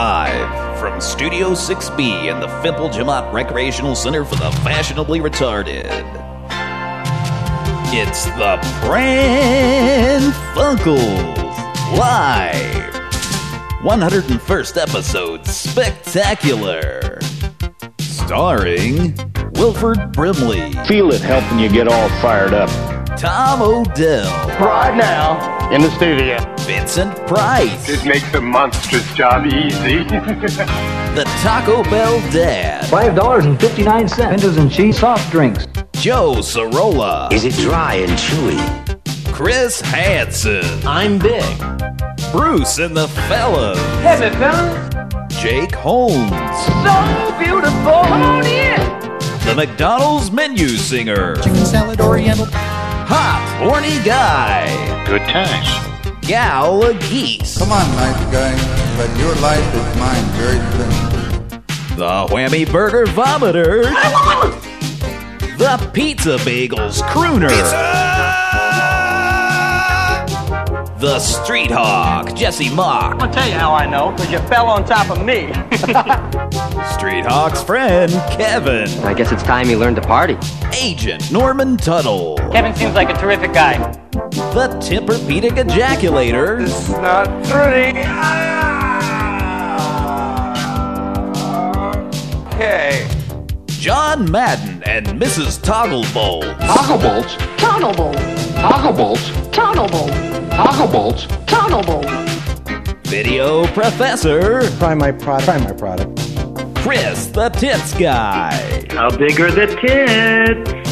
Live from Studio 6B in the Fimple Jamont Recreational Center for the Fashionably Retarded. It's the Pran Funkels Live. 101st episode Spectacular. Starring Wilford Brimley, Feel it helping you get all fired up. Tom Odell, Right now. In the studio. Vincent Price, It makes a monstrous job easy. the Taco Bell Dad, Five dollars and fifty-nine cents. Windows and cheese soft drinks. Joe Sorolla, Is it dry and chewy? Chris Hansen, I'm big. Bruce and the Fellas, Hey, fellas. Jake Holmes, So beautiful. Come on in. the McDonald's menu singer, chicken salad oriental hot horny guy, Good times. Gal geese, Come on, nice guy, but your life is mine very soon. the whammy burger vomiter, the pizza bagels crooner, the street hawk Jesse Mach, I'll tell you how I know, because you fell on top of me. street hawk's friend Kevin, I guess it's time you learned to party. agent Norman Tuttle, Kevin seems like a terrific guy. The Tempur-Pedic ejaculator, it's not pretty. Okay. John Madden and Mrs. Togglebolt. Toggle bolts. Tunnel bolt. Toggle bolts. Tunnel bolt. Toggle bolts. Tunnel bolt. Video Professor try my product try my product Chris the Tits Guy How big are the tits?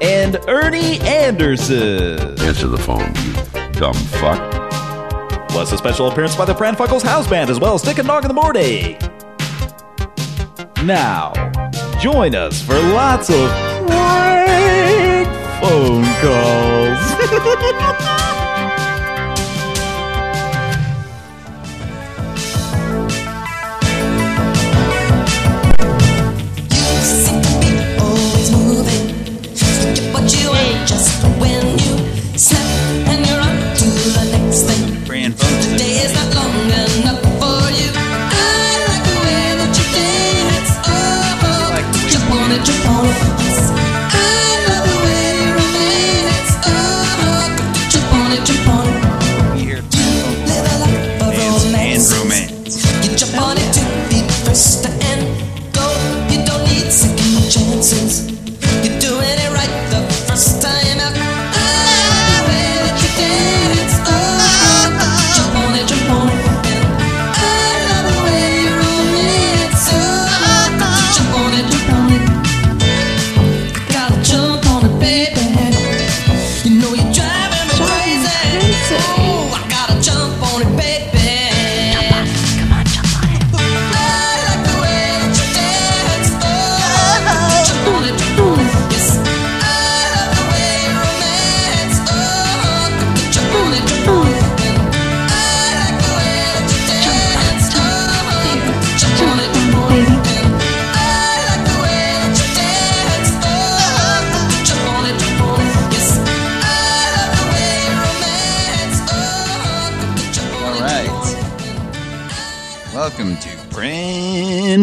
And Ernie Anderson. Answer the phone, you dumb fuck. Plus a special appearance by the Pran Funkels House Band as well as Stick and Dog in the Morning. Now, join us for lots of prank phone calls. just when you snap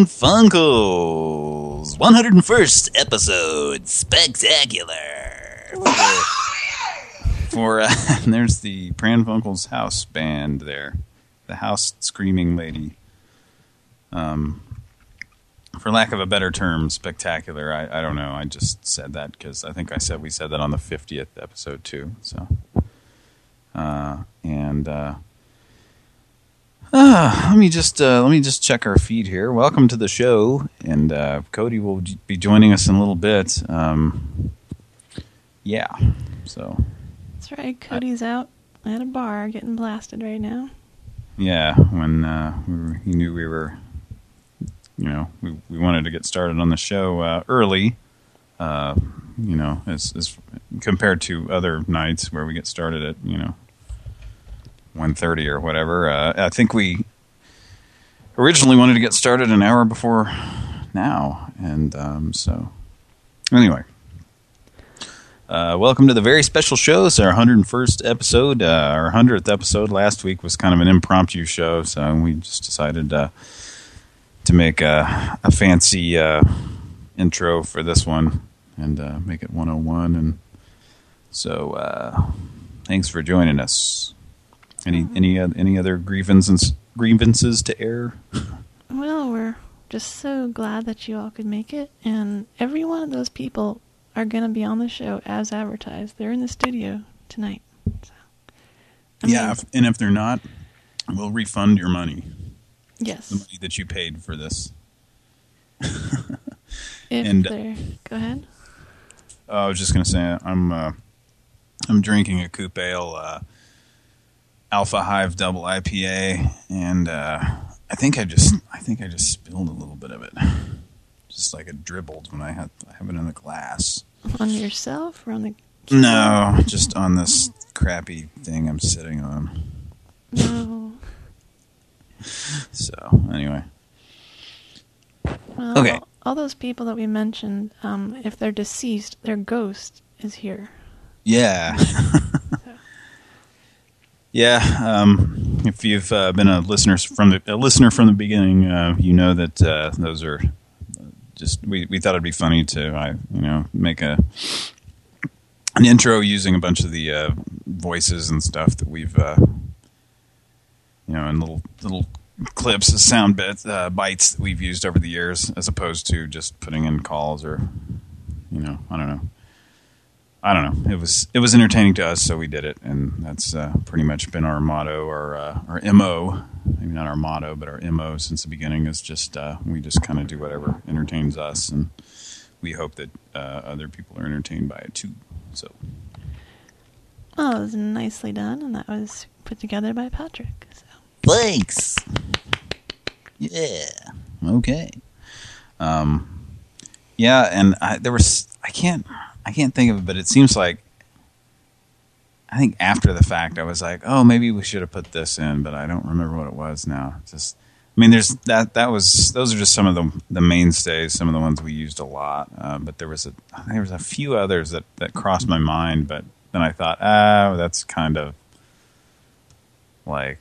Funkels, 101st episode, spectacular. For uh, there's the Pran Funkels house band there, the house screaming lady. Um, for lack of a better term, spectacular. I, I don't know. I just said that because I think I said we said that on the 50th episode too. So, uh, and. Uh, Ah, let me just uh, let me just check our feed here. Welcome to the show, and uh, Cody will be joining us in a little bit. Um, yeah, so That's right. Cody's out at a bar getting blasted right now. yeah, when uh, we were, he knew we were, you know, we we wanted to get started on the show uh, early, uh, you know, as as compared to other nights where we get started at you know 1.30 or whatever. Uh, I think we originally wanted to get started an hour before now, and um, so anyway. Uh, welcome to the very special show. It's our 101st episode. Uh, our 100th episode last week was kind of an impromptu show, so we just decided uh, to make a, a fancy uh, intro for this one and uh, make it 101. And so, uh, thanks for joining us. Any any uh, any other grievances grievances to air? Well, we're just so glad that you all could make it, and every one of those people are going to be on the show as advertised. They're in the studio tonight. So, I yeah, if, and if they're not, we'll refund your money. yes. The money that you paid for this. If and- uh, they're go ahead. I was just gonna say I'm uh, I'm drinking a coupe ale uh, Alpha Hive Double IPA, and uh, I think I just I think I just spilled a little bit of it, just like it dribbled when I had I have it in the glass. On yourself or on the No, just on this crappy thing I'm sitting on. no. So anyway, Well, Okay. All, all those people that we mentioned, um, if they're deceased, their ghost is here. yeah, yeah. Um, if you've uh, been a listener from the a listener from the beginning, uh, you know that uh, those are just we we thought it'd be funny to I you know make a an intro using a bunch of the uh, voices and stuff that we've uh, you know in little little clips, of sound bits, uh, bites that we've used over the years, as opposed to just putting in calls or you know I don't know. I don't know. It was it was entertaining to us, so we did it, and that's uh, pretty much been our motto, or uh, our mo. Maybe not our motto, but our mo since the beginning is just uh, we just kind of do whatever entertains us, and we hope that uh, other people are entertained by it too. So Oh, it was nicely done, and that was put together by Patrick. So. thanks. Yeah. Okay. Um. Yeah, and I, there was I can't I can't think of it, but it seems like I think after the fact I was like, oh, maybe we should have put this in, but I don't remember what it was now. Just I mean, there's that that was those are just some of the the mainstays, some of the ones we used a lot. Uh, but there was a there was a few others that that crossed my mind, but then I thought, ah, that's kind of like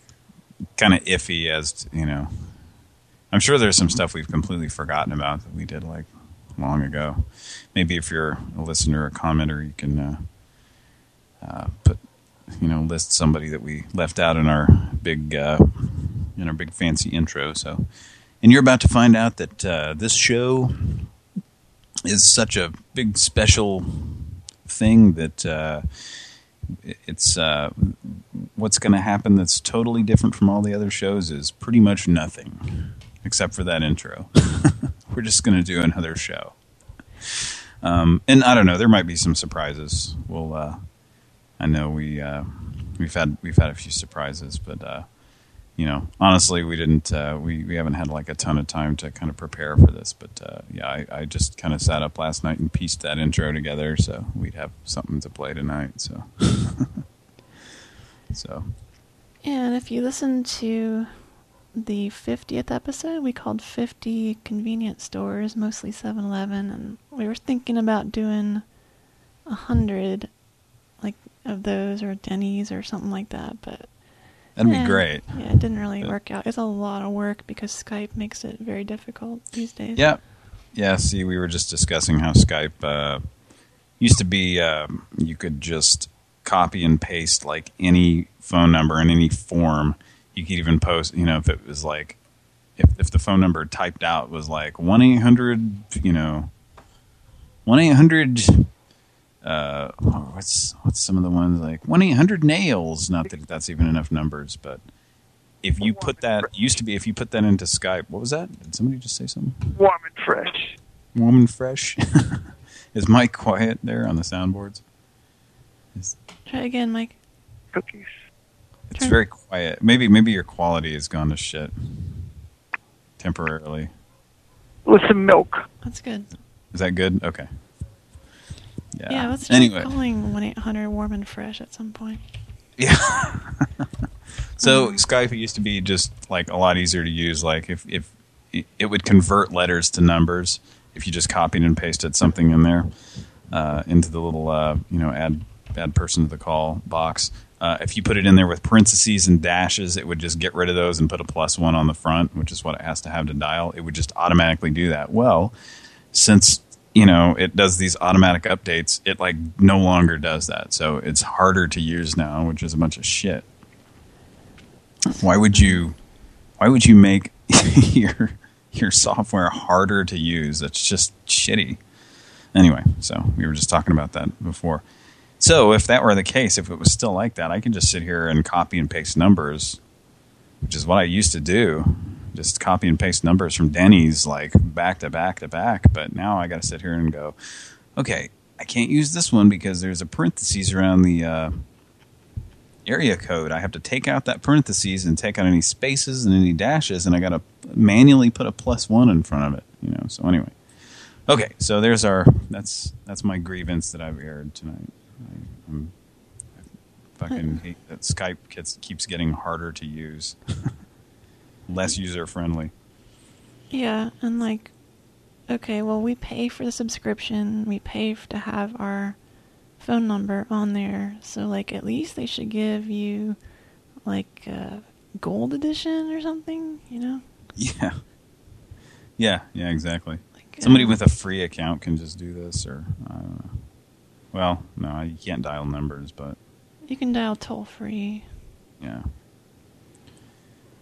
kind of iffy as to, you know. I'm sure there's some stuff we've completely forgotten about that we did like long ago. Maybe if you're a listener or commenter, you can uh, uh, put, you know, list somebody that we left out in our big, uh, in our big fancy intro. So, and you're about to find out that uh, this show is such a big special thing that uh, it's uh, what's going to happen that's totally different from all the other shows is pretty much nothing except for that intro. We're just going to do another show. Um, and I don't know, there might be some surprises. We'll, uh, I know we, uh, we've had, we've had a few surprises, but, uh, you know, honestly, we didn't, uh, we, we haven't had like a ton of time to kind of prepare for this, but, uh, yeah, I, I just kind of sat up last night and pieced that intro together so we'd have something to play tonight, so. so, And if you listen to the 50th episode, we called 50 convenience stores, mostly 7-Eleven, and we were thinking about doing a hundred, like of those, or Denny's, or something like that. But that'd be eh, great. Yeah, it didn't really work out. It's a lot of work because Skype makes it very difficult these days. Yeah. Yeah, see, we were just discussing how Skype uh, used to be, um, you could just copy and paste like any phone number in any form. You could even post, you know, if it was like, if, if the phone number typed out was like 1-800, you know, 1-800, uh, oh, what's, what's some of the ones like 1-800-NAILS, not that that's even enough numbers, but if you put that, used to be if you put that into Skype, what was that? Did somebody just say something? Warm and fresh. warm and fresh. Is Mike quiet there on the soundboards? Is- Try again, Mike. Cookies. It's Turn- very quiet. Maybe maybe your quality has gone to shit temporarily. With some milk. That's good. Is that good? Okay. Yeah. Yeah, let's start anyway, calling 1-800 Warm and Fresh at some point. yeah. so Skype used to be just like a lot easier to use. Like if if it would convert letters to numbers if you just copied and pasted something in there. uh, into the little uh, you know add add person to the call box. Uh, if you put it in there with parentheses and dashes, it would just get rid of those and put a plus one on the front, which is what it has to have to dial. It would just automatically do that. Well, since you know it does these automatic updates, it like no longer does that. So it's harder to use now, which is a bunch of shit. Why would you? Why would you make your your software harder to use? That's just shitty. Anyway, so we were just talking about that before. So if that were the case, if it was still like that, I can just sit here and copy and paste numbers, which is what I used to do. Just copy and paste numbers from Denny's like back to back to back. But now I got to sit here and go, okay, I can't use this one because there's a parentheses around the uh, area code. I have to take out that parentheses and take out any spaces and any dashes, and I got to manually put a plus one in front of it. You know. So anyway, okay. So there's our that's that's my grievance that I've aired tonight. I, I'm, I fucking hate that Skype gets, keeps getting harder to use, less user friendly. Yeah, and like, okay, well, we pay for the subscription. We pay to have our phone number on there. So, like, at least they should give you, like, a gold edition or something, you know? Yeah. Yeah, yeah, exactly. Somebody um, with a free account can just do this, or I don't know. Well, no, you can't dial numbers, but You can dial toll free. yeah.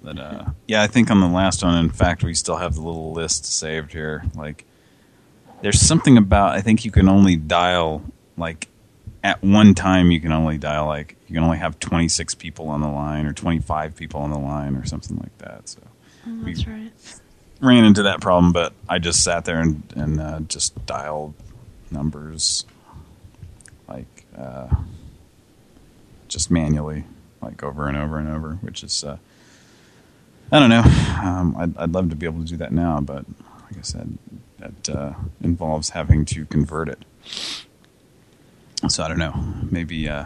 But uh, yeah, I think on the last one, in fact, we still have the little list saved here. Like, there's something about I think you can only dial like at one time. You can only dial like you can only have 26 people on the line or 25 people on the line or something like that. So Oh, that's right. ran into that problem, but I just sat there and and uh, just dialed numbers uh, just manually, like over and over and over, which is uh, I don't know. Um, I'd, I'd love to be able to do that now, but like I said, that uh, involves having to convert it. So I don't know. Maybe uh,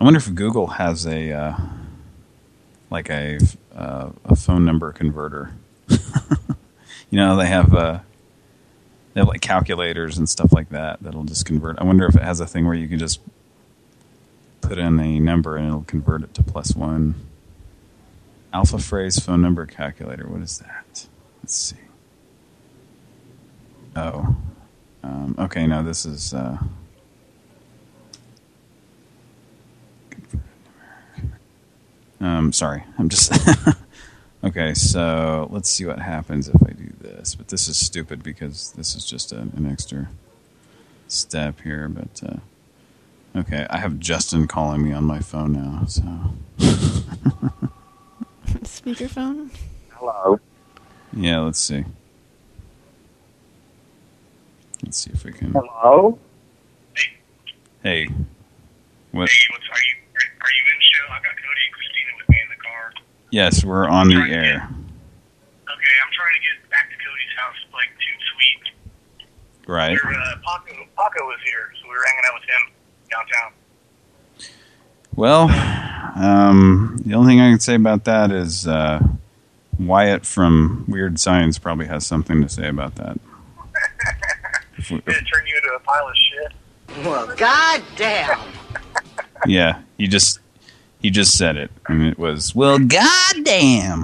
I wonder if Google has a uh, like a uh, a phone number converter. you know, they have uh, they have like calculators and stuff like that that'll just convert. I wonder if it has a thing where you can just put in a number and it'll convert it to plus one. Alpha phrase phone number calculator. What is that? Let's see. Oh. Um, okay, no, this is... Uh, um, sorry, I'm just... okay, so let's see what happens if I do this. But this is stupid because this is just a, an extra step here. But uh, okay, I have Justin calling me on my phone now. So Speakerphone? Hello. yeah, let's see. Let's see if we can. Hello. Hey, what? Hey, what's, are you are, are you in the show? I've got Yes, we're on the air. Okay, I'm trying to get back to Cody's house like too sweet. Right. We're, uh, Paco, Paco was here, so we were hanging out with him downtown. Well, um, the only thing I can say about that is uh, Wyatt from Weird Science probably has something to say about that. If we- Did it turn you into a pile of shit? Well, goddamn. yeah, he just he just said it, and it was well, goddamn.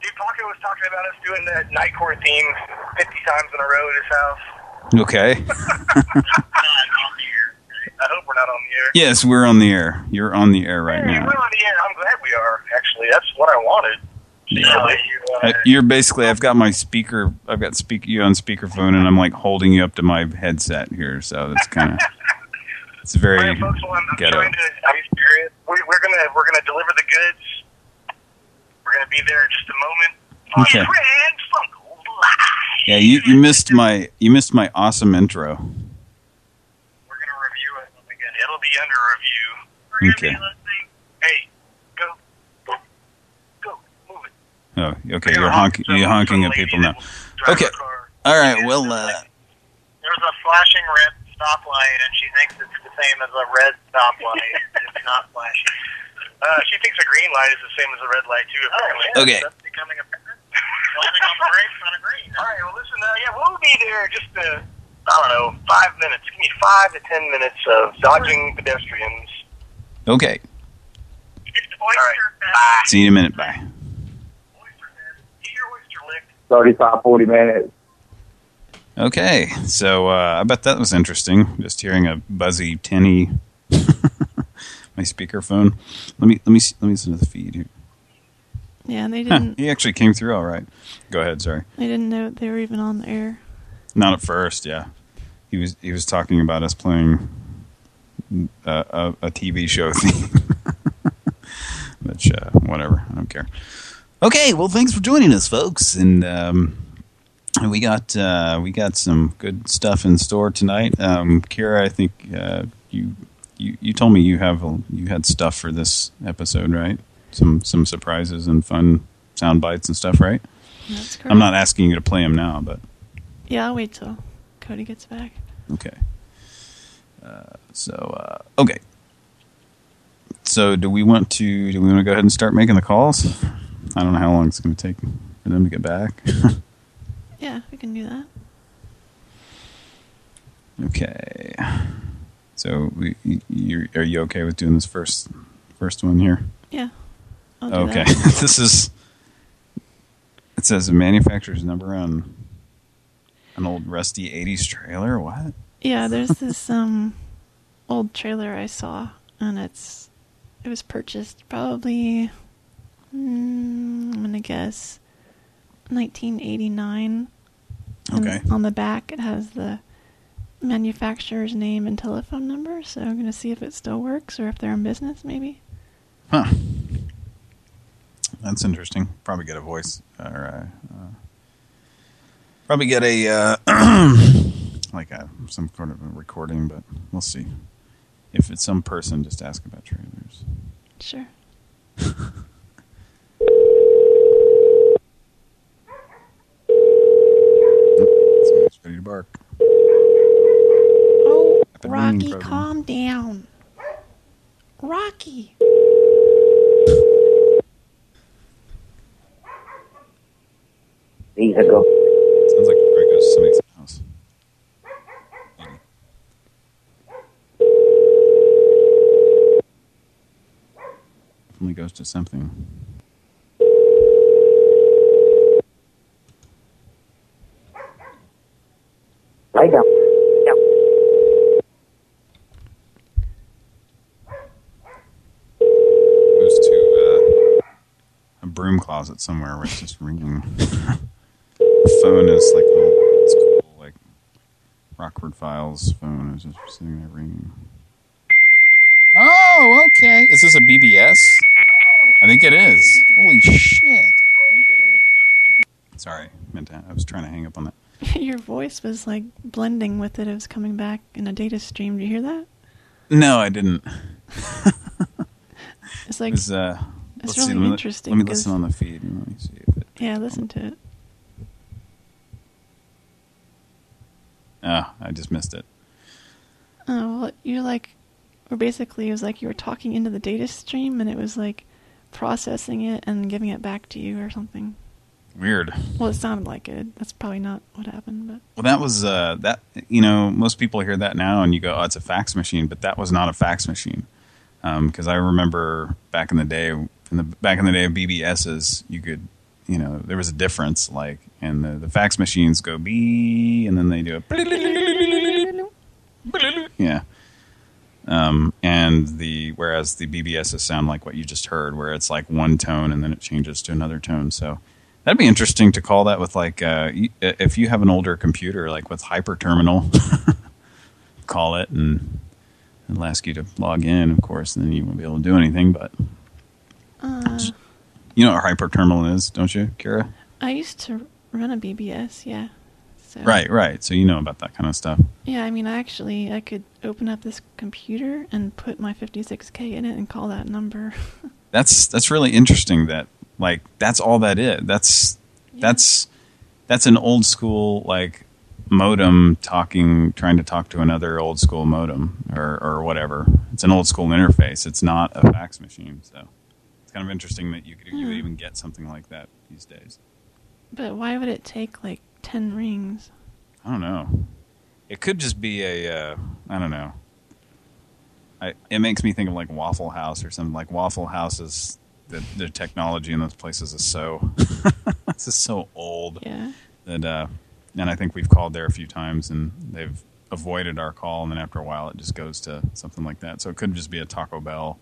Dude, Paco was talking about us doing that night court theme 50 times in a row at his house. Okay. I hope we're not on the air. yes, we're on the air. You're on the air right Hey, now. we're on the air. I'm glad we are, actually. That's what I wanted. Yeah. You, uh, Uh, You're basically, I've got my speaker, I've got speak you on speakerphone, and I'm like holding you up to my headset here, so it's kind of, it's very Alright, folks, well, I'm, I'm ghetto. trying to. I'm serious. We, we're gonna we're gonna deliver the goods. We're gonna be there in just a moment. Okay. Grand Funkle Live. Yeah, you, you missed my, you missed my awesome intro. We're gonna review it when we get it. It'll be under review. We're gonna Okay. be. Hey, go, go, go, move it. Oh, okay, you're honking, you're honking at people now. Okay, all right, well, uh, There's a flashing red stoplight, and she thinks it's the same as a red stoplight. it's not flashing. Uh, she thinks a green light is the same as a red light too. Apparently. Okay. That's becoming apparent. Slamming on the brakes on a green. All right. Well, listen. Uh, yeah, we'll be there just a, I don't know, five minutes. Give me five to ten minutes of dodging pedestrians. Okay. All right. Bye. See you in a minute. Bye. 35, 40 minutes. Okay, so uh, I bet that was interesting. Just hearing a buzzy, tinny, my speakerphone. Let me let me let me listen to the feed here. Yeah, and they didn't. he actually came through all right. Go ahead. Sorry. They didn't know they were even on the air. Not at first. Yeah, he was he was talking about us playing uh, a, a TV show theme. Which uh, whatever. I don't care. Okay, well, thanks for joining us, folks, and. Um, we got uh, we got some good stuff in store tonight. Um, Kira, I think uh, you you you told me you have a, you had stuff for this episode, right? Some some surprises and fun sound bites and stuff, right? That's correct. I'm not asking you to play them now, but Yeah, I'll wait till Cody gets back. okay. Uh, so uh, okay. So do we want to do we want to go ahead and start making the calls? I don't know how long it's going to take for them to get back. Yeah, we can do that. Okay. So, we, you are you okay with doing this first first one here? Yeah. I'll do Okay. this is. It says a manufacturer's number on an old rusty '80s trailer. What? Yeah, there's this um old trailer I saw, and it's it was purchased probably mm, I'm gonna guess 1989. Okay. on the back, it has the manufacturer's name and telephone number. So I'm gonna see if it still works or if they're in business, maybe. Huh. That's interesting. Probably get a voice or uh, uh, probably get a uh, like a some sort of a recording, but we'll see. If it's some person, just ask about trailers. Sure. Somebody's ready to bark. Oh, Rapid ringing Rocky, program. calm down. Rocky. These are go. Sounds like before it goes to somebody's house. Definitely goes to something. Lay down. Goes to uh, a broom closet somewhere where it's just ringing. the phone is like a, it's cool, like Rockford Files phone is just sitting there ringing. Oh, okay. Is this a BBS? I think it is. Holy shit. Sorry, meant to, I was trying to hang up on that. Your voice was like blending with it. It was coming back in a data stream. Did you hear that? No, I didn't. It's like It was, uh, it's let's see, really let me- interesting Let me listen on the feed and let me see if it. yeah, listen to it. Oh, I just missed it. Oh, well, you're like, or basically it was like you were talking into the data stream and it was like processing it and giving it back to you or something. Weird. Well, it sounded like it. That's probably not what happened, but Well, that was uh, that. You know, most people hear that now and you go, "Oh, it's a fax machine," but that was not a fax machine. Because I remember back in the day, in the back in the day of BBSs, you could, you know, there was a difference. Like, and the, the fax machines go B, and then they do a yeah. Um, and the whereas the BBSs sound like what you just heard, where it's like one tone and then it changes to another tone. So that'd be interesting to call that with like uh, if you have an older computer, like with hyperterminal, call it and it'll ask you to log in, of course, and then you won't be able to do anything. But uh, you know what hyperterminal is, don't you, Kira? I used to run a BBS, yeah. So Right, right. So you know about that kind of stuff. Yeah, I mean, I actually I could open up this computer and put my 56k in it and call that number. That's that's really interesting. That like that's all that is. That's that's that's an old school like modem talking, trying to talk to another old school modem or or whatever. It's an old school interface. It's not a fax machine. So it's kind of interesting that you could you Hmm. even get something like that these days. but why would it take like 10 rings? I don't know. it could just be a, uh, I don't know. I, it makes me think of like Waffle House or something. Like Waffle House is the, the technology in those places is so this is so old Yeah. that uh, and I think we've called there a few times and they've avoided our call and then after a while it just goes to something like that. So it could just be a Taco Bell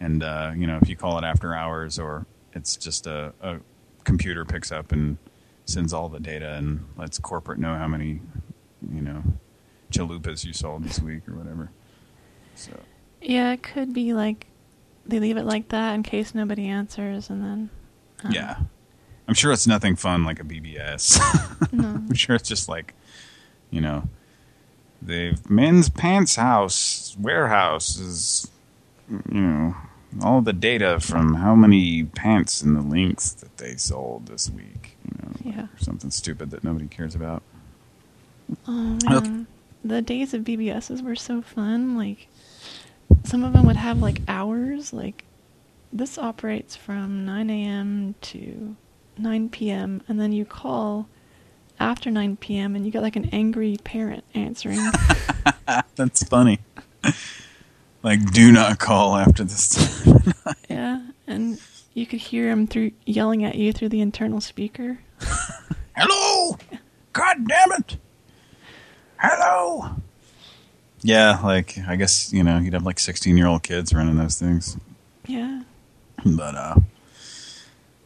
and uh, you know if you call it after hours or it's just a, a computer picks up and sends all the data and lets corporate know how many you know chalupas you sold this week or whatever. So Yeah, it could be like they leave it like that in case nobody answers, and then um, yeah, I'm sure it's nothing fun like a BBS. No. I'm sure it's just like you know the men's pants house warehouse is you know all the data from how many pants and the links that they sold this week. You know, Yeah. or something stupid that nobody cares about. Oh Okay. the days of BBSs were so fun. Like some of them would have like hours. Like this operates from 9 a.m. to 9 p.m. and then you call after 9 p.m. and you get like an angry parent answering. That's funny. like, do not call after this time. yeah, and you could hear him through yelling at you through the internal speaker. Hello! God damn it! Hello! Yeah, like, I guess, you know, you'd have like 16-year-old kids running those things. Yeah. But, uh...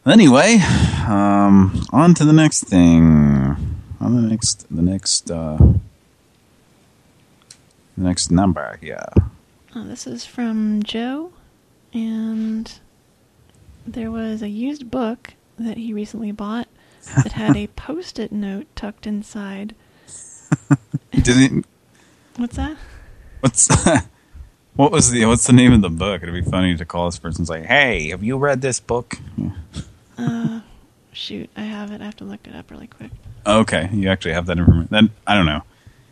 Anyway, um, on to the next thing. On the next, the next, uh... The next number, yeah. Uh, this is from Joe, and there was a used book that he recently bought that had a post-it note tucked inside. Didn't... What's that? What's... What was the what's the name of the book? It'd be funny to call this person and say, "Hey, have you read this book?" Uh, shoot, I have it. I have to look it up really quick. Okay, you actually have that information. Then I don't know.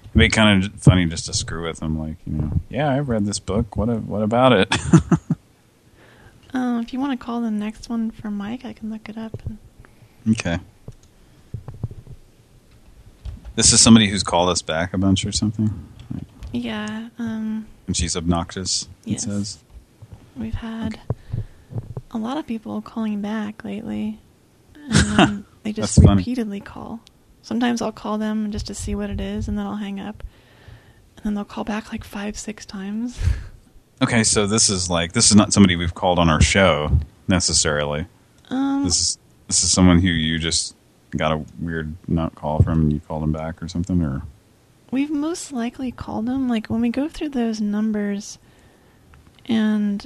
It'd be kind of funny just to screw with them, like you know, yeah, I've read this book. What what about it? Uh, if you want to call the next one for Mike, I can look it up. And... okay. This is somebody who's called us back a bunch or something, Yeah, um, and she's obnoxious. Yes. It says. we've had a lot of people calling back lately, and um, they just That's funny. repeatedly call. Sometimes I'll call them just to see what it is, and then I'll hang up, and then they'll call back like five, six times. Okay, so this is like this is not somebody we've called on our show necessarily. Um, This is this is someone who you just got a weird not call from and you called them back or something or We've most likely called them. Like when we go through those numbers and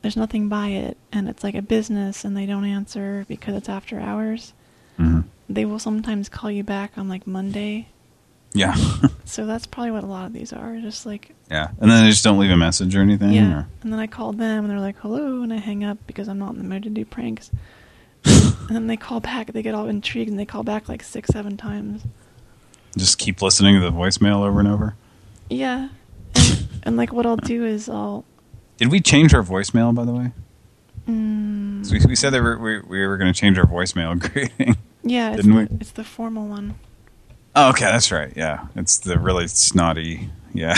there's nothing by it and it's like a business and they don't answer because it's after hours, Mhm. they will sometimes call you back on like Monday. yeah So that's probably what a lot of these are. Just like, yeah and then they just don't leave a message or anything yeah. or- And then I called them and they're like, hello. And I hang up because I'm not in the mood to do pranks. and then they call back. They get all intrigued and they call back like six, seven times. Just keep listening to the voicemail over and over. Yeah. And, and like what I'll do is I'll Did we change our voicemail by the way? Mm, So we, we said that we, we, we were going to change our voicemail greeting. yeah, it's Didn't the, we? it's the formal one. Oh, okay, that's right. Yeah, it's the really snotty. Yeah.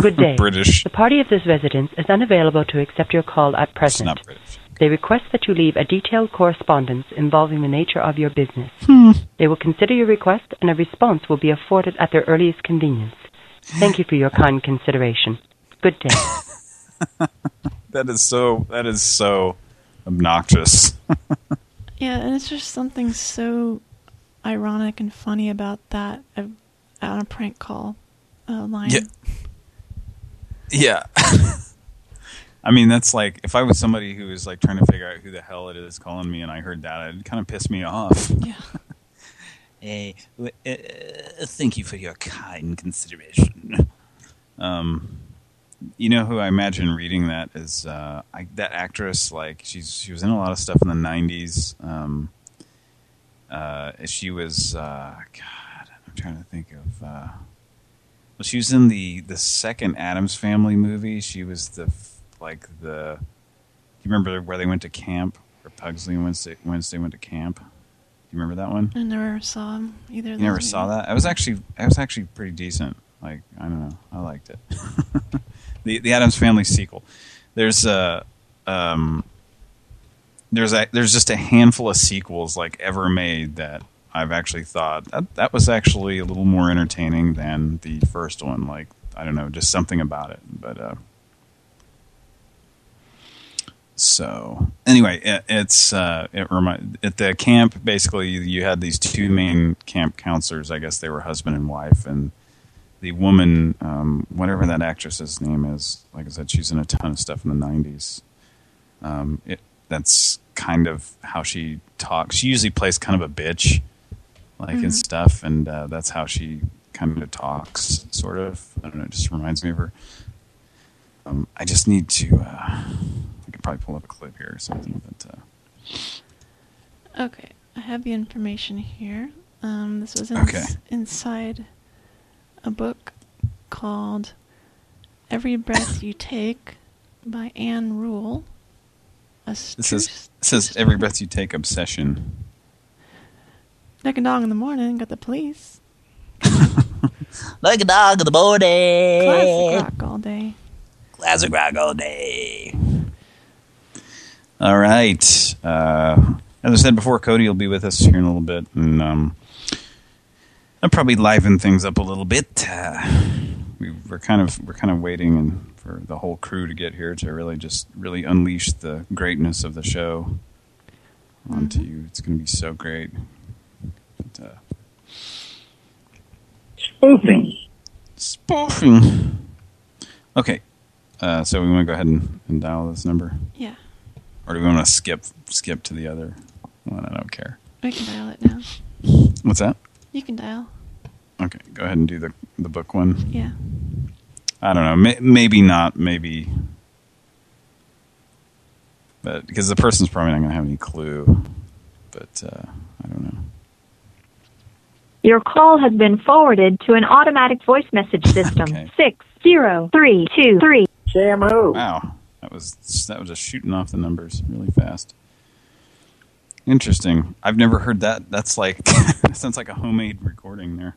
Good day. British. The party of this residence is unavailable to accept your call at present. not British. They request that you leave a detailed correspondence involving the nature of your business. Hmm. They will consider your request and a response will be afforded at their earliest convenience. Thank you for your kind consideration. Good day. That is so. That is so obnoxious. Yeah, and it's just something so ironic and funny about that uh, on a prank call uh, line. Yeah. yeah. I mean, that's like if I was somebody who was like trying to figure out who the hell it is calling me, and I heard that, it'd kind of piss me off. Yeah. Hey, uh, thank you for your kind consideration. Um, you know who I imagine reading that is uh, I, that actress. Like she's she was in a lot of stuff in the '90s. Um, uh, she was uh, God. I'm trying to think of. Uh, well, she was in the the second Addams Family movie. She was the like the. Do you remember where they went to camp? Where Pugsley and Wednesday, Wednesday went to camp. Do you remember that one? I never saw him either. You never saw that? I was actually I was actually pretty decent. Like I don't know, I liked it. the the Addams Family sequel. There's a um, there's a there's just a handful of sequels like ever made that I've actually thought that that was actually a little more entertaining than the first one. Like I don't know, just something about it. But uh, so anyway, it, it's uh, it remind at the camp. Basically, you had these two main camp counselors. I guess they were husband and wife, and the woman, um, whatever that actress's name is, like I said, she's in a ton of stuff in the '90s. Um, it, that's kind of how she talks. She usually plays kind of a bitch, like Mhm. and stuff, and uh, that's how she kind of talks. Sort of, I don't know. It just reminds me of her. Um, I just need to. Uh, probably pull up a clip here or something, but. Uh, Okay, I have the information here. Um, this was Okay. inside a book called Every Breath You Take by Ann Rule. A It says, it says every breath you take, obsession. Like a dog in the morning, got the police. Like a dog in the morning. Classic rock all day. Classic rock all day. All right. Uh, as I said before, Cody will be with us here in a little bit, and um, I'll probably liven things up a little bit. Uh, we, we're kind of we're kind of waiting and for the whole crew to get here to really just really unleash the greatness of the show onto you. It's going to be so great. But, uh, Spoofing. spoofing. Okay. Uh, so we want to go ahead and, and dial this number, Yeah, or do we want to skip skip to the other one? I don't care. we can dial it now. What's that? You can dial. Okay, go ahead and do the the book one. Yeah. I don't know. May, maybe not. Maybe, but because the person's probably not going to have any clue. But uh, I don't know. Your call has been forwarded to an automatic voice message system. Six zero three two three. Sam who? Wow, that was that was just shooting off the numbers really fast. Interesting. I've never heard that. That's like that sounds like a homemade recording there.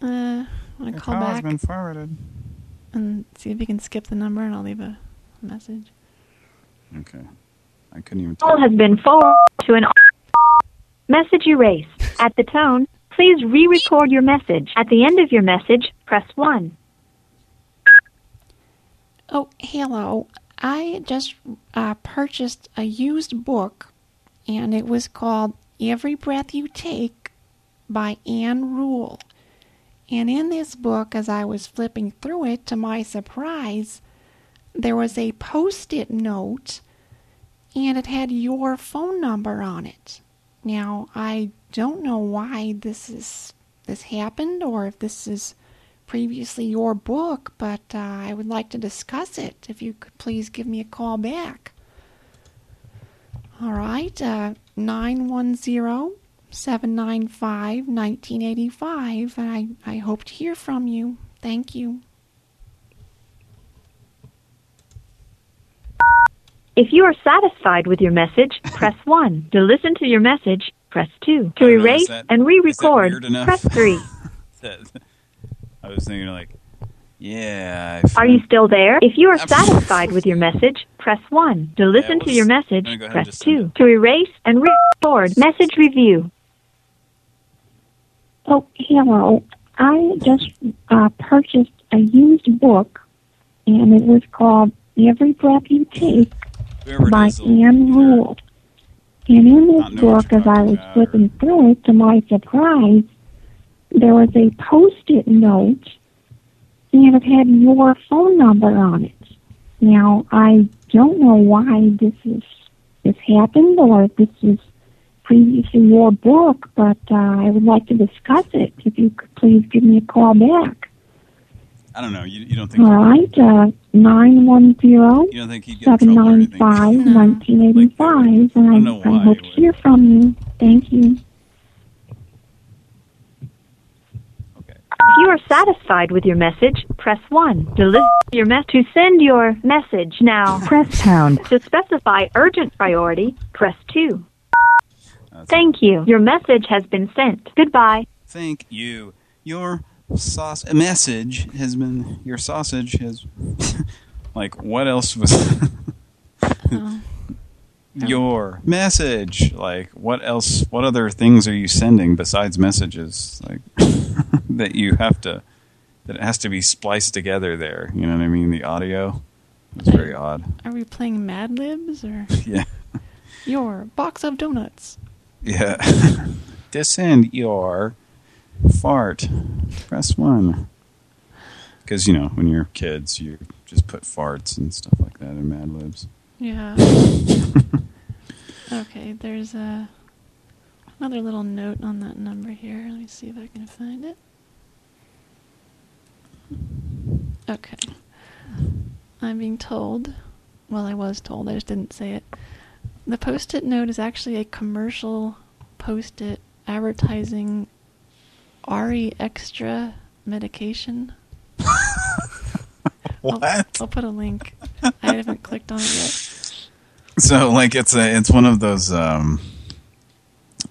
Uh, I'm gonna Your call call has been forwarded. and see if you can skip the number, and I'll leave a message. Okay, I couldn't even. Call has been forwarded to an message erased. At the tone, please re-record your message. At the end of your message, press one. Oh, hello. I just uh, purchased a used book, and it was called Every Breath You Take by Ann Rule. And in this book, as I was flipping through it, to my surprise, there was a post it note, and it had your phone number on it. Now, I don't know why this is this happened or if this is previously your book, but uh, I would like to discuss it. If you could please give me a call back. All right, uh, 910 795 1985. I, I hope to hear from you. Thank you. If you are satisfied with your message, press 1. To listen to your message, press 2. To I don't know, is erase that- and re-record, press 3. I was thinking like, yeah. I Are you still there? If you are satisfied with your message, press 1. To listen to your message, go press 2. To erase and re-record, message review. Oh, hello. I just uh, purchased a used book, and it was called Every Breath You Take by Ann Rule. And in this book, as I was flipping through it, to my surprise, there was a post-it note, and it had your phone number on it. Now, I don't know why this is this happened, or if this is previous previously your book, but uh, I would like to discuss it. If you could please give me a call back. I don't know. You, you don't think? All right, uh, nine one zero You don't think he'd get in seven nine five nineteen eighty five, and I, I hope to hear from you. Thank you. If you are satisfied with your message, press 1. To your mess to send your message now, press pound. To specify urgent priority, press 2. Thank you. Your message has been sent. Goodbye. Thank you. Your sauce a message has been your sausage has like what else was Oh. your message like what else what other things are you sending besides messages like that you have to that it has to be spliced together there? You know what I mean? The audio? It's very odd. Are we playing Mad Libs or? Yeah. Your box of donuts? yeah. To send your fart. Press one. Because you know when you're kids you just put farts and stuff like that in Mad Libs Yeah. okay, there's a another little note on that number here. Let me see if I can find it. Okay. I'm being told, well, I was told, I just didn't say it. The post it note is actually a commercial post it advertising Arixtra medication. What? I'll, I'll put a link. I haven't clicked on it yet. So like it's a it's one of those um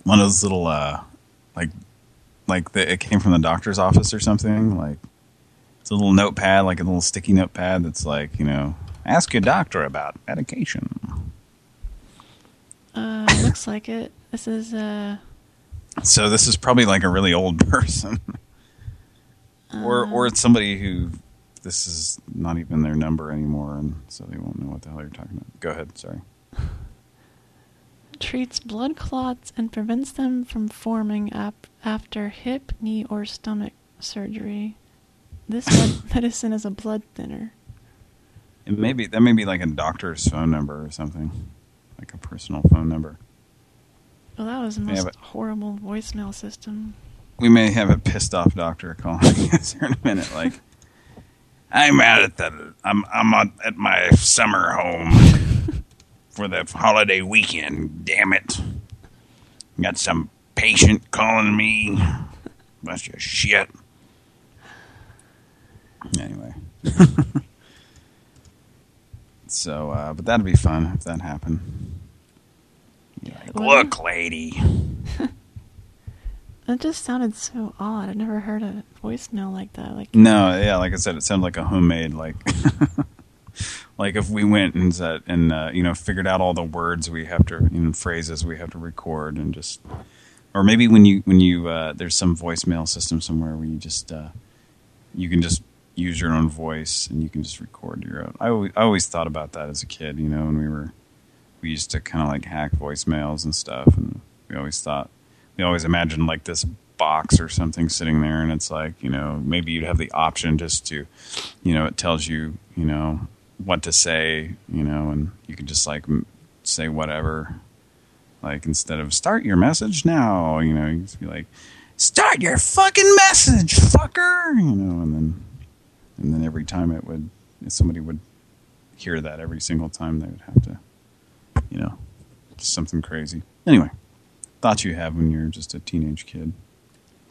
one of those little uh like like the, it came from the doctor's office or something like it's a little notepad like a little sticky notepad that's like you know ask your doctor about medication. Uh, looks like it. This is uh, So this is probably like a really old person or or it's somebody who this is not even their number anymore and so they won't know what the hell you're talking about. Go ahead, sorry. treats blood clots and prevents them from forming ap- after hip, knee, or stomach surgery. This medicine is a blood thinner. It may be that may be like a doctor's phone number or something. Like a personal phone number. Well, that was the most but- horrible voicemail system. We may have a pissed off doctor calling us here in a minute. Like, I'm out at the I'm I'm out at my summer home for the holiday weekend. Damn it! Got some patient calling me. Bunch of shit. Anyway. so, uh, but that'd be fun if that happened. Like, look, lady. That just sounded so odd. I've never heard a voicemail like that. Like, No, yeah, like I said, it sounded like a homemade, like, like if we went and said, and uh, you know, figured out all the words we have to, you know, phrases we have to record, and just, or maybe when you when you uh, there's some voicemail system somewhere where you just uh, you can just use your own voice and you can just record your own. I always, I always thought about that as a kid, you know, when we were we used to kind of like hack voicemails and stuff, and we always thought we always imagine like this box or something sitting there and it's like you know maybe you'd have the option just to you know it tells you you know what to say you know and you could just like say whatever. Like instead of start your message now you know you just be like start your fucking message fucker you know and then and then every time it would somebody would hear that every single time they would have to you know something crazy. Anyway thoughts you have when you're just a teenage kid.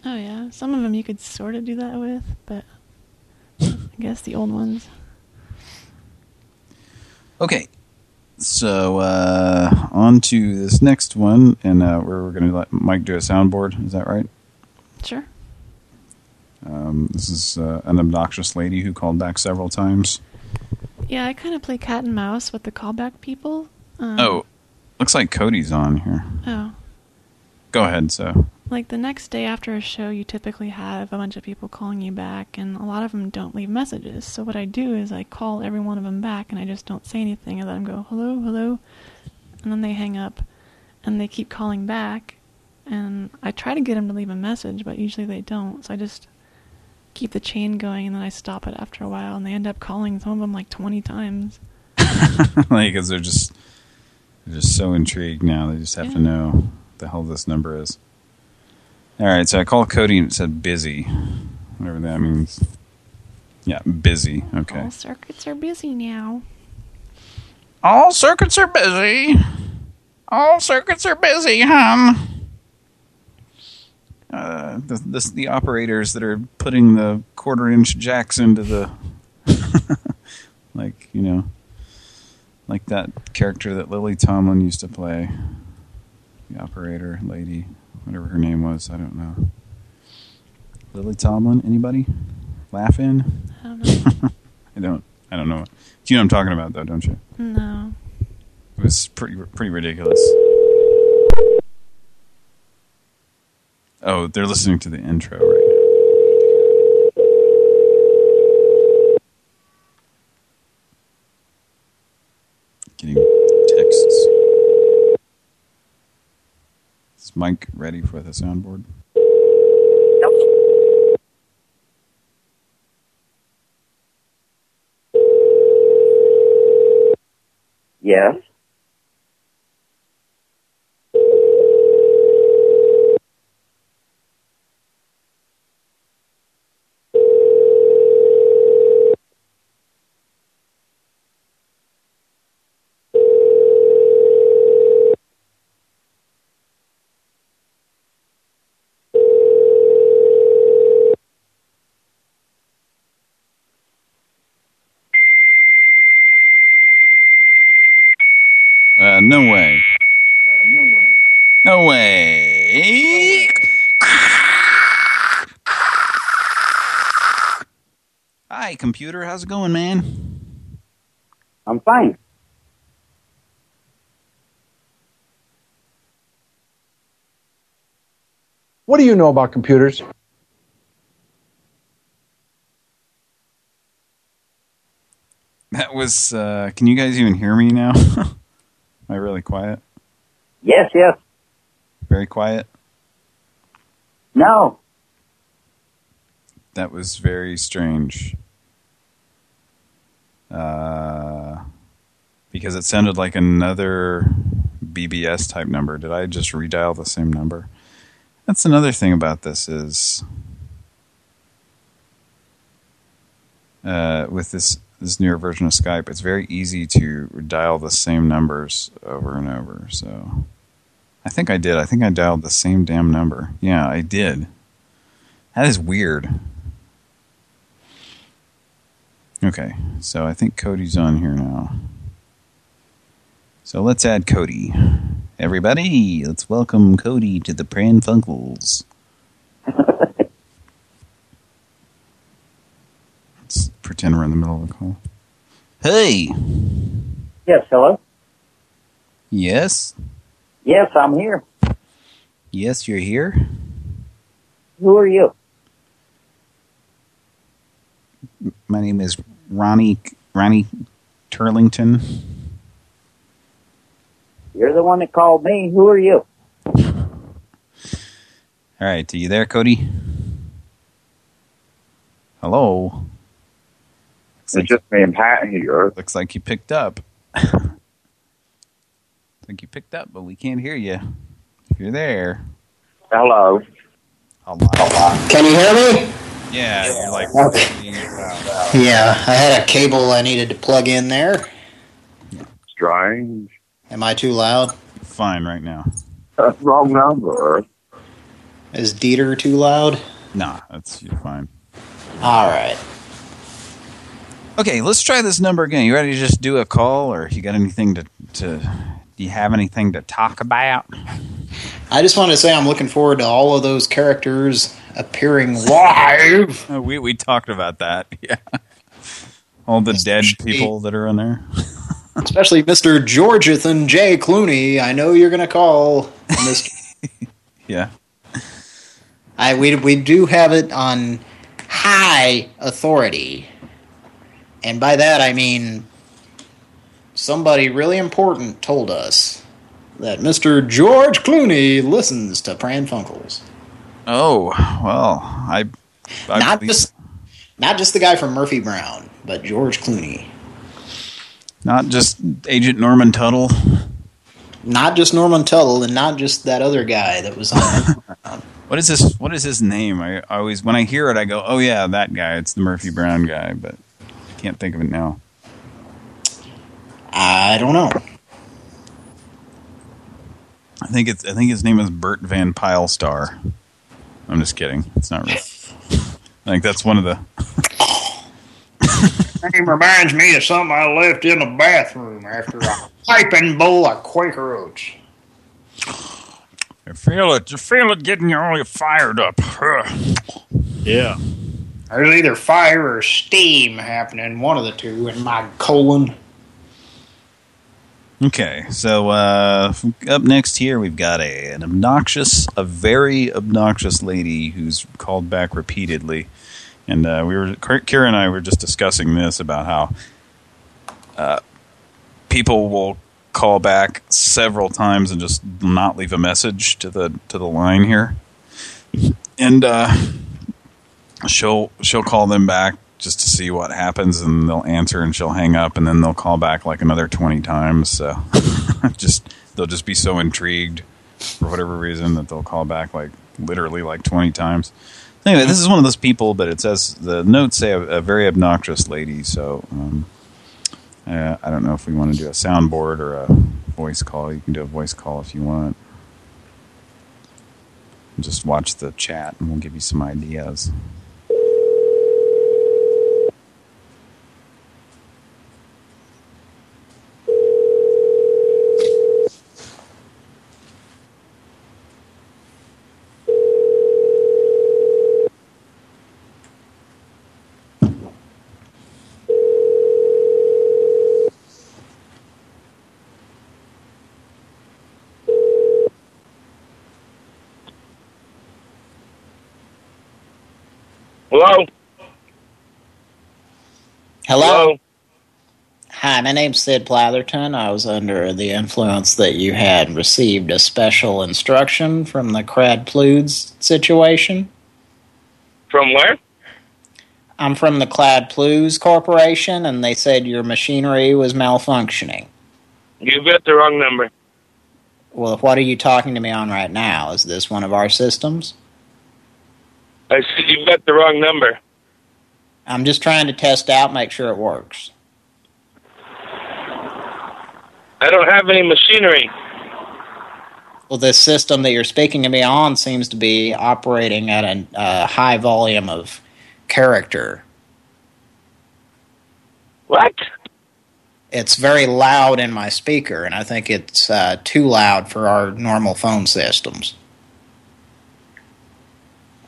oh yeah, some of them you could sort of do that with, but I guess the old ones. Okay, so uh, on to this next one, and uh, we're, we're going to let Mike do a soundboard. Is that right? Sure. Um, this is uh, an obnoxious lady who called back several times. Yeah, I kind of play cat and mouse with the callback people. Um, Oh, looks like Cody's on here. Oh. Go ahead, so. Like the next day after a show, you typically have a bunch of people calling you back, and a lot of them don't leave messages. So what I do is I call every one of them back, and I just don't say anything. I let them go, hello, hello, and then they hang up, and they keep calling back, and I try to get them to leave a message, but usually they don't. So I just keep the chain going, and then I stop it after a while, and they end up calling some of them like 20 times. like, because they're just, they're just so intrigued now. They just have to know the hell this number is. All right, so I called Cody and it said busy, whatever that means. Yeah, busy. Okay. All circuits are busy now. All circuits are busy. All circuits are busy, hon. Uh, the, the the operators that are putting the quarter inch jacks into the, like you know, like that character that Lily Tomlin used to play, the operator lady, whatever her name was, I don't know. Lily Tomlin, anybody? Laughing? I don't know. I don't. I don't know. You know what I'm talking about, though, don't you? No. It was pretty pretty ridiculous. Oh, they're listening to the intro right now. Getting texts. Is Mike ready for the soundboard? Yes. Uh, no way. No way. Hi, computer. How's it going, man? I'm fine. What do you know about computers? That was, uh, can you guys even hear me now? Am I really quiet? Yes, yes. Very quiet? No. That was very strange. Uh, because it sounded like another BBS type number. Did I just redial the same number? That's another thing about this is uh, with this this newer version of Skype, it's very easy to dial the same numbers over and over. So I think I did. I think I dialed the same damn number. Yeah, I did. That is weird. Okay, so I think Cody's on here now. So let's add Cody. Everybody, let's welcome Cody to the Pran Funkels. let's pretend we're in the middle of a call. Hey! Yes, hello? Yes? Yes, I'm here. Yes, you're here? Who are you? My name is Ronnie Ronnie Turlington. You're the one that called me. Who are you? All right, are you there, Cody? Hello? It's just me and Pat here. Looks like you picked up. think you picked up, but we can't hear you. You're there. Hello. Hello. Can you hear me? Yeah, you're like... Okay. Uh, yeah, I had a cable I needed to plug in there. Strange. Am I too loud? Fine right now. That's wrong number. Is Dieter too loud? Nah, that's you're fine. All right. Okay, let's try this number again. You ready to just do a call, or you got anything to to? Do you have anything to talk about? I just want to say I'm looking forward to all of those characters appearing live. Oh, we we talked about that. Yeah. All the dead people that are in there. Especially Mr. Georgethan J. Clooney. I know you're going to call. Mr. Yeah. I we we do have it on high authority, and by that I mean somebody really important told us that Mr. George Clooney listens to Pran Funkels. Oh well, I, I not believe- just not just the guy from Murphy Brown, but George Clooney. not just Agent Norman Tuttle. Not just Norman Tuttle, and not just that other guy that was on. What is this? What is his name? I, I always when I hear it, I go, "Oh yeah, that guy." It's the Murphy Brown guy, but I can't think of it now. I don't know. I think it's I think his name is Bert Van Pylestar. I'm just kidding. It's not real. I think that's one of the. Name reminds me of something I left in the bathroom after a piping bowl of Quaker Oats. I feel it. You feel it getting you all fired up. Yeah. There's either fire or steam happening, one of the two, in my colon. Okay, so uh, up next here we've got a, an obnoxious, a very obnoxious lady who's called back repeatedly, and uh, we were Kira and I were just discussing this about how uh, people will call back several times and just not leave a message to the to the line here, and uh, she'll she'll call them back just to see what happens, and they'll answer, and she'll hang up, and then they'll call back like another 20 times. So just they'll just be so intrigued for whatever reason that they'll call back like literally like 20 times. Anyway, this is one of those people, but it says the notes say a, a very obnoxious lady. So um, uh, I don't know if we want to do a soundboard or a voice call. You can do a voice call if you want. Just watch the chat, and we'll give you some ideas. Hello? Hello? Hi, my name's Sid Platherton. I was under the influence that you had received a special instruction from the Crad Pludes situation. From where? I'm from the Clad Plues Corporation, and they said your machinery was malfunctioning. You've got the wrong number. Well, what are you talking to me on right now? Is this one of our systems? I said you've got the wrong number. I'm just trying to test out, make sure it works. I don't have any machinery. Well, this system that you're speaking to me on seems to be operating at a uh, high volume of character. What? It's very loud in my speaker, and I think it's uh, too loud for our normal phone systems.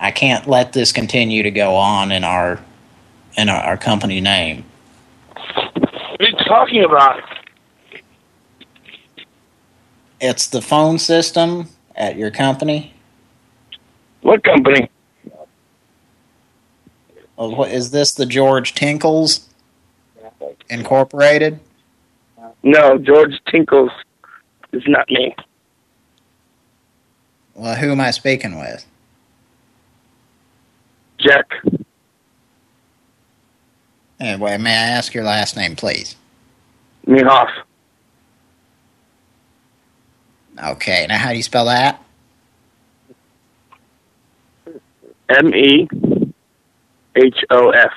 I can't let this continue to go on in our in our, our company name. What are you talking about? It's the phone system at your company. What company? Oh, what, is this the George Tinkles Incorporated? No, George Tinkles is not me. Well, who am I speaking with? Jack. Anyway, may I ask your last name, please? Mehoff. Okay, now how do you spell that? M E H O F.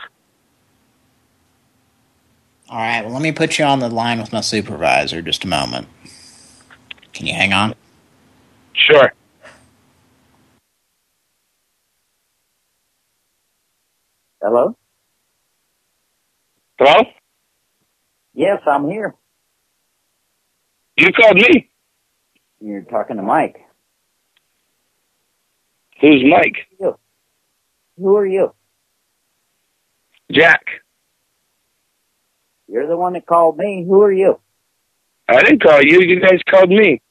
All right, well, let me put you on the line with my supervisor just a moment. Can you hang on? Sure. Hello? Hello? Yes, I'm here. You called me. You're talking to Mike. Who's Mike? You. Who are you? Jack. You're the one that called me. Who are you? I didn't call you. You guys called me.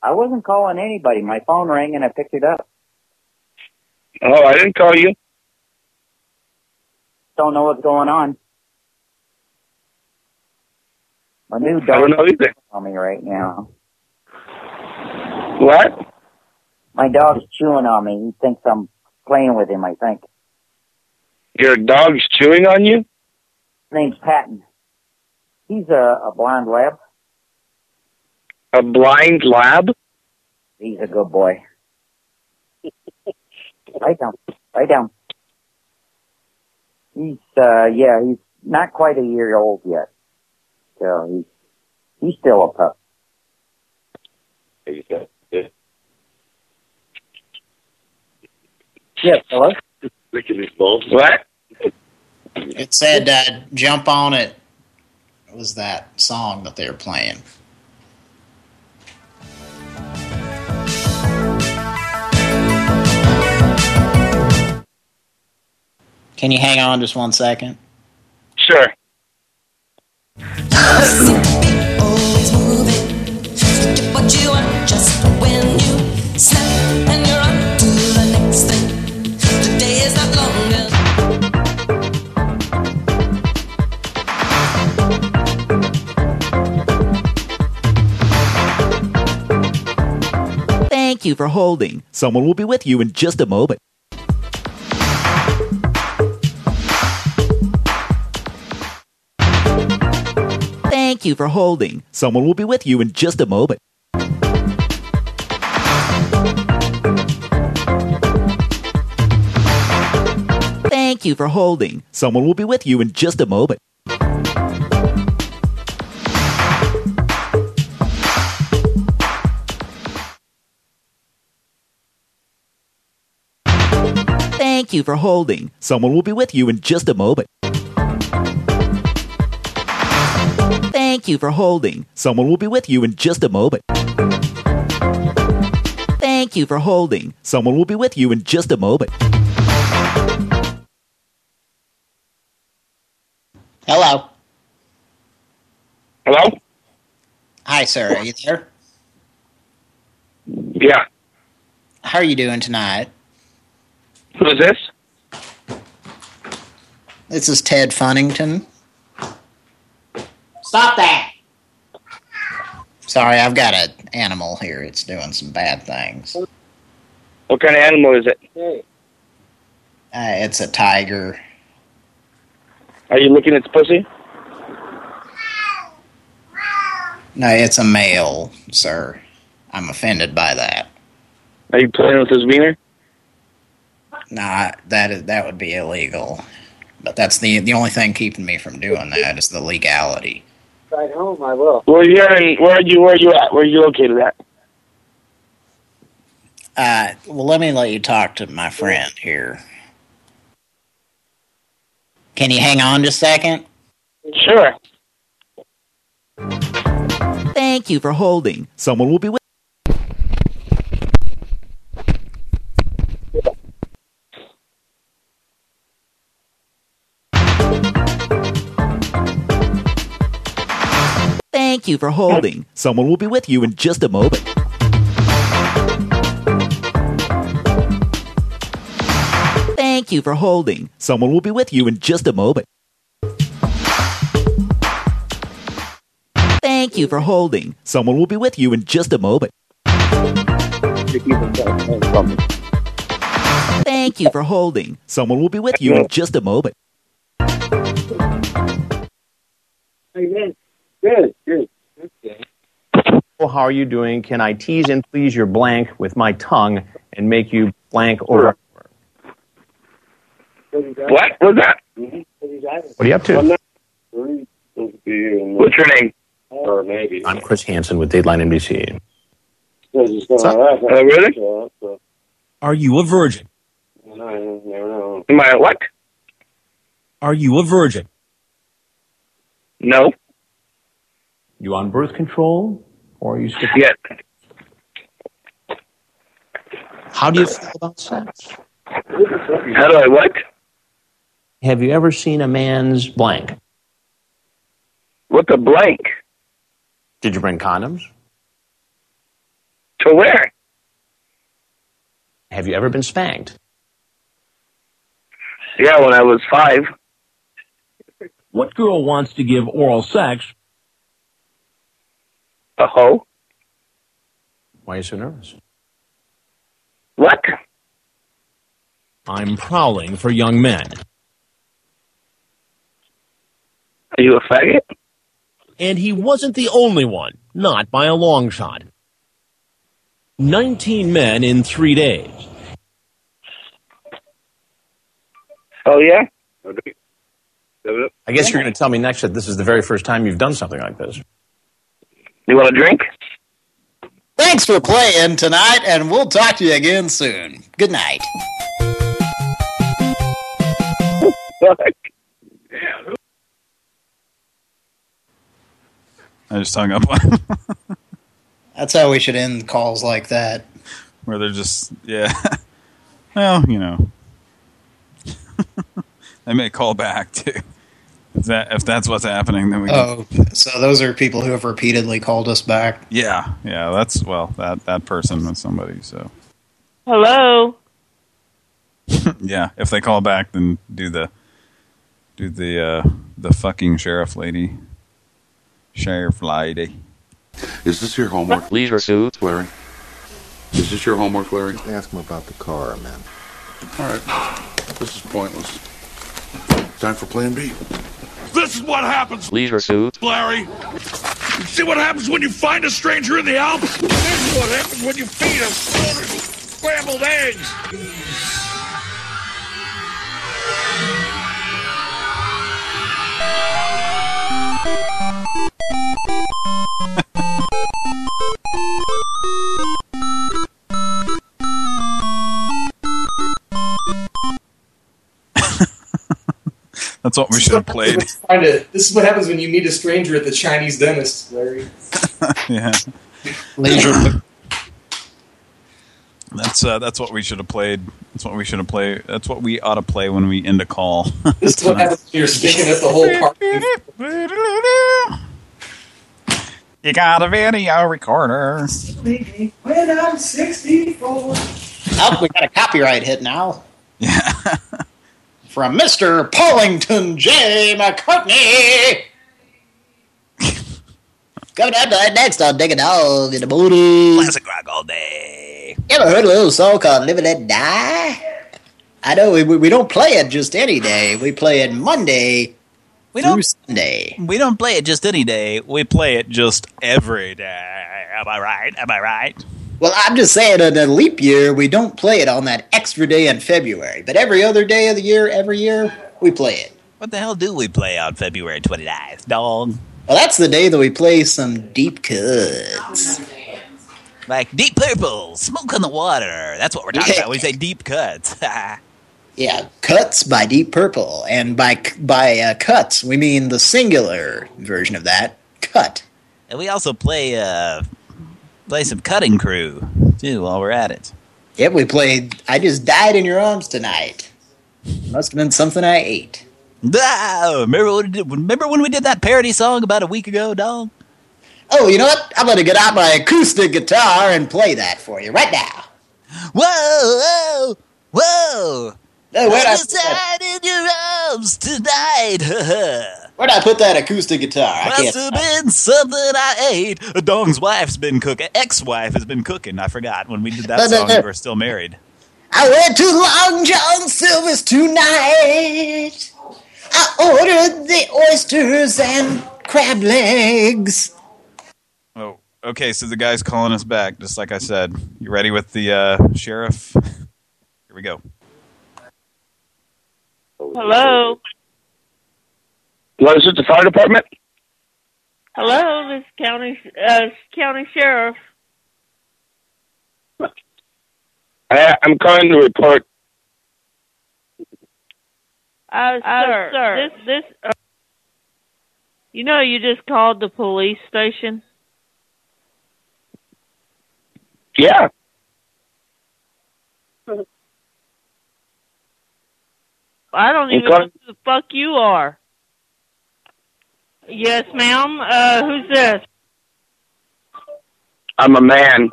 I wasn't calling anybody. My phone rang and I picked it up. Oh, I didn't call you. Don't know what's going on. My new dog I don't know either. on me right now. What? My dog's chewing on me. He thinks I'm playing with him, I think. Your dog's chewing on you? His name's Patton. He's a, a blind lab. A blind lab? He's a good boy. Lie down. Lie down. He's, uh, yeah, he's not quite a year old yet. So he's, he's still a pup. Yes, hello? Look at these balls. What? It said uh, jump on it. It was that song that they were playing. Can you hang on just one second? Sure. Always moving. But you are just when you snap and you're on to the next thing. The day is not long. Thank you for holding. Someone will be with you in just a moment. Thank you for holding. Someone will be with you in just a moment. Thank you for holding. Someone will be with you in just a moment. Thank you for holding. Someone will be with you in just a moment. Thank you for holding. Someone will be with you in just a moment. Thank you for holding. Someone will be with you in just a moment. Hello. Hello? Hi, sir. Are you there? Yeah. How are you doing tonight? Who is this? This is Ted Funnington. Stop that! Sorry, I've got an animal here. It's doing some bad things. Uh, What kind of animal is it? it's a tiger. Are you looking at its pussy? No, it's a male, sir. I'm offended by that. Are you playing with his wiener? Nah, that is, that would be illegal. But that's the the only thing keeping me from doing that is the legality. Right home, I will. Where you in, where are you? Where are you at? Where are you located at? Uh, well, let me let you talk to my friend here. Can you hang on just a second? Sure. Thank you for holding. Someone will be with Thank you for holding. Someone will be with you in just a moment. Thank you for holding. Someone will be with you in just a moment. Thank you for holding. Someone will be with you in just a moment. Thank you for holding. Someone will be with you in just a moment. Good, good. Okay. Well, how are you doing? Can I tease and please your blank with my tongue and make you blank over? What? What's that? What are you up to? What's your name? Or maybe. I'm Chris Hansen with Dateline NBC. What's up? Uh, really? Are you a virgin? Am I a what? Are you a virgin? No. You on birth control? Or are you still... Yes. How do you feel about sex? How do I what? Have you ever seen a man's blank? What's a blank? Did you bring condoms? To where? Have you ever been spanked? Yeah, when I was five. What girl wants to give oral sex? A hoe? Why are you so nervous? What? I'm prowling for young men. Are you a faggot? And he wasn't the only one, not by a long shot. 19 men in three days. Oh, yeah? I guess you're going to tell me next that this is the very first time you've done something like this. You want a drink? Thanks for playing tonight, and we'll talk to you again soon. Good night. I just hung up on. That's how we should end calls like that. Where they're just, yeah. well, you know. they may call back too. If that if that's what's happening, then we. Oh, so those are people who have repeatedly called us back. Yeah, yeah. That's well, that that person was somebody. So Hello. yeah, if they call back, then do the do the uh the fucking sheriff lady, sheriff lady. Is this your homework? Leisure suit. Larry? Is this your homework, Larry? Ask him about the car, man. All right. This is pointless. Time for plan B. This is what happens, Leisure suit. Larry. See what happens when you find a stranger in the Alps? This is what happens when you feed a scrambled eggs. That's what we should have played. Find a, this is what happens when you meet a stranger at the Chinese dentist, Larry. yeah. Leisure. That's uh, that's what we should have played. That's what we should have played. That's what we ought to play when we end a call. This is what happens when you're stinking at the whole party. You got a video recorder. When I'm 64. Oh, we got a copyright hit now. Yeah. From Mr. Paulington J. McCartney. Coming up uh, next on Dig a Dog in the Morning. Classic rock all day. You ever heard a little song called Live and Let Die? I know we, we we don't play it just any day. We play it Monday We through don't Sunday. we don't play it just any day. We play it just every day. Am I right? Am I right? Well, I'm just saying, in a leap year, we don't play it on that extra day in February. But every other day of the year, every year, we play it. What the hell do we play on February 29th, dog? Well, that's the day that we play some deep cuts. Like Deep Purple, Smoke on the Water. That's what we're talking Yeah. about. We say deep cuts. Yeah, cuts by Deep Purple, and by by uh, cuts we mean the singular version of that cut. and we also play uh play some Cutting Crew too while we're at it. Yep, we played. I just died in your arms tonight. Must have been something I ate. Ah, remember when, remember when we did that parody song about a week ago, dog? Oh, you know what? I'm gonna get out my acoustic guitar and play that for you right now. Whoa, whoa, whoa! No, where'd I I'm put that? inside in your arms tonight. Where'd I put that acoustic guitar? I Must can't. have been something I ate. Dong's wife's been cooking. Ex-wife has been cooking. I forgot when we did that No, no, song. no. We were still married. I went to Long John Silver's tonight. I ordered the oysters and crab legs. Oh, okay. So the guy's calling us back, just like I said. You ready with the uh, sheriff? Here we go. Hello. Hello, is it the fire department? Hello, this county uh, county sheriff. I, I'm calling to report. Uh, sir, sir, this this. Uh, you know, you just called the police station. Yeah. I don't You even know who the fuck you are. Yes, ma'am. Uh, who's this? I'm a man.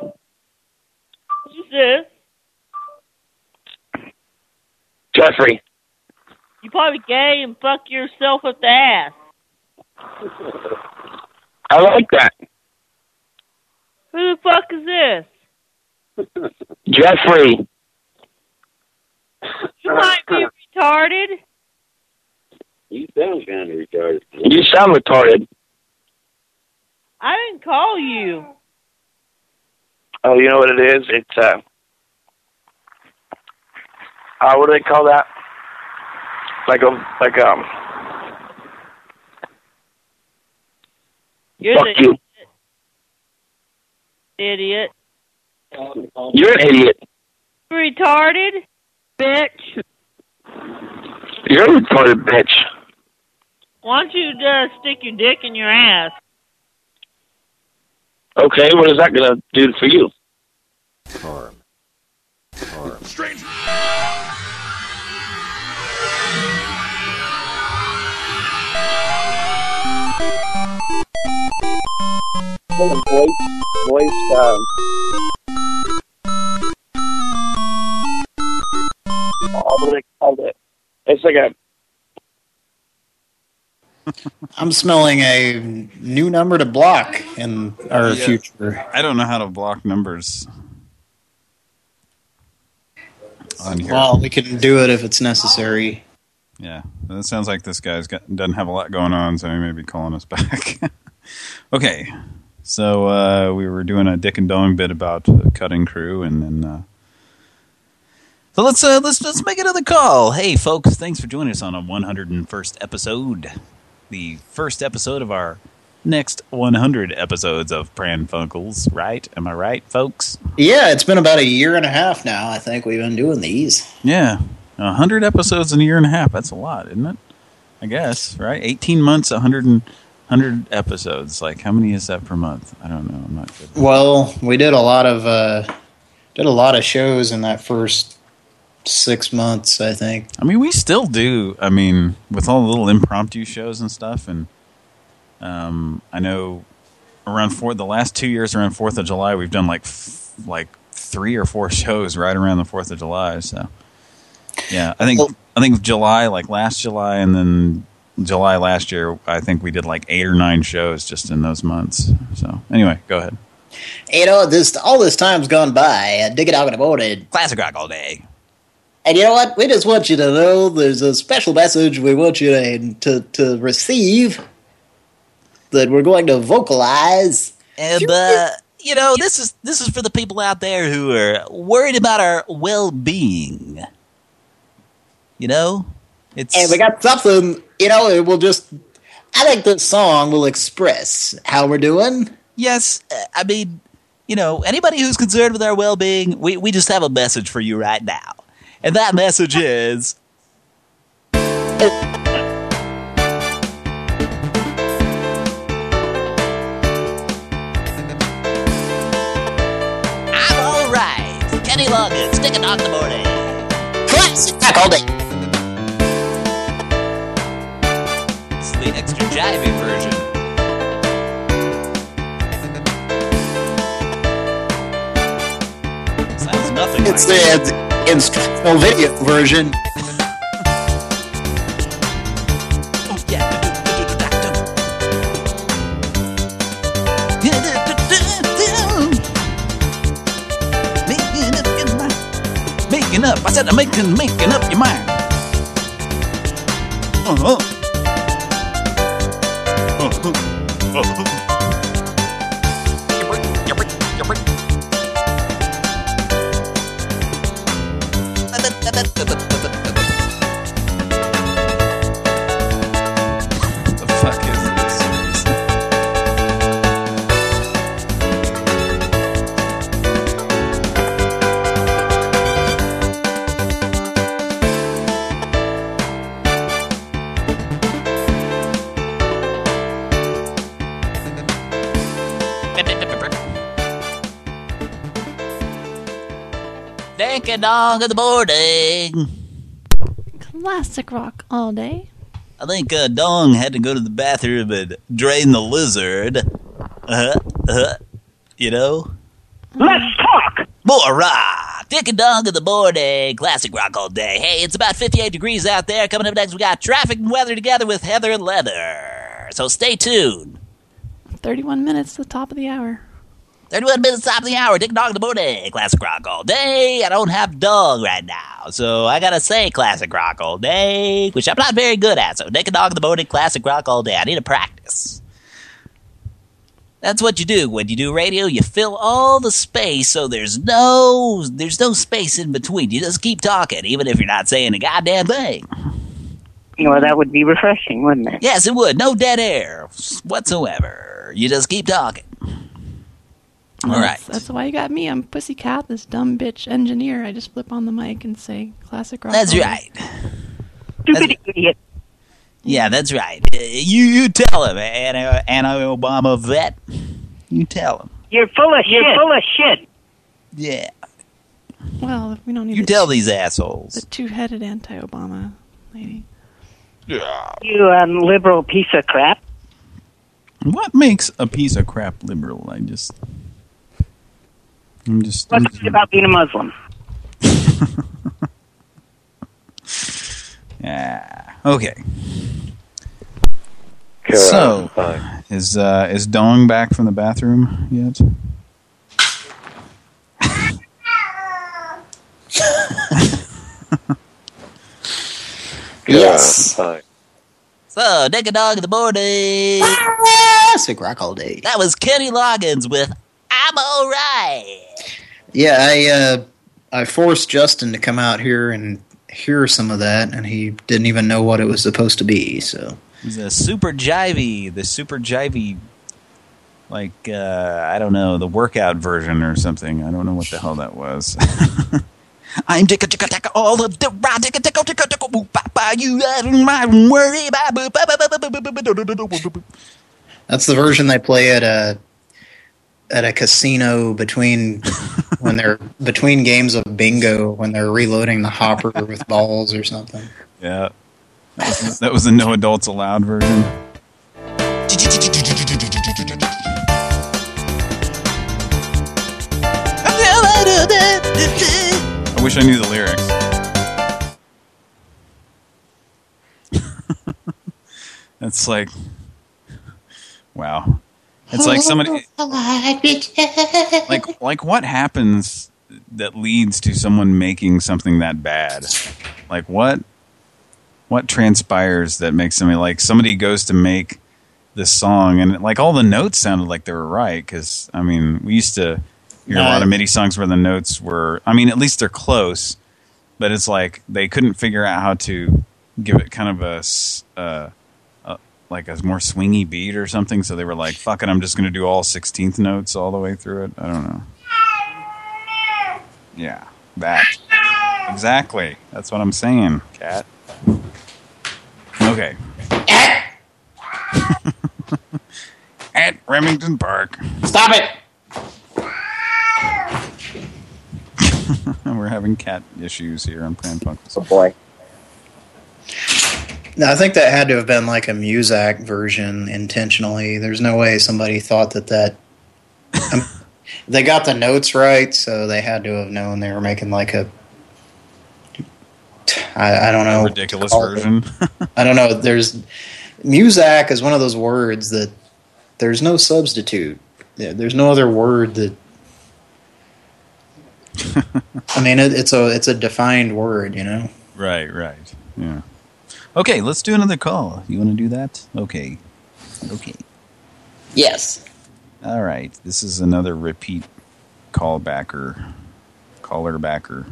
Who's this? Jeffrey. You probably gay and fuck yourself up the ass. I like that. Who the fuck is this? Jeffrey. You might be retarded. You sound kind of retarded. You sound retarded. I didn't call you. Oh, you know what it is? It's uh, uh what do they call that? Like a like um. You're fuck the you. idiot. You're an idiot. Retarded? Bitch. You're a retarded bitch. Why don't you just stick your dick in your ass? Okay, what is that going to do for you? Harm. Harm. Strange. Voice, voice, um, all the, all it. it's like a I'm smelling a new number to block in our Yeah. future. I don't know how to block numbers on here. Well, we can do it if it's necessary. Yeah, it sounds like this guy's doesn't have a lot going on, so he may be calling us back. okay, so uh, we were doing a Dick and Dong bit about uh, cutting crew, and then uh, so let's uh, let's let's make another call. Hey, folks, thanks for joining us on a 101st episode, the first episode of our next 100 episodes of Pran Funkels. Right? Am I right, folks? Yeah, it's been about a year and a half now. I think we've been doing these. Yeah, hundred episodes in a year and a half. That's a lot, isn't it? I guess, right? 18 months, 100, and, 100 episodes. Like, how many is that per month? I don't know. I'm not good. Well, we did a lot of uh, did a lot of shows in that first six months. I think. I mean, we still do. I mean, with all the little impromptu shows and stuff, and um, I know around four, the last two years around Fourth of July, we've done like f like three or four shows right around the Fourth of July. So, yeah, I think I think July, like last July, and then July last year, I think we did like eight or nine shows just in those months. So, anyway, go ahead. You know, this all this time's gone by. Uh, dig it out in the morning. Classic rock all day. And you know what? We just want you to know there's a special message we want you to to, to receive that we're going to vocalize. And uh, you know, this is this is for the people out there who are worried about our well-being. You know, it's And we got something, you know, it will just. I think this song will express how we're doing. Yes, uh, I mean, you know, anybody who's concerned with our well-being, we we just have a message for you right now, and that message is. I'm all right. Kenny Loggins, stick it on the morning. Classic day. It's the extra jivey version. Sounds nothing It's like it. the instructional video version. Making up your mind. Making up. I said I'm making, making up your mind. Uh-huh. Uh-huh. Uh-huh. Dick and dong in the morning. Classic rock all day. I think uh, Dong had to go to the bathroom and drain the lizard. Uh-huh, uh-huh. You know? Let's talk. More rock. Dick and Dong in the morning. Classic rock all day. Hey, it's about 58 degrees out there. Coming up next, we got traffic and weather together with Heather and Leather. So stay tuned. 31 minutes to the top of the hour. 31 minutes top of the hour. Dick and Dong in the morning. Classic rock all day. I don't have Dong right now, so I gotta say classic rock all day, which I'm not very good at. So Dick and Dong in the morning. Classic rock all day. I need to practice. That's what you do when you do radio. You fill all the space, so there's no there's no space in between. You just keep talking, even if you're not saying a goddamn thing. Well, that would be refreshing, wouldn't it? Yes, it would. No dead air whatsoever. You just keep talking. All right. That's, that's why you got me. I'm Pussycat, this dumb bitch engineer. I just flip on the mic and say classic rock. That's all right. Stupid idiot. Yeah, that's right. Uh, You you tell him, Anna, Anna Obama vet. You tell him. You're full of You're full of shit. Yeah. Well, we don't need You tell these assholes. the two-headed anti-Obama lady. Yeah. You um, liberal piece of crap. What makes a piece of crap liberal? I just... I'm just... I'm What's it about being a Muslim? yeah. Okay. So, is uh, is Dong back from the bathroom yet? Yes. So, Dick and Dog in the morning. Classic rock all day. That was Kenny Loggins with I'm Alright. Yeah, I uh, I forced Justin to come out here and hear some of that, and he didn't even know what it was supposed to be. So He's a super jivey, the super jivey, like, uh, I don't know, the workout version or something. I don't know what the hell that was. I'm dicka dicka dicka all of the ride dicka dicka dicka dicka boop ba ba you don't mind worry ba boop ba ba ba ba ba ba ba ba ba ba ba that's the version they play at a at a casino between when they're between games of bingo when they're reloading the hopper with balls or something. Yeah. That was, that was the no adults allowed version. I wish I knew the lyrics. It's like, wow. It's like somebody, like, like what happens that leads to someone making something that bad? Like what, what transpires that makes somebody, like somebody goes to make this song and like all the notes sounded like they were right. Cause I mean, we used to hear a lot of MIDI songs where the notes were, I mean, at least they're close, but it's like they couldn't figure out how to give it kind of a, uh, like a more swingy beat or something. So they were like, fuck it, I'm just going to do all 16th notes all the way through it. I don't know. Yeah, that. Exactly. That's what I'm saying, cat. Okay. At Remington Park. Stop it! We're having cat issues here on Pran Funkels. Oh boy. I think that had to have been like a Muzak version intentionally. There's no way somebody thought that that. Um, they got the notes right, so they had to have known they were making like a. I, I don't know. ridiculous version. I don't know. There's Muzak is one of those words that there's no substitute. Yeah, There's no other word that. I mean, it, it's a it's a defined word, you know. Right, right. Yeah. Okay, let's do another call. You want to do that? Okay. Okay. Yes. All right. This is another repeat callbacker. Caller backer.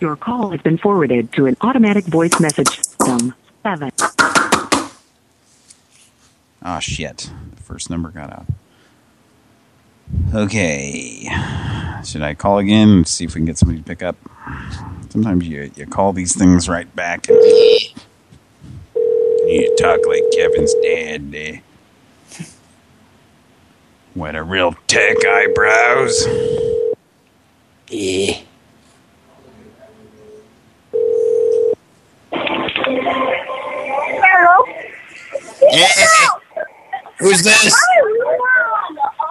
Your call has been forwarded to an automatic voice message system. Seven. Ah, shit. The first number got out. Okay. Should I call again and see if we can get somebody to pick up? Sometimes you you call these things right back and you talk like Kevin's dad. Eh? What a real tech eyebrows. Yeah. Hey, who's this?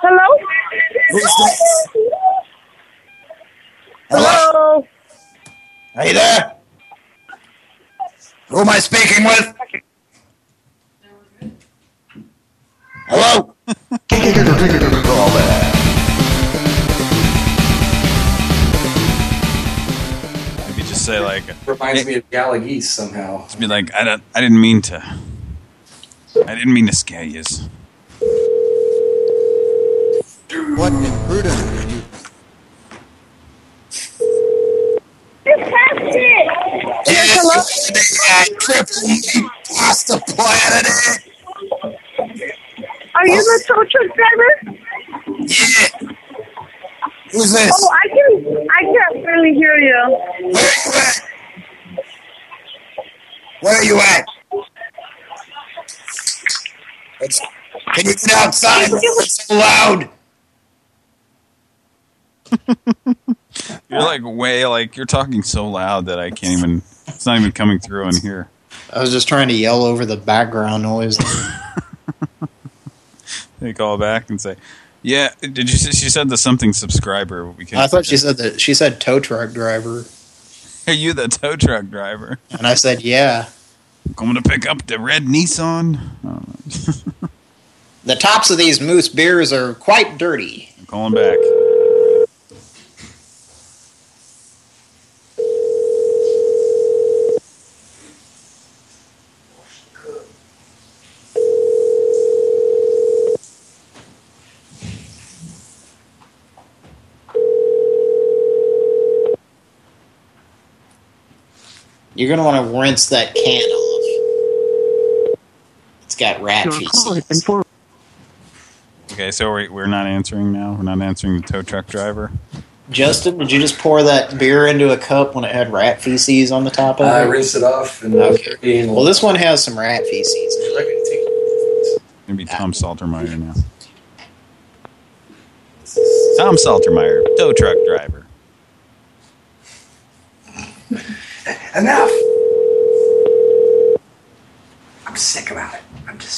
Hello? Who's this? Hello? Are you there? Who am I speaking with? Hello? Maybe just say like, Reminds me of Gallagese somehow. just be like, I don't, I didn't mean to, I didn't mean to scare you. What imprudence are you? Yes, hello? triple meat pasta planet. Eh? Are you the tow truck driver? Yeah. Who's this? Oh, I can I can't really hear you. Where are you at? Where are you at? It's, can you get outside? It's so loud. You're like way like you're talking so loud that I can't even. It's not even coming through in here. I was just trying to yell over the background noise. They call back and say, "Yeah, did you?" She said the something subscriber. We can't I thought she said that she said tow truck driver, Are you the tow truck driver? and I said yeah. Coming to pick up the red Nissan. The tops of these moose beers are quite dirty. I'm calling back. You're gonna want to rinse that can off. It's got rat feces. call has been forwarded. Okay, so we, we're not answering now. We're not answering the tow truck driver. Justin, did you just pour that beer into a cup when it had rat feces on the top of it? I rinsed it off and Okay. Well, this one has some rat feces. Maybe Tom Saltermeyer now. Tom Saltermeyer, tow truck driver. Enough. I'm sick about it.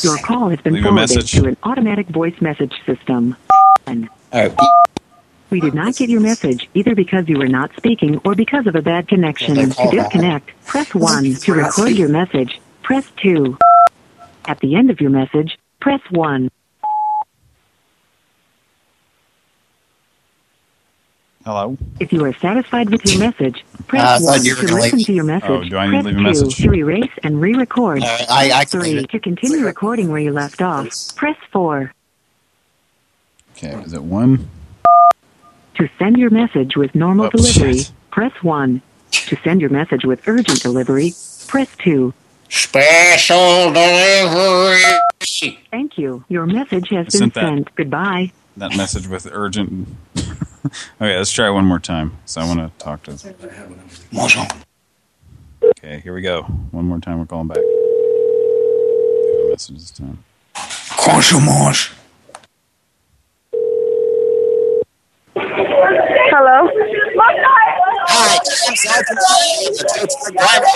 Your call has been Leave forwarded to an automatic voice message system. We did not get your message either because you were not speaking or because of a bad connection. To disconnect, press 1. To record your message, press 2. At the end of your message, press 1. Hello? If you are satisfied with your message, Uh, press thought 1 you to listen leave- to your message. Oh, do I need to press leave a 2 to erase and re-record. Uh, I, I 3 to continue recording where you left off. Press 4. Okay, is it one? To send your message with normal Oh, delivery, shit. press 1. To send your message with urgent delivery, press 2. Special delivery. Thank you. Your message has I been sent that. sent. Goodbye. That message with urgent. okay, let's try one more time. So I want to talk to. Bonjour. Okay, here we go. One more time. We're calling back. Leave a message this time. Consommage. Hello? Hi, Tom Saltermeyer, the tow truck driver.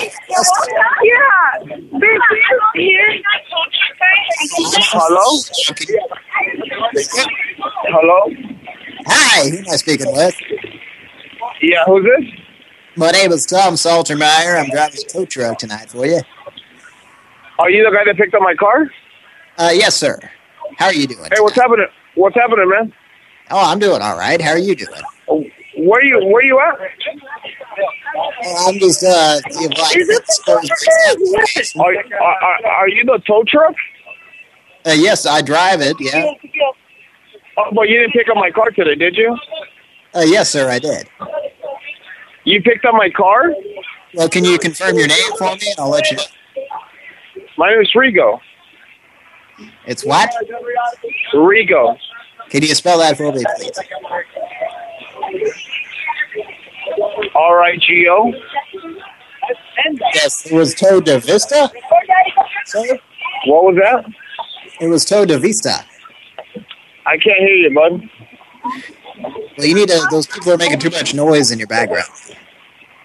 Yeah. Big here. Hello? Hello? Hi, who am I speaking with? Yeah, who's this? My name is Tom Saltermeyer. I'm driving a tow truck tonight for you. Are you the guy that picked up my car? Uh, yes, sir. How are you doing? Hey, what's happening? What's happening, man? Oh, I'm doing all right. How are you doing? Oh, Where you Where you at? Oh, I'm just, uh, you know, like, Are, are, are, are you the tow truck? uh, yes, I drive it, yeah. Oh, but you didn't pick up my car today, did you? Uh, yes, sir, I did. You picked up my car? Well, can you confirm your name for me and I'll let you know? My name is Rigo. It's what? Rigo. Can you spell that for me, please? R I G O. Yes, it was towed to Vista. Sir? What was that? It was towed to Vista. I can't hear you, bud. Well, you need to, those people are making too much noise in your background.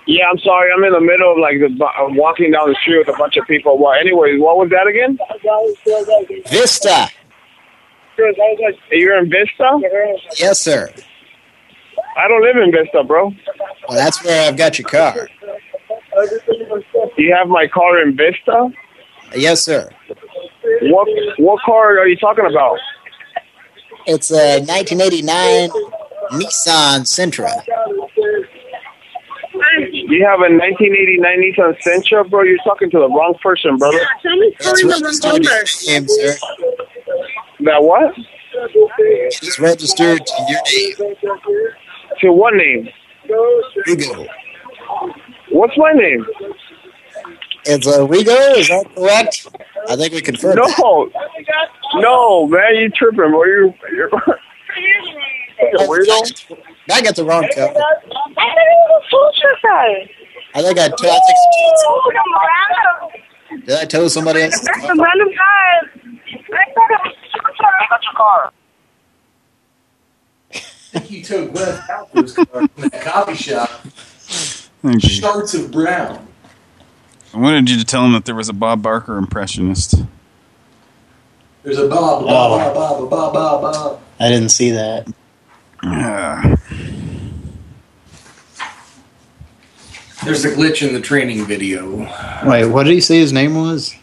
Yeah, I'm sorry. I'm in the middle of like the, I'm walking down the street with a bunch of people. Well, anyways, what was that again? Vista. You're in Vista? Yes, sir. I don't live in Vista, bro. Well, that's where I've got your car. You have my car in Vista? Yes, sir. What What car are you talking about? It's a 1989 Nissan Sentra. You have a 1989 Nissan Sentra, bro? You're talking to the wrong person, brother. It's registered to your name, sir. That what? It's registered to your name. To what name? Rigo. What's my name? It's a Rigo, is that correct? I think we confirmed that. No, no, man, you tripping, bro? You, you're, you're weirdo. I got the wrong cover. say? I think I told. I Ooh, some think, did I tell somebody else? some random guys. I got your car. He took Gwyneth Paltrow's car from that coffee shop. Thank you. Shards of brown. I wanted you to tell him that there was a Bob Barker impressionist. There's a Bob, Bob, oh. Bob, Bob, Bob, Bob, Bob. I didn't see that. Yeah. There's a glitch in the training video. Wait, what did he say his name was?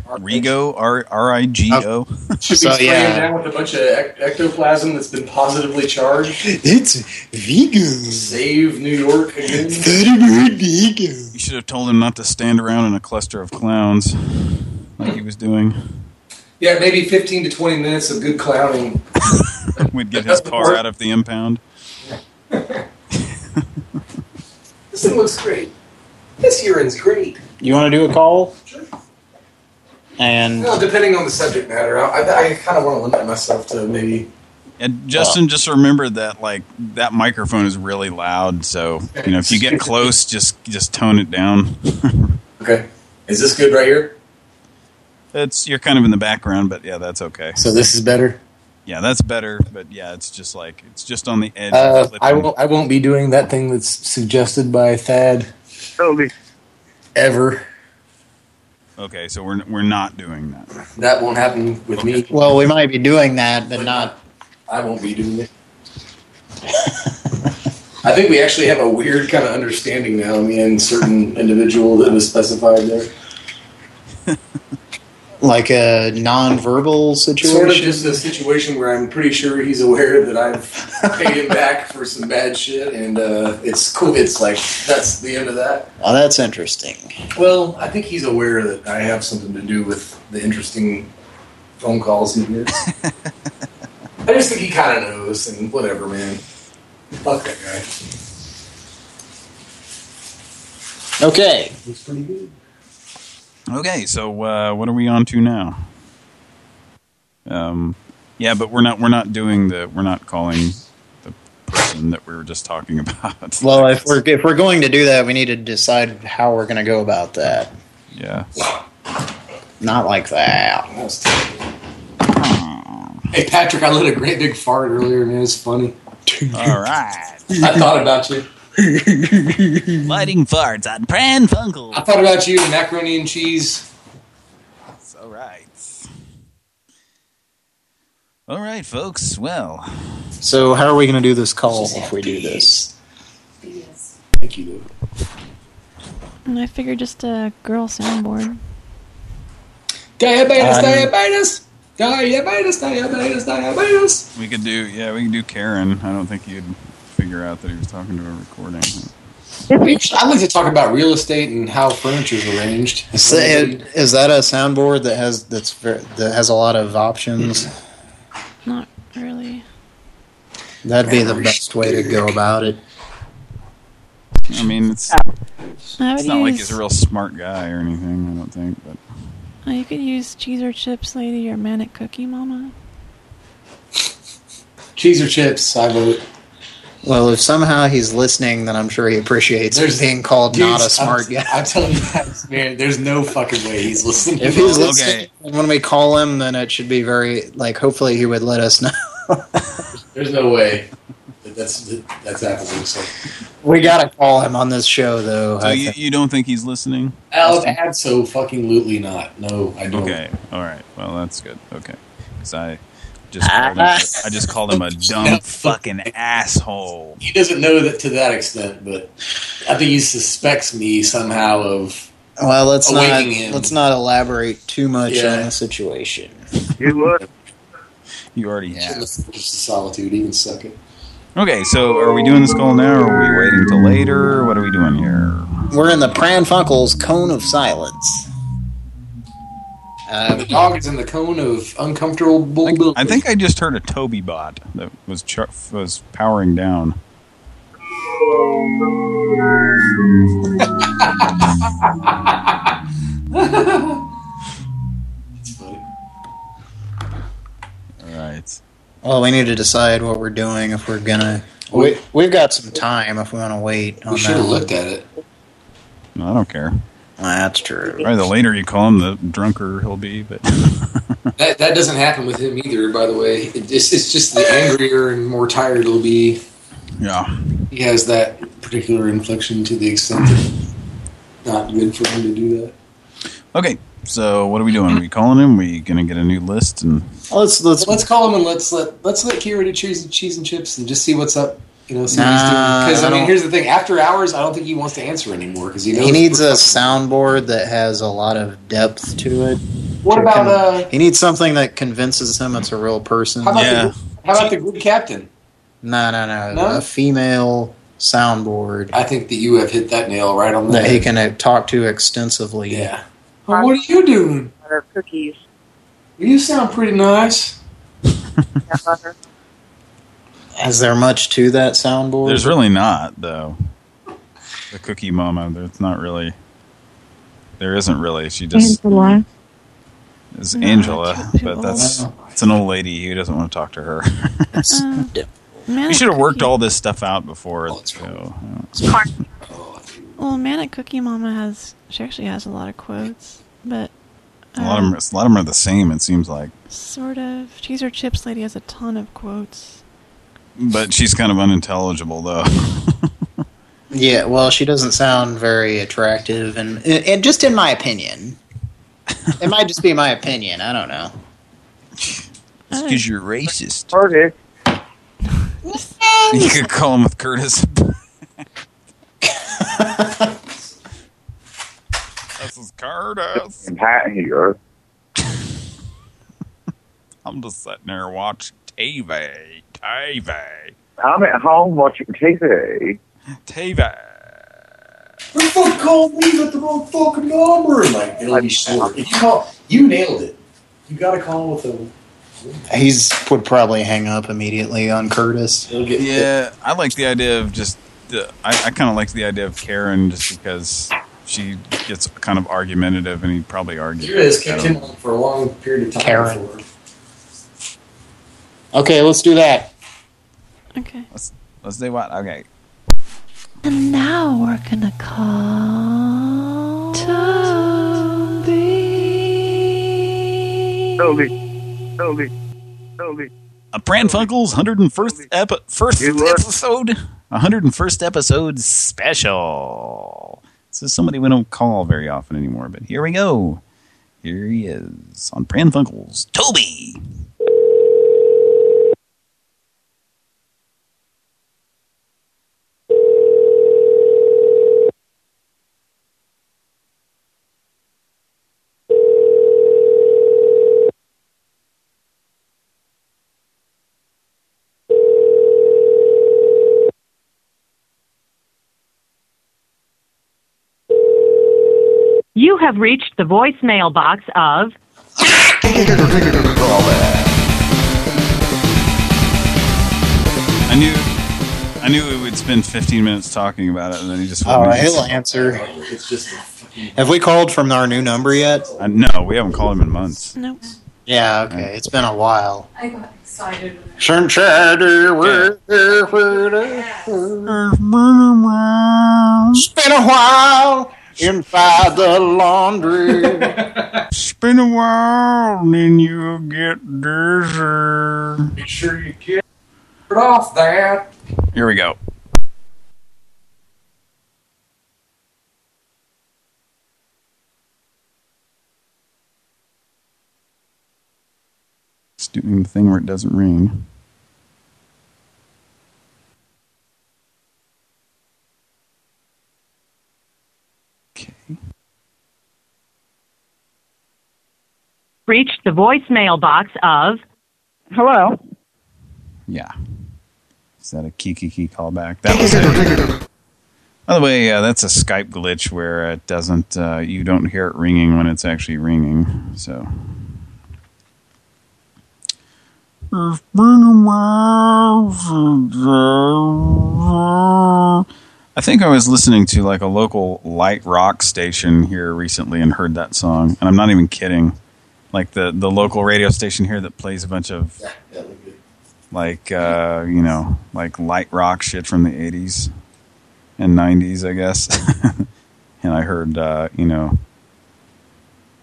Rigo, R R I G O. Oh. Should So, be spraying yeah. down with a bunch of ec- ectoplasm that's been positively charged. It's Vigo. Save New York again. Vigo. You should have told him not to stand around in a cluster of clowns like he was doing. Yeah, maybe 15 to 20 minutes of good clowning. We'd get his car out of the impound. This thing looks great. This urine's great. You want to do a call? And Well, depending on the subject matter, I, I, I kind of want to limit myself to maybe. And Justin, just remember that like that microphone is really loud. So you know, if you get close, just just tone it down. Okay. Is this good right here? It's you're kind of in the background, but yeah, that's okay. So this is better. Yeah, that's better. But yeah, it's just like it's just on the edge. Uh, of I won't. I won't be doing that thing that's suggested by Thad. Ever. Okay, so we're we're not doing that. That won't happen with me. well, we might be doing that, but not. I won't be doing it. I think we actually have a weird kind of understanding now, me and certain individual that was specified there. Like a non-verbal situation. Sort of just a situation where I'm pretty sure he's aware that I've paid him back for some bad shit, and uh, it's cool. It's like that's the end of that. Oh, that's interesting. Well, I think he's aware that I have something to do with the interesting phone calls he gets. I just think he kind of knows, and whatever, man. Fuck that guy. Okay. He's pretty good. Okay, so uh, what are we on to now? Um, yeah, but we're not we're not doing the we're not calling the person that we were just talking about. Well, if we're if we're going to do that, we need to decide how we're going to go about that. Yeah. Not like that. Hey, Patrick, I lit a great big fart earlier, man. It's funny. All right. I thought about you. Lighting farts on Pran Funkle. I thought about you, macaroni and cheese. It's all right. All right, folks. Well, So, how are we going to do this call if we do this? Thank you. And I figured just a girl soundboard. Diabetes, Um, diabetes, diabetes, diabetes, diabetes. we could do yeah, we could do Karen. I don't think you'd figure out that he was talking to a recording. I like to talk about real estate and how furniture's arranged. Is that, is that a soundboard that has that's ver that has a lot of options? Not really. That'd be the best way to go about it. I mean, it's uh, I it's would not like he's a real smart guy or anything. I don't think, but Oh, you could use cheese or chips lady or manic cookie mama. Cheese or chips, I vote. Well, if somehow he's listening, then I'm sure he appreciates There's- being called not a smart I'm, guy. I'm telling you guys, man, there's no fucking way he's listening. If he's Okay. listening, when we call him, then it should be very like. Hopefully, he would let us know. There's no way that that's that that's happening. So, we gotta call him on this show, though. so you, you don't think he's listening? Al, add so fucking lootly not. No, I don't. Okay, all right. Well, that's good. Okay, because I just ah. called him, I just called him a dumb fucking asshole. He doesn't know that to that extent, but I think he suspects me somehow of. Well, let's not him. let's not elaborate too much Yeah. on the situation. You would. You already have. Just, just the solitude, even can suck it. Okay, so are we doing this call now, or are we waiting till later? What are we doing here? We're in the Pran Funkel's cone of silence. Uh, the dog is in the cone of uncomfortable bull. I think I just heard a Toby bot that was char was powering down. All right. Well, we need to decide what we're doing if we're gonna We, we've got some time if we want to wait. We should have looked at it. No, I don't care. That's true. Probably the later you call him, the drunker he'll be. But That that doesn't happen with him either. By the way, it, it's it's just the angrier and more tired he'll be. Yeah. He has that particular inflection to the extent that not good for him to do that. okay, so what are we doing? Are we calling him? Are we gonna get a new list and let's let's let's call him and let's let let's let Kira do cheese cheese and chips and just see what's up. You know, see what he's doing. Nah, Because I, I mean, here's the thing: after hours, I don't think he wants to answer anymore because he knows He needs a soundboard that has a lot of depth to it. What To about, con- uh, He needs something that convinces him it's a real person. How about the how about the good captain? No, no, no, No? A female soundboard. I think that you have hit that nail right on the that he can uh, talk to extensively. Yeah. Oh, what are you doing? Butter cookies. You sound pretty nice. butter. Is there much to that soundboard? there's really not though. The cookie mama, it's not really. There isn't really. She just Angela. is No, Angela, but that's it's an old lady who doesn't want to talk to her. Uh, we should have worked Cookie- all this stuff out before. so, Well, Manic Cookie Mama has she actually has a lot of quotes, but a lot of them, a lot of them are the same. It seems like, sort of. Cheese or Chips Lady has a ton of quotes. But she's kind of unintelligible though. Yeah, well, she doesn't sound very attractive, and, and just in my opinion, it might just be my opinion. I don't know. because you're racist. Curtis. You could call him with Curtis. this is Curtis. Pat here. I'm just sitting there watching TV. TV. I'm at home watching TV. TV. Who the fuck called me with the wrong fucking number? Like, it'll be short. If you call, you nailed it. You got to call with a. He's would probably hang up immediately on Curtis. Yeah, I like the idea of just. The, I, I kind of like the idea of Karen just because she gets kind of argumentative, and he'd probably argues. Kira has I kept him on for a long period of time. Karen. Before. Okay, let's do that. Okay. Let's let's do what? Okay. And now we're gonna call Toby. Toby. Toby. Toby. A Pran Funkels 101st epi first episode, 101st episode special. This is somebody we don't call very often anymore, but here we go. Here he is on Pran Funkels. Toby. You have reached the voicemail box of I knew I knew we would spend 15 minutes talking about it, and then he just Oh, wouldn't he'll answer. Have we called from our new number yet? Uh, no, we haven't called him in months. Nope. Yeah, okay. It's been a while. I got excited. when It's been a while inside the laundry. It's a while, and then you'll get dizzy. Be sure you get off that. Here we go. It's doing the thing where it doesn't ring. Reached the voicemail box of Hello. Yeah. Is that a kiki key callback? That was a, By the way, uh, that's a Skype glitch where it doesn't, uh, you don't hear it ringing when it's actually ringing. So. It's been a while since I- I think I was listening to like a local light rock station here recently and heard that song, and I'm not even kidding. Like the the local radio station here that plays a bunch of like uh, you know, like light rock shit from the '80s and '90s, I guess. and I heard, uh, you know,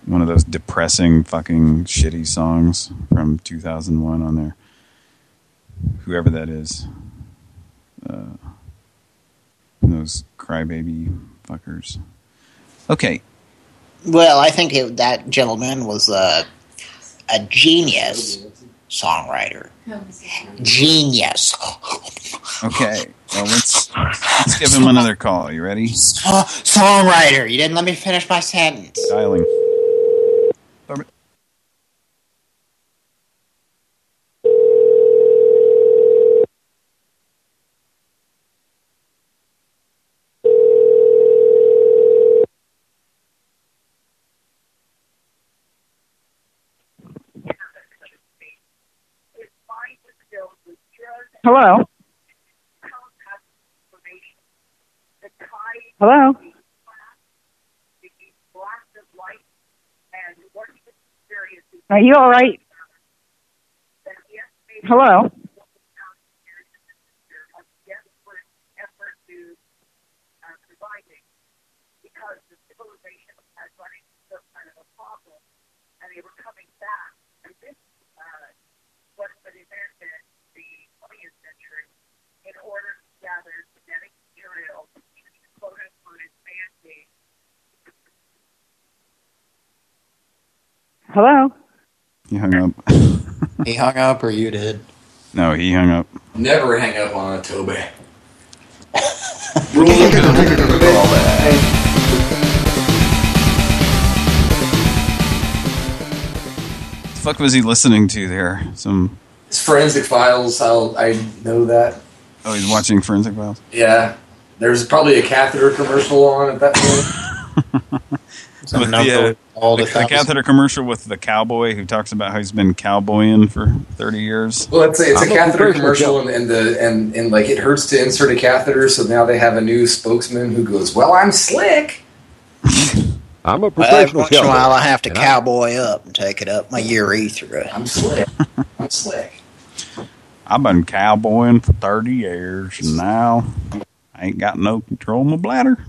one of those depressing, fucking shitty songs from 2001 on there. Whoever that is, uh, those crybaby fuckers. Okay, Well, I think it, that gentleman was a, a genius songwriter. Genius. okay. Well, let's let's give him another call. You ready? Songwriter. You didn't let me finish my sentence. Dialing. Hello. Hello. Are you all right? Hello. Hello. He hung up. he hung up, or you did? No, he hung up. Never hang up on a Toby. What the fuck was he listening to there? Some. It's Forensic Files. I'll, I know that. Oh, he's watching Forensic Files. Yeah. There's probably a catheter commercial on at that point. With the, uh, all the, the the catheter commercial with the cowboy who talks about how he's been cowboying for 30 years. Well, let's say it's a catheter commercial, and, and the and and like it hurts to insert a catheter, so now they have a new spokesman who goes, "Well, I'm slick." I'm a every professional once in a while, I have to and I- cowboy up and take it up my urethra. I'm slick. I'm slick. I've been cowboying for 30 years, and now I ain't got no control of my bladder.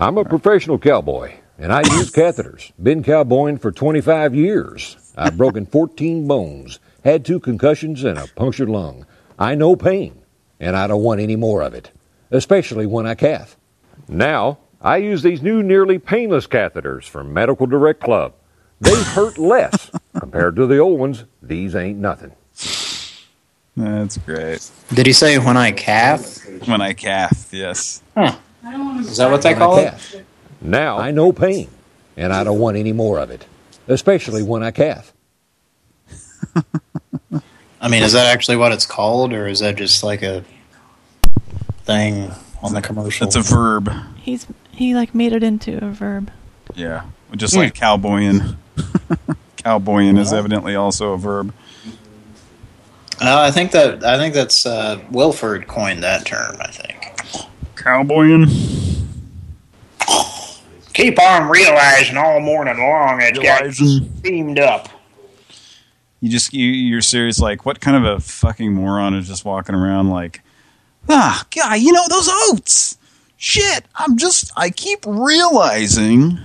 I'm a professional cowboy, and I use catheters. Been cowboying for 25 years. I've broken 14 bones, had two concussions, and a punctured lung. I know pain, and I don't want any more of it, especially when I cath. Now, I use these new nearly painless catheters from Medical Direct Club. They hurt less. Compared to the old ones, these ain't nothing. That's great. Did he say when I calf? When I calf, yes. Huh. Is that what they When I call it? Now, I know pain, and I don't want any more of it, especially when I cath. I mean, is that actually what it's called, or is that just like a thing on the commercial? It's a verb. He's he like made it into a verb. Yeah. Just like cowboying. cowboying is evidently also a verb. Uh, I think that I think that's uh, Wilford coined that term. I think. Cowboying. Keep on realizing all morning long it's got steamed up. You just you, you're serious. Like, what kind of a fucking moron is just walking around like, ah, God, you know those oats. Shit, I'm just. I keep realizing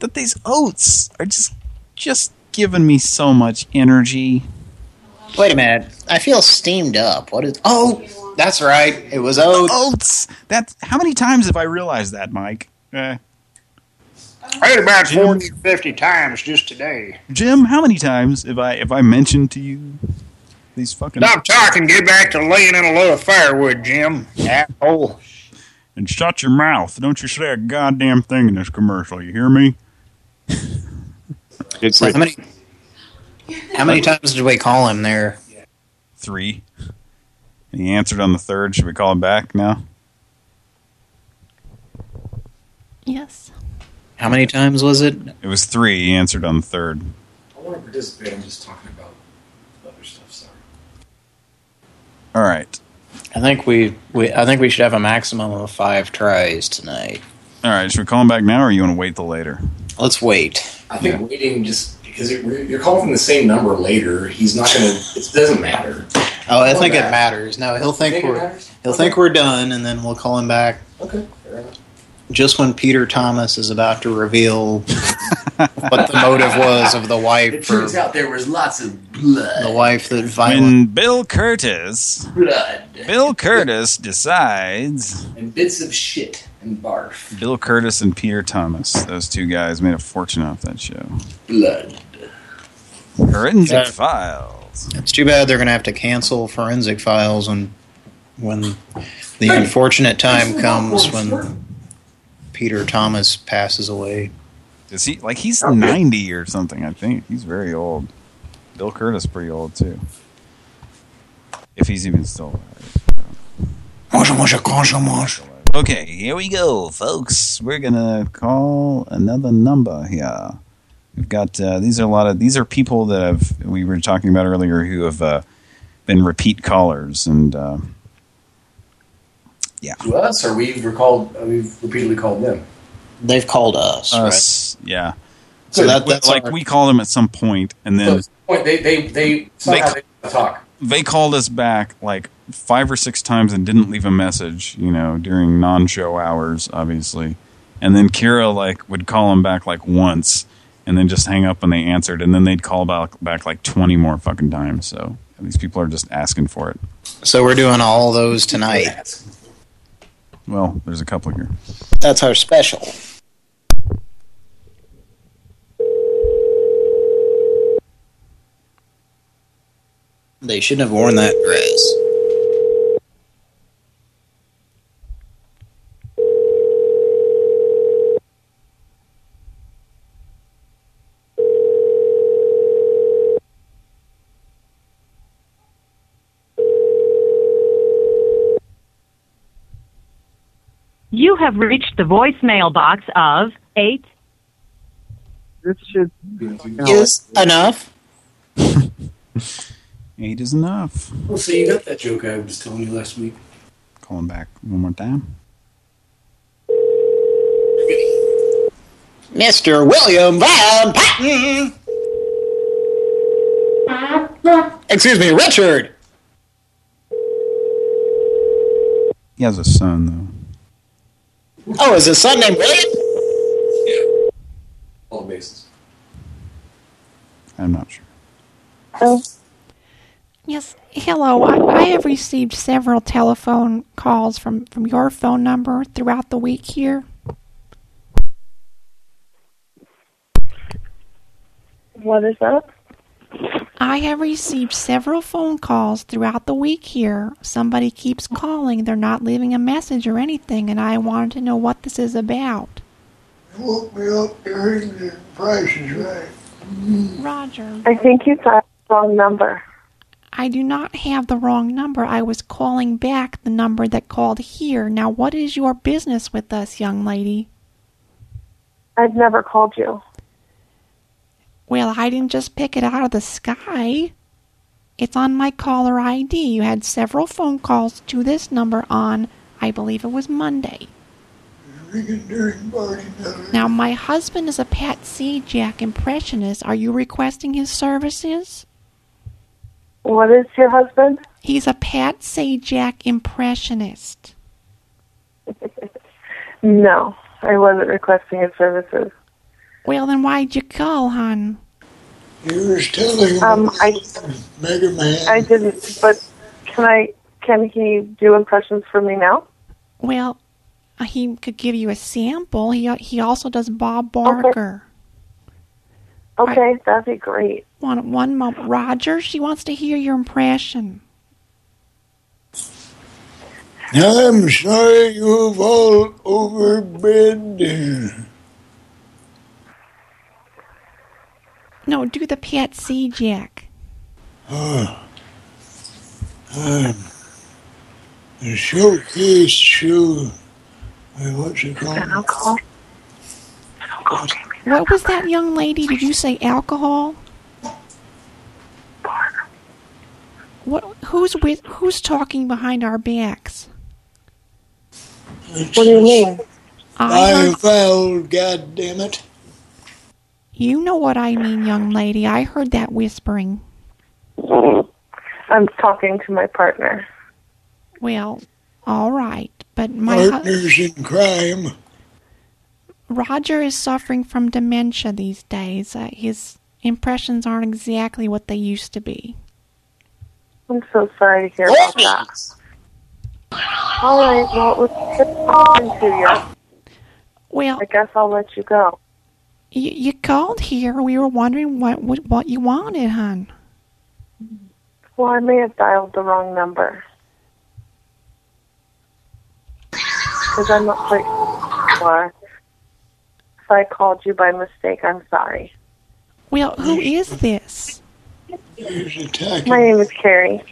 that these oats are just just giving me so much energy. Wait a minute. I feel steamed up. What is? Oh, that's right. It was oats. Oats. That's how many times have I realized that, Mike? Eh. I heard about 40 or 50 times just today. Jim, how many times have I if I mentioned to you these fucking Stop talking. Get back to laying in a load of firewood, Jim. Asshole. and shut your mouth? Don't you say a goddamn thing in this commercial? You hear me? So how many? How many times did we call him there? Three. And he answered on the third. Should we call him back now? Yes. How many times was it? It was three. He answered on the third. I want to participate. I'm just talking about other stuff. Sorry. All right. I think we, we I think we should have a maximum of five tries tonight. All right. Should we call him back now, or you want to wait till later? Let's wait. I think waiting just because you're calling from the same number later. He's not gonna. It doesn't matter. Oh, I think it matters. No, he'll think, Think we're he'll think we're done, and then we'll call him back Okay, just when Peter Thomas is about to reveal what the motive was of the wife It turns out there was lots of blood. the wife that violent. When Bill Kurtis, Blood Bill Kurtis decides, and bits of shit and barf. Bill Kurtis and Peter Thomas, those two guys made a fortune off that show. Blood. Forensic Yeah. Files. It's too bad they're going to have to cancel Forensic Files when when the unfortunate time comes when Peter Thomas passes away. Is he like he's 90 or something? I think he's very old. Bill Kurtis pretty old too. If he's even still alive. Okay, here we go, folks. We're gonna call another number here. We've got uh, these are a lot of these are people that have we were talking about earlier who have uh, been repeat callers and uh, yeah, To us, or we've recalled, uh, we've repeatedly called them. They've called us, us, yeah. So So that- that, that's like our- we call them at some point, and then So, point, they they they somehow they, talk. they called us back like five or six times and didn't leave a message, you know, during non-show hours, obviously. And then Kira like would call them back like once, and then just hang up when they answered, and then they'd call back back like twenty more fucking times. So these people are just asking for it. So we're doing all those tonight. Well, there's a couple here. That's our special. They shouldn't have worn that dress. You have reached the voicemail box of 8. This should Is enough. Eight is enough. Well, so you got that joke I was telling you last week. Call them back one more time. Mr. William Van Patten. Excuse me, Richard. He has a son though. Oh, is his son named William? Yeah. All the bases. I'm not sure. Oh. Yes, hello. I, I have received several telephone calls from, from your phone number throughout the week here. What is that? I have received several phone calls throughout the week here. Somebody keeps calling. They're not leaving a message or anything, and I wanted to know what this is about. Woke me up during the price is right. Roger. I think you got the wrong number. I do not have the wrong number. I was calling back the number that called here. Now, what is your business with us, young lady? I've never called you. Well, I didn't just pick it out of the sky. It's on my caller ID. You had several phone calls to this number on, I believe it was Monday. Ringing during party time. Now, my husband is a Pat Sajak impressionist. Are you requesting his services? What is your husband? He's a Pat Sajak impressionist. No, I wasn't requesting his services. Well, then why'd you call, hon? You was telling Um, I, Mega Man. I didn't. But can I? Can he do impressions for me now? Well, uh, he could give you a sample. He he also does Bob Barker. Okay, that'd be great. One one moment, Roger. She wants to hear your impression. I'm sorry you've all overbid. No, do the Pat Sajak. Oh. Um, the showcase show. uh, What's it called? Alcohol. What was that young lady? Did you say alcohol? What? Who's with? Who's talking behind our backs? What do you mean? I I heard, fouled, God damn it. You know what I mean, young lady. I heard that whispering. I'm talking to my partner. Well, all right, but my Partners in crime. Roger is suffering from dementia these days. Uh, his impressions aren't exactly what they used to be. I'm so sorry to hear about that. All right, well, it was good talking to you. Well, I guess I'll let you go. You, you called here. We were wondering what what, what you wanted, hon. Well, I may have dialed the wrong number. Because I'm not quite sure. If I called you by mistake, I'm sorry. Well, who is this? My name is Carrie.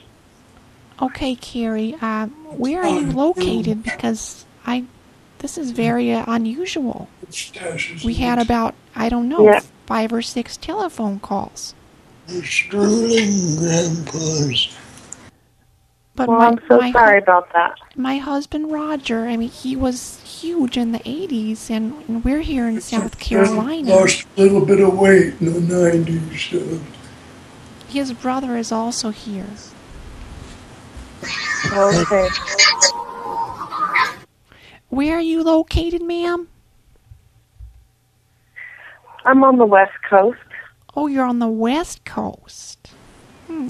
Okay, Carrie. Uh, where are you located? Because I, this is very uh, unusual. We had about I don't know Yeah. five or six telephone calls. Sterling grandpas. But well, my, I'm so my, sorry about that. My husband Roger. I mean, he was huge in the '80s, and, and we're here in South Carolina. Lost a little bit of weight in the 90s. So. His brother is also here. Okay. Where are you located, ma'am? I'm on the West Coast. Oh, you're on the West Coast. Hmm.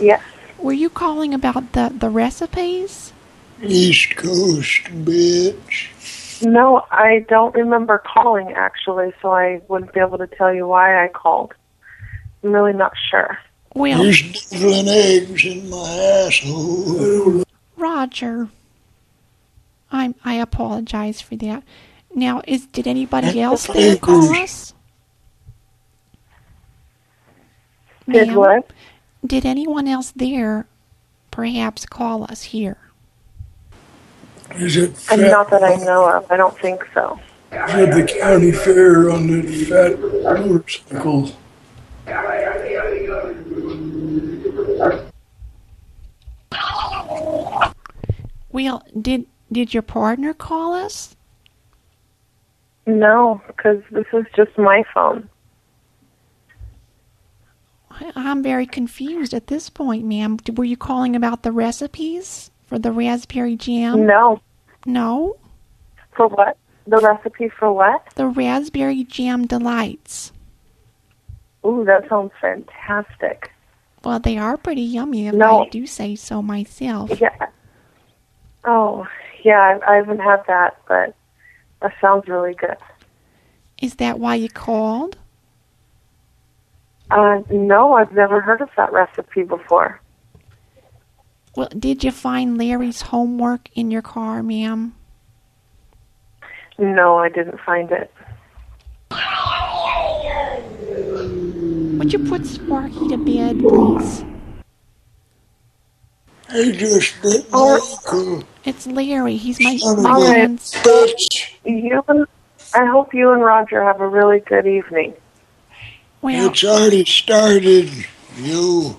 Yes. Were you calling about the, the recipes? East Coast, bitch. No, I don't remember calling actually, so I wouldn't be able to tell you why I called. I'm really not sure. Well, There's devlin eggs in my asshole. Roger. I'm I apologize for that. Now, is did anybody else there call us? Did Ma'am, what? Did anyone else there perhaps call us here? Is it And fat, not that I know of. I don't think so. at the county fair on the fat motorcycle? Well, did did your partner call us? No, because this is just my phone. I'm very confused at this point, ma'am. Were you calling about the recipes for the raspberry jam? No. No? For what? The recipe for what? The raspberry jam delights. Ooh, that sounds fantastic. Well, they are pretty yummy if No. I do say so myself. Yeah. Oh, yeah, I, I haven't had that, but that sounds really good. Is that why you called? Uh, no, I've never heard of that recipe before. Well, did you find Larry's homework in your car, ma'am? No, I didn't find it. Would you put Sparky to bed, please? I just bit my ankle. It's Larry. He's my, Son of my a grandson. bitch. You and I hope you and Roger have a really good evening. Well, It's already started, you.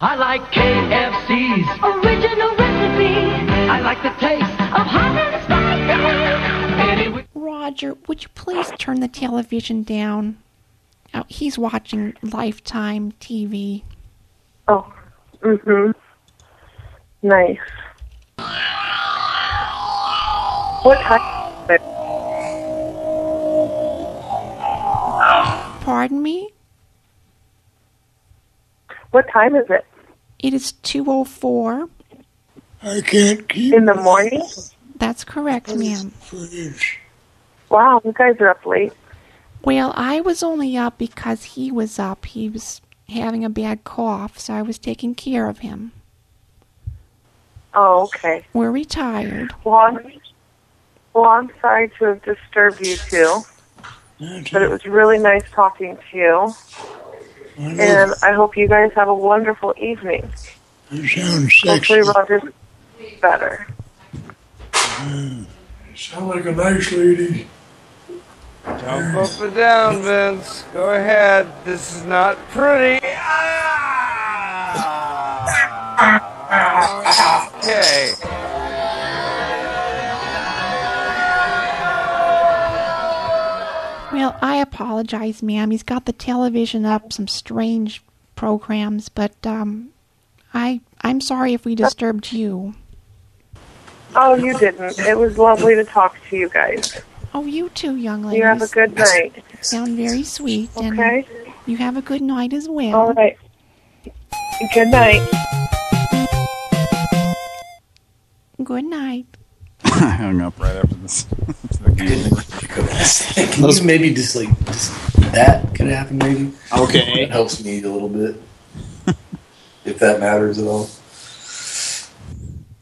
I like KFC's original recipe. I like the taste of hot and spicy. Roger, would you please turn the television down? Oh, he's watching Lifetime TV. Oh, mm-hmm. Nice. What time is it? Pardon me? What time is it? It is 2.04. I can't keep In the morning? That's correct, ma'am. Wow, you guys are up late. Well, I was only up because he was up. He was having a bad cough, so I was taking care of him. Oh, okay. We're retired. Well, I'm, well, I'm sorry to have disturbed you two, but it was really nice talking to you. And I hope you guys have a wonderful evening. You sound Hopefully sexy. Roger's better. You Sound like a nice lady. Jump up and down, Vince. Go ahead. This is not pretty. Okay. Well, Well, I apologize, ma'am. He's got the television up, some strange programs, but um, I I'm sorry if we disturbed you. Oh, you didn't. It was lovely to talk to you guys. Oh, you too, young lady. You have a good night. Sound very sweet. Okay. And you have a good night as well. All right. Good night. Good night. I hung up right after this. the game. Can you maybe just like just that could happen maybe? Okay. That helps me a little bit. if that matters at all.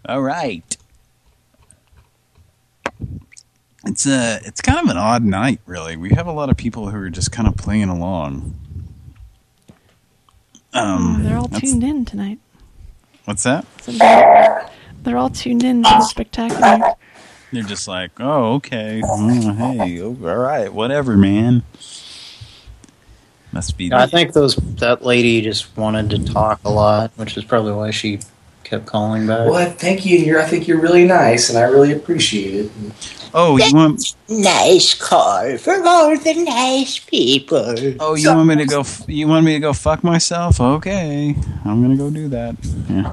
All right. It's a it's kind of an odd night, really. We have a lot of people who are just kind of playing along. Um, Oh, they're all tuned in tonight. What's that? They're all tuned in to the spectacular. They're just like, oh, okay, oh, hey, oh, all right, whatever, man. Must be. I think those that lady just wanted to talk a lot, which is probably why she kept calling back. Well, thank you, you're, I think you're really nice, and I really appreciate it. Oh, you want? Nice car for all the nice people. Oh, you want me to go? F you want me to go fuck myself? Okay, I'm gonna go do that. Yeah.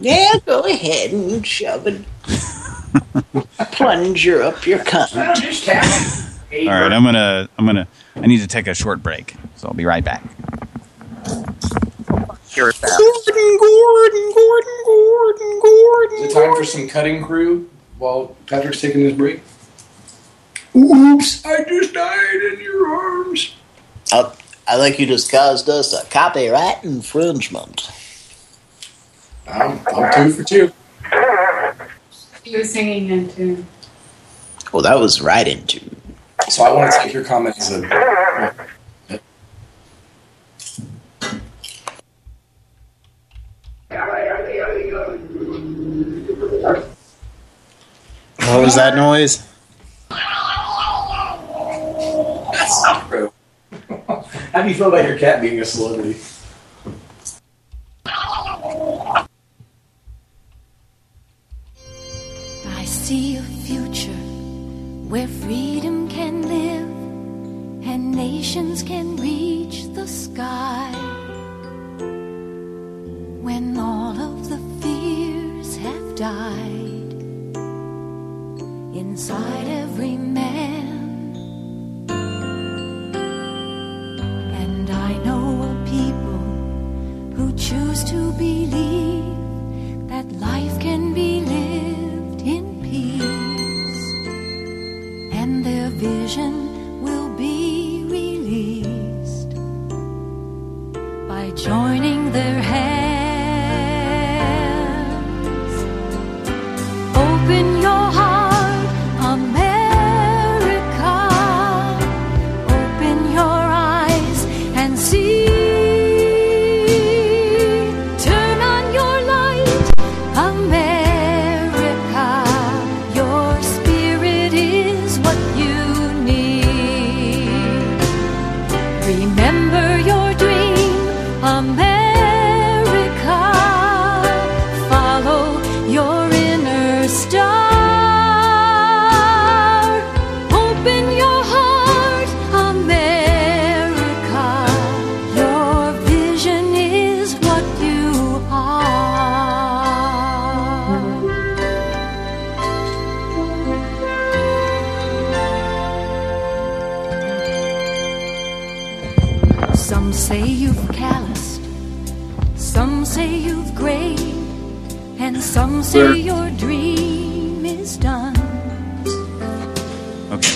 Yeah, go ahead and shove it. Plunger up your cunt. All right, I'm gonna, I'm gonna, I need to take a short break, so I'll be right back. Gordon, Gordon, Gordon, Gordon, Gordon. Is it time for some Cutting Crew while Patrick's taking his break? Oops, I just died in your arms. I, I think you just caused us a copyright infringement. I'm, I'm two for two. He was singing in tune. Well, that was right into. So I want to take your comment as a. What was that noise? That's not true. How do you feel about your cat being a celebrity? I see a future where freedom can live and nations can reach the sky. When all of the fears have died inside every man. And I know a people who choose to believe that life can be lived in peace, and their vision will be released by joining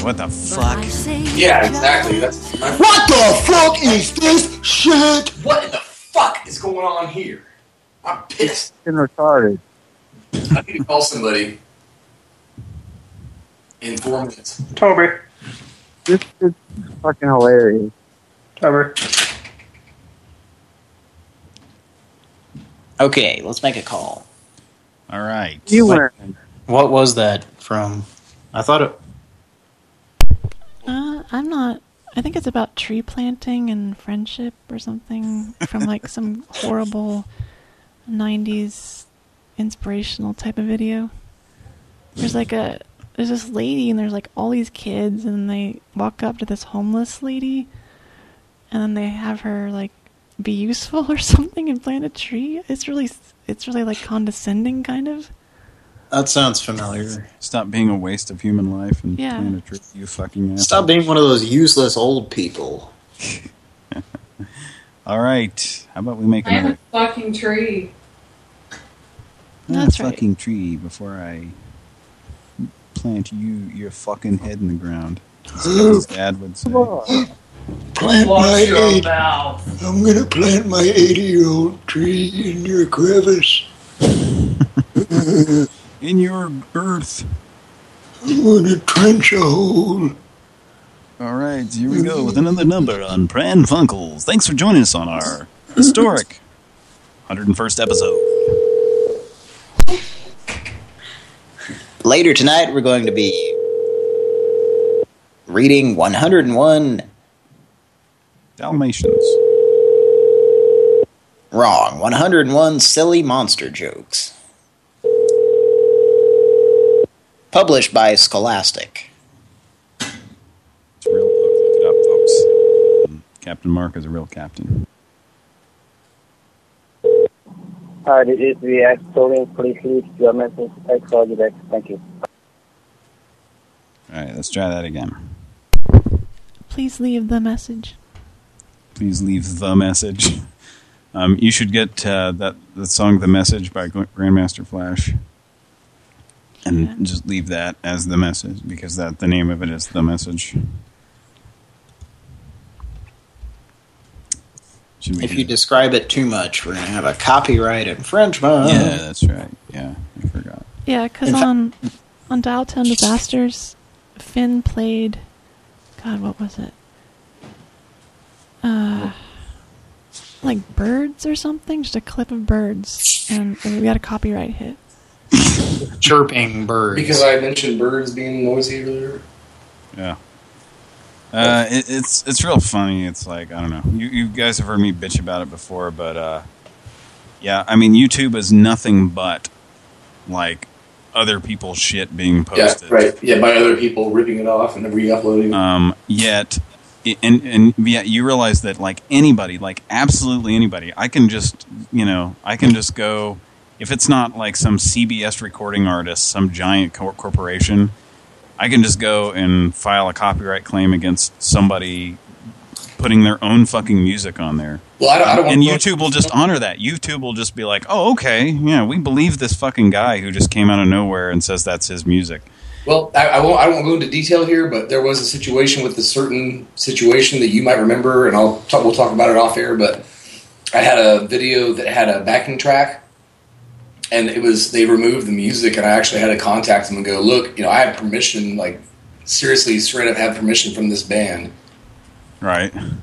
what the fuck? Yeah, exactly. That's What the fuck is this shit? What in the fuck is going on here? I'm pissed. Been retarded. I need to call somebody in four minutes. Tober. This is fucking hilarious. Tober. Okay, let's make a call. All right. You What- learn. What was that from? I thought it. Uh, I'm not. I think it's about tree planting and friendship or something from like some horrible 90s inspirational type of video. There's like a there's this lady and there's like all these kids and they walk up to this homeless lady and then they have her like be useful or something and plant a tree. It's really it's really like condescending kind of. That sounds familiar. Stop being a waste of human life and Yeah. plant a tree, you fucking asshole. Stop being one of those useless old people. All right. How about we make Plant another a fucking tree. That's a right. fucking tree before I plant you your fucking head in the ground. As his dad would say. Plant Watch my your eight, mouth. I'm gonna plant my 80 year old tree in your crevice. In your earth. I'm gonna trench a hole. All right, here we go with another number on Pran Funkels. Thanks for joining us on our historic 101st episode. Later tonight, we're going to be reading 101 Dalmatians. Wrong. 101 silly monster jokes. Published by Scholastic. It's a real book. Look it up, folks. Um, Captain Mark is a real captain. Hi, this is the Estonian Police Lead. Your message. I call you back. Thank you. All right, let's try that again. Please leave the message. Please leave the message. Um, you should get uh, that the song "The Message" by Grandmaster Flash, and just leave that as the message because that the name of it is the message. Should we If do you describe it too much, we're going to have a copyright infringement. Yeah, that's right. Yeah, I forgot. Yeah, because on on Dialtown Disasters, Finn played. God, what was it? Uh, like birds or something. Just a clip of birds, and we got a copyright hit. Chirping birds. Because I mentioned birds being noisy earlier. Yeah. Uh, it, it's it's real funny. It's like I don't know. You you guys have heard me bitch about it before, but uh, yeah. I mean, YouTube is nothing but like other people's shit being Yeah, posted. right. Yeah, by other people ripping it off and re-uploading. Um, yet, and and yet you realize that like anybody, like absolutely anybody, I can just you know I can just go if it's not like some CBS recording artist, some giant cor corporation, I can just go and file a copyright claim against somebody putting their own fucking music on there. Well, I don't- I don't and YouTube will just honor that. YouTube will just be like, oh, okay, yeah, we believe this fucking guy who just came out of nowhere and says that's his music. Well, I, I won't. I won't go into detail here, but there was a situation with a certain situation that you might remember, and I'll talk, we'll talk about it off air. But I had a video that had a backing track, and it was they removed the music, and I actually had to contact them and go, look, you know, I have permission, like seriously, straight up have permission from this band. Right. And,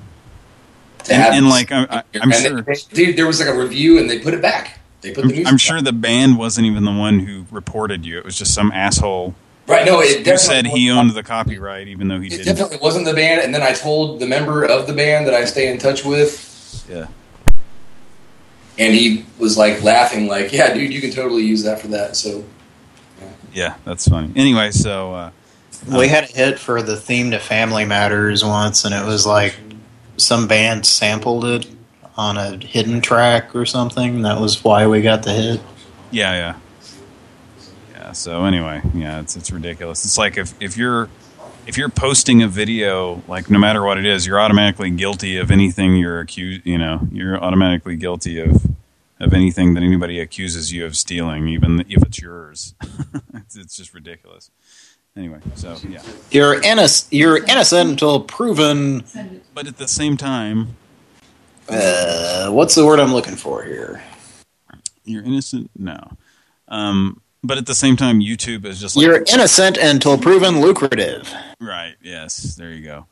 and like, I, i'm sure... they- they- there was like a review, and they put it back. They put the music. I'm sure the band wasn't even the one who reported you. It was just some asshole Right, no, it who definitely said he owned the copyright even though he It didn't. definitely wasn't the band, and then I told the member of the band that I stay in touch with, Yeah. And he was like laughing, like, "Yeah, dude, you can totally use that for that." So, Yeah, that's funny. Anyway, so... Uh, We had a hit for the theme to Family Matters once, and it was like some band sampled it on a hidden track or something. That was why we got the hit. Yeah, yeah. Yeah, so anyway, yeah, it's it's ridiculous. It's like if if you're if you're posting a video, like no matter what it is, you're automatically guilty of anything you're accused, you know, you're automatically guilty of of anything that anybody accuses you of stealing, even if it's yours. it's, it's just ridiculous. Anyway, so yeah. You're innocent. You're innocent until proven. But at the same time, Uh, what's the word I'm looking for here? you're innocent. No, um, but at the same time, YouTube is just like You're innocent until proven lucrative. Right. Yes. There you go.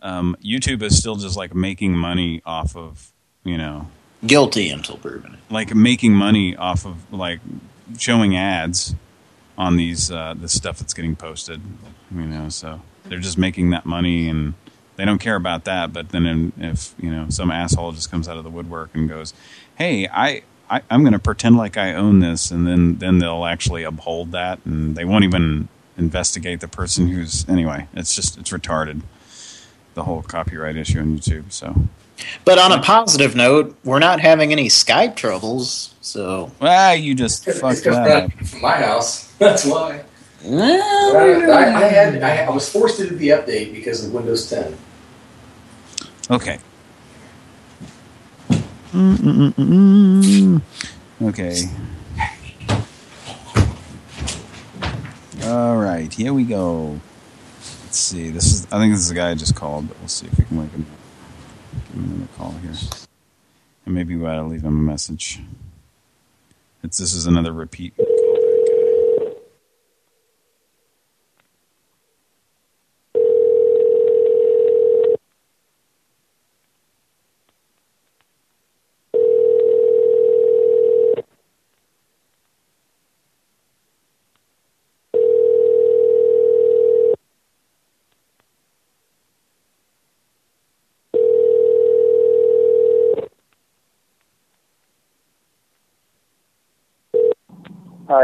Um, YouTube is still just like making money off of, you know, Guilty until proven. like making money off of like showing ads on these uh, the stuff that's getting posted. You know, so they're just making that money and they don't care about that. But then if you know some asshole just comes out of the woodwork and goes, "Hey, I." I, I'm going to pretend like I own this, and then then they'll actually uphold that, and they won't even investigate the person who's anyway. It's just it's retarded. The whole copyright issue on YouTube. So But on a positive note, we're not having any Skype troubles, so... Well, you just fucked that up. From my house. That's why. I, I, I had I, I was forced to do the update because of Windows 10. Okay. Mm-mm-mm-mm. Okay. All right, here we go. Let's see. This is. I think this is the guy I just called, but we'll see if we can make him. Give him another call here, and maybe we ought to leave him a message. It's. This is another repeat. Hi,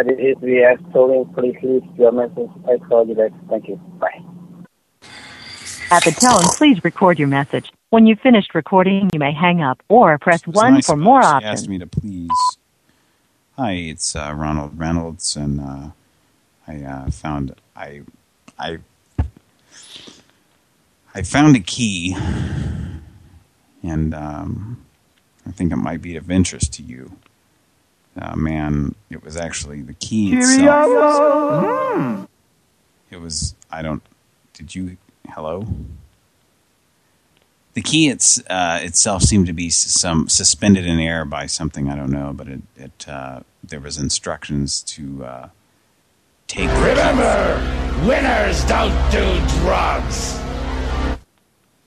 this is VS Tolling. Please leave your message. I call you back. Thank you. Bye. At the tone, please record your message. When you've finished recording, you may hang up or press It's 1 nice for of more her. She options. asked me to please. Hi, it's uh, Ronald Reynolds, and uh, I uh, found I I I found a key, and um, I think it might be of interest to you. Uh, man, it was actually the key itself. It was. I don't. Did you? Hello. The key it's, uh, itself seemed to be some suspended in air by something I don't know, but it, it uh, there was instructions to uh, take. the key. Remember, winners don't do drugs.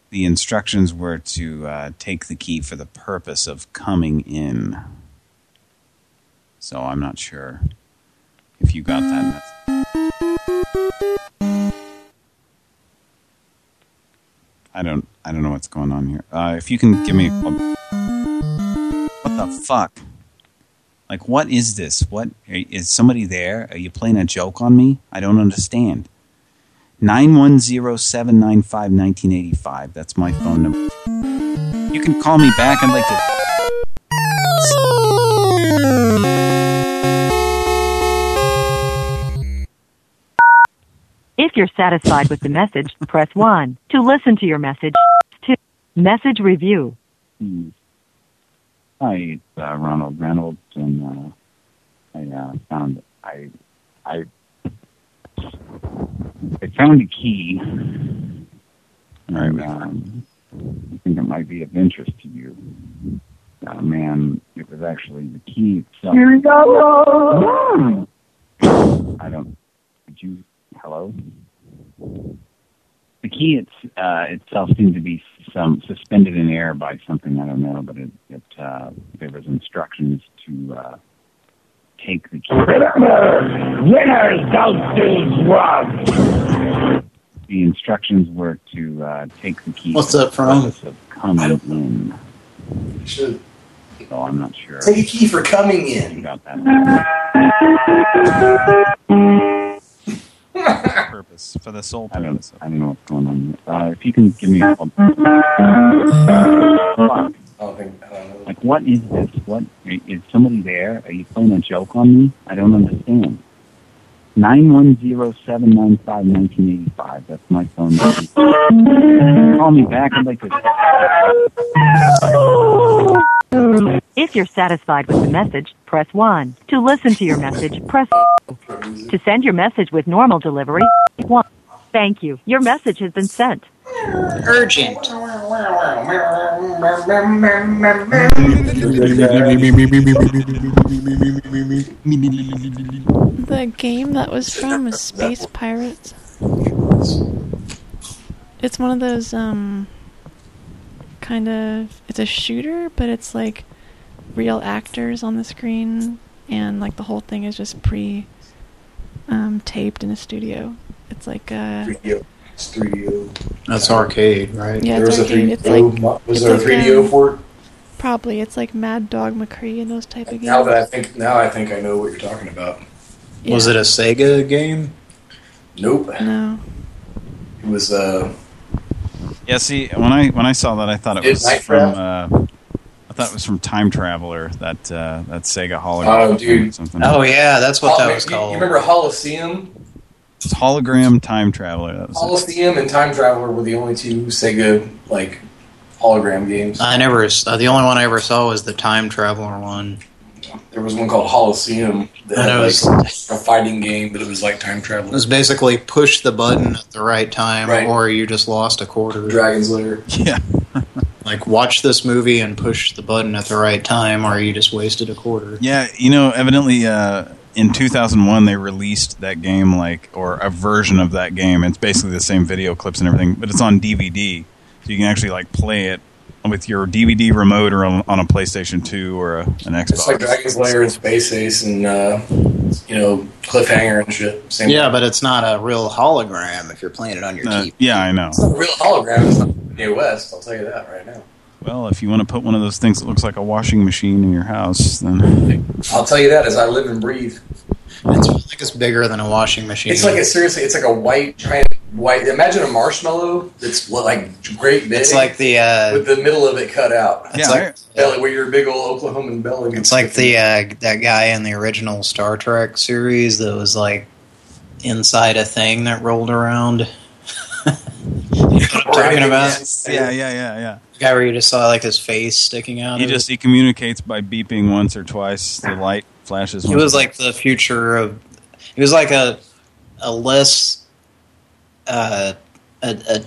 The instructions were to uh, take the key for the purpose of coming in. So I'm not sure if you got that. message. I don't. I don't know what's going on here. Uh, if you can give me. What the fuck? Like, what is this? What is somebody there? Are you playing a joke on me? I don't understand. Nine one zero seven nine five nineteen eighty five. That's my phone number. You can call me back. I'd like to. If you're satisfied with the message, press 1. To listen to your message, 2. Message review. Hmm. Hi, it's uh, Ronald Reynolds, and uh, I uh, found I I I found a key. And, um, I think it might be of interest to you. Uh, man, it was actually the key itself. Here we go. I don't. Did you? Hello. The key it's, uh, itself seemed to be some suspended in air by something I don't know, but it, it uh, there was instructions to uh, take the key. Remember, winners don't do drugs. The instructions were to uh, take the key. What's that from? the Fern? purpose Of coming in. Should So I'm not sure. take a key for coming in. Got that. Purpose for the sole I don't- purpose. I don't know what's going on. Uh, if you can give me a call. Fuck. I don't think I don't know. Like, what is this? What is somebody there? Are you playing a joke on me? I don't understand. Nine one zero seven nine five nineteen eighty five. That's my phone number. Call me back. I'd like to. If you're satisfied with the message, press 1. To listen to your message, press To send your message with normal delivery, 1. Thank you. Your message has been sent. Urgent. The game that was from was Space Pirates. It's one of those um kind of it's a shooter, but it's like real actors on the screen and like the whole thing is just pre um taped in a studio. It's like a 3DO. It's 3DO. That's arcade, right? Yeah, there it's was a arcade. 3DO. It's like- was it's there a 3DO um, for it? probably it's like Mad Dog McCree and those type of games. Now that I think, now I think I know what you're talking about. Was it a Sega game? Nope. No. It was uh. Yeah, see, when I when I saw that, I thought it Did was Night from. Uh, I thought it was from Time Traveler. That uh, that Sega hologram. Oh, dude. Something. Oh yeah, that's what Hol- that was you- called. You remember Holosseum? It's hologram Time Traveler. That was it. Holosseum and Time Traveler were the only two Sega like hologram games. I never. Uh, the only one I ever saw was the time traveler one. There was one called Holosseum that I had know, like it's- a fighting game, but it was like time travel. It was basically push the button at the right time, Right. or you just lost a quarter. Dragon's Lair. Yeah. Like watch this movie and push the button at the right time, or you just wasted a quarter. Yeah, you know, evidently uh, in 2001 they released that game, like, or a version of that game. It's basically the same video clips and everything, but it's on DVD, so you can actually like play it with your DVD remote or on, on a PlayStation 2 or a, an Xbox. It's like Dragon's Lair and Space Ace and uh, you know Cliffhanger and shit. Same Yeah, but it's not a real hologram if you're playing it on your Uh, TV. yeah, I know. It's not a real hologram. It's not Kanye West. I'll tell you that right now. Well, if you want to put one of those things that looks like a washing machine in your house, then I'll tell you that as I live and breathe. It's, I think it's bigger than a washing machine. It's like a seriously. It's like a white giant white. Imagine a marshmallow that's like great big. It's like the uh, with the middle of it cut out. It's like belly where your big old Oklahoman belly. it's like the uh, that guy in the original Star Trek series that was like inside a thing that rolled around. you know what I'm talking about? yeah, yeah, yeah, yeah. The guy where you just saw like his face sticking out. He of just he communicates by beeping once or twice. The light flashes. It was like the future of. It was like a a less uh, a, a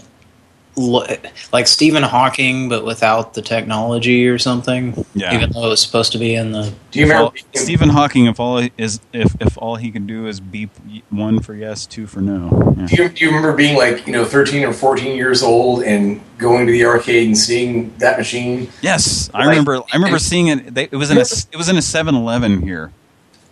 like Stephen Hawking, but without the technology or something. Yeah. Even though it was supposed to be in the. If all- Stephen Hawking? If all is if if all he can do is beep one for yes, two for no. Yeah. Do you, do you remember being like you know 13 or 14 years old and going to the arcade and seeing that machine? Yes, I Like- remember. I remember seeing it. They, it was in a it was in a 7-Eleven here.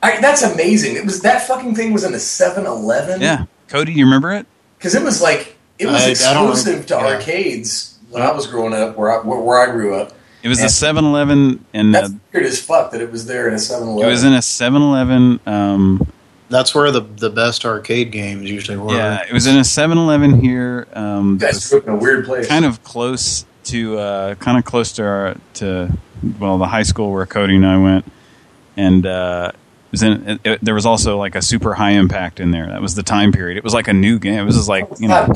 I, that's amazing. It was that fucking thing was in a 7-Eleven. Yeah, Cody, you remember it? Because it was like it was I- I don't exclusive to arcades when I was growing up, where I where, where I grew up. It was And a 7-Eleven, and uh, That's weird as fuck that it was there in a 7-Eleven. it was in a 7-Eleven. Um, That's where the the best arcade games usually were. yeah, it was in a 7-Eleven here. Um, that was grew up in a weird place. Kind of close to, uh, kind of close to our to well, the high school where Cody and I went, and uh, it was in. It, it- there was also like a super high impact in there. That was the time period. It was like a new game. It was just like you know.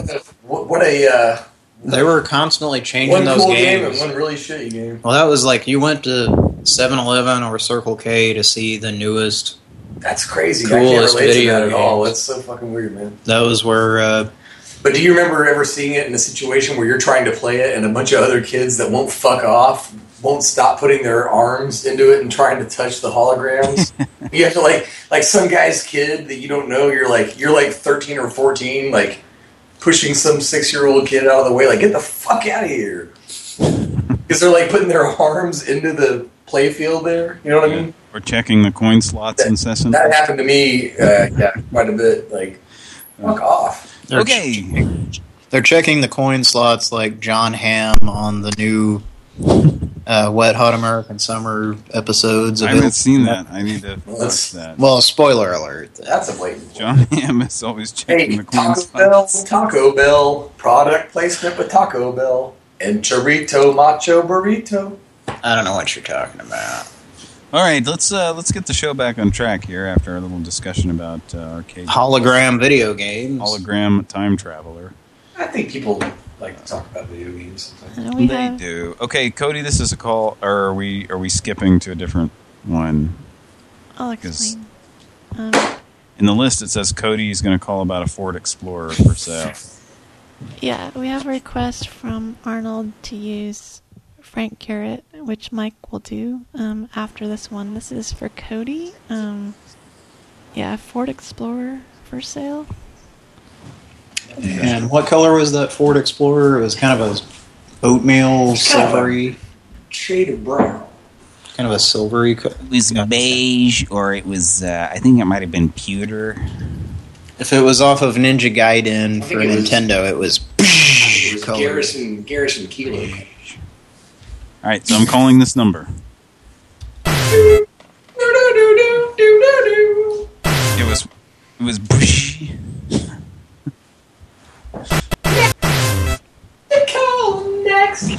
What, what a uh, They were constantly changing one those cool game and games. one really shitty game. Well, that was like you went to 7-Eleven or Circle K to see the newest. That's crazy. I can't Coolest relate to video that at all. games. That's so fucking weird, man. That was where. Uh, But do you remember ever seeing it in a situation where you're trying to play it and a bunch of other kids that won't fuck off won't stop putting their arms into it and trying to touch the holograms? you have to like like some guy's kid that you don't know. You're like you're like 13 or 14, like pushing some six year old kid out of the way. Like get the fuck out of here because they're like putting their arms into the play field there. You know what I mean? Or checking the coin slots incessantly. That happened to me, uh, yeah, quite a bit. Like, fuck off. They're okay. They're checking the coin slots like Jon Hamm on the new uh, Wet Hot American Summer episodes. I haven't it. seen that. I need to watch that. Well, spoiler alert. That's a blatant. Jon Hamm is always checking Hey, the coin Taco slots. Bell, Taco Bell, product placement with Taco Bell. And chorito macho burrito. I don't know what you're talking about. All right, let's uh, let's get the show back on track here after a little discussion about uh, arcade Hologram video games. hologram time traveler. I think people like to talk about video games sometimes. we they have do. Okay, Cody, this is a call. Or are we are we skipping to a different one? I'll Because explain. Um, in the list it says Cody is going to call about a Ford Explorer for sale. yeah, we have a request from Arnold to use Frank Garrett, which Mike will do um, after this one. This is for Cody. Um, yeah, Ford Explorer for sale. And what color was that Ford Explorer? It was kind of a oatmeal, silvery, Shade of brown. kind of a silvery. color. It was beige, or it was, uh, I think it might have been pewter. if it was off of Ninja Gaiden for think it was- Nintendo, it was. It was Color. Garrison, Garrison Kilo. All right, so I'm calling this number. It was it was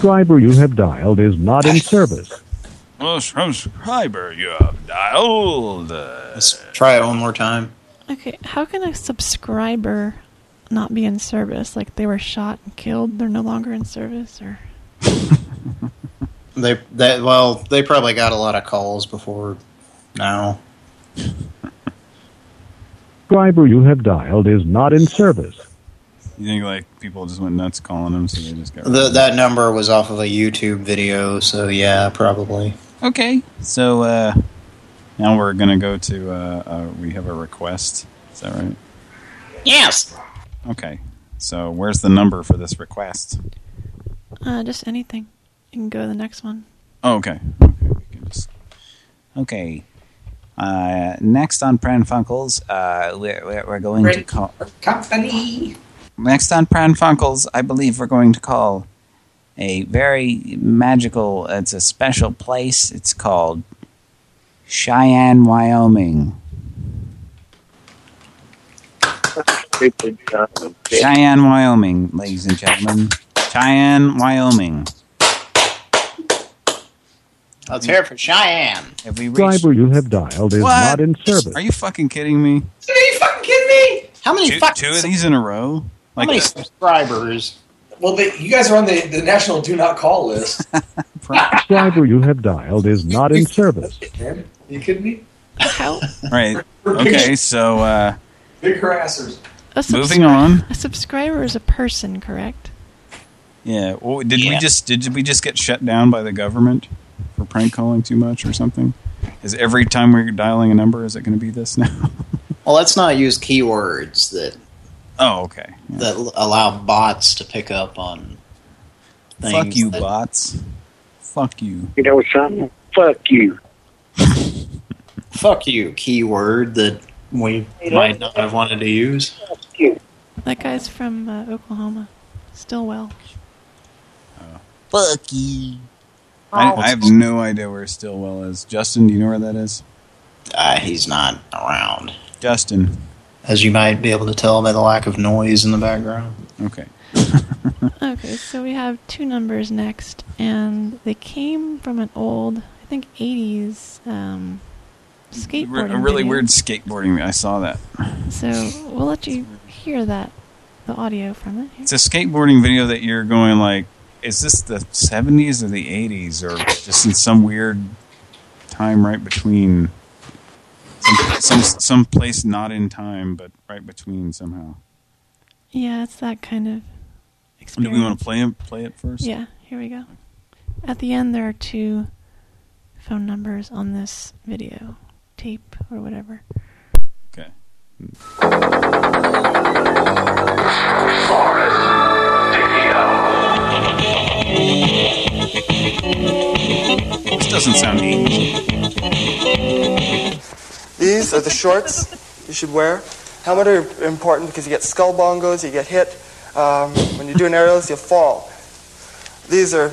Subscriber you have dialed is not in service. Well, subscriber you have dialed. Let's try it one more time. Okay, how can a subscriber not be in service? Like they were shot and killed, they're no longer in service, or They that well, they probably got a lot of calls before now. Subscriber you have dialed is not in service. You think like people just went nuts calling him, so they just got. The, that number was off of a YouTube video, so yeah, probably. Okay, so uh, now we're gonna go to. Uh, uh, we have a request. Is that right? Yes. Okay, so where's the number for this request? uh, just anything. You can go to the next one. Oh, okay. Okay, can just. Okay. Uh, next on Pran Funkels, uh, we're, we're we're going to call. Company. Next on Pran Funkels, I believe we're going to call a very magical. It's a special place. It's called Cheyenne, Wyoming. Cheyenne, Wyoming, ladies and gentlemen. Cheyenne, Wyoming. Let's hear it for Cheyenne. Have we reached? Subscriber you have dialed is What? not in service. Are you fucking kidding me? Are you fucking kidding me? How many Two, fucking two of these in a row? How Like many subscribers? Well, they, you guys are on the, the national do not call list. Subscriber you have dialed is not in service. Man, you kidding me? How? right. Okay, so uh, Big harassers. A moving on. A subscriber is a person, correct? Yeah. Well, did we just did we just get shut down by the government for prank calling too much or something? Is every time we're dialing a number, is it going to be this now? Well, let's not use keywords that oh, okay. that allow bots to pick up on. Things Fuck you, bots. Fuck you. You know what's something? Fuck you. Fuck you, keyword that we might not have wanted to use. That guy's from uh, Oklahoma. Stilwell. Fuck you. I, I have no idea where Stilwell is. Justin, do you know where that is? Uh, he's not around. Justin. As you might be able to tell by the lack of noise in the background. Okay. Okay, so we have two numbers next, and they came from an old, I think, 80s um, skateboarding a really video. weird skateboarding. I saw that. So we'll let you hear that, the audio from it. It's a skateboarding video that you're going like, is this the 70s or the 80s or just in some weird time right between some some, some place not in time but right between somehow. Yeah, it's that kind of Do we want to play it play it first? Yeah, here we go. At the end, there are two phone numbers on this video, tape, or whatever. Okay. This doesn't sound 80s. These are the shorts you should wear. Helmet are important because you get skull bongos, you get hit. Um, when you're doing aerials, you'll fall. These are,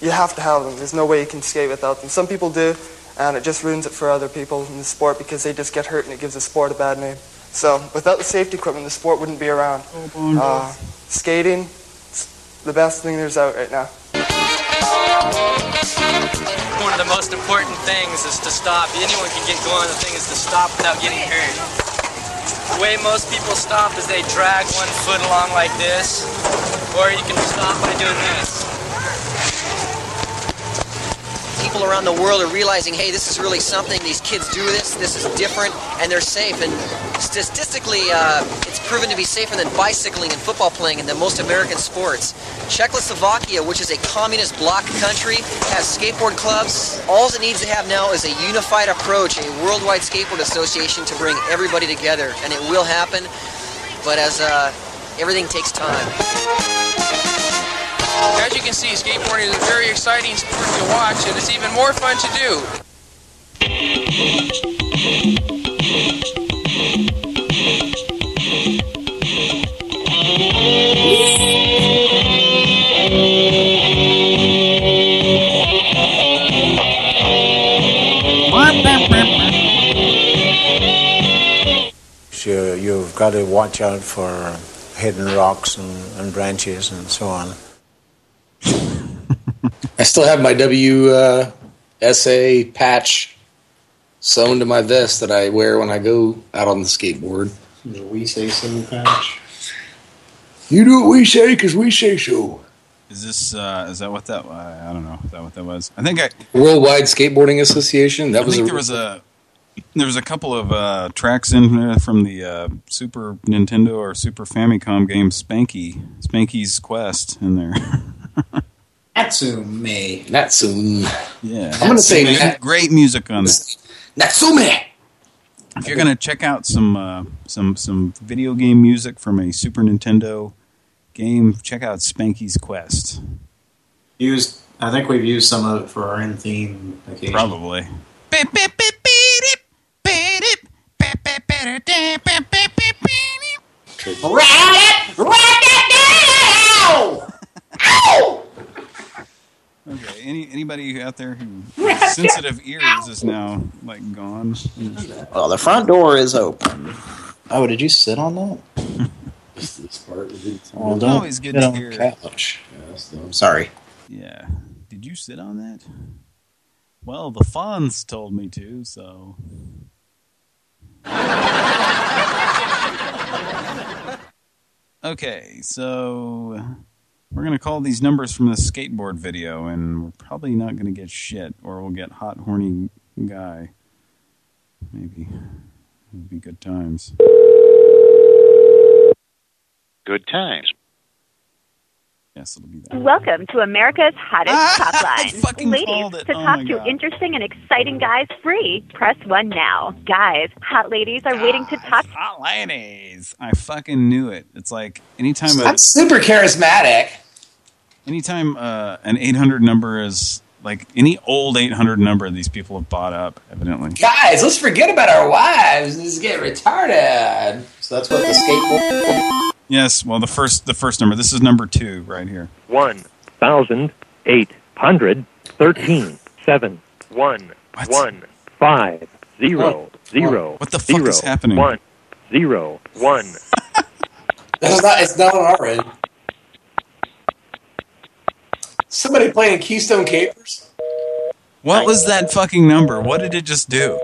you have to have them. There's no way you can skate without them. Some people do, and it just ruins it for other people in the sport because they just get hurt and it gives the sport a bad name. So without the safety equipment, the sport wouldn't be around. Uh, skating, it's the best thing there's out right now. One of the most important things is to stop. Anyone can get going. The thing is to stop without getting hurt. The way most people stop is they drag one foot along like this, or you can stop by doing this. People around the world are realizing, hey, this is really something. These kids do this. This is different, and they're safe. And statistically, uh, it's proven to be safer than bicycling and football playing in the most American sports. Czechoslovakia, which is a communist bloc country, has skateboard clubs. All it needs to have now is a unified approach, a worldwide skateboard association to bring everybody together, and it will happen. But as uh, everything takes time. As you can see, skateboarding is a very exciting sport to watch, and it's even more fun to do. So you've got to watch out for hidden rocks and, and branches and so on. I still have my WSA patch sewn to my vest that I wear when I go out on the skateboard. The we say so patch. You do what we say because we say so. Is this, uh, is that what that, I I don't know, is that what that was? I think I, Worldwide Skateboarding Association. That I was think a, there was a, there was a couple of uh, tracks in there from the uh, Super Nintendo or Super Famicom game Spanky, Spanky's Quest in there. Natsume. Natsume. Yeah. I'm gonna say Great- Nat- great music on that. Natsume. If you're gonna check out some uh, some some video game music from a Super Nintendo game, check out Spanky's Quest. Used. I think we've used some of it for our in theme occasion. Probably. Okay. Any anybody out there who has sensitive ears is now like gone. Well, the front door is open. Oh, did you sit on that? this part Well, It's don't always good sit to on the hear. couch. I'm sorry. Yeah. Did you sit on that? Well, the Fonz told me to, so. Okay, so we're going to call these numbers from the skateboard video, and we're probably not going to get shit, or we'll get hot, horny guy. Maybe. It'll be good times. Good times. Yes, it'll be that. Welcome to America's hottest top line. fucking Ladies, it. to Oh talk to interesting and exciting guys free, press one now. Guys, hot ladies are waiting to talk. Hot ladies. I fucking knew it. It's like anytime a, I'm super charismatic. anytime uh, an 800 number is like any old 800 number these people have bought up, evidently. Guys, let's forget about our wives and just get retarded. So that's what the skateboard. Yes, well the first the first number. This is number two right here. One thousand eight hundred thirteen seven one one five zero zero. What the fuck zero, is happening? One zero one. That's not. It's not on our end. Somebody playing Keystone Kapers. What was that fucking number? What did it just do?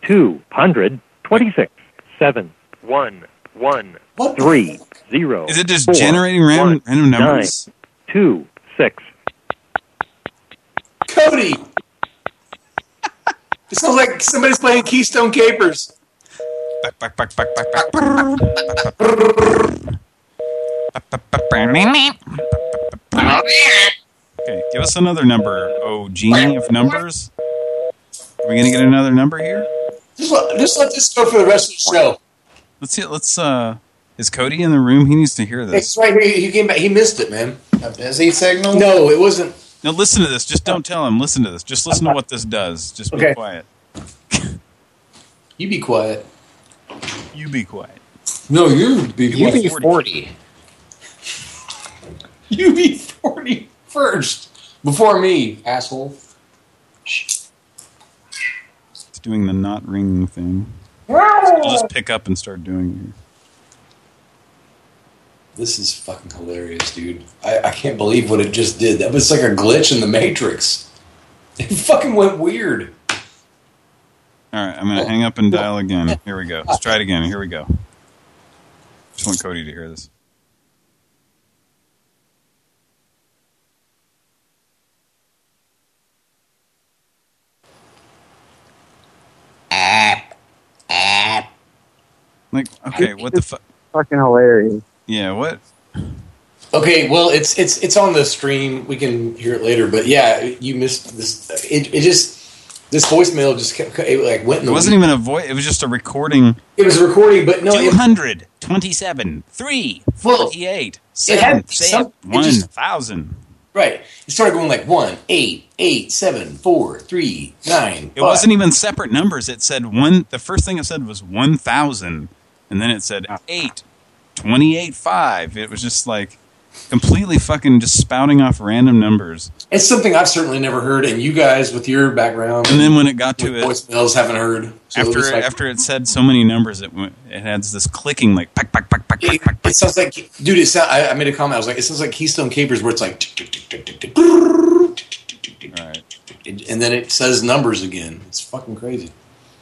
Two hundred twenty-six seven one one three zero. Is it just four, generating random one, random numbers? nine, two six. Cody. It sounds like somebody's playing Keystone Kapers. Back, back, back, back, back, back. Okay, give us another number, oh genie of numbers. Are we gonna get another number here? Just let, just let this go for the rest of the show. Let's see. Let's. uh Is Cody in the room? He needs to hear this. It's right here. He came back. He missed it, man. A busy signal? No, it wasn't. No, listen to this. Just don't tell him. Listen to this. Just listen to what this does. Just be Okay. quiet. You be quiet. You be quiet. No, you be You be quiet. 40. You be 40 first. Before me, asshole. It's doing the not ring thing. I'll just pick up and start doing This is fucking hilarious, dude. I, I can't believe what it just did. That was like a glitch in the Matrix. It fucking went weird. All right, I'm gonna hang up and dial again. Here we go. Let's try it again. Here we go. Just want Cody to hear this. Like, okay, what the fuck? Fucking hilarious. Yeah, what? Okay, well, it's it's it's on the stream. We can hear it later. But yeah, you missed this. It, it just this voicemail just kept, it like went in It wasn't even a voice. It was just a recording. It was a recording, but no. it- 200, 27, 3, 48, it had some- it 1, just- 1,000. Right. It started going like one, eight, eight, seven, four, three, nine. It wasn't even separate numbers. It said one. The first thing it said was 1,000. And then it said 8, 28, 5. It was just like, completely fucking just spouting off random numbers. It's something I've certainly never heard, and you guys with your background And then when it got to it, voicemails haven't heard. So after was like- after it said so many numbers, it went, it had this clicking like pack pack pack pack pack pack. It sounds like, dude. It sound, I, I made a comment. I was like, it sounds like Keystone Kapers, where it's like, Right. and then it says numbers again. It's fucking crazy.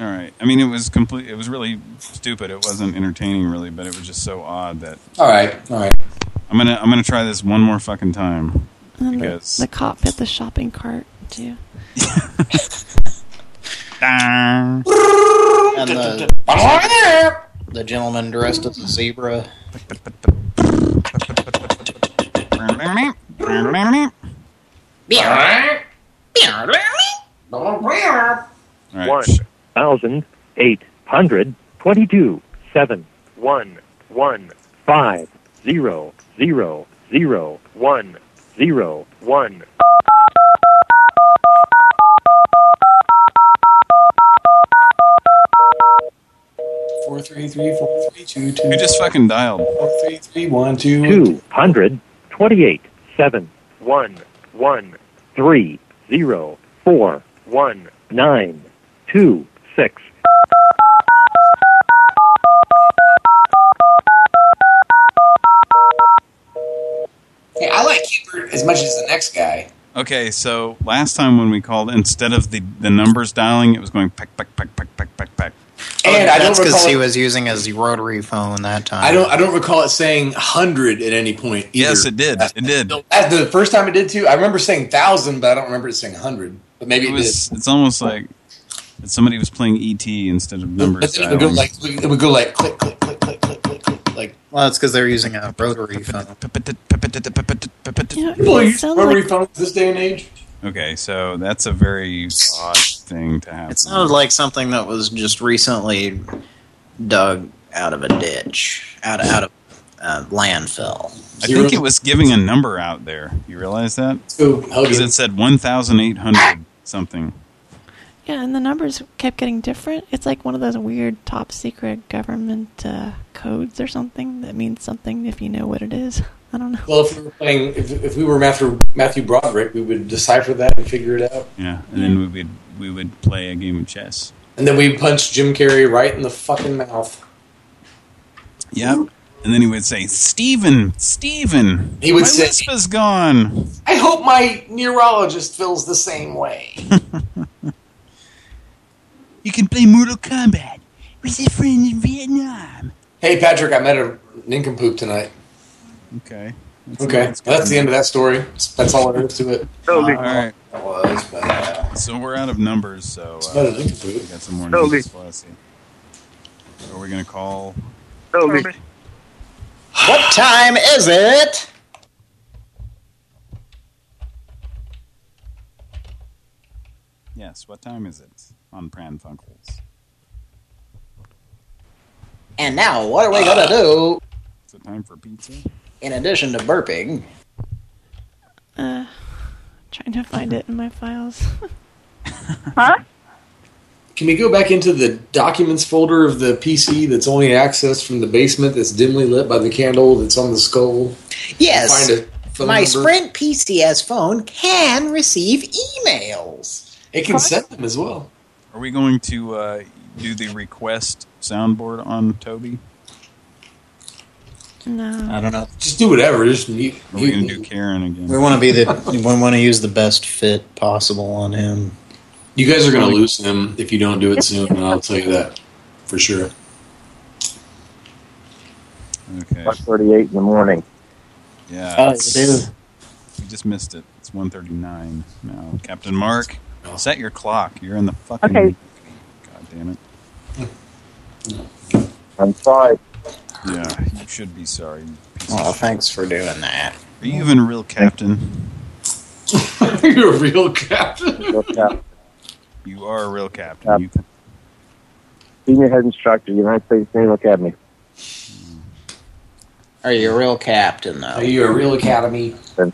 All right. I mean, it was complete. It was really stupid. It wasn't entertaining, really, but it was just so odd that. All right, all right. I'm gonna I'm gonna try this one more fucking time And then the, because the cop hit the shopping cart too. And the, the gentleman dressed as a zebra. One thousand eight hundred twenty-two seven one one five zero zero zero one zero one. Four three three four three two two. Who just fucking dialed? Four three three one two. Two hundred twenty-eight seven one one three zero four one nine two six. Hey, I like Keeper as much as the next guy. Okay, so last time when we called, instead of the the numbers dialing, it was going peck peck peck peck peck peck peck. And oh, I don't That's because he was using his rotary phone that time. I don't. I don't recall it saying hundred at any point. Either. Yes, it did. It did. The first time it did too. I remember saying thousand, but I don't remember it saying hundred. But maybe it, It was. It's almost like somebody was playing ET instead of numbers But it would go like it would go like click click click click click click click like. Well, it's because they're using a rotary phone. People use rotary phones this day and age. Okay, so that's a very odd thing to happen. It sounded like something that was just recently dug out of a ditch, out of, out of uh, landfill. I think it was giving a number out there. You realize that? Because it said 1,800 something. Yeah, and the numbers kept getting different. It's like one of those weird top secret government uh, codes or something that means something if you know what it is. I don't know. Well, if we were playing, if, if we were Matthew Matthew Broderick, we would decipher that and figure it out, Yeah, and then we would we would play a game of chess. and then we punch Jim Carrey right in the fucking mouth. Yep. And then he would say, "Steven, Steven, He would my say- lisp is gone." I hope my neurologist feels the same way. You can play Mortal Kombat with your friend in Vietnam. hey, Patrick, I met a nincompoop tonight. Okay. Okay, that's well, that's the end of that story. That's all there is to it. All right. That was, but uh, So we're out of numbers, so uh, not a nincompoop. we got some more Toby. news. Let's see. Are we going to call? What time is it? Yes. What time is it on Pran Funkels? And now, what are we gonna do Is it time for pizza? in addition to burping? Uh, trying to find it in my files. Huh? Can we go back into the documents folder of the PC that's only accessed from the basement that's dimly lit by the candle that's on the skull? Yes. Find a phone My number? Sprint PCS phone can receive emails. It can send them as well. Are we going to uh, do the request soundboard on Toby? No. I don't know. Just do whatever. Just mute. Or are we going to do Karen again? We want to be the. We want to use the best fit possible on him. You guys are going to lose him if you don't do it soon, and I'll tell you that for sure. Okay. 1.38 in the morning. Yeah. Oh, it's- it is. You just missed it. It's 139 now. Captain Mark, set your clock. You're in the fucking... Okay. God damn it. I'm sorry. Yeah, you should be sorry. you Oh, thanks for doing that. Are you even a real captain? You're a real captain. Real cap- You are a real captain. Cap- You can, Senior head instructor, United States Naval Academy. Hmm. Are you a real captain though? Are you a real academy? Academy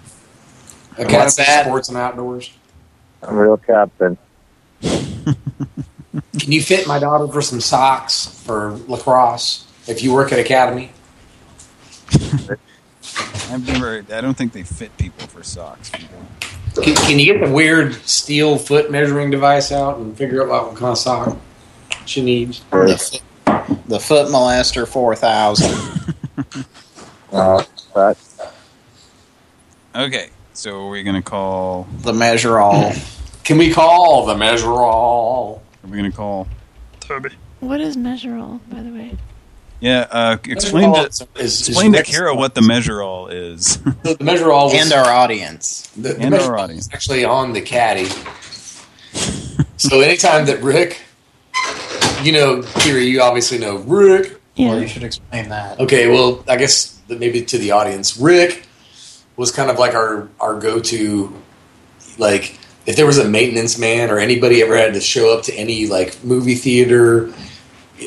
What's that? Sports and Outdoors. I'm a real captain. Can you fit my daughter for some socks for lacrosse if you work at Academy? I've never. I don't think they fit people for socks. Can, can you get the weird steel foot measuring device out and figure out what kind of sock she needs? The, foot- the Foot Molester 4000. Uh, Okay, so we're gonna call the measure all. Can we call the measure all? Are we gonna call Toby? What is measure all, by the way? Yeah, uh, explain all to is- is explain to Rick's- Kira what the measure all is. The measure all was- And our audience. The, the And measure our all audience. is actually on the caddy. so anytime that Rick, you know, Kira, you obviously know Rick. Well, you should explain that. Okay, well, I guess that maybe to the audience, Rick was kind of like our our go to, like if there was a maintenance man or anybody ever had to show up to any like movie theater,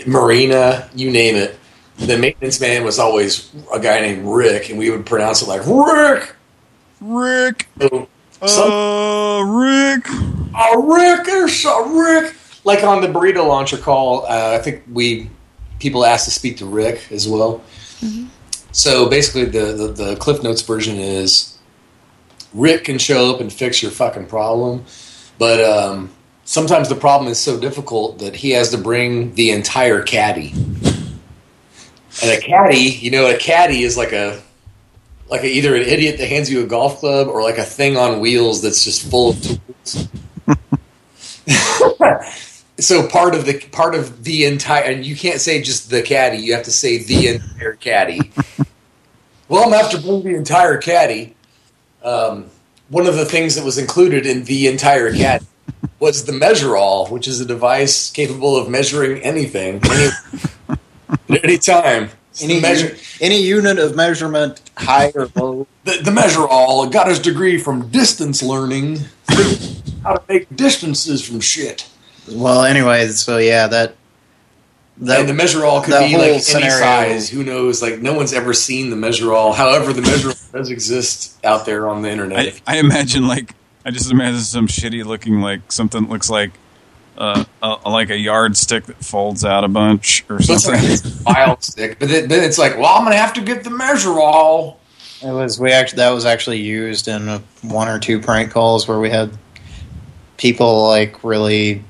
marina, you name it, the maintenance man was always a guy named Rick, and we would pronounce it like Rick, Rick, so, some, uh, Rick, oh Rick, there's a Rick. Like on the burrito launcher call, uh, I think we people asked to speak to Rick as well. So basically, the, the the Cliff Notes version is Rick can show up and fix your fucking problem, but um, sometimes the problem is so difficult that he has to bring the entire caddy. And a caddy, you know, a caddy is like a like a, either an idiot that hands you a golf club or like a thing on wheels that's just full of tools. so part of the part of the entire and you can't say just the caddy you have to say the entire caddy well i'm gonna have to bring the entire caddy um, one of the things that was included in the entire caddy was the measure all which is a device capable of measuring anything any, at any time Any, measure any unit of measurement, high or low. the, the measure all got his degree from distance learning how to make distances from shit Well, anyway, so yeah, that. That and the measure all could be whole like any scenario- size. Who knows? Like no one's ever seen the measure all. However, the measure all does exist out there on the internet. I, I imagine like I just imagine some shitty looking like something that looks like uh, a, like a yardstick that folds out a bunch or So it's something. like a file stick, but then, then it's like, well, I'm gonna have to get the measure all. It was we actually that was actually used in one or two prank calls where we had people like really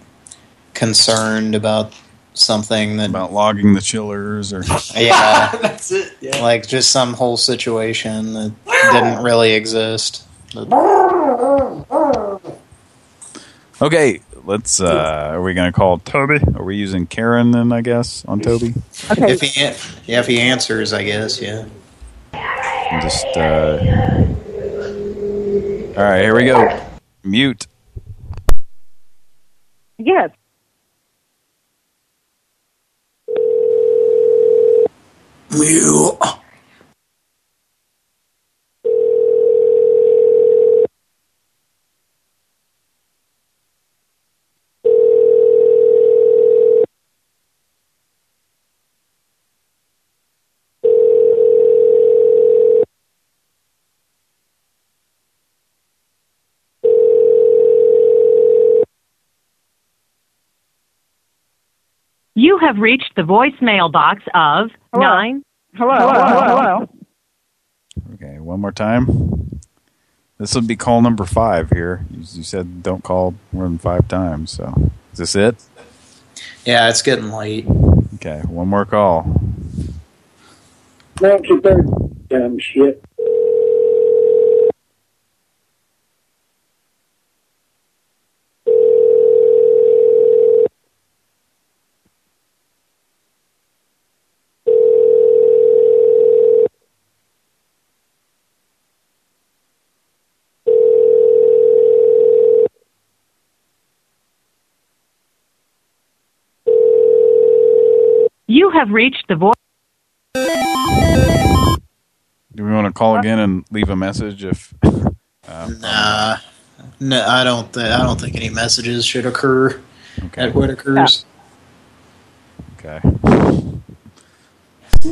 concerned about something that about logging the chillers or yeah, that's it. Yeah. like just some whole situation that didn't really exist. Okay, let's. uh Are we gonna call Toby? Are we using Karen then? I guess on Toby. Okay. If he yeah, if he answers, I guess yeah. And just. uh All right, here we go. Mute. Yes. Mew. You have reached the voicemail box of Hello? nine. Hello, hello, hello, hello. Okay, one more time. This would be call number five here. You, you said don't call more than five times. So is this it? Yeah, it's getting late. Okay, one more call. Don't you better dumb shit. You have reached the voice. Do we want to call again and leave a message if? Uh, Nah, no, I don't. Th I don't think any messages should occur at Whitaker's. Okay.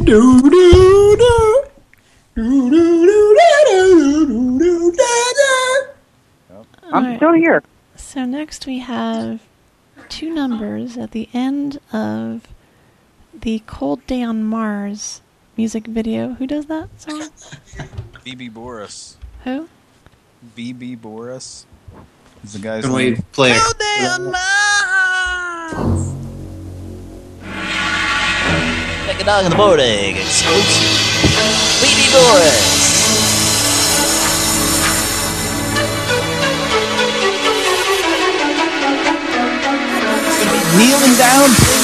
Do do do. I'm still here. So next we have two numbers at the end of the Cold Day on Mars music video. Who does that song? BB Boris. Who? BB Boris. Is the guy's Can we name. play a- Like a dog in the morning. Exclusive. BB Boris. Kneeling down.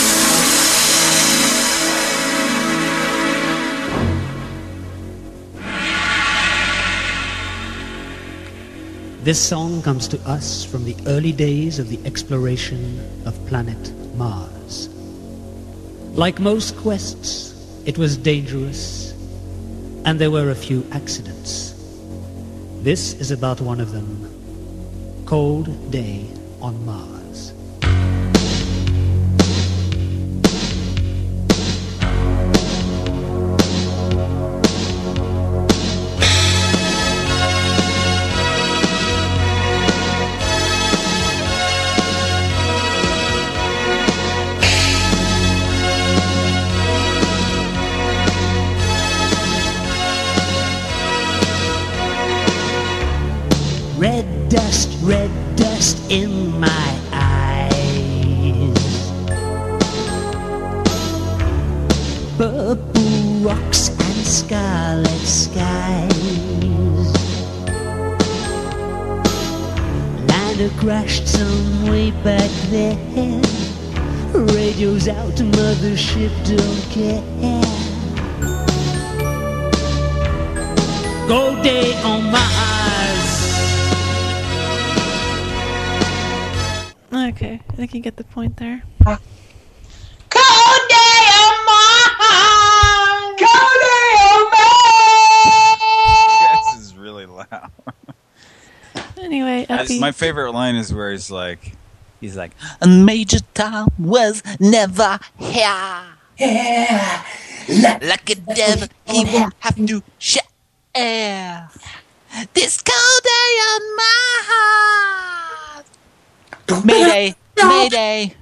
This song comes to us from the early days of the exploration of planet Mars. Like most quests, it was dangerous, and there were a few accidents. This is about one of them Cold Day on Mars. Don't care. Go day on Mars. Okay, I think you get the point there. This is really loud. Anyway, Effie. My favorite line is where he's like, he's like, a Major Tom was never here. Yeah. Like a devil, he won't have to share. This cold day on my heart. Mayday, Mayday.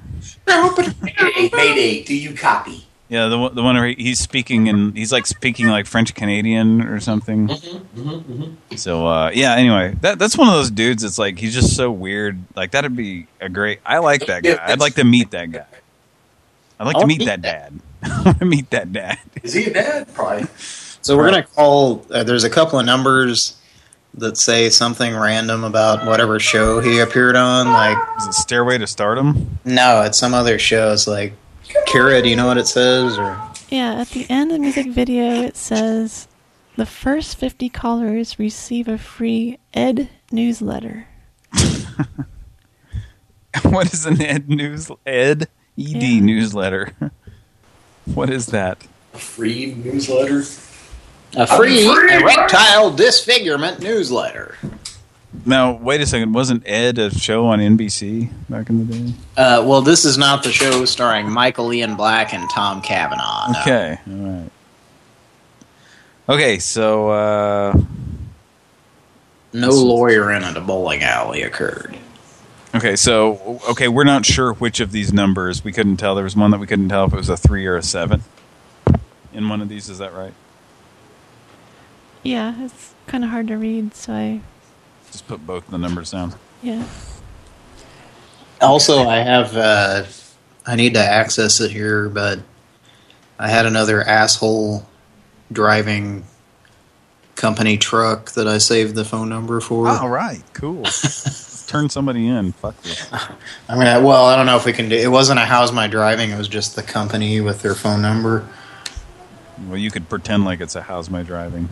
Mayday, do you copy? yeah, the one- the one where he's speaking and he's like speaking like French Canadian or something. Mm-hmm, So uh, yeah, anyway, that that's one of those dudes. It's like he's just so weird. Like that'd be a great. I like that guy. I'd like to meet that guy. I'd like I'll to meet meet that dad. I want to meet that dad. Is he a dad? Probably. So we're gonna call. Uh, there's a couple of numbers that say something random about whatever show he appeared on. Like, is it Stairway to Stardom? No, it's some other shows. Like, Kira, do you know what it says? Or Yeah, at the end of the music video, it says the first 50 callers receive a free Ed newsletter. what is an Ed news Ed Ed newsletter? what is that? A free newsletter. a free erectile disfigurement newsletter. Now wait a second. Wasn't Ed a show on NBC back in the day? Uh, well, this is not the show starring Michael Ian Black and Tom Cavanagh. no. Okay, all right. Okay, so uh, No lawyer in at a bowling alley occurred. Okay, so okay, we're not sure which of these numbers. We couldn't tell. There was one that we couldn't tell if it was a three or a seven. In one of these, is that right? Yeah, it's kind of hard to read, so I, Just put both the numbers down. yeah. Also, I have, uh, I need to access it here, but I had another asshole driving company truck that I saved the phone number for. All right, cool. Turn somebody in. Fuck this. I mean, I, well, I don't know if we can do. It wasn't a how's my driving. It was just the company with their phone number. Well, you could pretend like it's a how's my driving.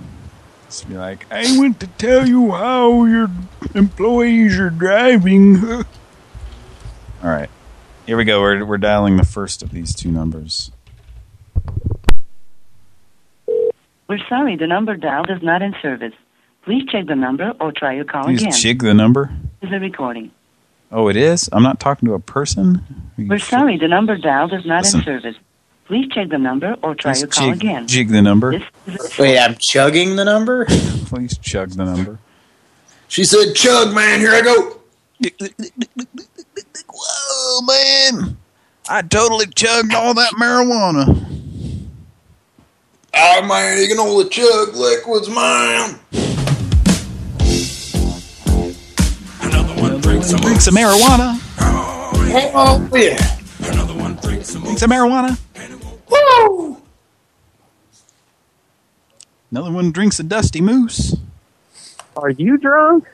Just be like, I went to tell you how your employees are driving. All right. Here we go. We're, we're dialing the first of these two numbers. We're sorry, the number dialed is not in service. Please check the number or try your call Please again. jig the number. This is a recording. Oh, it is? I'm not talking to a person? We're sure? sorry, the number dialed is not Listen. in service. Please check the number or try Please your call jig, again. jig the number. Wait, I'm chugging the number? Please chug the number. She said, chug, man. Here I go. Whoa, man. I totally chugged all that marijuana. Oh man, you can only chug liquids, man. Drink some marijuana. Oh yeah. another one Drink some marijuana. Woo! Another one drinks a dusty moose. Are you drunk?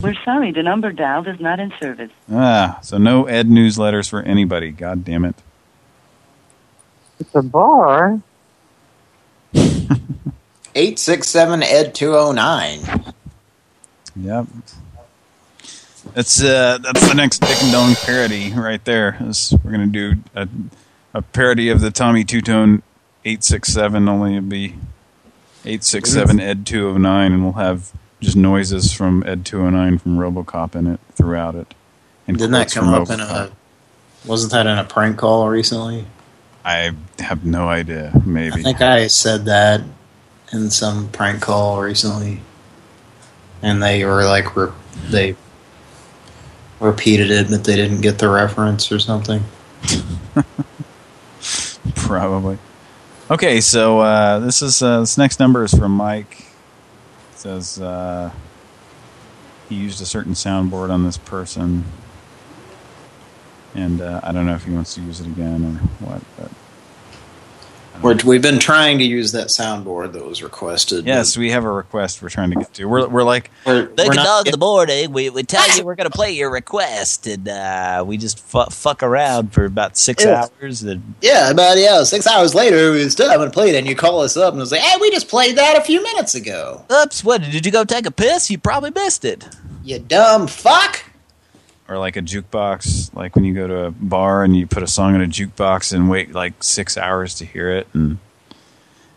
We're sorry, the number dialed is not in service. Ah, so no Ed newsletters for anybody. God damn it. It's a bar. 867 Ed 209. Yep. That's uh that's the next Dick and Dong parody right there. Is we're gonna do a a parody of the Tommy Tutone eight six seven, only it'll be eight six seven Ed two oh nine, and we'll have just noises from Ed two oh nine from RoboCop in it throughout it. And Didn't that come up in a... Wasn't that in a prank call recently? I have no idea. Maybe. I think I said that in some prank call recently. And they were like, re they repeated it, but they didn't get the reference or something. Probably. Okay, so uh, this is uh, this next number is from Mike. It says uh, he used a certain soundboard on this person, and uh, I don't know if he wants to use it again or what. But We're, we've been trying to use that soundboard that was requested. yes, we have a request we're trying to get to. We're we're like We're, Dick we're and not Dog in get- the morning. We we tell you we're gonna play your request, and uh, we just fu fuck around for about six Yeah. hours. And Yeah, about yeah, six hours later, we still haven't played it, and you call us up and it's like, hey, we just played that a few minutes ago. oops, what did you go take a piss? You probably missed it. You dumb fuck! Or like a jukebox, like when you go to a bar and you put a song in a jukebox and wait like six hours to hear it, and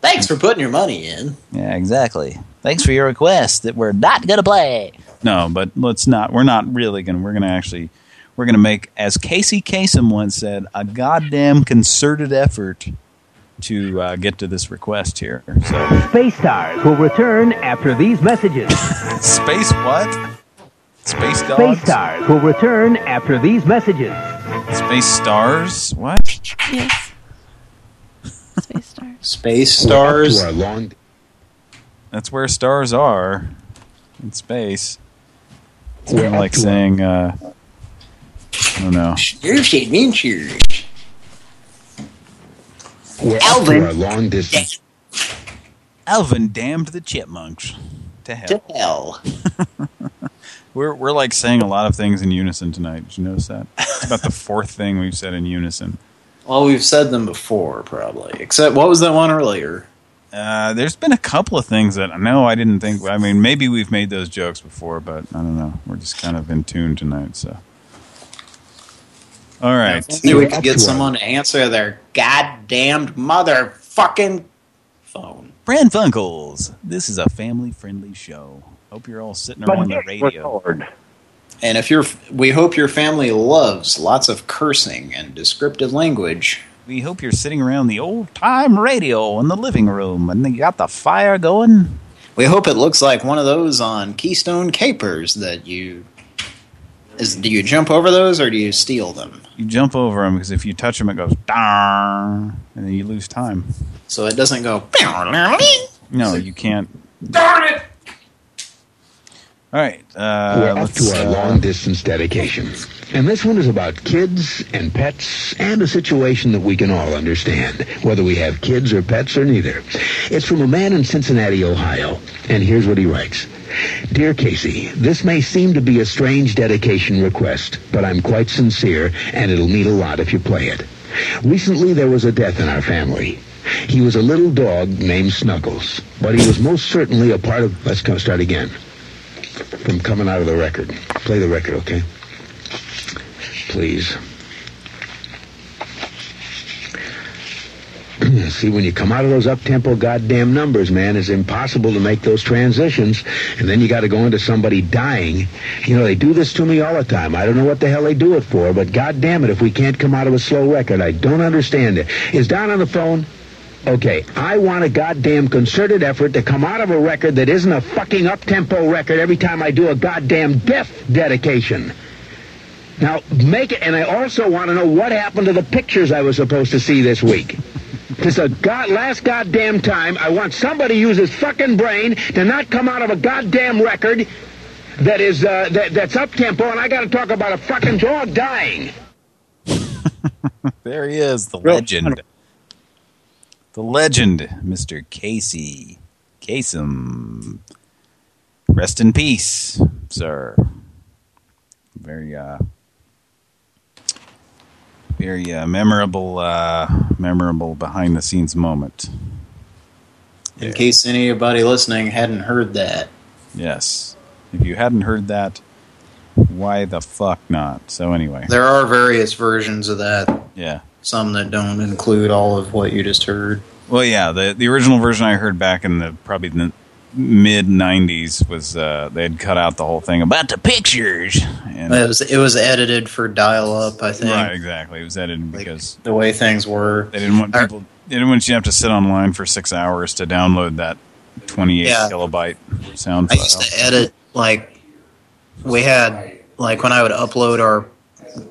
Thanks for putting your money in. Yeah, exactly. Thanks for your request that we're not gonna play. No, but let's not. We're not really going to. We're going to actually. We're going to make, as Casey Kasem once said, a goddamn concerted effort to uh, get to this request here. So, Space Stars will return after these messages. space what? Space dogs? Space Stars will return after these messages. Space stars? What? Yes. Space Stars. Space stars. That's where stars are in space. It's kind of like saying, uh, I don't know. Here's adventures. Alvin. a long distance. Alvin damned the chipmunks to hell. To hell. We're we're like saying a lot of things in unison tonight. Did you notice that? It's about the fourth thing we've said in unison. Well, we've said them before, probably. Except, what was that one earlier? Uh, there's been a couple of things that I know I didn't think. I mean, maybe we've made those jokes before, but I don't know. We're just kind of in tune tonight. So, all right. Maybe we could get someone to answer their goddamned motherfucking phone. Pran Funkels, This is a family-friendly show. Hope you're all sitting around the radio. And if you're, we hope your family loves lots of cursing and descriptive language. We hope you're sitting around the old-time radio in the living room and you got the fire going. We hope it looks like one of those on Keystone Kapers that you. Is do you jump over those or do you steal them? You jump over them because if you touch them, it goes darn, and then you lose time. So it doesn't go. No, you can't. Darn it! All right. Uh, We're up to our uh, long distance dedication. And this one is about kids and pets and a situation that we can all understand, whether we have kids or pets or neither. It's from a man in Cincinnati, Ohio. And here's what he writes. Dear Casey, this may seem to be a strange dedication request, but I'm quite sincere, and it'll mean a lot if you play it. Recently, there was a death in our family. He was a little dog named Snuggles, but he was most certainly a part of... Let's start again from coming out of the record. Play the record, okay? Please. See, when you come out of those up-tempo goddamn numbers, man, it's impossible to make those transitions. And then you got to go into somebody dying. You know, they do this to me all the time. I don't know what the hell they do it for, but goddamn it, if we can't come out of a slow record, I don't understand it. Is Don on the phone? Okay, I want a goddamn concerted effort to come out of a record that isn't a fucking up-tempo record every time I do a goddamn death dedication. Now, make it, and I also want to know what happened to the pictures I was supposed to see this week. This is the god, last goddamn time I want somebody to use his fucking brain to not come out of a goddamn record that is uh, that, that's up tempo, and I got to talk about a fucking dog dying. there he is, the legend. The legend, Mr. Casey. Kasem. Rest in peace, sir. Very, uh, very uh, memorable, uh, memorable behind-the-scenes moment. In case anybody listening hadn't heard that. Yes. If you hadn't heard that, why the fuck not? So anyway. There are various versions of that. Yeah. Some that don't include all of what you just heard. Well, yeah, the the original version I heard back in the probably the mid '90s was uh, they had cut out the whole thing about the pictures. And It was it was edited for dial up, I think. right, exactly. It was edited because The way things were. they didn't want people. They didn't want you to have to sit online for six hours to download that 28 Yeah. kilobyte sound I file. used to edit like we had like when I would upload our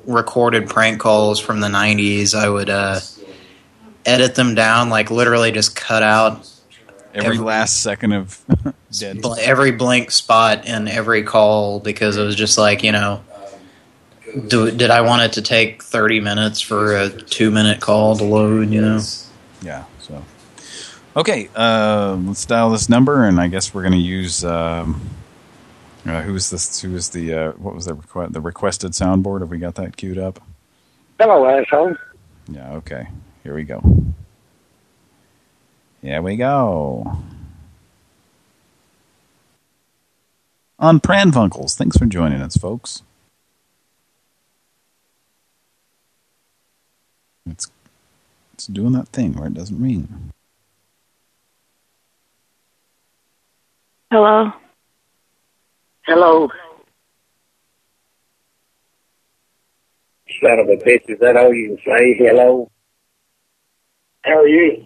recorded prank calls from the 90s, I would uh edit them down like literally just cut out Every last second of dead. bl- every blank spot in every call because it was just like, you know, do, did I want it to take 30 minutes for a 2 minute call to load, you know? Yeah. So, okay, uh, let's dial this number, and I guess we're going to use. Um, uh, who's this? Who is the? Uh, what was the request? The requested soundboard? Have we got that queued up? Hello, asshole. Yeah. Okay. Here we go. Here we go. On Pranfunkels. Thanks for joining us, folks. It's it's doing that thing where it doesn't ring. Hello. Hello. Son of a bitch, is that all you can say? Hello? How are you?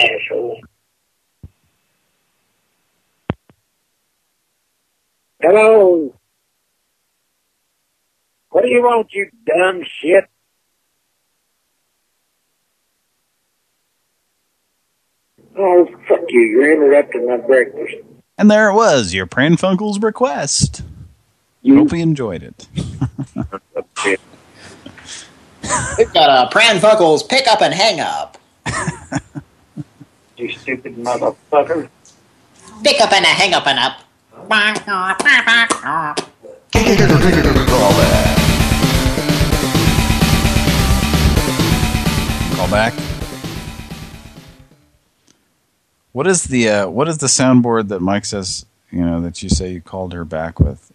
Asshole. Hello? What do you want, you dumb shit? Oh, fuck you. You're interrupting my breakfast. And there it was, your Pranfunkel's request. You Hope you enjoyed it. We've got a Pranfuckles pick up and hang up. You stupid motherfucker. Pick up and a hang up and up. Call back. What is the uh, what is the soundboard that Mike says? You know that you say you called her back with.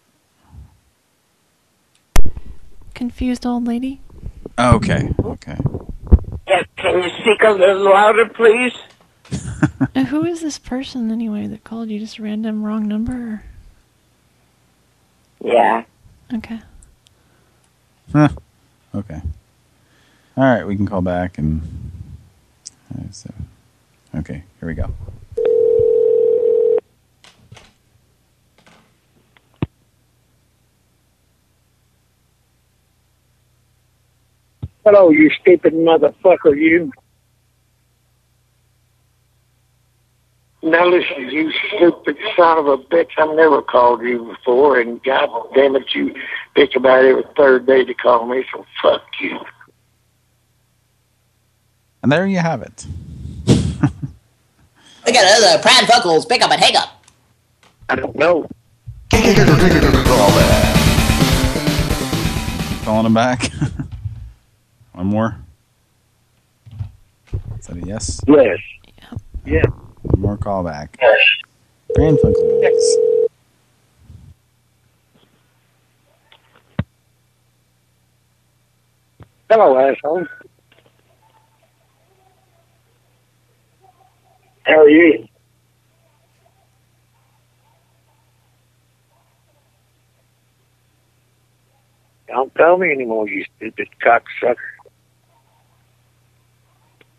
Confused old lady? Oh, okay, okay. Yeah, can you speak a little louder, please? Now, who is this person anyway that called you? Just a random wrong number? Yeah. Okay. Huh. Okay. All right, we can call back and. Okay, here we go. Hello, you stupid motherfucker, you. Now listen, you stupid son of a bitch, I've never called you before, and god damn it, you pick about every third day to call me, so fuck you. And there you have it. We got another Pranfuckles pick up and hang up. I don't know. Keep calling him back. One more. Is that a yes? Yes. Yeah. One more call back. Pranfunkels. Hello, asshole. How are you? Don't call me anymore, you stupid cocksucker.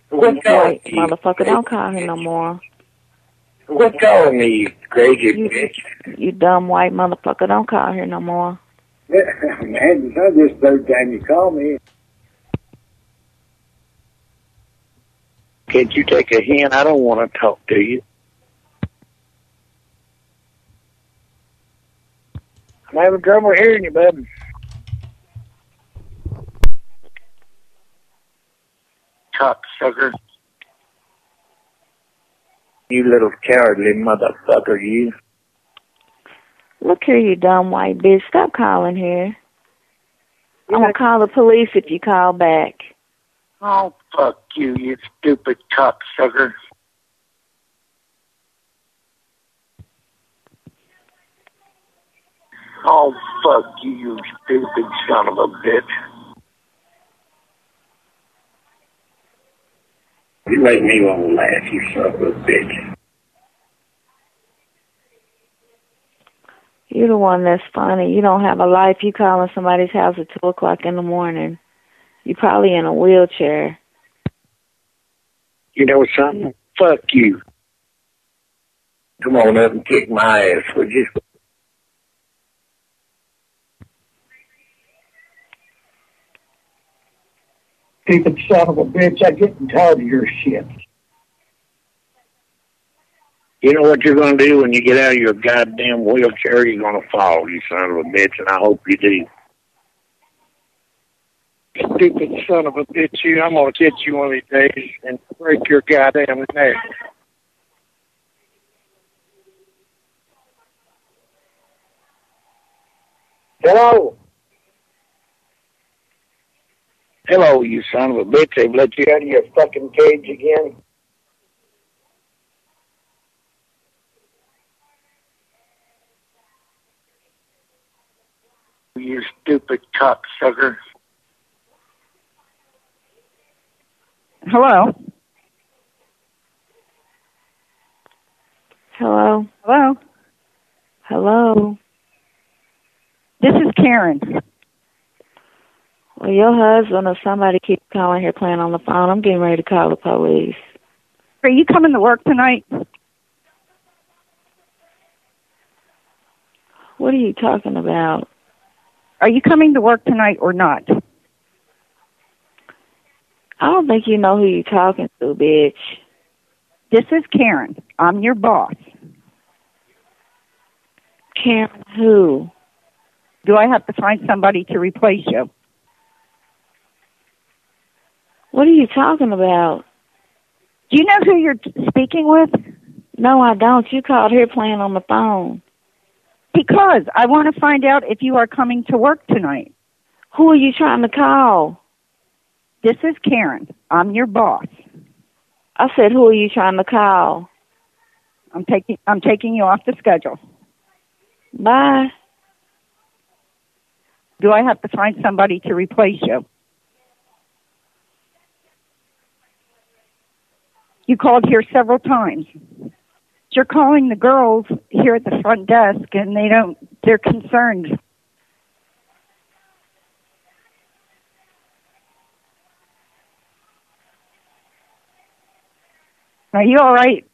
Quit calling White motherfucker, don't call him no more. Quit calling me, you crazy bitch. You dumb white motherfucker, don't call here no more. Man, it's not this third time you call me. Can't you take a hint? I don't want to talk to you. I'm having trouble hearing you, bud. Cocksucker. You little cowardly motherfucker, you. Look here, you dumb white bitch. Stop calling here. I'm gonna call the police if you call back. Oh, fuck you, you stupid cocksucker. Oh, fuck you, you stupid son of a bitch. You make me want to laugh, you son of a bitch. You're the one that's funny. You don't have a life. You calling somebody's house at two o'clock in the morning. You're probably in a wheelchair. You know something? Fuck you. Come on up and kick my ass, would you? Stupid son of a bitch, I'm getting tired of your shit. You know what you're going to do when you get out of your goddamn wheelchair? You're going to fall, you son of a bitch, and I hope you do. Stupid son of a bitch, you. I'm going to get you one of these days and break your goddamn neck. Hello? Hello, you son of a bitch. They've let you out of your fucking cage again? You stupid cocksucker. Hello. Hello? Hello. Hello? This is Karen. Well, your husband or somebody keeps calling here playing on the phone. I'm getting ready to call the police. Are you coming to work tonight? What are you talking about? Are you coming to work tonight or not? I don't think you know who you're talking to, bitch. This is Karen. I'm your boss. Karen who? Do I have to find somebody to replace you? What are you talking about? Do you know who you're speaking with? No, I don't. You called here playing on the phone. Because I want to find out if you are coming to work tonight. Who are you trying to call? This is Karen. I'm your boss. I said, who are you trying to call? I'm taking I'm taking you off the schedule. Bye. Do I have to find somebody to replace you? You called here several times. You're calling the girls here at the front desk and they don't they're concerned. Are you all right?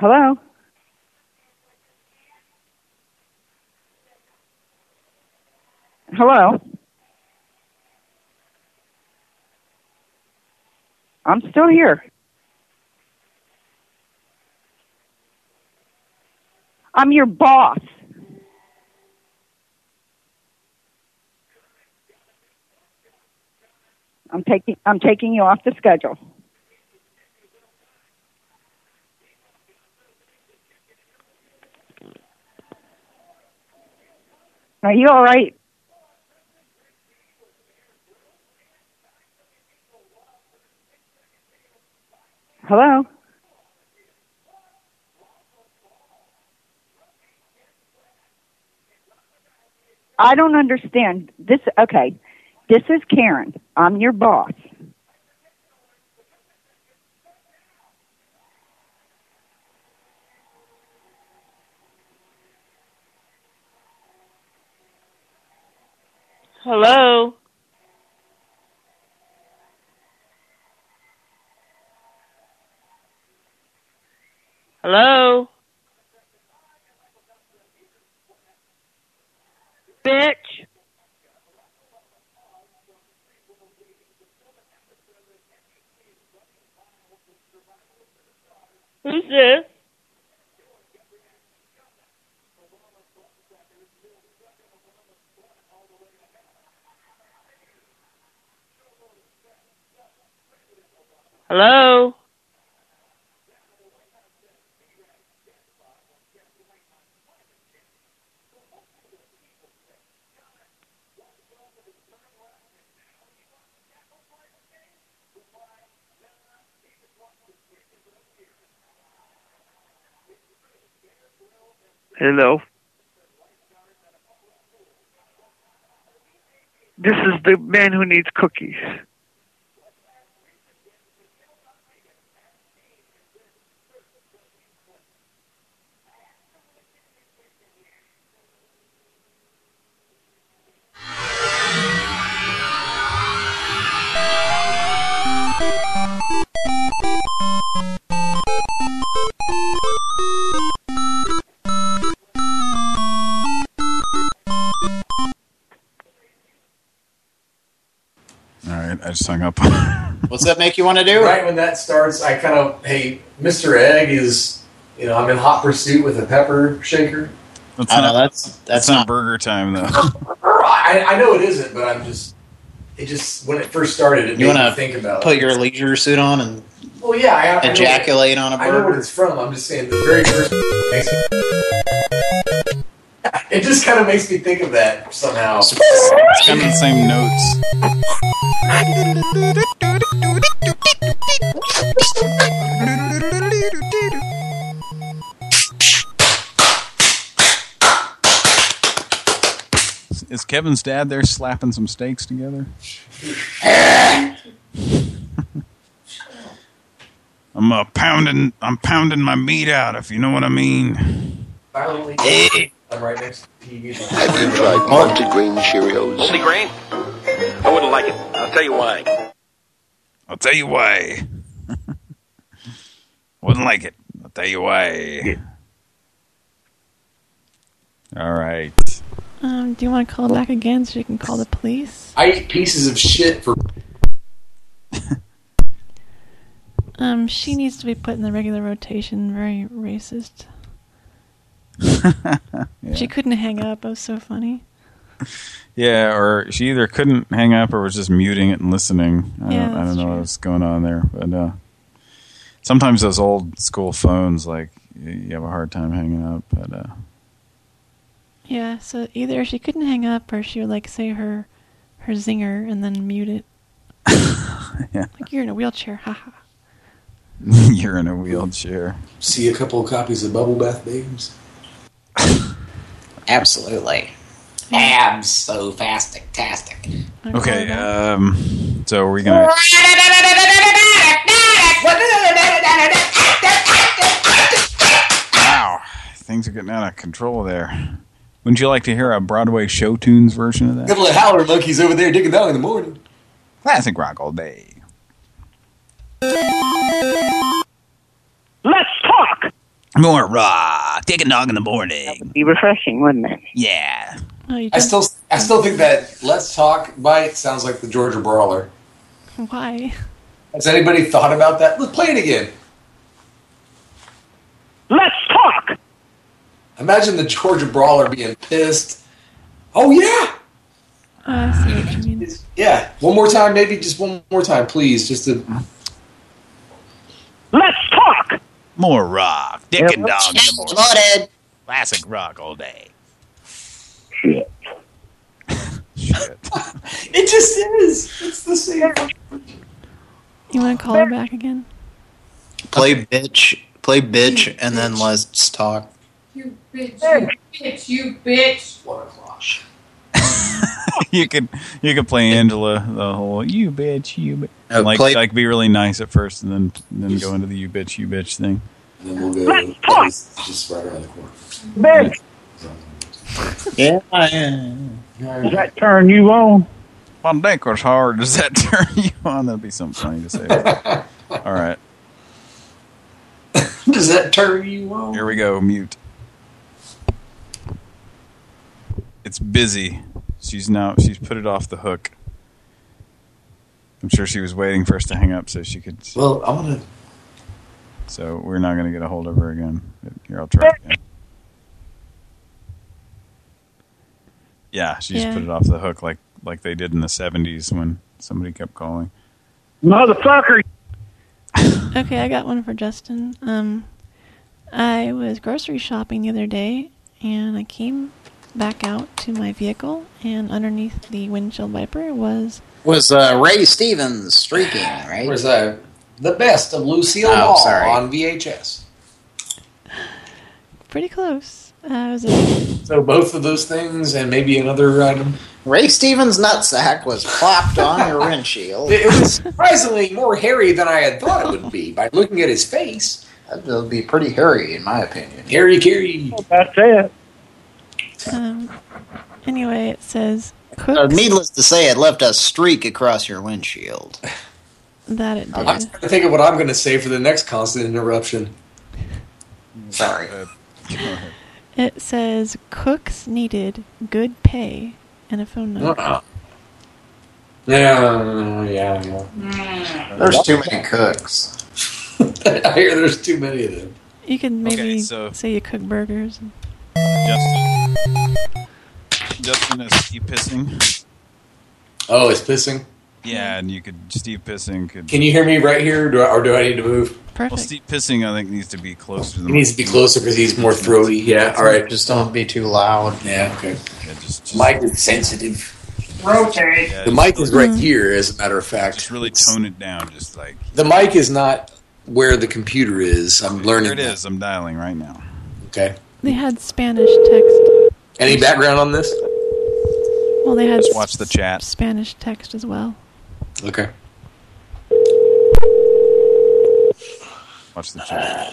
Hello? Hello? I'm still here. I'm your boss. I'm taking I'm taking you off the schedule. Are you all right? Hello? I don't understand. This okay. This is Karen. I'm your boss. Hello. Hello. Bitch. Who's this? Hello? Hello. This is the man who needs cookies. I just hung up. What's that make you want to do? Right when that starts, I kind of, hey, Mr. Egg is, you know, I'm in hot pursuit with a pepper shaker. That's I know, not, that's- that's not burger time though. I, I know it isn't, but I'm just, it just, when it first started, it You made want me think about put it. your leisure suit on and Well, yeah, I, I know ejaculate what- on a I know burger? what it's from. I'm just saying the very first. It just kind of makes me think of that somehow. It's kind of the same notes. Is Kevin's dad there slapping some steaks together? I'm uh, pounding. I'm pounding my meat out, if you know what I mean. Violently. I'm right next to you. Have you tried multigrain Cheerios? Multigrain? I wouldn't like it. I'll tell you why. I'll tell you why. Wouldn't like it. I'll tell you why. All right. Um, do you want to call back again so you can call the police? I eat pieces of shit for. Um, she needs to be put in the regular rotation. Very racist. She couldn't hang up. It was so funny. Yeah, or she either couldn't hang up or was just muting it and listening. I Yeah, don't, I that's don't know what's going on there, but uh, sometimes those old school phones, like you you have a hard time hanging up. But uh, Yeah, so either she couldn't hang up or she would like say her her zinger and then mute it. yeah, Like you're in a wheelchair, haha. you're in a wheelchair. See a couple of copies of Bubble Bath Babes. Absolutely. Abs so fastic-tastic. Okay, um, so we're gonna. Wow, things are getting out of control there. Wouldn't you like to hear a Broadway show tunes version of that? Couple of howler monkeys over there digging down in the morning. Classic rock all day. Let's talk. More rock. Take a dog in the morning. Be refreshing, wouldn't it? Yeah. Oh, I still, I still think that "Let's Talk" bite sounds like the Georgia Brawler. Why? Has anybody thought about that? Let's play it again. Let's talk. Imagine the Georgia Brawler being pissed. Oh yeah, Oh, I see what you mean. yeah. One more time, maybe just one more time, please. Just to. Let's talk. More rock. Dick Yeah, and dog in the morning. Classic rock all day. Shit. It just is. It's the same. You want to call her back again? Play bitch. Play bitch, and then let's talk. You bitch, you bitch, you bitch. One o'clock. you could you could play Angela the whole you bitch you bitch. Uh, like play- like be really nice at first and then then go into the you bitch you bitch thing. And then we'll go. Just, just right around the corner. Bitch, Yeah. does that turn you on? My dick was hard. Does that turn you on? That'd be something funny to say. All right, Does that turn you on? here we go. Mute. It's it's busy. She's now she's put it off the hook. I'm sure she was waiting for us to hang up so she could. Well, I'm gonna. So we're not gonna get a hold of her again. Here, I'll try again. Yeah, she just Yeah. put it off the hook like like they did in the 70s when somebody kept calling. Motherfucker! Okay, I got one for Justin. Um, I was grocery shopping the other day, and I came back out to my vehicle, and underneath the windshield wiper was Was uh, Ray Stevens streaking, right? Where's that? The best of Lucille Oh, Ball sorry. on VHS. pretty close. Uh, it was a, So both of those things and maybe another item. Ray Stevens' nutsack was plopped on your windshield. It was surprisingly more hairy than I had thought it would be by looking at his face. That would be pretty hairy, in my opinion. Hairy Carey. That's it. um, anyway, it says Uh, needless to say, it left a streak across your windshield. that it did. I'm did. trying to think of what I'm going to say for the next constant interruption. Sorry. It says cooks needed good pay and a phone number. Uh-uh. Yeah, yeah, yeah. Hmm. There's too many cooks. I hear there's too many of them. You can maybe Okay, so- say you cook burgers. Justin. Justin is Steve pissing. Oh, it's pissing. Yeah, and you could Steve pissing could. Can you hear me right here, do I, or do I need to move? Perfect. Well, Steve pissing I think needs to be closer to the. He needs to be closer because he's more throaty. Yeah, all right. Just don't be too loud. Yeah, okay. Yeah, just, Mic is sensitive. Rotate. Yeah, The just mic is right mm-hmm. here, as a matter of fact. Just really tone it down, just like The mic is not where the computer is. I'm learning. here it that. is. I'm dialing right now. Okay. They had Spanish text. Any background on this? Well, they had Just watch the chat. Spanish text as well. Okay. Watch the chat.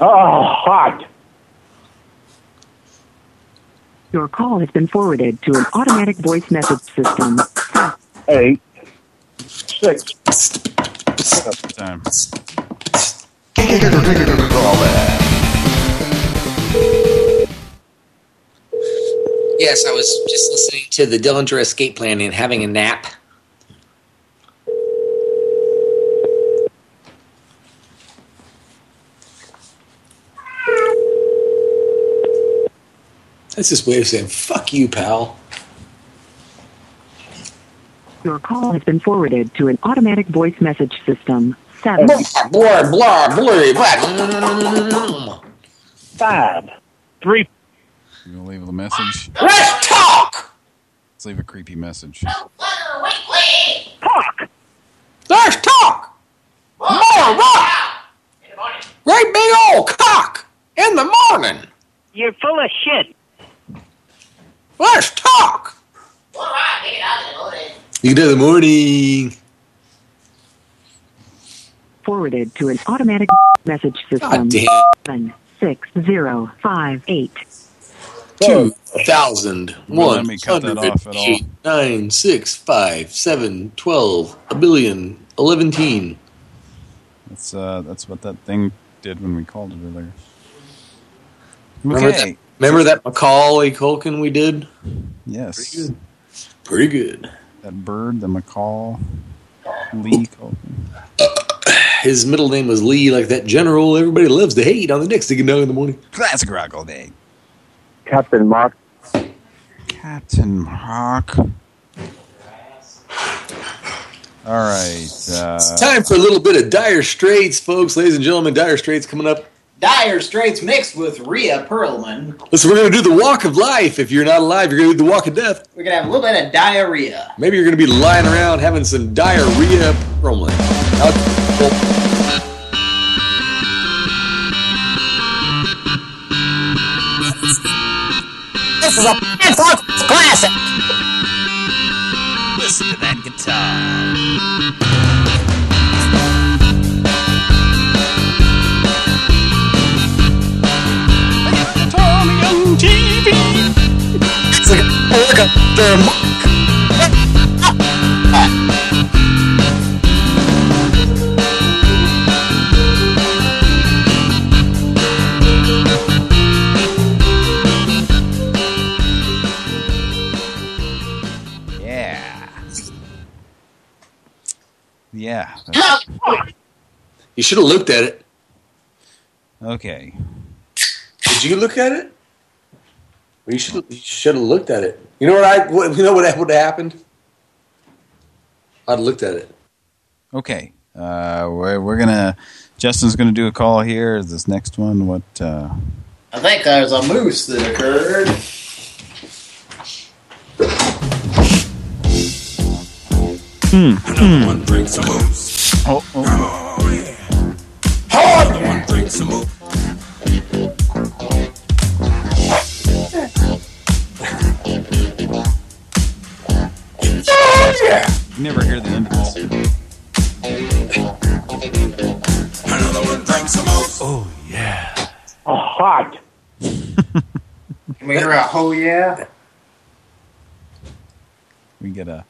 Oh, hot. Your call has been forwarded to an automatic voice message system. Eight. Six. Time. Yes, I was just listening to the Dillinger Escape Plan and having a nap. That's his way of saying, fuck you, pal. Your call has been forwarded to an automatic voice message system. Seven. Blah, blah, blah, blah, blah. Five. Three. You gonna leave a message? Let's talk! Let's leave a creepy message. Talk! Let's talk! More rock! Great big old cock in the morning! You're full of shit. Let's talk! You can do the morning. Forwarded to an automatic message system. God damn. Seven six zero five eight. Two thousand one let me cut that hundred off at all. eight nine six five seven twelve a billion eleven teen. That's uh, that's what that thing did when we called it earlier. Remember Okay. that? Remember that Macaulay Culkin we did? Yes. Pretty good. Pretty good. That bird, the macaw, Lee Culkin. His middle name was Lee, like that general everybody loves to hate on the next thing you know in the morning. Classic rock all day. Captain Mark. Captain Mark. All right. Uh, It's time for a little bit of Dire Straits, folks. Ladies and gentlemen, Dire Straits coming up. Dire Straits mixed with Rhea Perlman. Listen, we're going to do the walk of life. If you're not alive, you're going to do the walk of death. We're gonna have a little bit of diarrhea. Maybe you're going to be lying around having some diarrhea Perlman. This is a classic. Listen to that guitar. TV. It's like a look at the Yeah. You should have looked at it. Okay. Did you look at it? Well, you should you should have looked at it. You know what I what, you know what would have happened? I'd looked at it. Okay. Uh, we're, we're gonna. Justin's gonna do a call here. This next one, what? Uh, I think there's a moose that occurred. Hmm. One drink some moose. Oh, oh. Hard one drink some moose. yeah. You never hear the end of this. Another one drink some moose. Oh yeah. Oh, hot. Can we hear a oh yeah? We get a.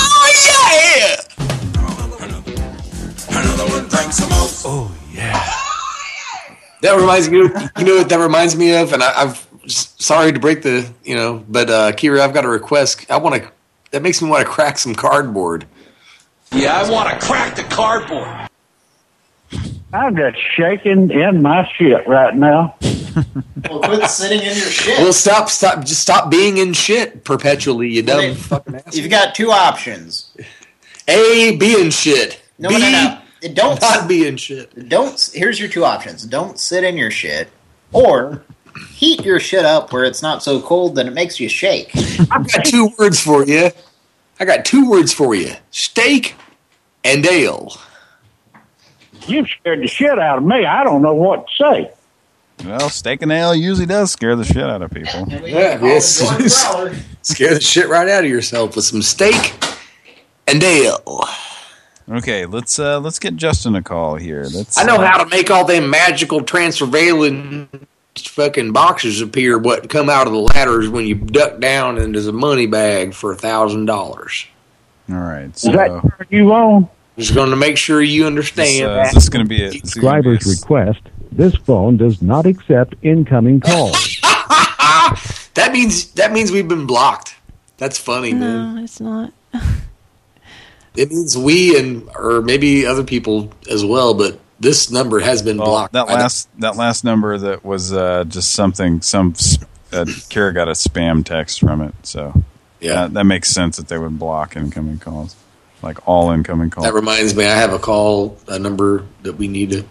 Oh yeah. Another one drink some moose. Oh yeah. That reminds me. You know what that reminds me of, and I, I've sorry to break the you know, but uh, Kira, I've got a request. I want to. That makes me want to crack some cardboard. Yeah, I want to crack the cardboard. I'm just shaking in my shit right now. Well, quit sitting in your shit. Well, stop, stop, just stop being in shit perpetually. You dumb fucking ass. You've got two options. A, be in shit. No, B, no, no. Don't not be in shit. Don't. Here's your two options. Don't sit in your shit, or heat your shit up where it's not so cold that it makes you shake. I've got two words for you. I got two words for you: steak and ale. You scared the shit out of me. I don't know what to say. Well, steak and ale usually does scare the shit out of people. Yeah, yes. Scare the shit right out of yourself with some steak and ale. Okay, let's uh let's get Justin a call here. Let's. I know how to make all them magical transfervalent fucking boxes appear. What come out of the ladders when you duck down and there's a money bag for a thousand dollars. All right, So that you on? Just going to make sure you understand. uh, is this going to be a? Is gonna be a Subscriber's request. This phone does not accept incoming calls. that means that means we've been blocked. That's funny, man. No, it's not. It means we and or maybe other people as well, but this number has been Well, blocked. that by the- last that last number that was uh, just something some uh, Kara got a spam text from it, so Yeah. that, that makes sense that they would block incoming calls, like all incoming calls. That reminds me, I have a call, a number that we need to,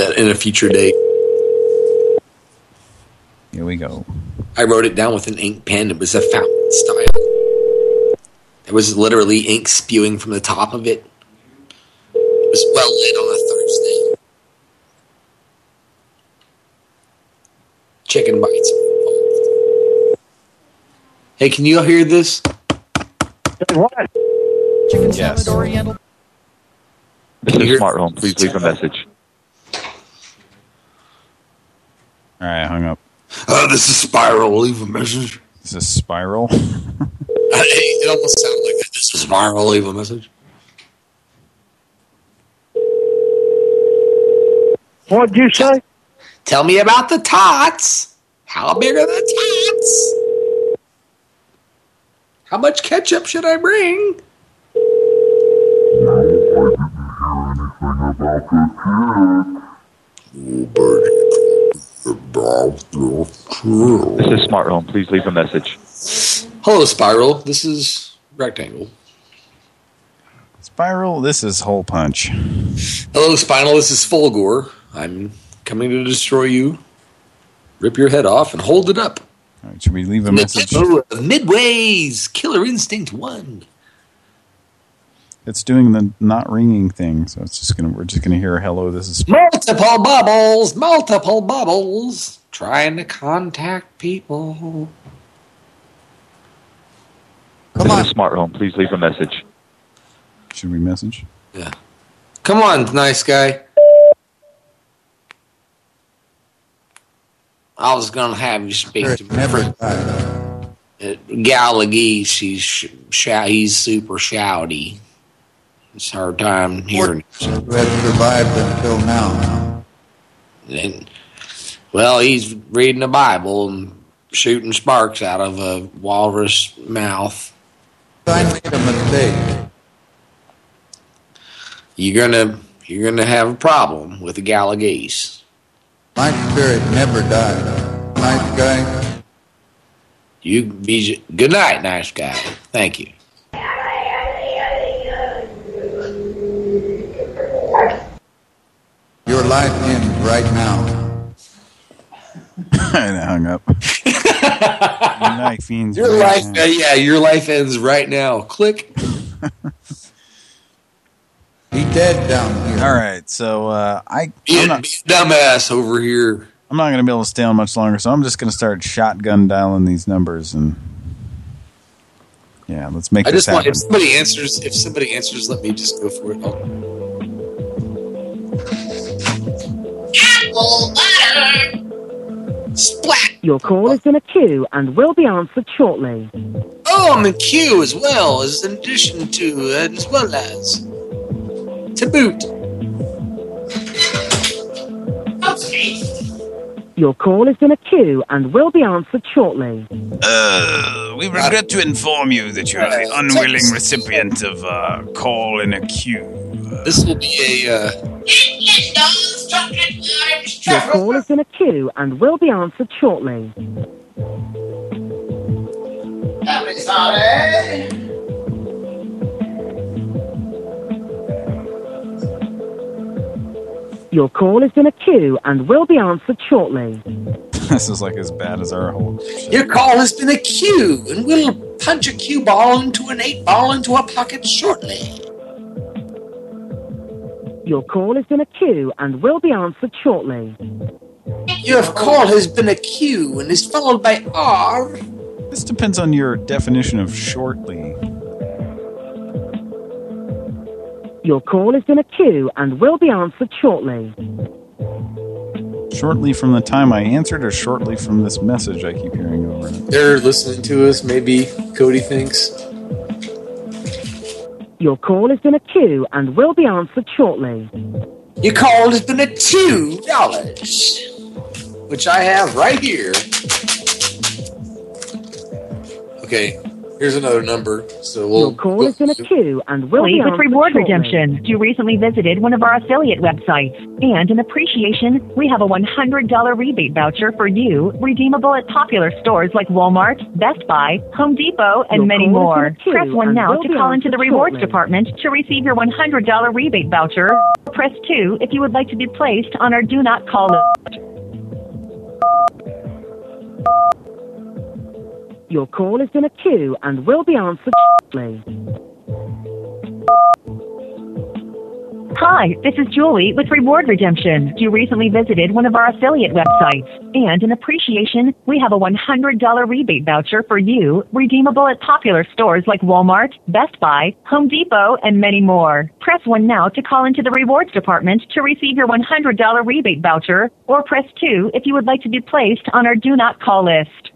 that in a future date. Here we go. I wrote it down with an ink pen. It was a fountain style. There was literally ink spewing from the top of it. It was well lit on a Thursday. Chicken bites. Hey, can you all hear this? What? Chicken Yes. salad oriental. This is Smart Home. Please leave a message. All right, hung up. Uh, this is Spiral. Leave a message. This is Spiral. it almost sounded like that. This is Spiral. Leave a message. What'd you say? Tell me about the tots. How big are the tots? How much ketchup should I bring? This is Smart Home. Please leave a message. Hello, Spiral. This is Rectangle. Spiral. This is Hole Punch. Hello, Spinal. This is Fulgore. I'm coming to destroy you, rip your head off, and hold it up. All right, should we leave a message? Midway's Killer Instinct 1. It's doing the not ringing thing, so it's just gonna we're just gonna hear hello. This is Multiple bubbles, multiple bubbles, trying to contact people. Come this is Smart Home. Please leave a message. Should we message? Yeah. Come on, nice guy. I was gonna have you speak to me. Uh, Gallagher, he's sh shou- he's super shouty. It's hard time here. Who has survived until now? And, well, he's reading the Bible and shooting sparks out of a walrus mouth. I made a mistake. You're gonna you're gonna have a problem with the Gallagase. My spirit never died. Nice guy. You be good night, nice guy. Thank you. Your life ends right now. and I hung up. Your knife ends Your right life, uh, yeah, your life ends right now. Click. He dead down here. All right, so uh, I Be I'm a, not, be dumbass over here. I'm not going to be able to stay on much longer, so I'm just going to start shotgun dialing these numbers and yeah, let's make I just want if somebody answers, if somebody answers, let me just go for it. I'll- Apple butter. Splat. Your call is in a queue and will be answered shortly. Oh, I'm in queue as well, as in addition to, and as well as to boot. Your call is in a queue and will be answered shortly. Uh, we regret to inform you that you are the unwilling recipient of a call in a queue. This will be a. Uh, Your call is in a queue and will be answered shortly. Your call is in a queue and will be answered shortly. this is like as bad as our whole. your call has been a cue, and we'll punch a cue ball into an eight ball into a pocket shortly. Your call is in a queue and will be answered shortly. Your call has been a cue and is followed by R. This depends on your definition of shortly. Your call is in a queue and will be answered shortly. Shortly from the time I answered, or shortly from this message I keep hearing over it. They're listening to us. Maybe Cody thinks. Your call is in a queue and will be answered shortly. Your call has been a two dollars, which I have right here. Okay, here's another number. So we'll. Your call is in a queue and will be Complete with reward redemption. You recently visited one of our affiliate websites. And in appreciation, we have a $100 rebate voucher for you, redeemable at popular stores like Walmart, Best Buy, Home Depot, and Your many more. in a queue Press 1 and now will to call into the rewards shortly. department to receive your $100 rebate voucher. Press 2 if you would like to be placed on our do not call list. Your call is in a queue and will be answered shortly. Hi, this is Julie with Reward Redemption. You recently visited one of our affiliate websites. And in appreciation, we have a $100 rebate voucher for you, redeemable at popular stores like Walmart, Best Buy, Home Depot, and many more. Press 1 now to call into the rewards department to receive your $100 rebate voucher, or press 2 if you would like to be placed on our do not call list.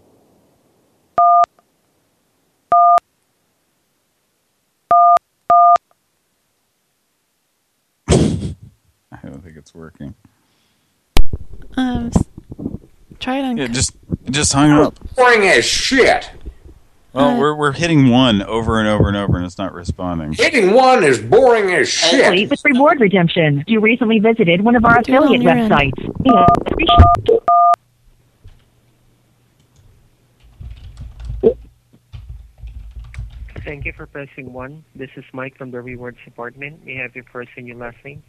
I don't think it's working. Um, try it on. It just it just hung up. Boring as shit. Well, we're we're hitting one over and over and over, and it's not responding. Hitting one is boring as Complete with reward redemption. You recently visited one of our Do it on affiliate your end. websites. And appreciate- Thank you for pressing 1. This is Mike from the Rewards Department. May I have your first and your last name?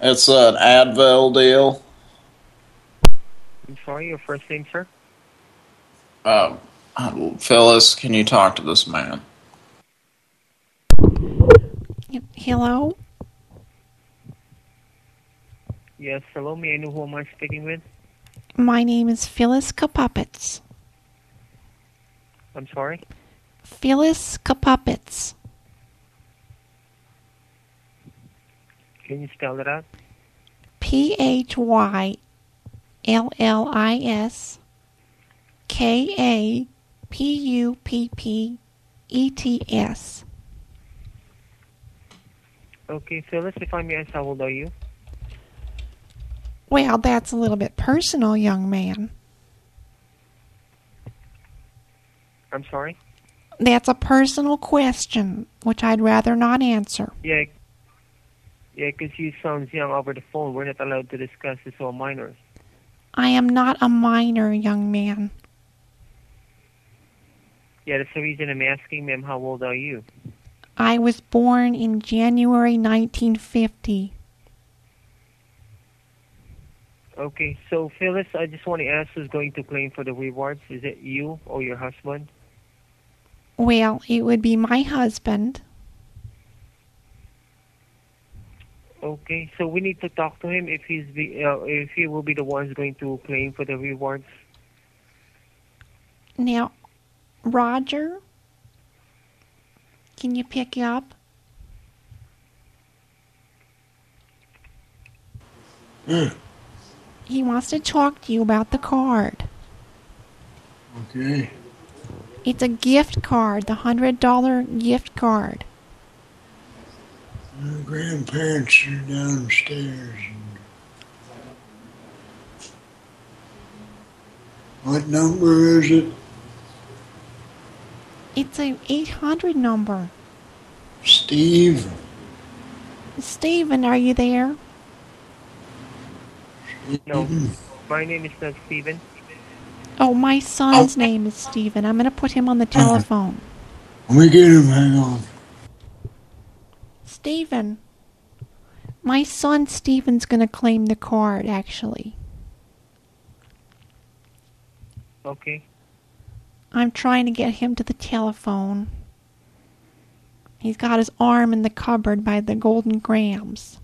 It's an Advil deal. I'm sorry, your first name, sir? Um, Phyllis, can you talk to this man? Hello? Yes, hello. May I know who am I speaking with? My name is Phyllis Kapuppets. I'm sorry? Phyllis Kapuppets. Can you spell it out? P H Y L L I S K A P U P P E T S. Okay, Phyllis, if I may ask, how old are you? Well, that's a little bit personal, young man. I'm sorry? That's a personal question, which I'd rather not answer. Yeah. Yeah, 'cause you sound young over the phone. We're not allowed to discuss this with minors. I am not a minor, young man. Yeah, that's the reason I'm asking, ma'am, how old are you? I was born in January 1950. Okay, so Phyllis, I just want to ask who's going to claim for the rewards. Is it you or your husband? Well, it would be my husband. Okay, so we need to talk to him if he's the uh, if he will be the ones going to claim for the rewards. Now, Roger, can you pick up? He wants to talk to you about the card. Okay. It's a gift card, the $100 gift card. My grandparents are downstairs. What number is it? It's a 800 number. Steve? Stephen, are you there? No, my name is not Steven. Oh, my son's oh. name is Stephen. I'm going to put him on the mm-hmm. telephone. Let me get him, hang on. Stephen. My son Stephen's going to claim the card, actually. Okay. I'm trying to get him to the telephone. He's got his arm in the cupboard by the Golden Grahams.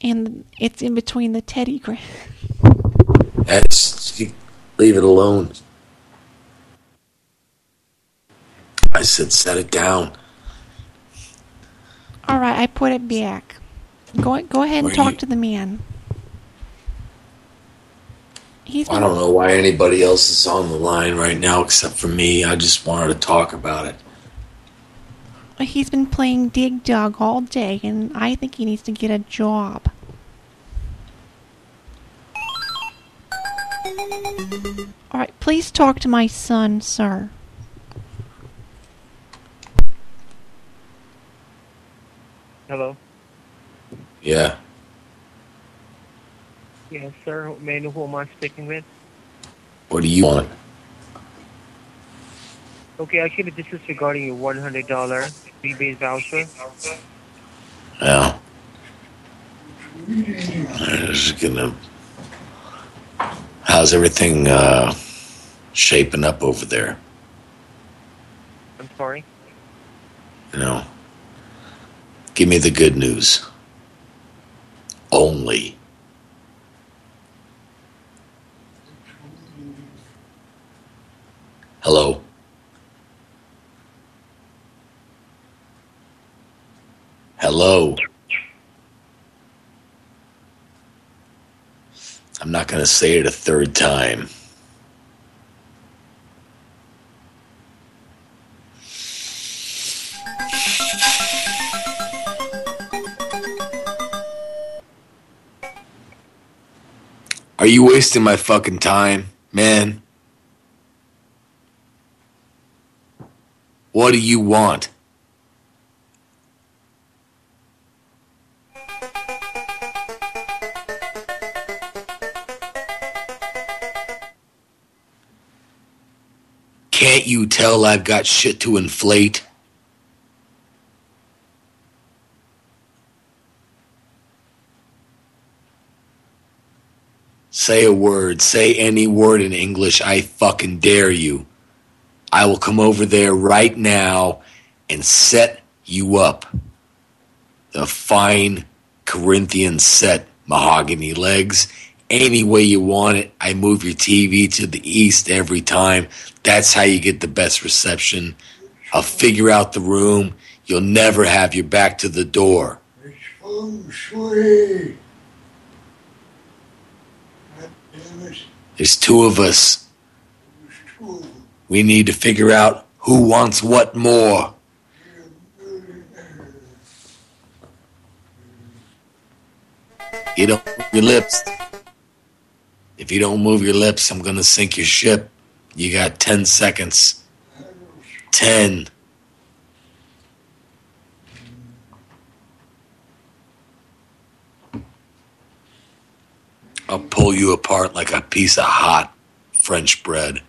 And it's in between the Teddy Grahams. Leave it alone. I said set it down. All right, I put it back. Go go ahead and talk you- to the man. He's I don't know why anybody else is on the line right now except for me. I just wanted to talk about it. he's been playing dig dug all day, and I think he needs to get a job. All right, please talk to my son, sir. Hello. Yeah. Yes, sir. May I know who am I speaking with? What do you want? Okay, actually, this is regarding your $100 rebate voucher. Yeah. I'm just gonna. How's everything uh, shaping up over there? I'm sorry. You know, give me the good news. Only. Hello. Hello. I'm not going to say it a third time. Are you wasting my fucking time, man? What do you want? Can't you tell I've got shit to inflate? Say a word. Say any word in English. I fucking dare you. I will come over there right now and set you up. The fine Corinthian set, mahogany legs, any way you want it. I move your TV to the east every time. That's how you get the best reception. I'll figure out the room. You'll never have your back to the door. There's two of us. We need to figure out who wants what more. Get up your lips. If you don't move your lips, I'm gonna sink your ship. You got 10 seconds. 10. I'll pull you apart like a piece of hot French bread.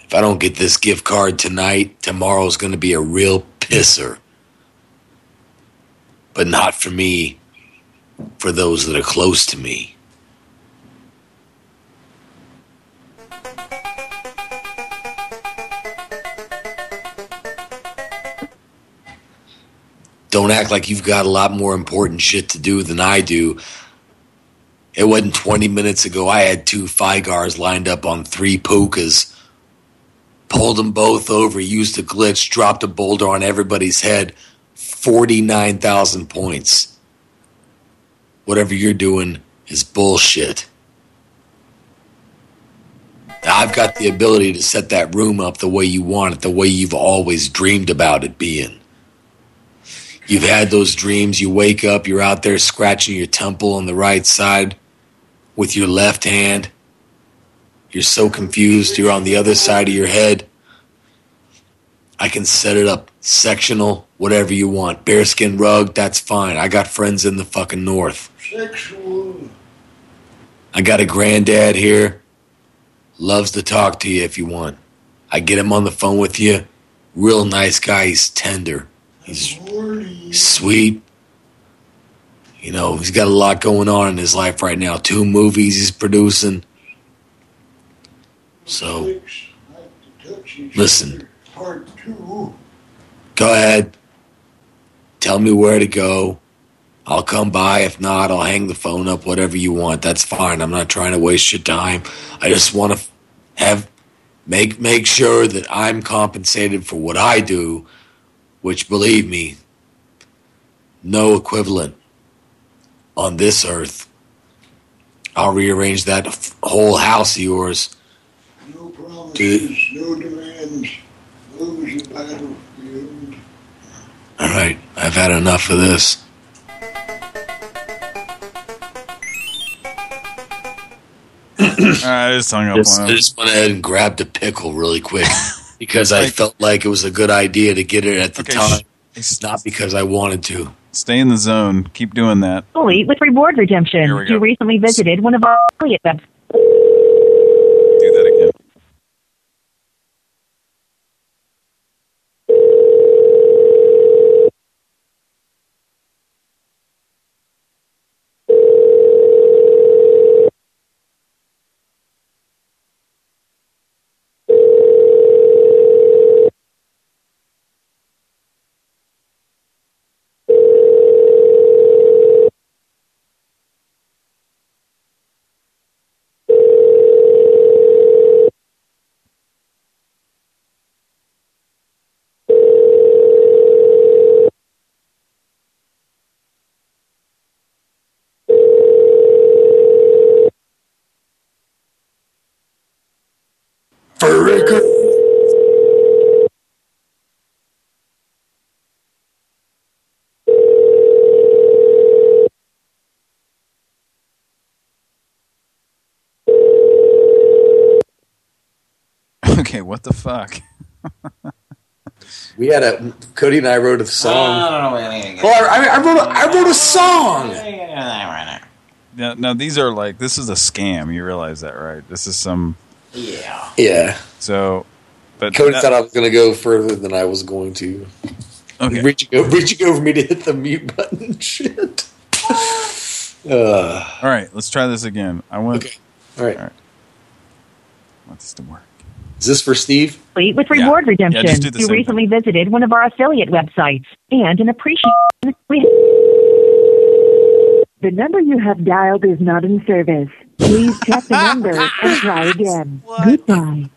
If I don't get this gift card tonight, tomorrow's going to be a real pisser. But not for me, for those that are close to me. Don't act like you've got a lot more important shit to do than I do. It wasn't 20 minutes ago I had two Fygars lined up on three Pookas. Pulled them both over, used a glitch, dropped a boulder on everybody's head. 49,000 points. Whatever you're doing is bullshit. I've got the ability to set that room up the way you want it, the way you've always dreamed about it being. You've had those dreams, you wake up, you're out there scratching your temple on the right side with your left hand. You're so confused, you're on the other side of your head. I can set it up sectional, whatever you want. Bearskin rug, that's fine. I got friends in the fucking north. Sexual. I got a granddad here. Loves to talk to you if you want. I get him on the phone with you. Real nice guy. He's tender. He's sweet. You know, he's got a lot going on in his life right now. Two movies he's producing. So, listen, Part two. go ahead. Tell me where to go. I'll come by. If not, I'll hang the phone up, whatever you want. That's fine. I'm not trying to waste your time. I just want to have make make sure that I'm compensated for what I do, which believe me, no equivalent on this earth. I'll rearrange that whole house of yours. No promises, Dude. no demands. Lose the battlefield. All right, I've had enough of this. I just hung up Just, on I just went ahead and grabbed a pickle really quick because I felt like it was a good idea to get it at the Okay, time, not because I wanted to. Stay in the zone. Keep doing that. Fully with reward redemption. Here we go. You recently visited one of our affiliate websites. Do that again. Okay, what the fuck? We had a Cody and I wrote a song. No, no, no, wait, wait, wait. Well, I, I wrote a, I wrote a song. Now, now these are like this is a scam. You realize that, right? This is some. Yeah. Yeah. So, but Cody that- thought I was going to go further than I was going to. Okay. Reaching, o- reaching over me to hit the mute button shit. Uh, All right, let's try this again. I want. Okay. All right. All right. I want this to work. Is this for Steve? With reward Yeah, redemption. just do the you same recently visited one of our affiliate websites. And in appreciation, The number you have dialed is not in service. Please check the number and try again. Goodbye.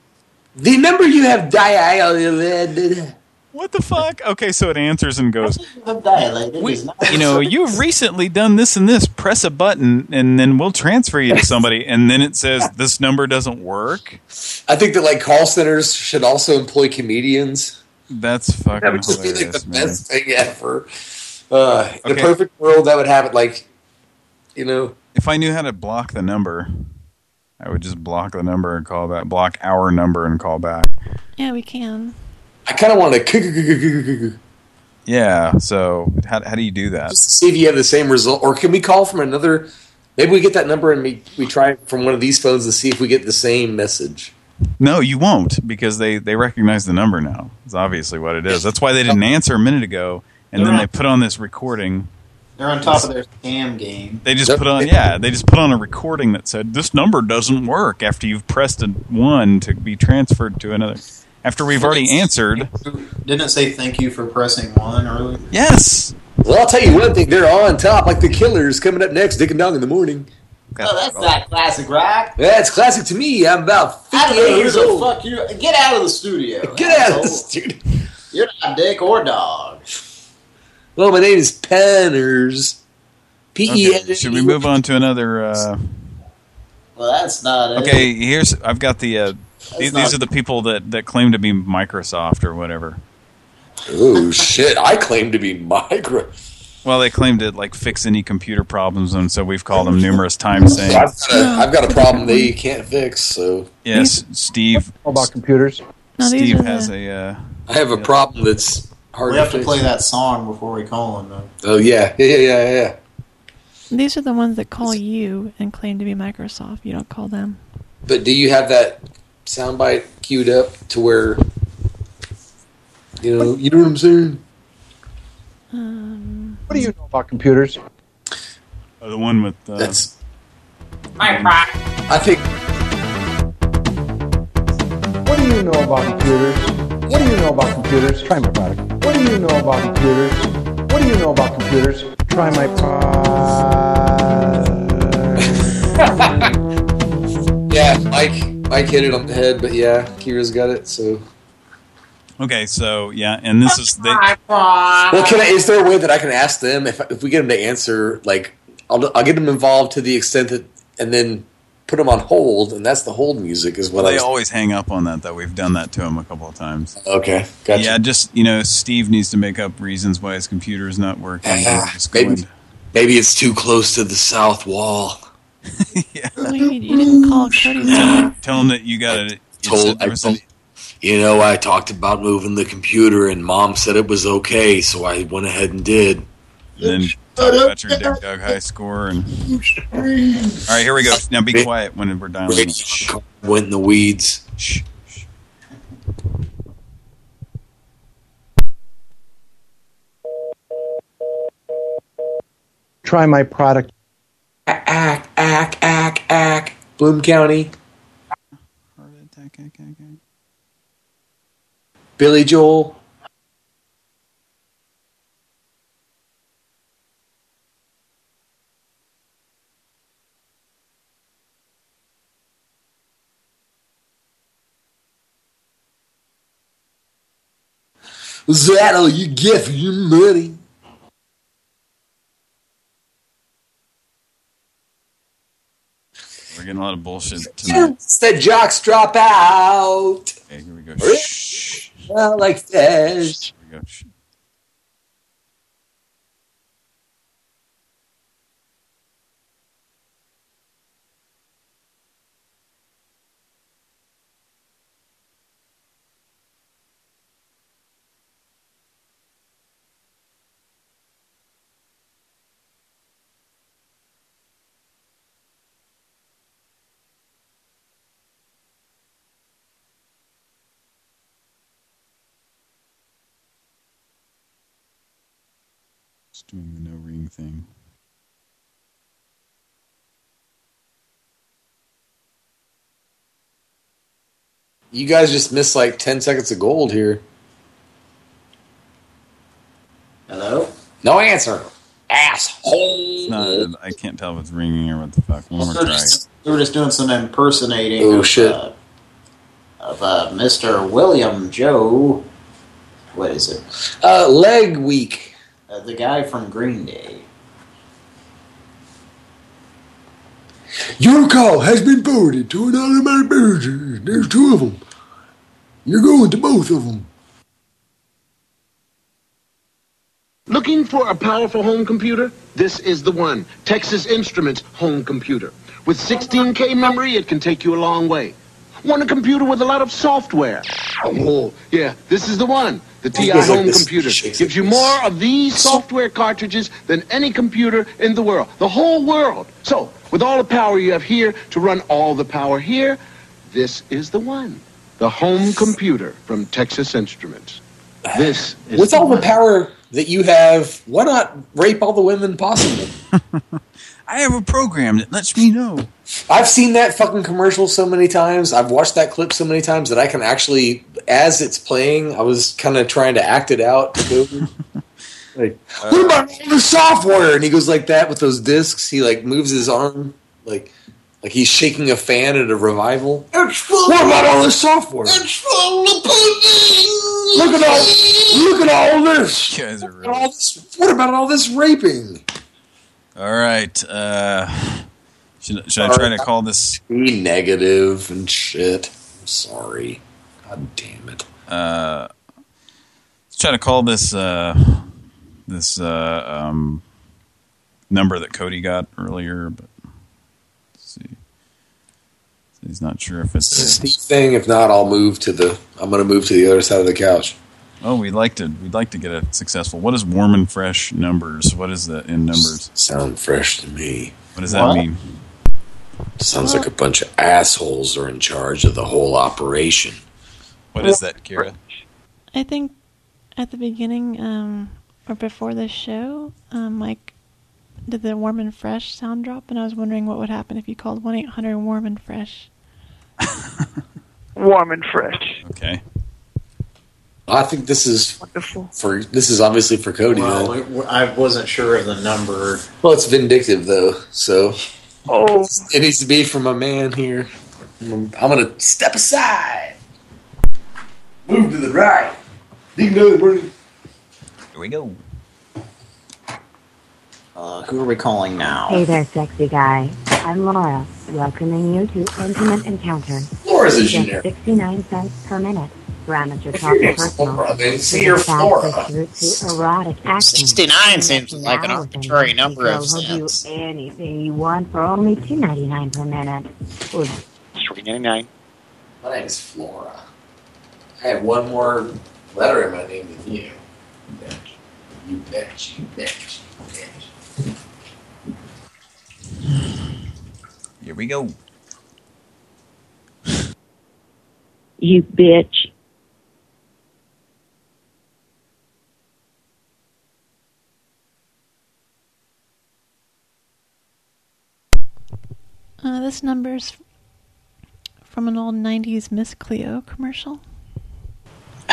The number you have dialed. What the fuck? Okay, so it answers and goes. We, you know, you've recently done this and this. Press a button, and then we'll transfer you to somebody. And then it says this number doesn't work. I think that like call centers should also employ comedians. That's fucking That would just be like hilarious, the man. best thing ever. Uh, in Okay. a perfect world, that would happen. Like, you know, If I knew how to block the number, I would just block the number and call back. Block our number and call back. Yeah, we can. I kind of want to Yeah. So how how do you do that? just to see if you have the same result, or can we call from another? Maybe we get that number and we we try from one of these phones and see if we get the same message. No, you won't because they they recognize the number now. It's obviously what it is. That's why they didn't answer a minute ago, and then they put on this recording. They're on top of their scam game. They just put on yeah, they just put on a recording that said this number doesn't work after you've pressed a one to be transferred to another. After we've already answered. Didn't it say thank you for pressing one earlier? Yes. Well, I'll tell you one thing: they're on top, like the Killers coming up next. Dick and Dong in the morning. Oh, that's not classic rock. That's classic to me. I'm about I 58 years old. fuck you. Get out of the studio. Get out of the studio. You're not dick or dog. Well, my name is Penners. P E Okay, should we move on to another? Uh, Well, that's not it. okay, here's I've got the. Uh, these, these are the people that that claim to be Microsoft or whatever. Oh shit! I claim to be Microsoft. Well, they claim to like fix any computer problems, and so we've called them numerous times saying, I've got, a, I've got a problem they can't fix. So "Yes, Steve." about computers. No, Steve are has the- a. Uh, I have a problem that's hard We have to fix. play that song before we call him, though. Oh yeah, yeah, yeah, yeah, yeah. These are the ones that call you and claim to be Microsoft. You don't call them. But do you have that soundbite queued up to where you know you know what I'm saying? Um, What do you know about computers? uh, the one with. Uh, That's My product. I think What do you know about computers? What do you know about computers? Try my product. What do you know about computers? What do you know about computers? Try my product. yeah, Mike Mike hit it on the head, but yeah, Kira's got it. So Okay, so yeah, and this is they. well, can I? Is there a way that I can ask them if if we get them to answer? Like, I'll I'll get them involved to the extent that, and then put them on hold, and that's the hold music is what Well, I they always hang up on that, though. We've done that to him a couple of times. Okay, gotcha. Yeah, just you know, Steve needs to make up reasons why his computer is not working. Ah, maybe maybe it's too close to the south wall. well, you, you didn't mm. call Cody's number. Tell him that you got it. Told, I told, you know, I talked about moving the computer, and Mom said it was okay, so I went ahead and did. And then talk about your Dig Dug high score. And all right, here we go. Now be quiet when we're dialing. Shh. Went in the weeds. Shh. Try my product. Ack, ack, ack, ack. Bloom County. Billy Joel. Is that all you get for your money? We're getting a lot of bullshit tonight. Said jocks drop out. Okay, here we go. Shh. Well, like this. Here we go. Shh. Just doing the no ring thing. You guys just missed like 10 seconds of gold here. Hello? No answer. Asshole. It's not. I can't tell if it's ringing or what the fuck. One more We're try. just, we were just doing some impersonating Oh, of, shit. Uh, of uh, Mr. William Joe. What is it? Uh, leg week. Uh, the guy from Green Day. Your call has been forwarded to an automatic manager. There's two of them. You're going to both of them. Looking for a powerful home computer? This is the one. Texas Instruments home computer. With 16K memory, it can take you a long way. Want a computer with a lot of software? Oh, yeah, this is the one. The TI goes like home computer shakes gives you more of these software cartridges than any computer in the world. The whole world. So, with all the power you have here to run all the power here, this is the one. The home computer from Texas Instruments. This is With the all the power that you have, why not rape all the women possible? I have a program that lets me know. I've seen that fucking commercial so many times. I've watched that clip so many times that I can actually, as it's playing, I was kind of trying to act it out. like, what about all the software? And he goes like that with those discs. He like moves his arm like like he's shaking a fan at a revival. What about all this software? Look at all look at all this. You guys are Look at all this- What about all this raping? All right. Uh, should, should I try to call this? Be negative and shit. I'm sorry. God damn it. Uh, let's try to call this uh, this uh, um, number that Cody got earlier, but let's see. He's not sure if This is it's. Steve thing. If not, I'll move to the. I'm going to move to the other side of the couch. Oh, we'd like to. We'd like to get a successful. What is warm and fresh numbers? What is that in numbers? Sound fresh to me. What does that mean? Sounds like a bunch of assholes are in charge of the whole operation. What is that, Kira? I think at the beginning um, or before the show, um, Mike did the warm and fresh sound drop, and I was wondering what would happen if you called 1 800 warm and fresh. Warm and fresh. Okay. I think this is Wonderful. for. This is obviously for Cody. Well, then. I wasn't sure of the number. Well, it's vindictive though, so Oh, it needs to be from a man here. I'm going to step aside. Move to the right. You know, Bernie. Here we go. Uh, who are we calling now? Hey there, sexy guy. I'm Laura, welcoming you to Intimate Encounter. Laura's a generic. 69 cents per minute. Gramature If talk your name's personal. Laura, then see your a fast Flora. erotic action. 69 seems like an arbitrary number of He'll do anything you want for only two ninety nine per minute. Or Three ninety nine. My name is Flora. I have one more letter in my name than you. You bitch. You bitch. You bitch. Here we go. you bitch. Uh, this number's from an old 90s Miss Cleo commercial.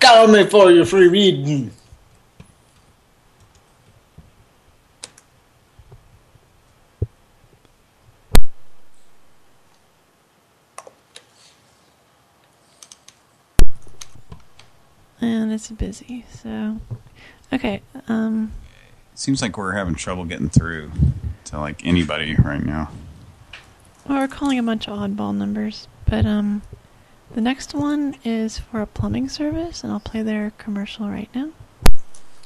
Call me for your free reading. And it's busy, so. Okay, um. Seems like we're having trouble getting through to like anybody right now. Well, we're calling a bunch of oddball numbers, but um, the next one is for a plumbing service, and I'll play their commercial right now.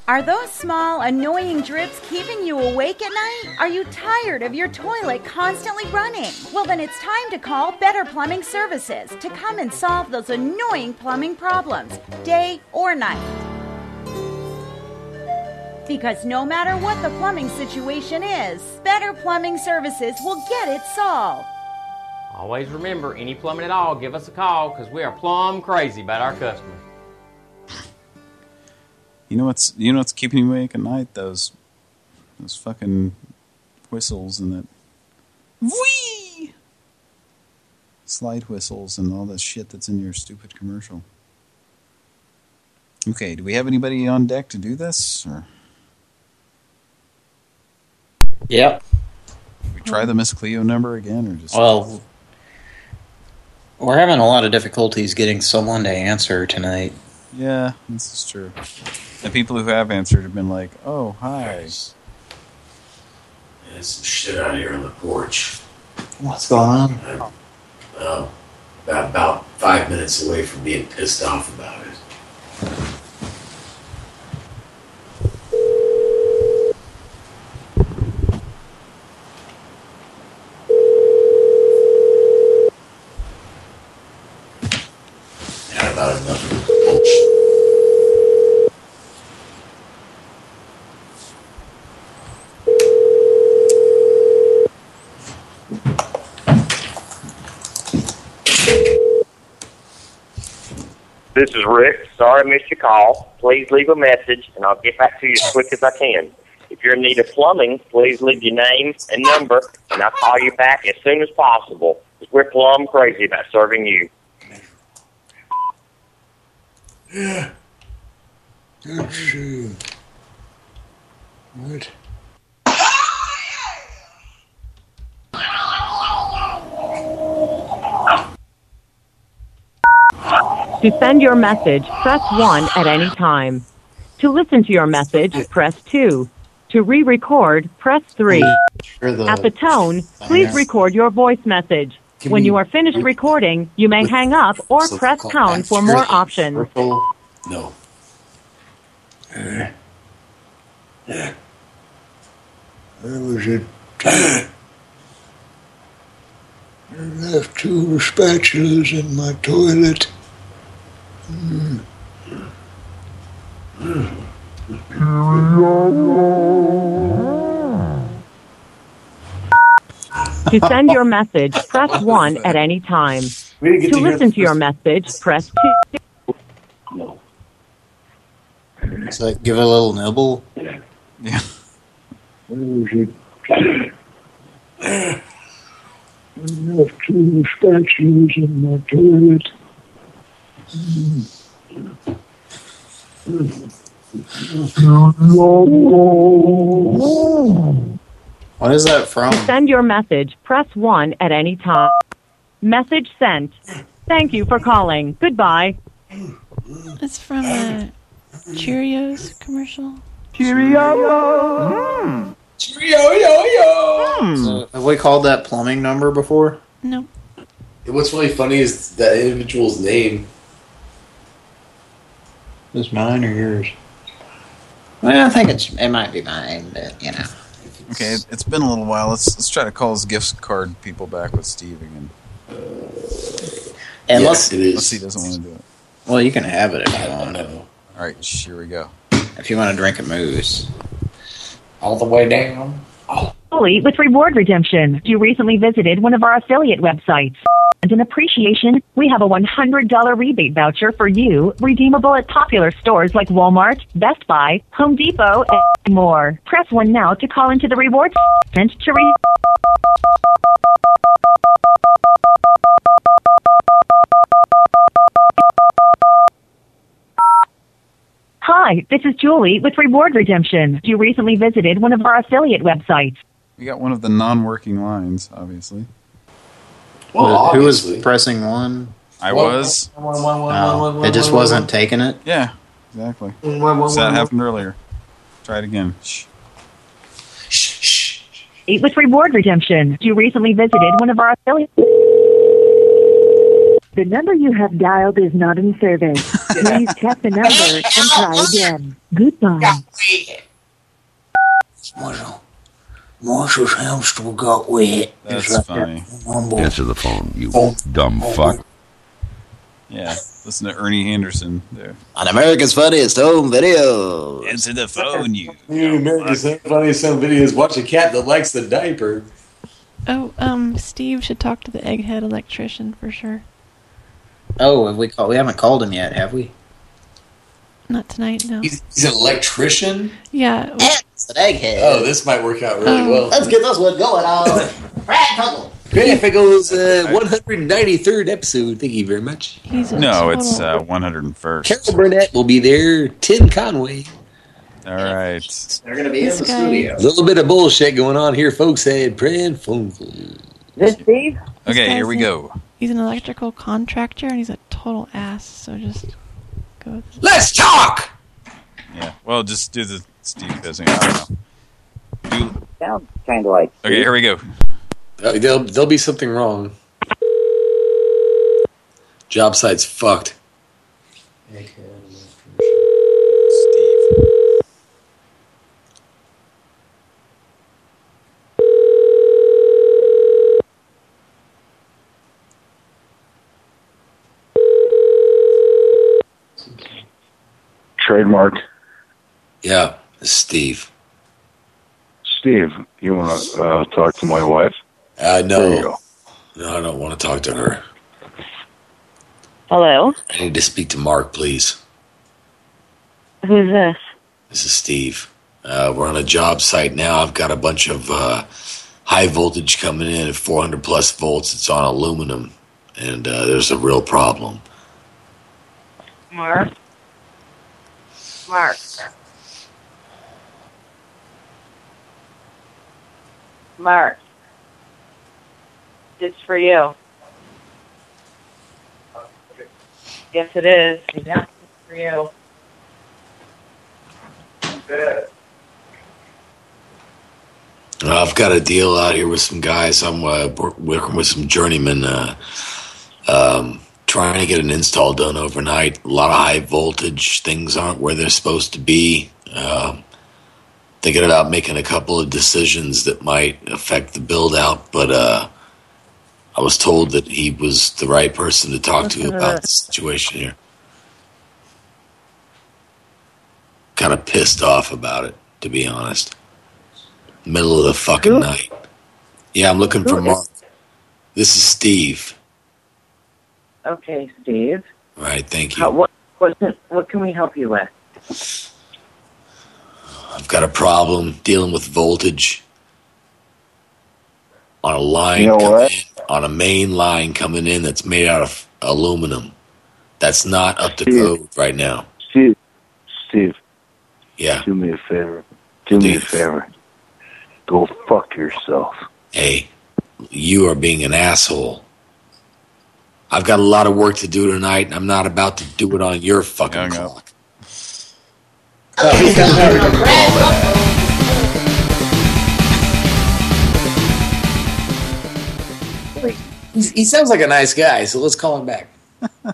Are those small, annoying drips keeping you awake at night? Are you tired of your toilet constantly running? Well, then it's time to call Better Plumbing Services to come and solve those annoying plumbing problems, day or night. Because no matter what the plumbing situation is, Better Plumbing Services will get it solved. Always remember, any plumbing at all, give us a call because we are plumb crazy about our customers. You know what's you know what's keeping me awake at night? Those those fucking whistles and that wee slide whistles and all the shit that's in your stupid commercial. Okay, do we have anybody on deck to do this? Or Yep. we try the Miss Cleo number again, or just Well, we're having a lot of difficulties getting someone to answer tonight. Yeah, this is true. The people who have answered have been like, "Oh, hi." There's some shit out here on the porch. What's going on? I'm, well, about, about five minutes away from being pissed off about it. This is Rick. Sorry I missed your call. Please leave a message, and I'll get back to you as quick as I can. If you're in need of plumbing, please leave your name and number, and I'll call you back as soon as possible. 'cause We're plumb crazy about serving you. Yeah. See. What? To send your message, press 1 at any time. To listen to your message, press 2. To re-record, press 3. The- At the tone, please record your voice message. When you are finished recording, you may hang up or So press pound for more options. Purple. No. Uh, yeah. There was a. I left two spatulas in my toilet. Mm. To send your message, press 1 at any time. We didn't get To to listen to your message, press 2. So give it a little nibble. Yeah. There was a. I left two spatulas in my toilet. What is that from? To send your message, press 1 at any time. Message sent. Thank you for calling. Goodbye. It's from a Cheerios commercial. Cheerio! Cheerio, yo, yo. Hmm. So, have we called that plumbing number before? No. What's really funny is that individual's name. Is mine or yours? Well, I think it's it might be mine, but you know. Okay, it- it's been a little while. Let's let's try to call his gift card people back with Steve again. And let's, Unless he doesn't want to do it. Well, you can have it if you want. All right, here we go. If you want to drink a moose. All the way down. Fully with reward redemption. You recently visited one of our affiliate websites. And in appreciation, we have a $100 rebate voucher for you, redeemable at popular stores like Walmart, Best Buy, Home Depot, and more. Press 1 now to call into the rewards and to re- Hi, this is Julie with Reward Redemption. You recently visited one of our affiliate websites. We got one of the non-working lines, obviously. Who- who was pressing one? I was. No, oh, it just wasn't taking it. Yeah, exactly. So that happened earlier. Try it again. Shh. Eat with Reward Redemption. You recently visited one of our affiliate. The number you have dialed is not in service. Please check the number and try again. Goodbye. Marshall. Marshall's hamster got wet. That's It's funny. Mumble. Answer the phone, you dumb fuck. Yeah, listen to Ernie Anderson there. On America's Funniest Home Video. Answer the phone, you. New America's funniest home videos. Watch a cat that likes the diaper. Oh, um, Steve should talk to the egghead electrician for sure. Oh, have we called? We haven't called him yet, have we? Not tonight, no. He's, he's an electrician. Yeah. It's an egghead. Oh, this might work out really Oh. well. Let's get this one going on. Brad Tuggle. Graphics uh, 193rd episode. Thank you very much. He's a No, it's total- uh, 101st. Carol Burnett will be there. Tim Conway. All right. They're gonna be This in the guy- studio. A little bit of bullshit going on here, folks. Had Pran phone call. This Steve? Okay, guy's here we a- go. He's an electrical contractor and he's a total ass, so just go with. Let's talk. Yeah. Well, just do the Steve pissing. I don't know. Do, Sounds kind of like. okay, here we go. Uh, there'll, there'll be something wrong. Job site's fucked. Trademark. Yeah, Steve. Steve, you want to uh, talk to my wife? Uh, There you no. No, I don't want to talk to her. Hello? I need to speak to Mark, please. Who's this? This is Steve. Uh, we're on a job site now. I've got a bunch of uh, high voltage coming in at 400 plus volts. It's on aluminum, and uh, there's a real problem. Mark? Mark. Mark. It's for you. Yes, it is. Yeah, it's for you. I've got a deal out here with some guys. I'm uh, working with some journeymen, uh, um, trying to get an install done overnight. A lot of high voltage. Things aren't where they're supposed to be. Um thinking about making a couple of decisions that might affect the build out, but uh, I was told that he was the right person to talk to about the situation here. Kind of pissed off about it, to be honest. Middle of the fucking night. Yeah, I'm looking for Who is- Mark. This is Steve. Okay, Steve. Right, thank you. How, what, what, what can we help you with? I've got a problem dealing with voltage on a line You know coming what? in, on a main line coming in that's made out of aluminum. That's not up to Steve. code right now. Steve, Steve, Yeah. do me a favor. Do me a favor. Go fuck yourself. Hey, you are being an asshole. I've got a lot of work to do tonight, and I'm not about to do it on your fucking clock. He sounds like a nice guy, so let's call him back. All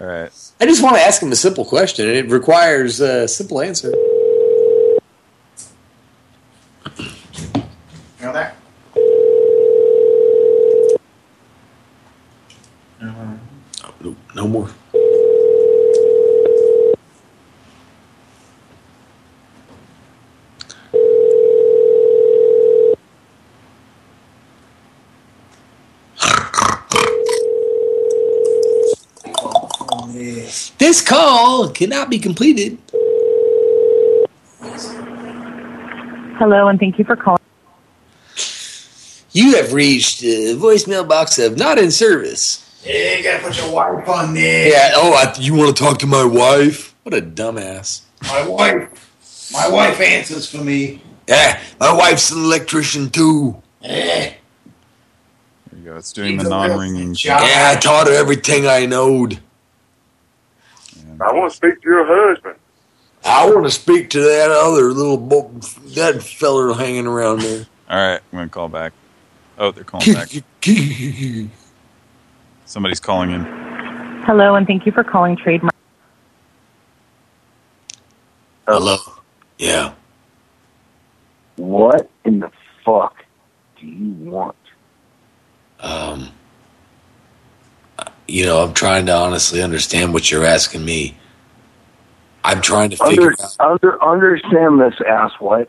right. I just want to ask him a simple question, and it requires a simple answer. You there? No, no more. This call cannot be completed. Hello, and thank you for calling. You have reached the voicemail box of not in service. Yeah, you gotta put your wife on there. Yeah. Oh, I, you want to talk to my wife? What a dumbass. My wife. My wife answers for me. Yeah, my wife's an electrician too. Eh. There you go. It's doing the a non-ringing. Yeah, I taught her everything I knowed. I want to speak to your husband. I want to speak to that other little bo- that feller hanging around there. All right, I'm gonna call back. Oh, they're calling back. Somebody's calling in. Hello, and thank you for calling Trademark. Hello. Yeah. What in the fuck do you want? Um, you know, I'm trying to honestly understand what you're asking me. I'm trying to figure Under, under, understand this, asswipe.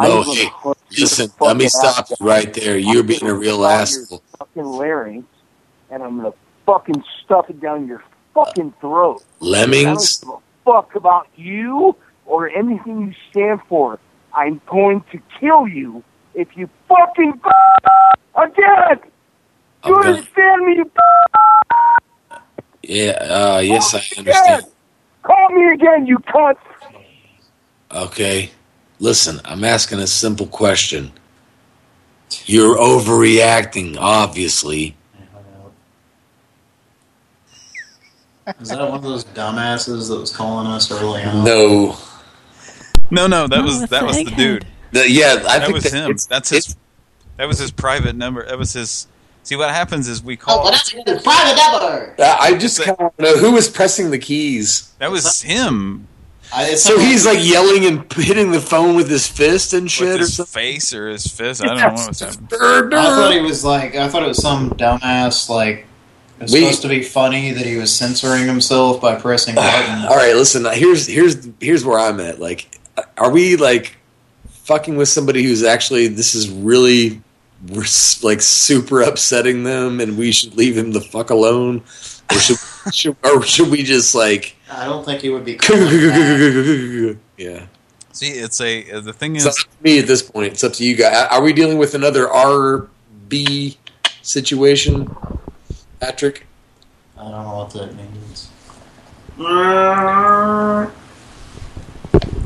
No, hey, listen, let me stop you right there. You're being a real down asshole. Fucking larynx, and I'm gonna fucking stuff it down your fucking throat. Lemmings? I don't give a fuck about you or anything you stand for. I'm going to kill you if you fucking again. Do You understand me? You Yeah, uh, yes, I understand. call me again, you cunt. Okay. Listen, I'm asking a simple question. You're overreacting, obviously. Is that one of those dumbasses that was calling us early on? No. No, no, that No, was that the was the dude. The- yeah, I that think was that him. That's his. That was his private number. That was his. See, what happens is we call. private number. Uh, I just kind of know who was pressing the keys. That was him. So he's like yelling and hitting the phone with his fist and shit With or his something. face or his fist. I don't know what was happening. I thought he was like, I thought it was some dumbass, like, it was We- supposed to be funny that he was censoring himself by pressing buttons. All right, listen. Here's here's here's where I'm at. Like, are we like fucking with somebody who's actually this is really we're like super upsetting them, and we should leave him the fuck alone, or should should, or should we just like? I don't think he would be. yeah. See, it's a uh, the thing It's is up to me at this point. It's up to you guys. Are we dealing with another RB situation, Patrick? I don't know what that means.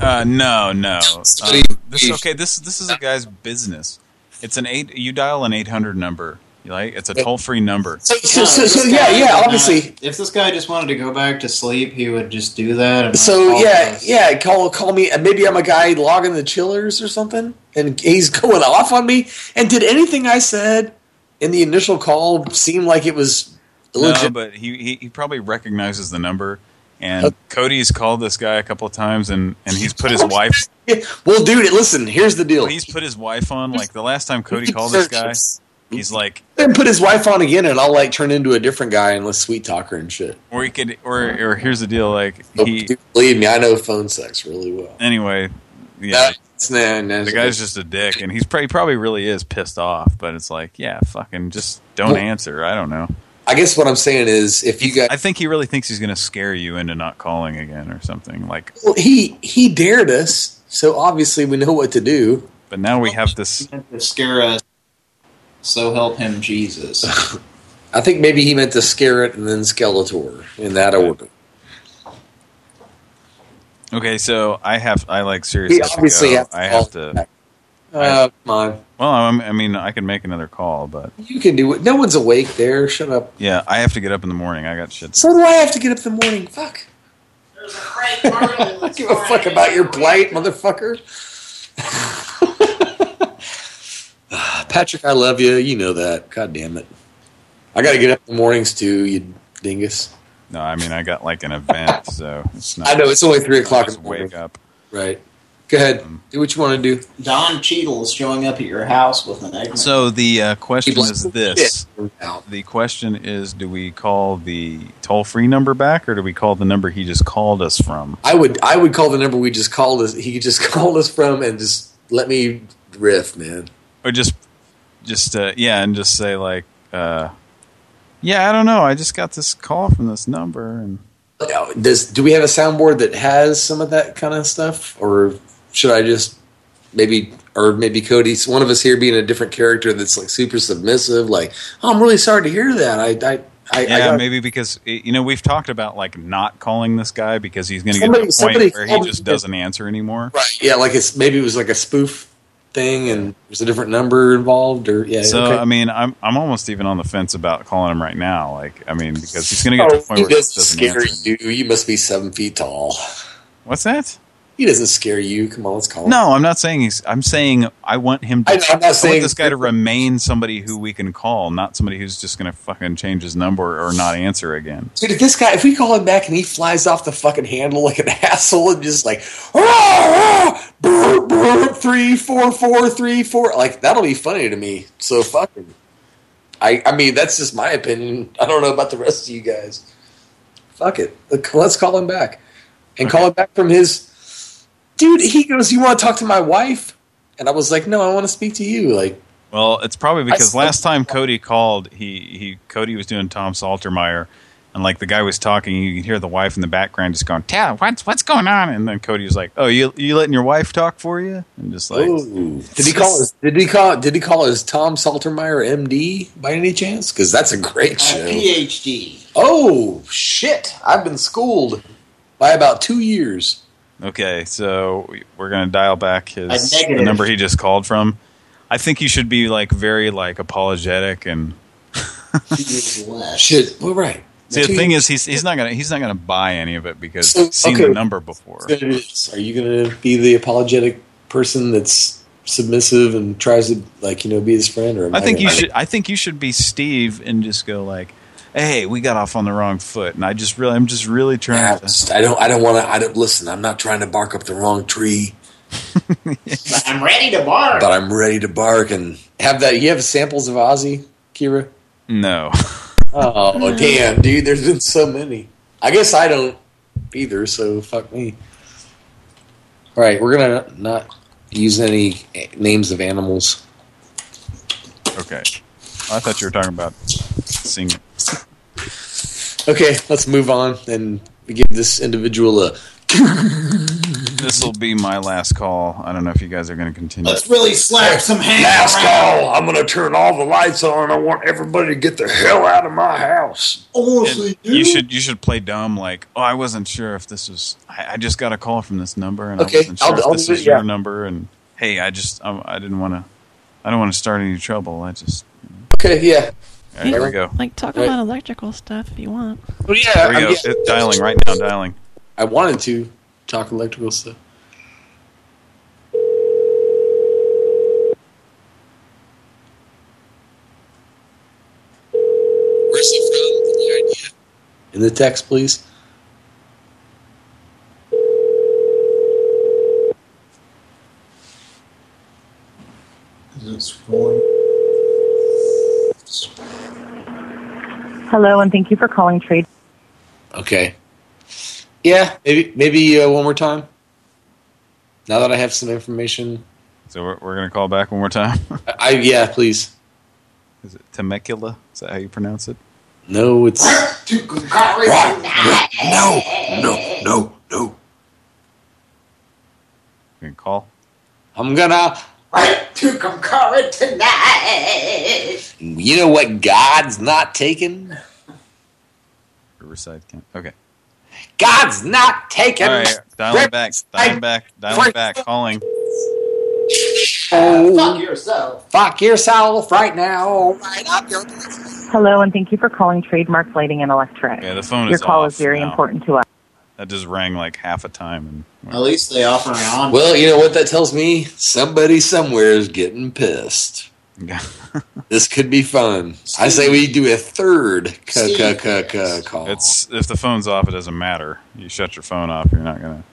Uh, no, no. Steve, this okay. This this is a guy's business. It's an eight. You dial an eight hundred number. You like? It's a toll free number. So, No, so, so yeah, yeah. Obviously, not- if this guy just wanted to go back to sleep, he would just do that. and So yeah, us. yeah, call call me. Maybe I'm a guy logging the chillers or something, and he's going off on me. And did anything I said in the initial call seemed like it was No, legit? but he, he he probably recognizes the number. And Cody's called this guy a couple of times, and and he's put his wife. well, dude, listen. Here's the deal. He's put his wife on. Like the last time Cody called this guy, he's like, Then put his wife on again, and I'll like turn into a different guy and let's sweet talk her and shit. or he could, or or here's the deal. Like Oh, dude, believe me, I know phone sex really well. anyway. Yeah, That's, nah, nah, the guy's just a dick, and he's probably probably really is pissed off. But it's like, yeah, fucking just don't Well- answer. I don't know. I guess what I'm saying is, if you guys, I think he really thinks he's going to scare you into not calling again or something. Like, well, he he dared us, so obviously we know what to do. but now we have this. to scare us. So help him, Jesus. I think maybe he meant to scare it and then Skeletor in that order. Okay, so I have I like seriously. He have to obviously go. has to I call have to. back. Uh, come on, Well, I'm, I mean, I can make another call, but you can do it. No one's awake there. Shut up. yeah, I have to get up in the morning. I got shit. So do I have to get up in the morning. Fuck. I don't give a fuck about your plight, motherfucker. Patrick, I love you. You know that. God damn it. I got to get up in the mornings too, you dingus. No, I mean, I got like an event, so it's not. I know, it's only 3 o'clock in Just the morning. wake up. Right. Go ahead. Do what you want to do. Don Cheadle is showing up at your house with an egg. So the uh, question is this: the question is, do we call the toll-free number back, or do we call the number he just called us from? I would I would call the number we just called us he just called us from and just let me riff, man. Or just, just uh, yeah, and just say like, uh, yeah, I don't know, I just got this call from this number, and oh, Does do we have a soundboard that has some of that kind of stuff, or should I just maybe, or maybe Cody's one of us here being a different character that's like super submissive, like oh, I'm really sorry to hear that. I I I, I yeah, got, maybe because you know we've talked about like not calling this guy because he's going to get to a point where he just doesn't answer anymore. right, yeah, like it's maybe it was like a spoof thing and there's a different number involved, or yeah. So okay. I mean, I'm I'm almost even on the fence about calling him right now. Like, I mean, because he's going to get to Oh, the point he where he doesn't scare you. You must be seven feet tall. What's that? He doesn't scare you. Come on, let's call him. No, I'm not saying he's. I'm saying I want him. To, I, I'm not I saying- want this guy to remain somebody who we can call, not somebody who's just going to fucking change his number or not answer again. Dude, if this guy, if we call him back and he flies off the fucking handle like an asshole and just like, "Ah, ah, brr, brr, three, four, four, three, four, like that'll be funny to me. So fucking, I, I mean, that's just my opinion. I don't know about the rest of you guys. Fuck it, let's call him back and call him back from his. Dude, he goes, "You want to talk to my wife?" And I was like, "No, I want to speak to you." Like, Well, it's probably because last time Cody called, he he Cody was doing Tom Saltermeyer, and like the guy was talking, you could hear the wife in the background just going, "Tell what's what's going on?" And then Cody was like, "Oh, you you letting your wife talk for you?" And just like, Ooh. Did he call us? Did he call? Did he call his Tom Saltermeyer, MD, by any chance? Because that's a great uh, show. PhD. Oh shit! I've been schooled by about two years. Okay, so we- we're gonna dial back his the number he just called from. I think you should be like very like apologetic and. Should well, right? See, the thing is, he's he's not gonna he's not gonna buy any of it because So, he's seen okay. the number before. Are you going to be the apologetic person that's submissive and tries to like you know be his friend? Or I think you gonna- should. I think you should be Steve and just go like, "Hey, we got off on the wrong foot," and I just really, I'm just really trying to. I don't. I don't want to. I don't listen. I'm not trying to bark up the wrong tree, But I'm ready to bark. but I'm ready to bark and have that. You have samples of Ozzy, Kira? No. Oh damn, dude! There's been so many. I guess I don't either. So fuck me. All right, we're gonna not use any names of animals. Okay. I thought you were talking about singing. Okay, let's move on and give this individual a. This will be my last call. I don't know if you guys are going to continue. Let's really slap some hands Last around. call. I'm going to turn all the lights on. I want everybody to get the hell out of my house. And you should you should play dumb like oh I wasn't sure if this was I, I just got a call from this number and Okay, I wasn't sure I'll- if I'll this is it, your yeah. number and hey I just I, I didn't want to I don't want to start any trouble I just Okay, yeah. All right, here we go Like talk Right. about electrical stuff if you want. Well, yeah, There we I'm go. getting- It- dialing right now dialing I wanted to talk electrical stuff. Where's he from? Any idea? In the text, please. Hello, and thank you for calling Trade. Okay. Yeah, maybe maybe uh, one more time. Now that I have some information, so we're, we're going to call back one more time I, I yeah, please. is it Temecula is that how you pronounce it No, it's No, no, no, no. you can call I'm gonna. To concur tonight. You know what? God's not taking. Riverside County okay God's not taking. all right dialing back dialing back dialing back calling oh. Fuck yourself. Fuck yourself right now. Right up your. Hello, and thank you for calling Trademark Lighting and Electric. yeah the phone Your is call off is very now. important to us. That just rang like half a time and At least they offer an on. Well, you know what that tells me? Somebody somewhere is getting pissed. This could be fun. I say we do a third call. It's if the phone's off, it doesn't matter. You shut your phone off, you're not gonna.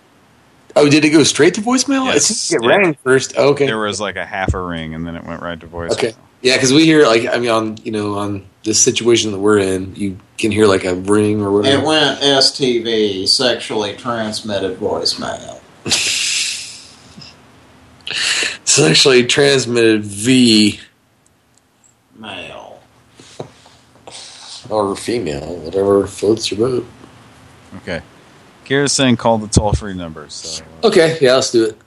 Oh, did it go straight to voicemail? Yes, it yeah. rang first. Okay. There was like a half a ring, and then it went right to voice. Okay. Yeah, because we hear like I mean on you know on this situation that we're in, you can hear like a ring or whatever. It went STV, sexually transmitted voicemail. Sexually transmitted V Mail. or female, whatever floats your boat. Okay. Kira's saying call the toll free number. So uh, Okay, yeah, let's do it.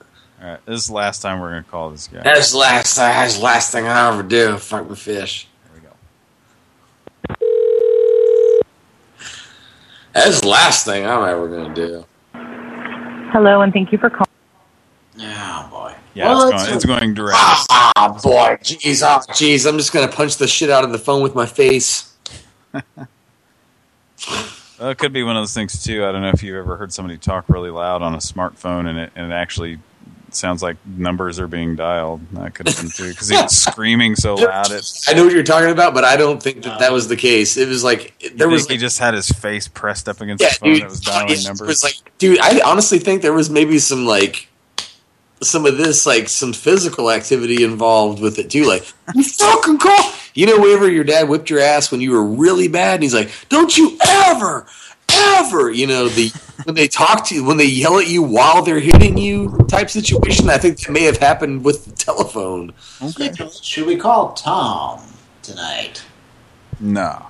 All right, this is the last time we're gonna call this guy. That's the last. That's the last thing I ever do. Fuck with fish. There we go. That's the last thing I'm ever gonna do. Hello, and thank you for calling. Yeah, boy. Yeah, Well, it's, going, it's going direct. Ah, boy, jeez, oh, jeez, I'm just gonna punch the shit out of the phone with my face. Well, it could be one of those things too. I don't know if you've ever heard somebody talk really loud on a smartphone, and it and it actually sounds like numbers are being dialed. That could have been too because he was screaming so loud. It I know what you're talking about, but I don't think that that was the case. It was like there there was he just had his face pressed up against Yeah, the phone dude, that was dialing it numbers. was like, dude, I honestly think there was maybe some like some of this like some physical activity involved with it too. Like you fucking call, you know, whenever your dad whipped your ass when you were really bad, and he's like, "Don't you ever, ever," you know, the when they talk to you, when they yell at you while they're hitting you, type situation. I think that may have happened with the telephone. okay. Should we call Tom tonight? No.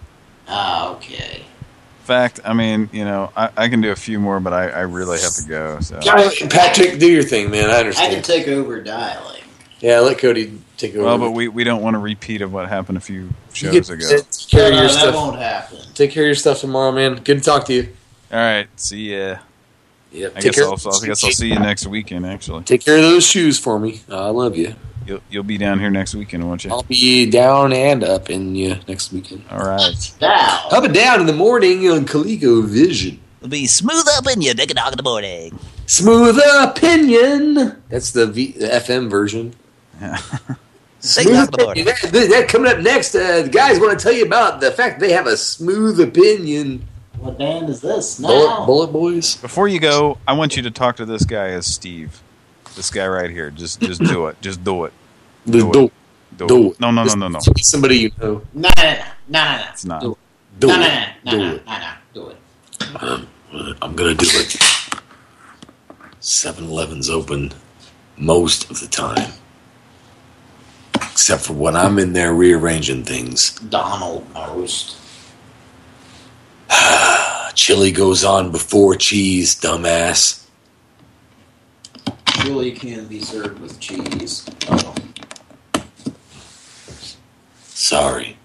Ah, okay. In fact, I mean, you know, I, I can do a few more, but I, I really have to go. So Patrick, do your thing, man. I understand. I can take over dialing. yeah, let Cody take over. well, but we, we don't want a repeat of what happened a few You shows get- ago. Take care of No, your that stuff. won't happen. Take care of your stuff tomorrow, man. Good to talk to you. All right, see ya. Yep. I Take guess care. I'll, I guess I'll see you next weekend. Actually, Take care of those shoes for me. I love you. you'll you'll be down here next weekend, won't you? I'll be down and up in you next weekend. All right. Down. Up and down in the morning on ColecoVision. It'll be smooth up in you, dick a dog in the morning. Smooth opinion. That's the, v, the FM version. Dick a dog in the morning. That, that- that coming up next, uh, guys want to tell you about the fact they have a smooth opinion. What band is this now? Bullet, BulletBoys. Before you go, I want you to talk to this guy as Steve. This guy right here. Just just do it. Just do it. The Do it. do, Do, do it. No, no, no, no, no. Somebody you know. No, no, no, no, no, It's not. Do it. no, no, do no, no, it. no, no, do it. Um, I'm gonna do it. 7-Eleven's open most of the time. Except for when I'm in there rearranging things. Donald Most. Chili goes on before cheese, dumbass. Chili can be served with cheese. Oh. Sorry.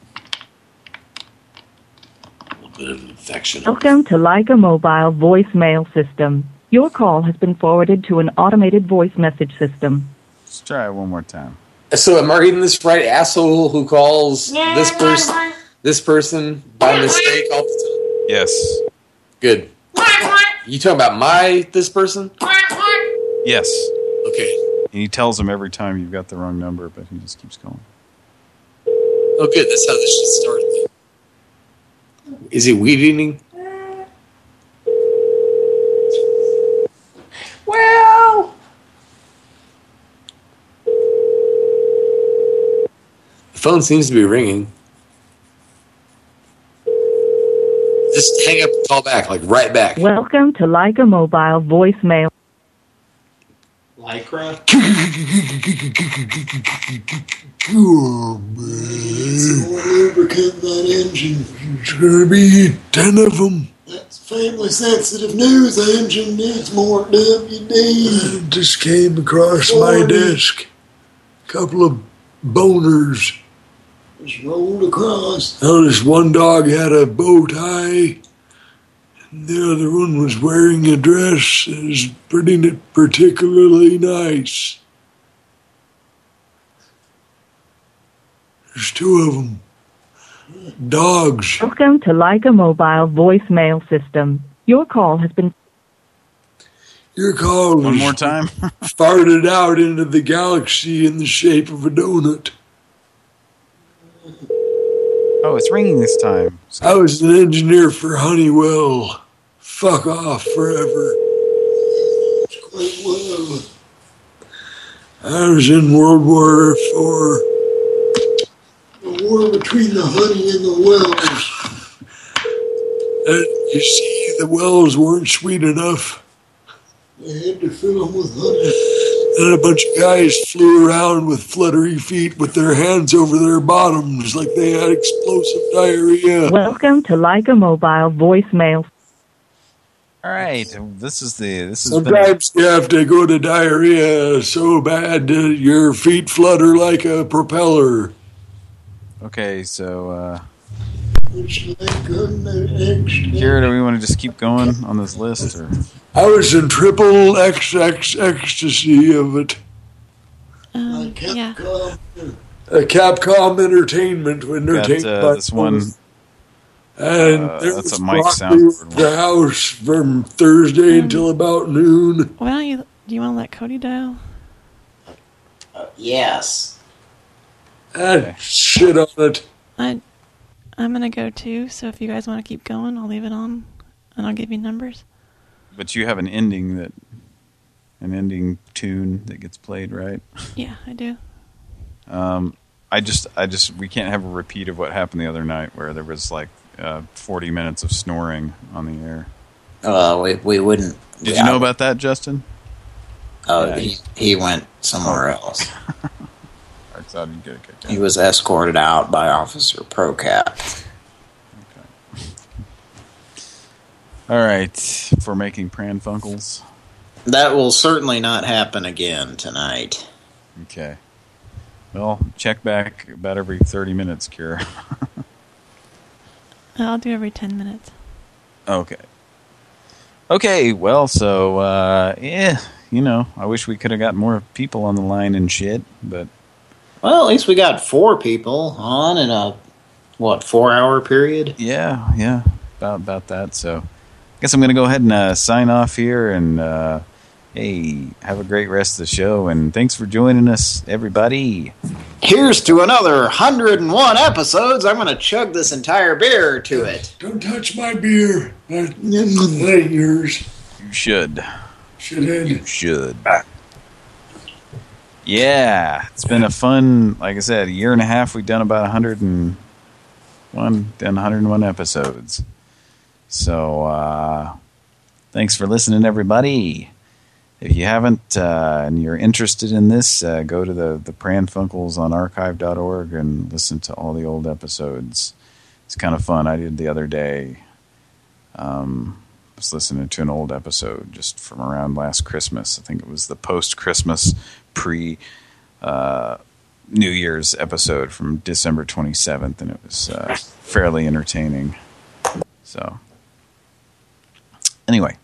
A little bit of infection. Welcome to Lycamobile voicemail system. Your call has been forwarded to an automated voice message system. Let's try it one more time. So am I reading this right? Asshole who calls this person this person by mistake all the time. Yes. Good. You talking about my this person? Yes. Okay. And he tells him every time you've got the wrong number, but he just keeps going. Oh, good. That's how this shit started. Is he weed eating? Well, The phone seems to be ringing. Just hang up and call back, like right back. Welcome to Lycamobile voicemail. Lycra? lubricant that engine. It's gonna be ten of them. That's family sensitive news. The engine needs more WD. just came across my desk. Couple of boners. Just rolled across. Now this one dog had a bow tie. And the other one was wearing a dress that was pretty particularly nice. There's two of them. Dogs. Welcome to Lycamobile voicemail system. Your call has been Your call One more time. farted out into the galaxy in the shape of a donut. Oh, it's ringing this time. I was an engineer for Honeywell. Fuck off forever. I was in World War Four. The war between the honey and the wells. And you see, the wells weren't sweet enough. They had to fill them with honey. And a bunch of guys flew around with fluttery feet with their hands over their bottoms like they had explosive diarrhea. Welcome to Lycamobile voicemail. All right. This is the this has been Sometimes you have to go to diarrhea so bad that your feet flutter like a propeller. okay. So, uh, It's like an extra- Kira, do we want to just keep going on this list, or I was in triple XX ecstasy of it. Um, yeah. A Capcom Entertainment entertained got uh, this one? And Uh, there that's was a mic sound. the house from Thursday until about noon. Why don't you? Do you want to let Cody dial? Yes. Ah, shit on it. I, I'm gonna go too. So if you guys want to keep going, I'll leave it on, and I'll give you numbers. but you have an ending that an ending tune that gets played, right? Yeah, I do. Um, I just, I just, we can't have a repeat of what happened the other night where there was like uh, 40 minutes of snoring on the air. Uh, we we wouldn't. Did yeah. you know about that, Justin? Oh, he he went somewhere else. I thought you'd get a kick out. He was escorted out by Officer Procat. All right, for making Pran Funkels. That will certainly not happen again tonight. Okay. Well, check back about every 30 minutes, Kira. I'll do every ten minutes. okay. Okay, well, so, uh, yeah, you know, I wish we could have got more people on the line and shit, but Well, at least we got four people on in a what four hour period. yeah, yeah, about about that. So, I guess I'm going to go ahead and uh, sign off here and, uh, hey, have a great rest of the show, and thanks for joining us, everybody. Here's to another 101 episodes. I'm going to chug this entire beer to it. Don't touch my beer. That, that ain't yours. You should. Shithead. You should. Yeah, it's been a fun, like I said, a year and a half. We've done about 101, done 101 episodes. So, uh, thanks for listening, everybody. If you haven't uh, and you're interested in this, uh, go to the the Pran Funkels on archive.org and listen to all the old episodes. It's kind of fun. I did the other day. Um, was listening to an old episode just from around last Christmas. I think it was the post-Christmas pre uh, New Year's episode from December 27th, and it was uh, fairly entertaining. So, anyway,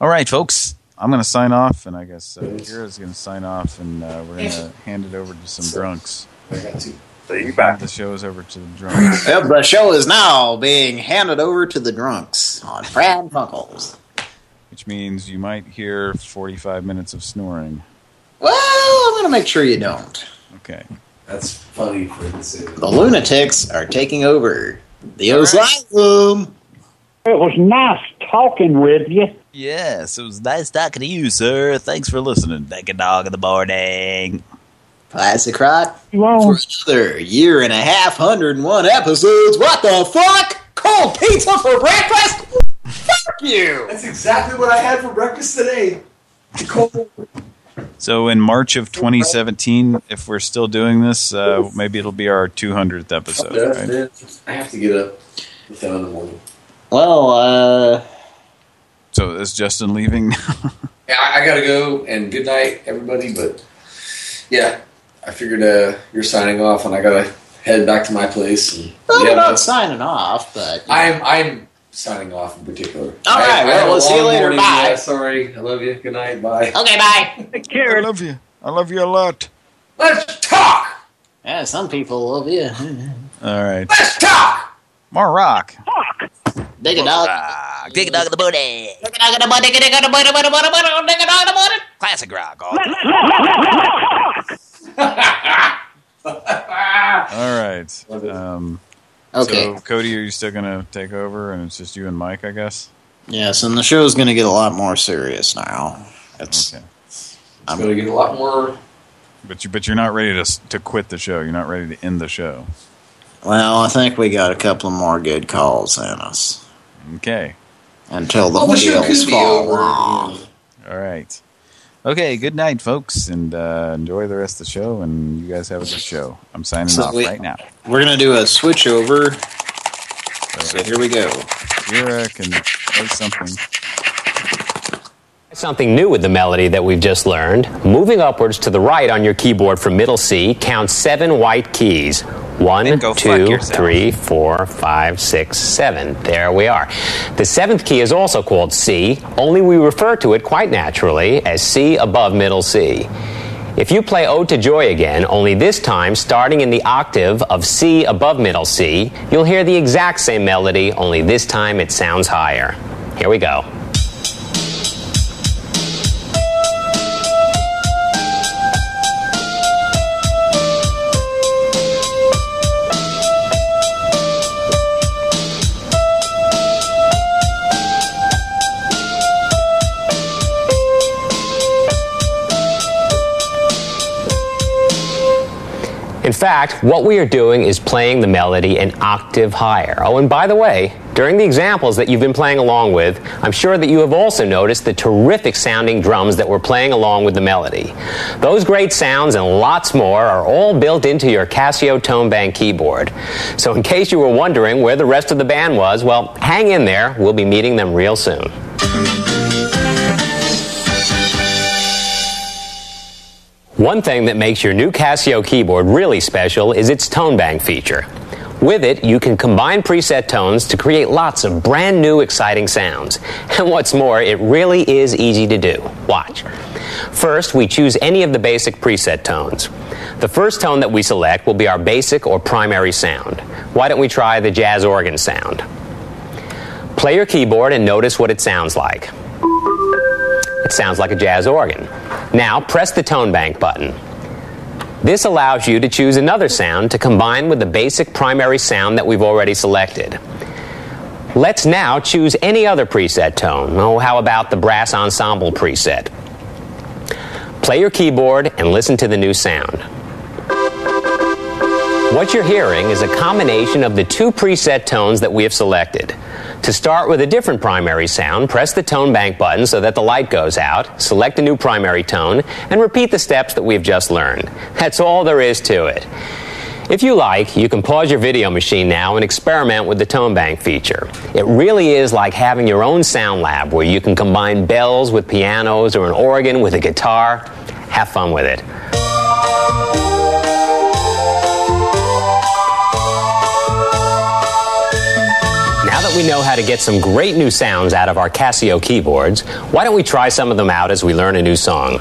all right, folks. I'm going to sign off, and I guess uh, Kira's going to sign off, and uh, we're going to hand it over to some drunks. I got. See you back. The show is over to the drunks. Yep, the show is now being handed over to the drunks on Pran Funkels. Which means you might hear 45 minutes of snoring. Well, I'm going to make sure you don't. Okay. That's funny for the city. The lunatics are taking over the asylum. It was nice talking with you. Yes, it was nice talking to you, sir. Thanks for listening. Take a dog in the morning. Classic Rock for another year and a half, 101 episodes. What the fuck? Cold pizza for breakfast? Fuck you! That's exactly what I had for breakfast today. Cold. So in March of 2017, if we're still doing this, uh, maybe it'll be our 200th episode, right? I have to get up with them in the morning. Well, uh... So is Justin leaving? Yeah, I, I gotta go, and good night, everybody. But yeah, I figured uh, you're signing off, and I gotta head back to my place. And, Well, yeah, we're not signing off, but... I'm I'm signing off in particular. All right, well, we'll see you later. Bye. Yeah, sorry, I love you. Good night. Bye. Okay, bye. I love you. I love you a lot. Let's talk. Yeah, some people love you. All right. Let's talk. More rock. Dig a dog. Dig a dog in the booty. Dig a dog in the booty. Dig a dog in the booty. Dig a dog in the booty. Classic rock. all- All right. Um, Okay. So, Cody, are you still going to take over, and it's just you and Mike, I guess? Yes, and the show's going to get a lot more serious now. It's. Okay. I'm going to get a lot more. But you, but you're not ready to to quit the show. You're not ready to end the show. Well, I think we got a couple more good calls in us Okay. until the Well, wheels fall over, off. All right. Okay. Good night, folks, and uh, enjoy the rest of the show. And you guys have a good show. I'm signing So off we- right now. We're going to do a switch over. So here we go. Kira can play something. Something new with the melody that we've just learned. Moving upwards to the right on your keyboard from middle C, count seven white keys. One, two, three, four, five, six, seven. There we are. The seventh key is also called C, only we refer to it quite naturally as C above middle C. If you play Ode to Joy again, only this time starting in the octave of C above middle C, you'll hear the exact same melody, only this time it sounds higher. Here we go. In fact, what we are doing is playing the melody an octave higher. Oh, and by the way, during the examples that you've been playing along with, I'm sure that you have also noticed the terrific sounding drums that we're playing along with the melody. Those great sounds and lots more are all built into your Casio Tone Bank keyboard. So, in case you were wondering where the rest of the band was, well, hang in there. We'll be meeting them real soon. One thing that makes your new Casio keyboard really special is its tone bank feature. With it, you can combine preset tones to create lots of brand new exciting sounds. And what's more, it really is easy to do. Watch. First, we choose any of the basic preset tones. The first tone that we select will be our basic or primary sound. Why don't we try the jazz organ sound? Play your keyboard and notice what it sounds like. It sounds like a jazz organ. Now press the tone bank button. This allows you to choose another sound to combine with the basic primary sound that we've already selected. Let's now choose any other preset tone. Oh, how about the brass ensemble preset? Play your keyboard and listen to the new sound. What you're hearing is a combination of the two preset tones that we have selected. To start with a different primary sound, press the tone bank button so that the light goes out, select a new primary tone, and repeat the steps that we've just learned. That's all there is to it. If you like, you can pause your video machine now and experiment with the Tone Bank feature. It really is like having your own sound lab where you can combine bells with pianos or an organ with a guitar. Have fun with it. We know how to get some great new sounds out of our Casio keyboards, why don't we try some of them out as we learn a new song?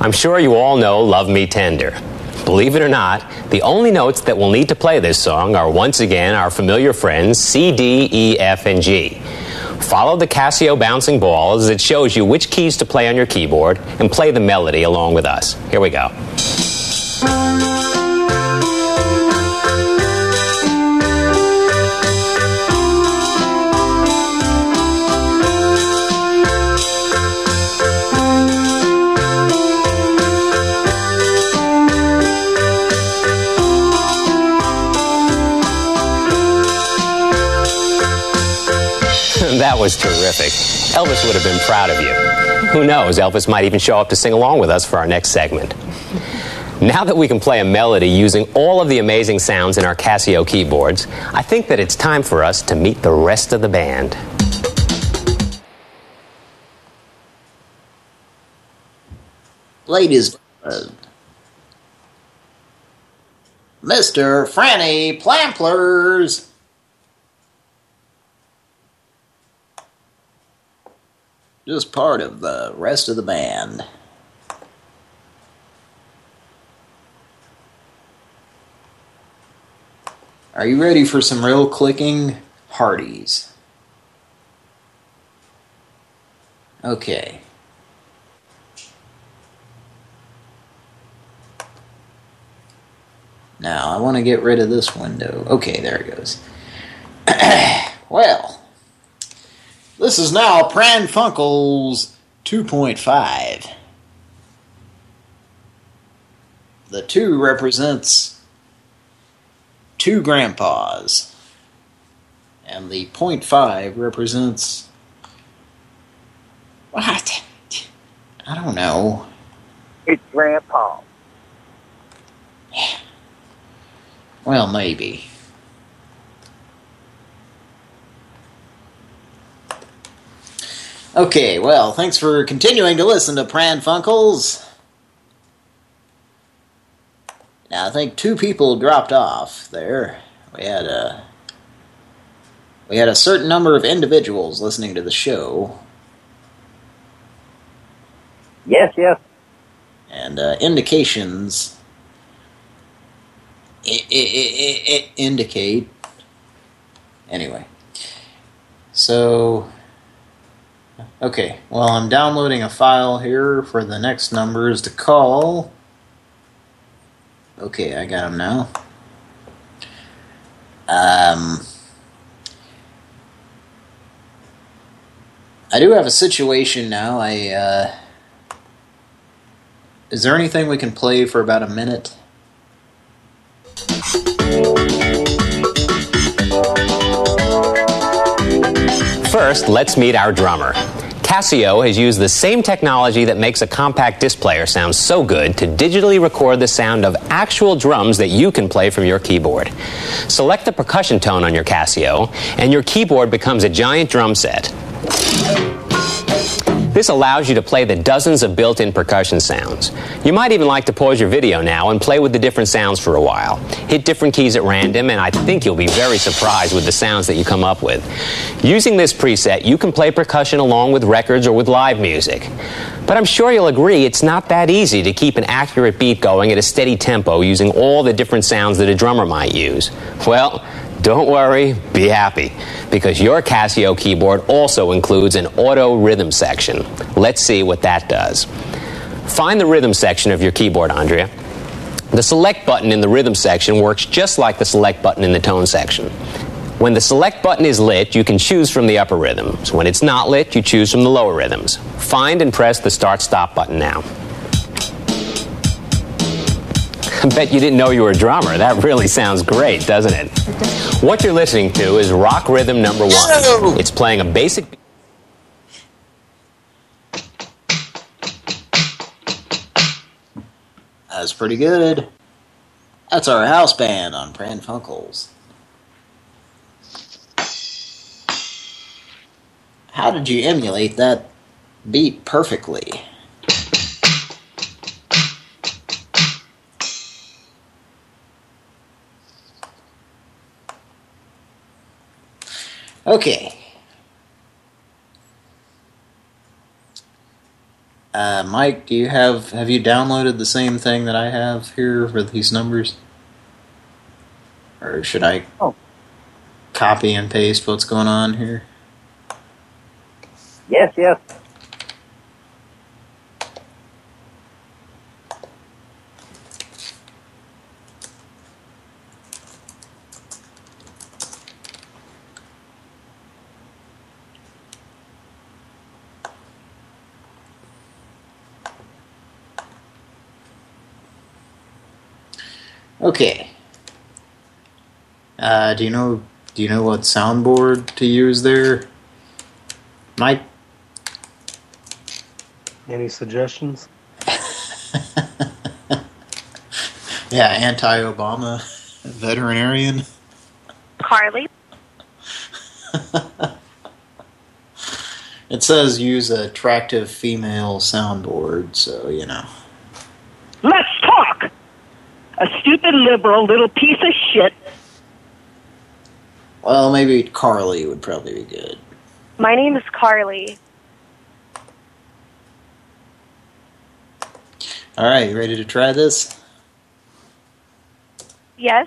I'm sure you all know Love Me Tender. Believe it or not, the only notes that we'll need to play this song are once again our familiar friends C, D, E, F, and G. Follow the Casio bouncing ball as it shows you which keys to play on your keyboard and play the melody along with us. Here we go. That was terrific. Elvis would have been proud of you. Who knows, Elvis might even show up to sing along with us for our next segment. Now that we can play a melody using all of the amazing sounds in our Casio keyboards, I think that it's time for us to meet the rest of the band. Ladies, uh, Mr. Franny Plamplers. Just part of the rest of the band. Are you ready for some real clicking Hardee's? Okay. Now, I want to get rid of this window. Okay, there it goes. well, this is now Pran Funkels 2.5. The 2 represents two grandpas. And the 0.5 represents... What? I don't know. It's Grandpa. Well, maybe. Okay, well, thanks for continuing to listen to Pran Funkels. Now, I think two people dropped off there. We had a we had a certain number of individuals listening to the show. Yes, yes. And uh, indications i i i i indicate. Anyway. So, okay. Well, I'm downloading a file here for the next numbers to call. Okay, I got them now. Um, I do have a situation now. I uh, is there anything we can play for about a minute? First, let's meet our drummer. Casio has used the same technology that makes a compact disc player sound so good to digitally record the sound of actual drums that you can play from your keyboard. Select the percussion tone on your Casio, and your keyboard becomes a giant drum set. This allows you to play the dozens of built-in percussion sounds. You might even like to pause your video now and play with the different sounds for a while. Hit different keys at random, and I think you'll be very surprised with the sounds that you come up with. Using this preset, you can play percussion along with records or with live music. But I'm sure you'll agree it's not that easy to keep an accurate beat going at a steady tempo using all the different sounds that a drummer might use. Well, don't worry, be happy, because your Casio keyboard also includes an auto rhythm section. Let's see what that does. Find the rhythm section of your keyboard, Andrea. The select button in the rhythm section works just like the select button in the tone section. When the select button is lit, you can choose from the upper rhythms. When it's not lit, you choose from the lower rhythms. Find and press the start stop button now. I bet you didn't know you were a drummer. That really sounds great, doesn't it? What you're listening to is rock rhythm number one. It's playing a basic. That's pretty good. That's our house band on Pran Funkels. How did you emulate that beat perfectly? Okay. Uh, Mike, do you have have you downloaded the same thing that I have here for these numbers? Or should I Oh. copy and paste what's going on here? Yes, yes. Okay. Uh, do you know do you know what soundboard to use there? Mike? Any suggestions? Yeah, anti-Obama veterinarian. Carly. It says use a attractive female soundboard, so you know. Let's talk! A stupid liberal little piece of shit. Well, maybe Carly would probably be good. My name is Carly. All right, you ready to try this? Yes.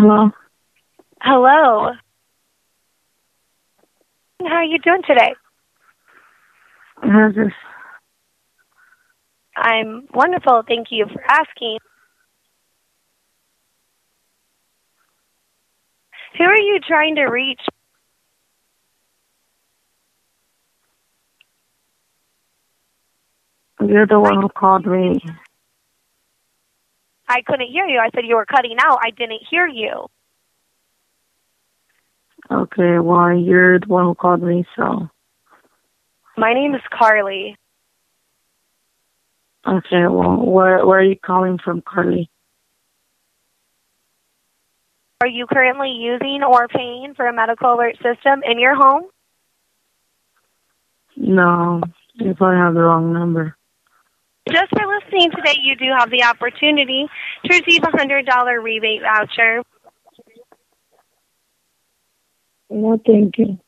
Hello. Hello. How are you doing today? How's this? I'm wonderful. Thank you for asking. Who are you trying to reach? You're the one who called me. I couldn't hear you. I said you were cutting out. I didn't hear you. Okay, well, you're the one who called me, so. My name is Carly. Okay, well, where, where are you calling from, Carly? Are you currently using or paying for a medical alert system in your home? No, you probably have the wrong number. Just for listening today, you do have the opportunity to receive a $100 rebate voucher. No, thank you.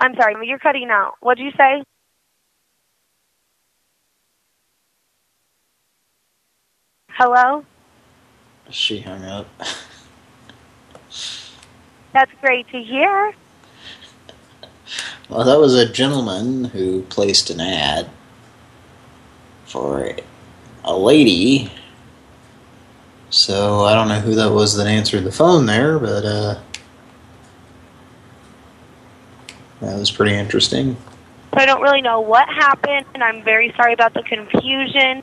I'm sorry, you're cutting out. What did you say? Hello? She hung up. That's great to hear. Well, that was a gentleman who placed an ad for a lady. So I don't know who that was that answered the phone there, but uh, that was pretty interesting. So I don't really know what happened, and I'm very sorry about the confusion.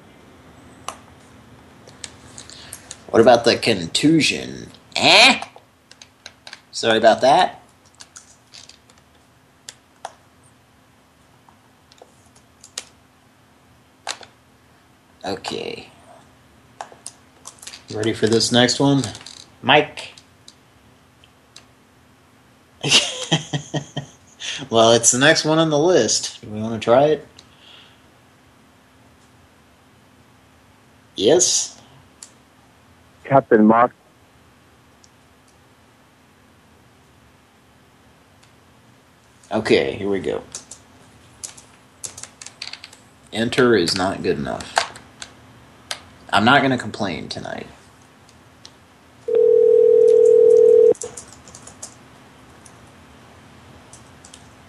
What about the contusion? Eh? Sorry about that. Okay. Ready for this next one? Mike? well, it's the next one on the list. Do we want to try it? Yes? Captain Mark. Okay, here we go. Enter is not good enough. I'm not going to complain tonight.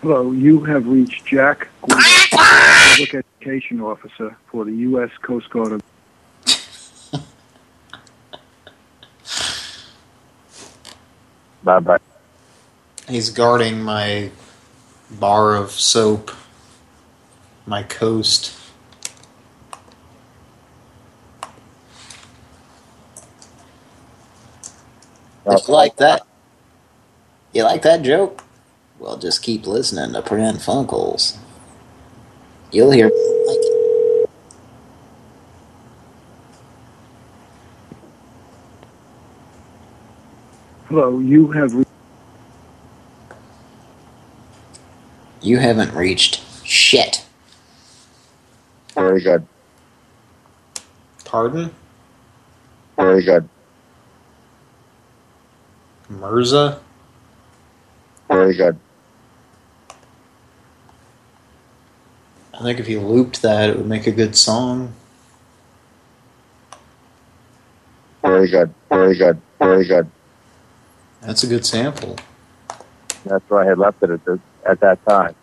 Hello, you have reached Jack. public education officer for the U.S. Coast Guard. of- Bye bye. He's guarding my bar of soap, my coast. If you like that, you like that joke? Well, just keep listening to Pran Funkels. You'll hear. like Hello, you have. Re- You haven't reached shit. Very good. Pardon? Very good. Mirza? Very good. I think if you looped that, it would make a good song. Very good. Very good. Very good. That's a good sample. That's where I had left it at, the, at that time.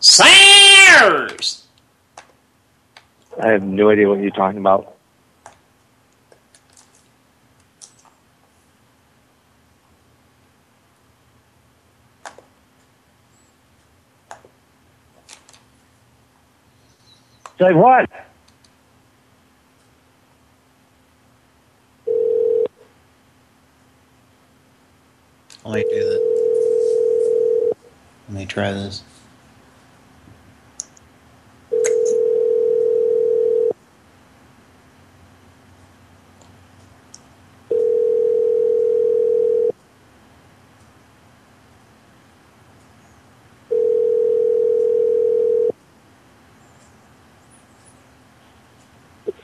Sanders! I have no idea what you're talking about. Say what? Let me do that. Let me try this.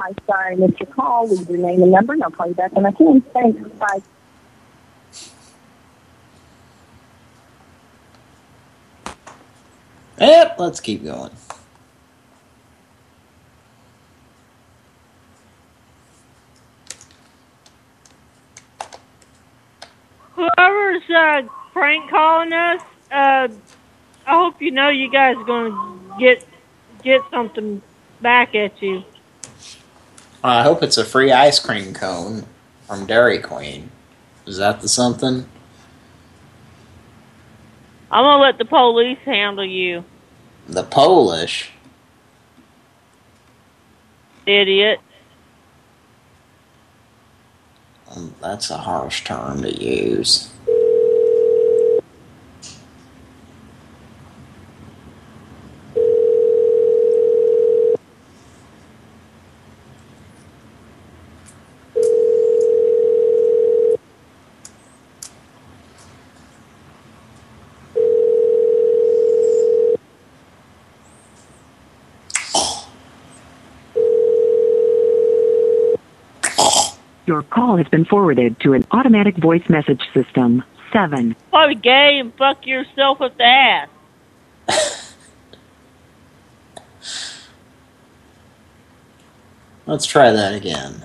I'm sorry I missed your call. Leave your name and number, and I'll call you back when I can. Thanks. Bye. Yep, let's keep going. Whoever's uh, prank calling us, uh, I hope you know you guys are going to get get something back at you. I hope it's a free ice cream cone from Dairy Queen. Is that the something? I'm gonna let the police handle you, The Polish. idiot. Um, That's a harsh term to use. Your call has been forwarded to an automatic voice message system. 7. Probably gay and fuck yourself with the ass. Let's try that again.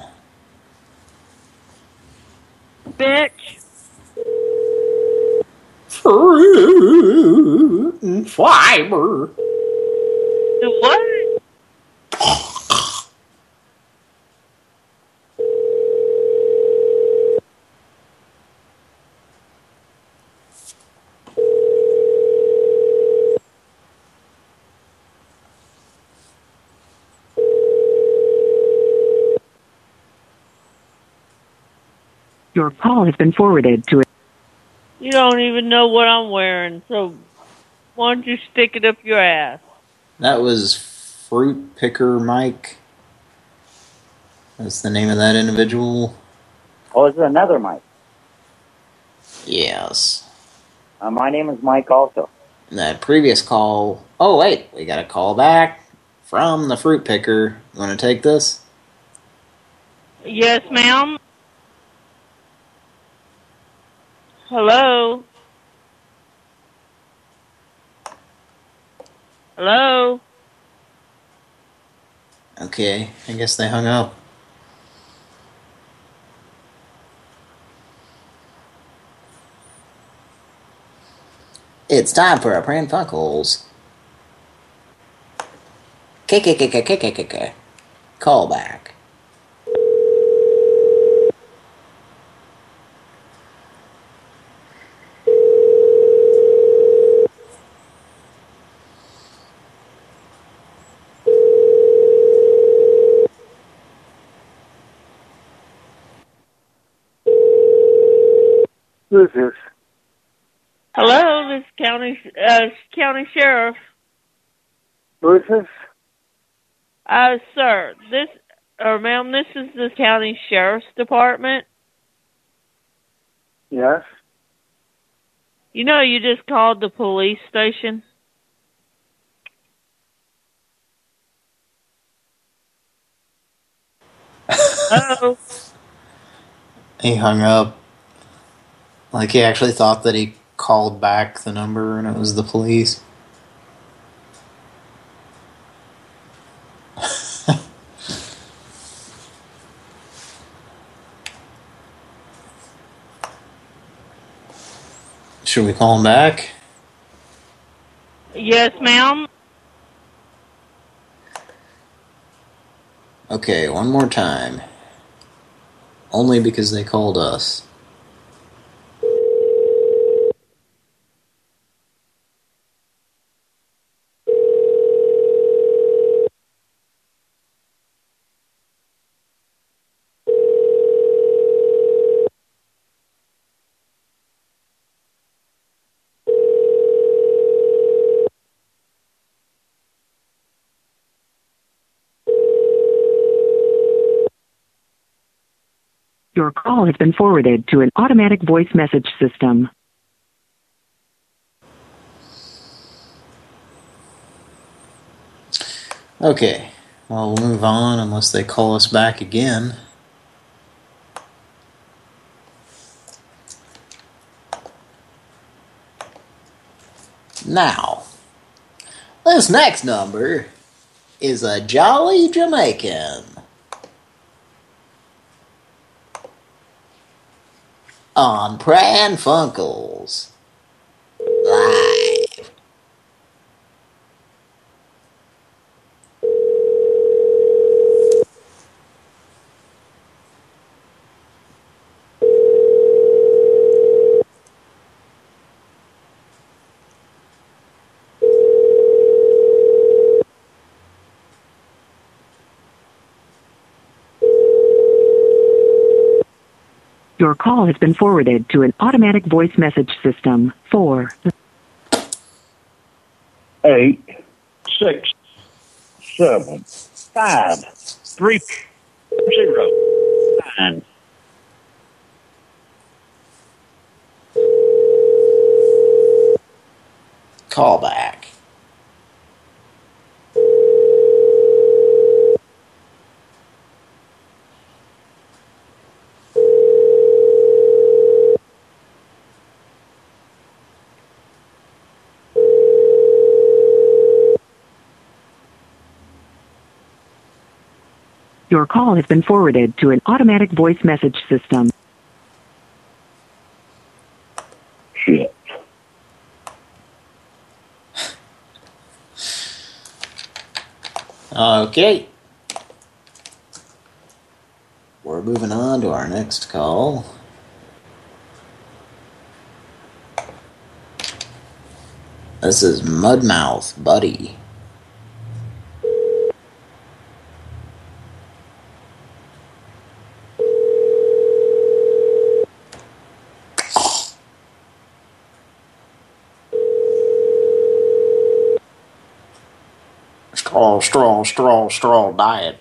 Bitch. Fiber. What? Your call has been forwarded to it. You don't even know what I'm wearing, so why don't you stick it up your ass? That was Fruit Picker Mike. That's the name of that individual. Oh, is it another Mike? Yes. Uh, my name is Mike also. That previous call. Oh wait, we got a call back from the fruit picker. You want to take this? Yes, ma'am. Hello? Hello? Okay, I guess they hung up. It's time for a prank fuck holes. K K K K K K K K. Call back. Who is this? Hello, this county uh, county sheriff. Who is this? Uh, sir, this or ma'am, this is the county sheriff's department. Yes. You know, you just called the police station. oh, He hung up. Like he actually thought that he called back the number and it was the police. Should we call him back? yes, ma'am. Okay, one more time. Only because they called us. Call has been forwarded to an automatic voice message system. Okay, well, we'll move on unless they call us back again. Now, this next number is a Jolly Jamaican. On Pran Funkels. Your call has been forwarded to an automatic voice message system. For eight, six, seven, five, three, zero, nine. Call back. Your call has been forwarded to an automatic voice message system. Shit. Okay. We're moving on to our next call. This is Mudmouth Buddy. Straw, straw, straw, straw diet.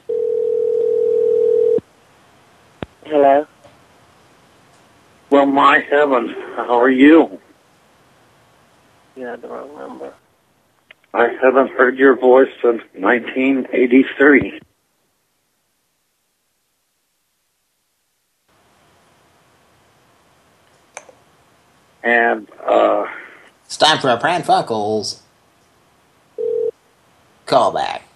Hello? Well, my heavens, how are you? Yeah, the wrong number. I haven't heard your voice since 1983. And, uh, It's time for a Pran Funkels. Call back.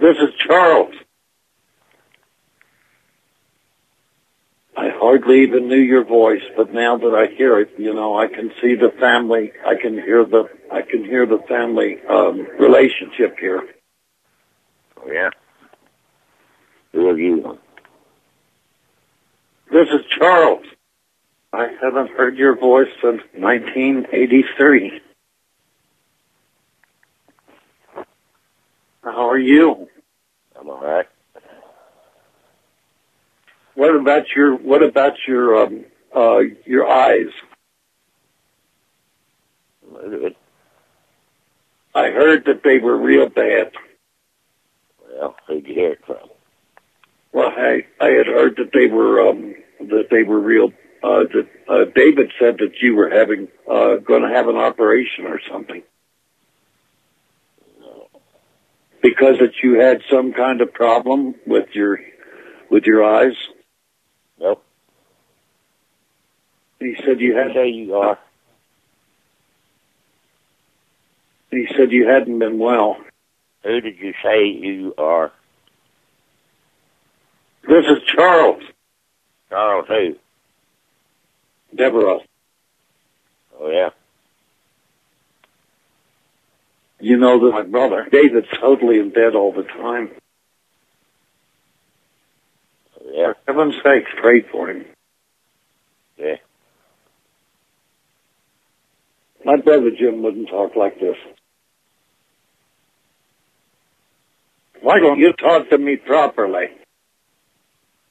This is Charles. I hardly even knew your voice, but now that I hear it, you know, I can see the family. I can hear the. I can hear the family um, relationship here. Oh, yeah? Who are you? This is Charles. I haven't heard your voice since 1983. How are you? I'm all right. What about your What about your um, uh, your eyes? I heard that they were real bad. Well, who'd you hear it from? Well, I I had heard that they were um, that they were real. Uh, that uh, David said that you were having uh, going to have an operation or something because that you had some kind of problem with your with your eyes. Nope. He said you had. Say you are. He said you hadn't been well. Who did you say you are? This is Charles. Charles who? Deborah. Oh, yeah? You know that my brother David's totally in bed all the time. Yeah? For heaven's sake, pray for him. Yeah. My brother Jim wouldn't talk like this. Why don't you talk to me properly?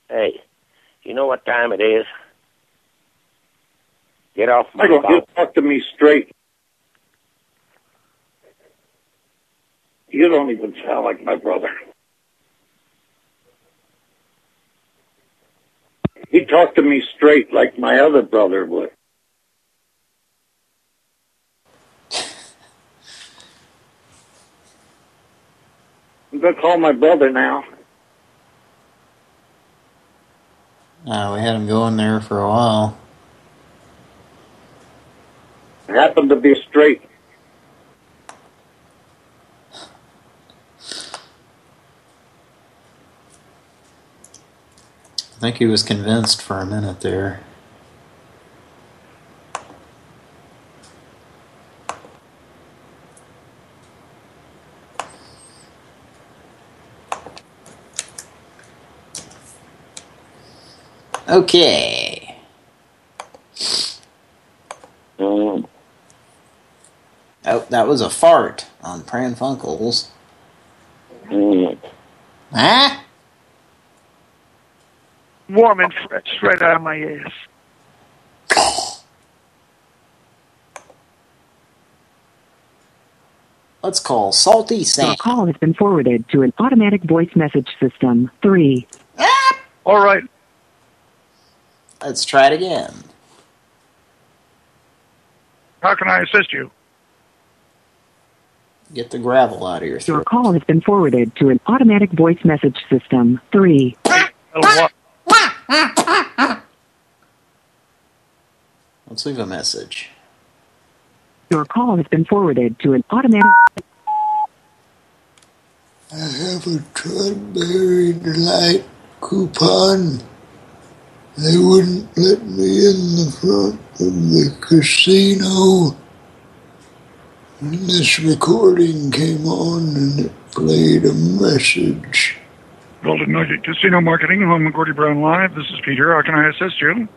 Hey, you know what time it is? Get off my Why don't you talk to me straight? You don't even sound like my brother. He talked to me straight like my other brother would. I'm gonna call my brother now. Uh, we had him going there for a while. Happened to be straight. I think he was convinced for a minute there. Okay. Mm. Oh, that was a fart on Pran Funkels. Mm. Huh? Warm and fresh, right out of my ass. Let's call Salty Your Sam. call has been forwarded to an automatic voice message system. Three. All right. Let's try it again. How can I assist you? Get the gravel out of your throat. Your throat. call has been forwarded to an automatic voice message system. Three. Oh, Let's leave a message. Your call has been forwarded to an automatic. I have a Tronberry Delight coupon. They wouldn't let me in the front of the casino. And this recording came on and it played a message. Golden Nugget Casino Marketing, home of Gordie Brown Live. This is Peter. How can I assist you?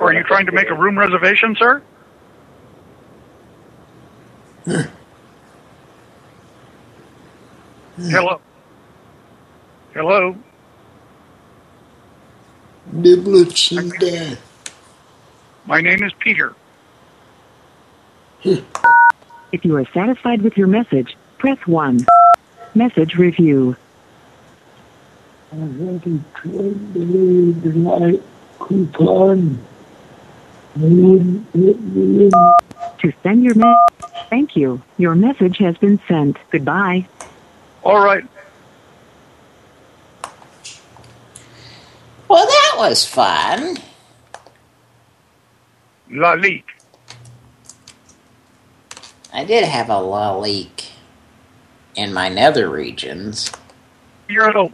Are you trying to make a room reservation, sir? Hello. Hello. Niblets and death. My name is Peter. If you are satisfied with your message, press 1. Message review. I have a Tronberry Delight coupon. They wouldn't let me in. To send your message, thank you. Your message has been sent. Goodbye. All right. Well, that was fun. Lalik. I did have a little leak in my nether regions. Urinal.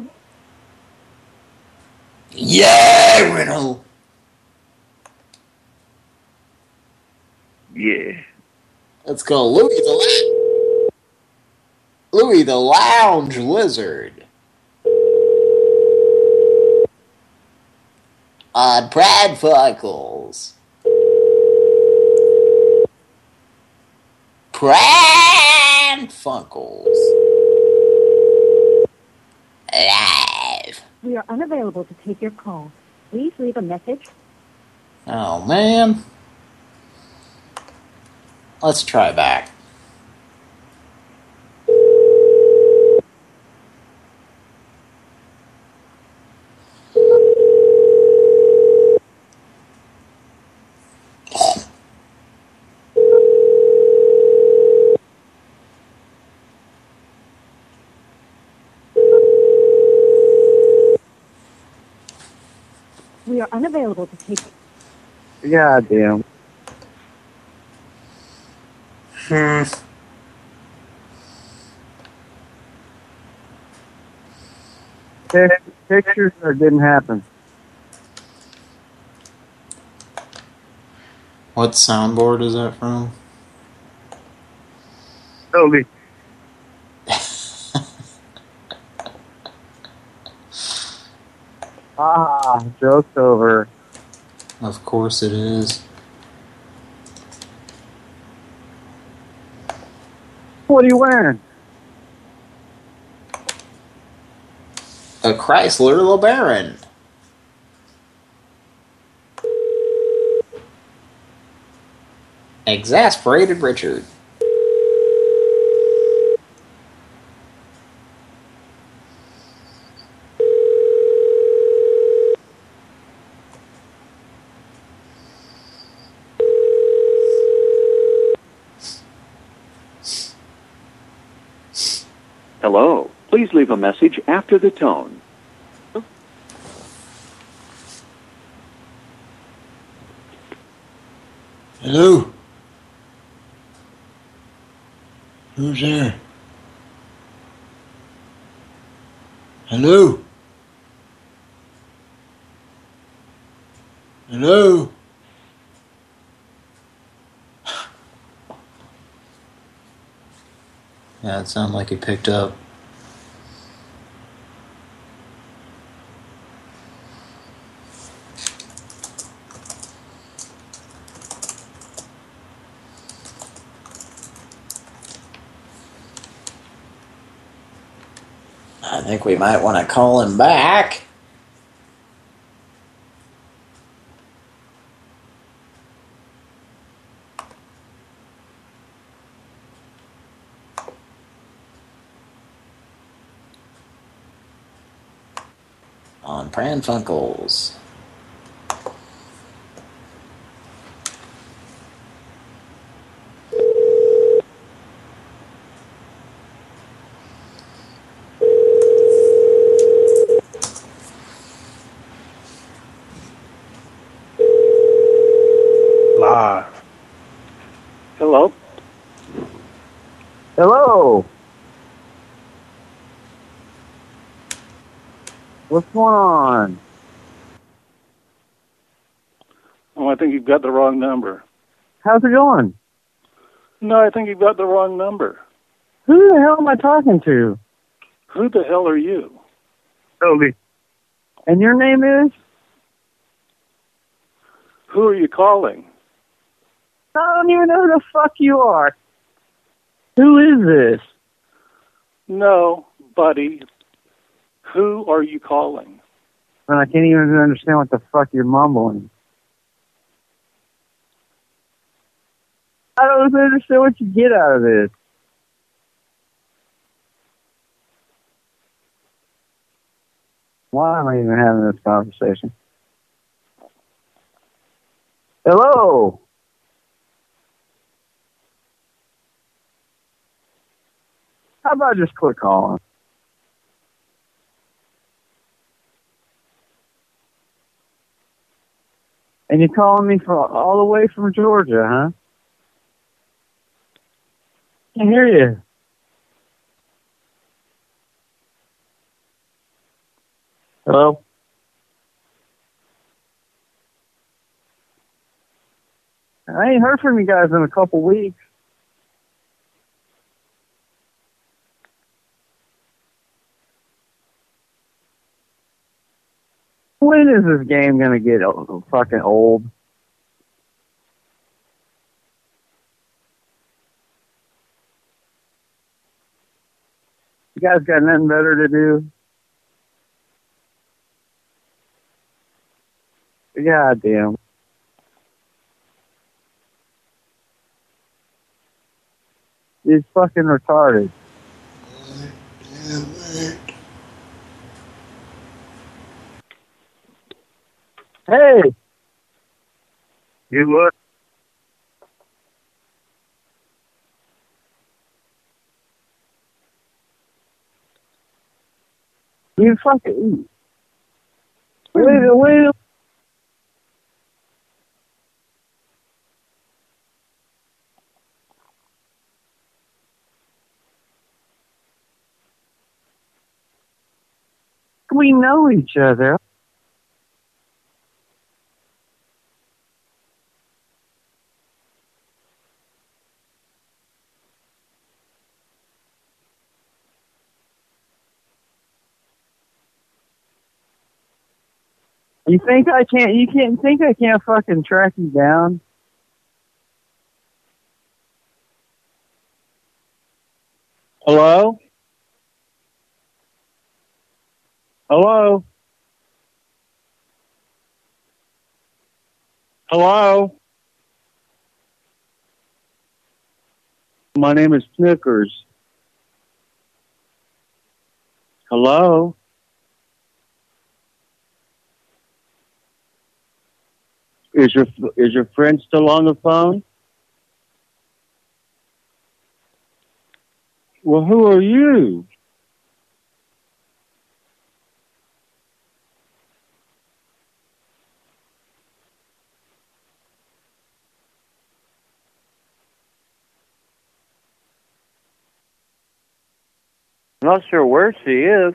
Yeah, Riddle. Yeah. Let's go, Louis the La Louis the Lounge Lizard. On Pran Funkels. Pran Funkels. Live. We are unavailable to take your call. Please leave a message. Oh, man. Let's try back. We are unavailable to take. God damn. Hmm. Pictures or didn't happen. What soundboard is that from? Toby. Ah, joke's over. Of course it is. What are you wearing? A Chrysler LeBaron. Exasperated Richard. Please leave a message after the tone. Hello? Who's there? Hello? Hello? Yeah, it sounded like he picked up. I think we might want to call him back. On Pran Funkels. Live. Hello? Hello. What's going on? Oh, I think you've got the wrong number. How's it going? No, I think you've got the wrong number. Who the hell am I talking to? Who the hell are you? Toby. And your name is? Who are you calling? I don't even know who the fuck you are. Who is this? No, buddy. Who are you calling? And I can't even understand what the fuck you're mumbling. I don't understand what you get out of this. Why am I even having this conversation? Hello. How about just quit calling? And you're calling me from all the way from Georgia, huh? can hear you. Hello? I ain't heard from you guys in a couple weeks. When is this game gonna get fucking old? You guys got nothing better to do? God damn. He's fucking retarded. Hey! You what? You fucking eat. Wait, wait. We know each other. You think I can't? You can't think I can't fucking track you down? Hello? Hello? Hello? My name is Snickers. Hello? Is your is your friend still on the phone? Well, who are you? I'm Not sure where she is.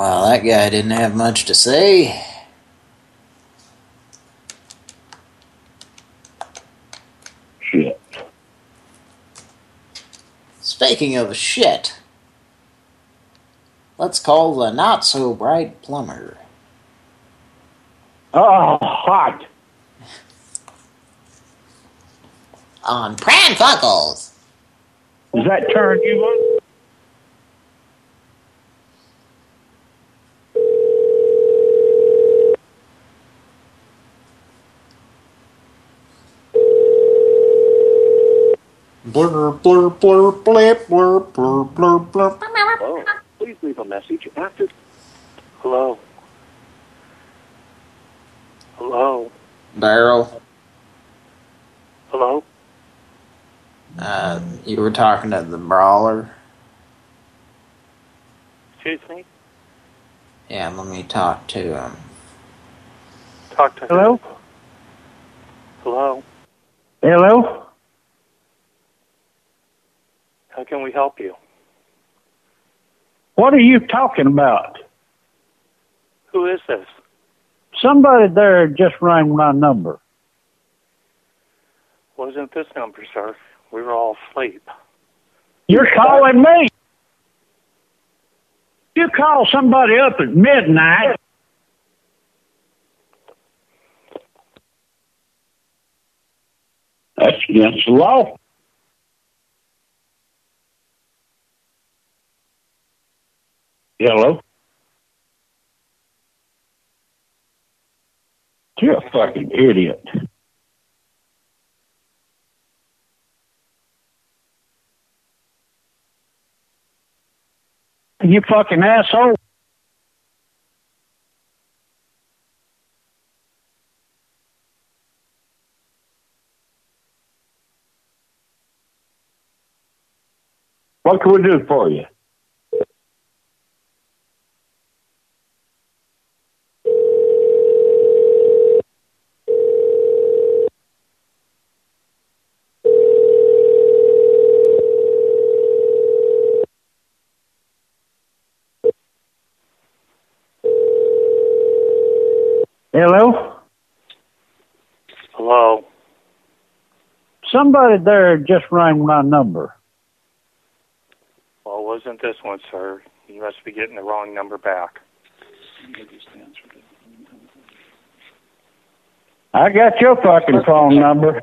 Well, that guy didn't have much to say. Shit. Speaking of shit, let's call the not so bright plumber. Oh, hot. On Pran Funkels. Does that turn you on? Blur, blur, blur, blip, blur, blur, blur, blur. Hello. Please leave a message after. Hello. Hello. Daryl, Hello. uh, you were talking to the brawler. Excuse me. Yeah, let me talk to him. Talk to Hello? Him. Hello. Hello? How can we help you? What are you talking about? Who is this? Somebody there just rang my number. Wasn't this number, sir? We were all asleep. You're calling me. You call somebody up at midnight. That's against the law. Hello? You're a fucking idiot. You fucking asshole. What can we do for you? Somebody there just rang my number. Well, it wasn't this one, sir. You must be getting the wrong number back. I got your fucking phone number.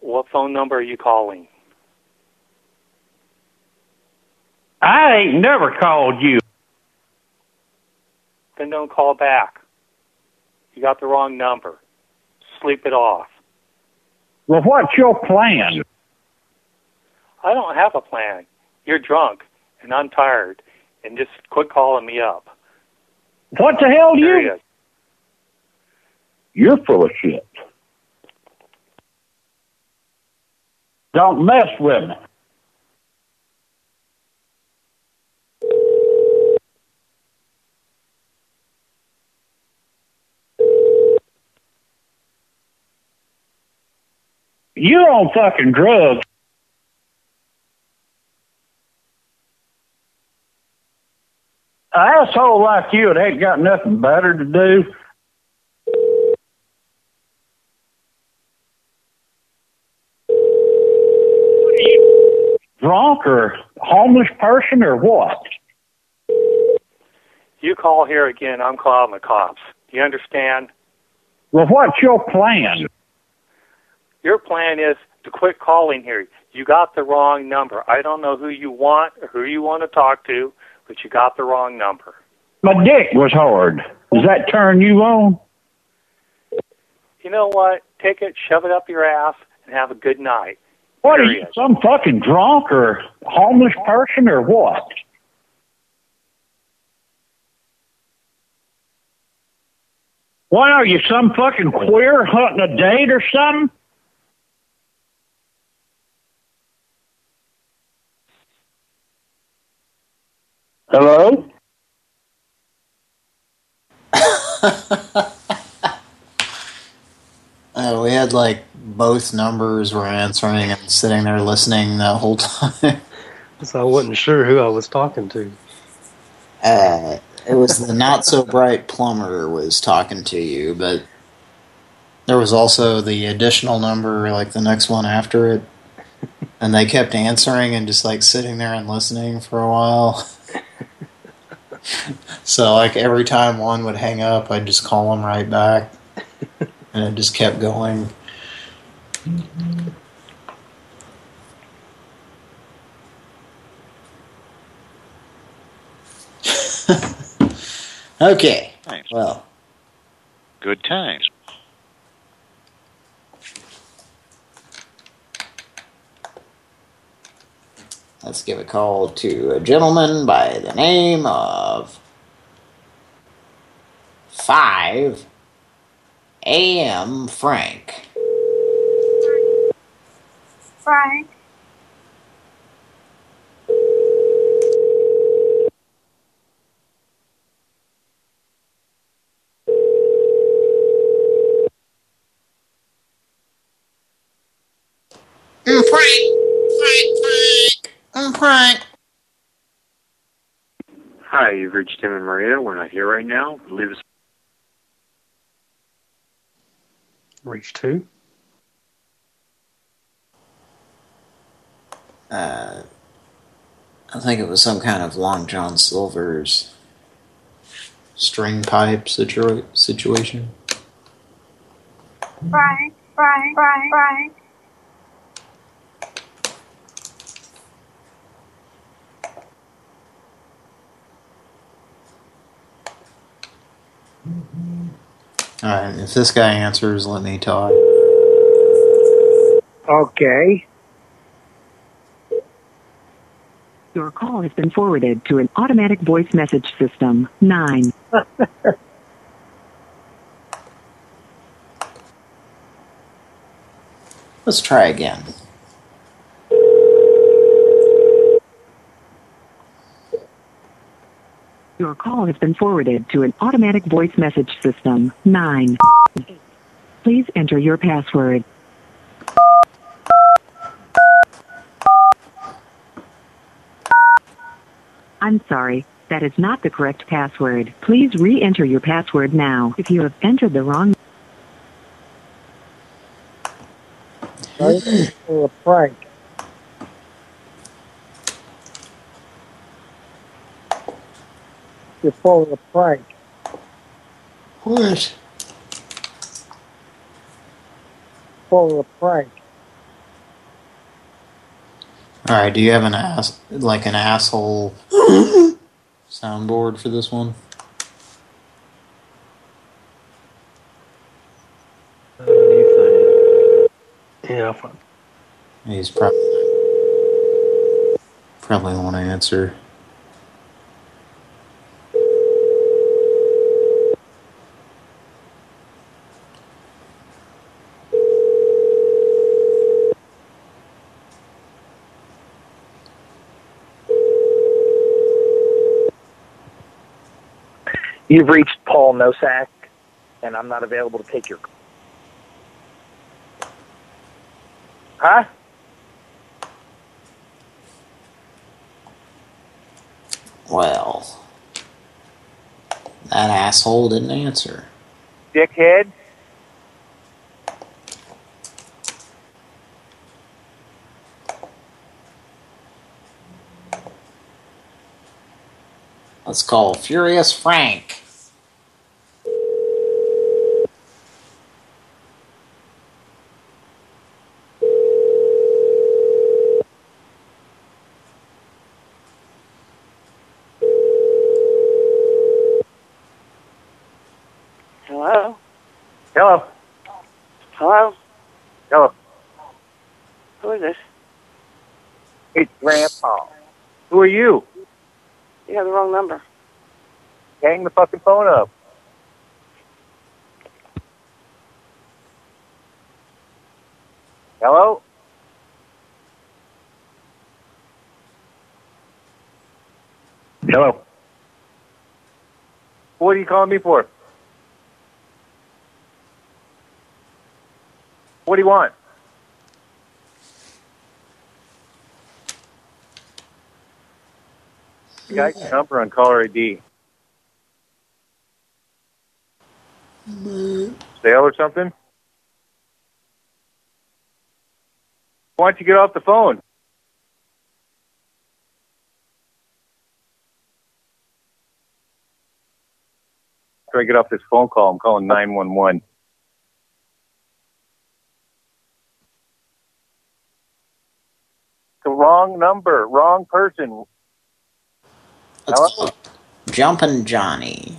What phone number are you calling? I ain't never called you. Then don't call back. You got the wrong number. Sleep it off. Well, what's your plan? I don't have a plan. You're drunk, and I'm tired, and just quit calling me up. What the hell do you? You're full of shit. Don't mess with me. You on fucking drugs. An asshole like you that ain't got nothing better to do. Drunk or homeless person or what? You call here again, I'm calling the cops. Do you understand? Well, what's your plan? Your plan is to quit calling here. You got the wrong number. I don't know who you want or who you want to talk to, but you got the wrong number. My dick was hard. Does that turn you on? You know what? Take it, shove it up your ass, and have a good night. What are you, some fucking drunk or homeless person or what? What are you, some fucking queer hunting a date or something? Hello? Uh, we had like both numbers were answering and sitting there listening the whole time. So I wasn't sure who I was talking to. Uh, it was the not so bright plumber was talking to you, but there was also the additional number, like the next one after it, and they kept answering and just like sitting there and listening for a while. so like every time one would hang up, I'd just call them right back, and it just kept going. Okay. Thanks. Well, Good times. Let's give a call to a gentleman by the name of Five A.M. Frank. Frank. Mm, Frank. Frank. Frank. Mm, Hi, you've reached Tim and Maria. We're not here right now. Leave us. Reach two. Uh, I think it was some kind of Long John Silver's string pipe situa situation. Frank. Frank. Frank. Frank. Alright, if this guy answers, let me talk. Okay. Your call has been forwarded to an automatic voice message system. 9. Let's try again. Your call has been forwarded to an automatic voice message system. 9. Please enter your password. I'm sorry, that is not the correct password. Please re-enter your password now. If you have entered the wrong a prank. You're pulling a prank. What? Pulling a prank. All right, do you have an ass like an asshole soundboard for this one? Yeah, I'll find He's probably probably won't answer. You've reached Paul Nosak, and I'm not available to take your call. Huh? Well, that asshole didn't answer. Dickhead? Let's call Furious Frank. Hello? Hello? Hello? Hello? Who is this? It's Grandpa. Who are you? You have the wrong number. Hang the fucking phone up. Hello? Hello? What are you calling me for? What do you want? You got your number on caller ID. Sale or something? Why don't you get off the phone? After I get off this phone call, I'm calling 911. The wrong number, wrong person. Let's call Jumpin' Johnny.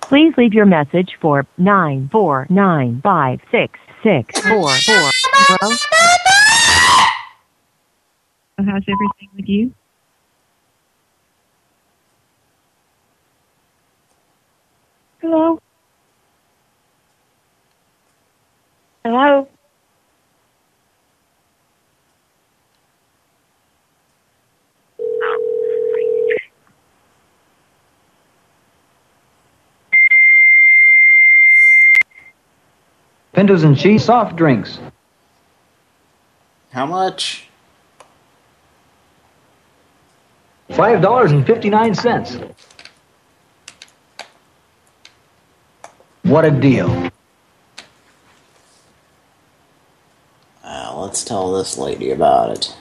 Please leave your message for nine four nine five six six four four zero. How's everything with you? Hello? Hello? Pintos and cheese soft drinks. How much? Five dollars and fifty-nine cents. What a deal. Uh, let's tell this lady about it.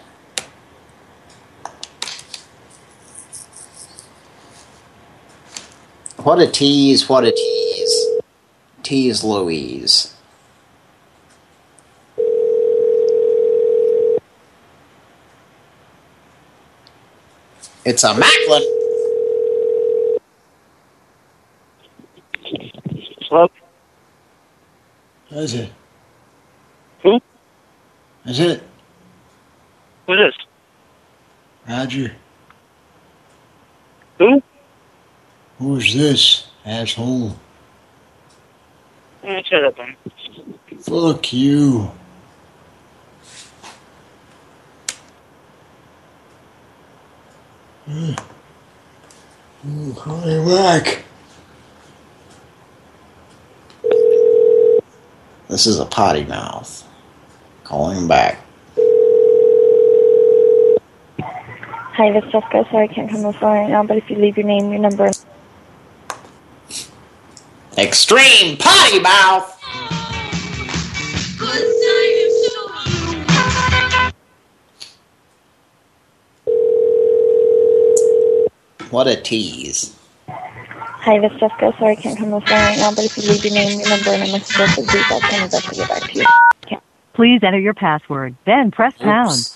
What a tease, what a tease. Tease Louise. It's a Macklin. Hello? Is it? Who? Is it? Who's this? Roger? Who? Who's this, asshole? Shut up, man. Fuck you. Call back. This is a potty mouth. Calling him back. Hi, this is Jessica. Sorry I can't come on the phone right now, but if you leave your name, your number. Extreme potty mouth. What a tease. Hi, this is Jessica. Sorry I can't come to the phone right now, but if you leave your name, your number, and a message at the beep, I'll try my to get back to you. Please enter your password, then press pound.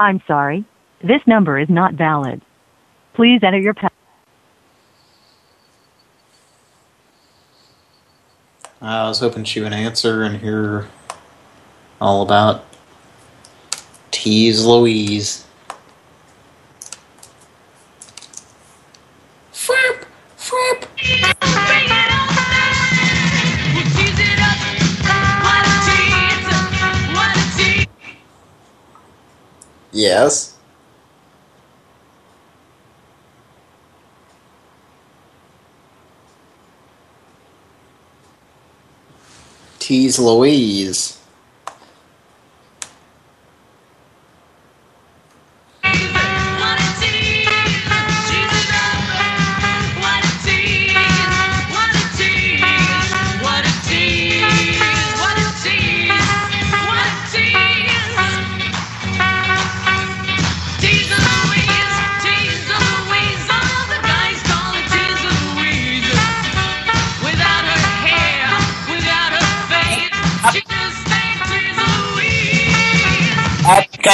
I'm sorry. This number is not valid. Please enter your pa- I was hoping she would answer and hear all about Tease Louise. Frap, frap. Yes. Tease Louise.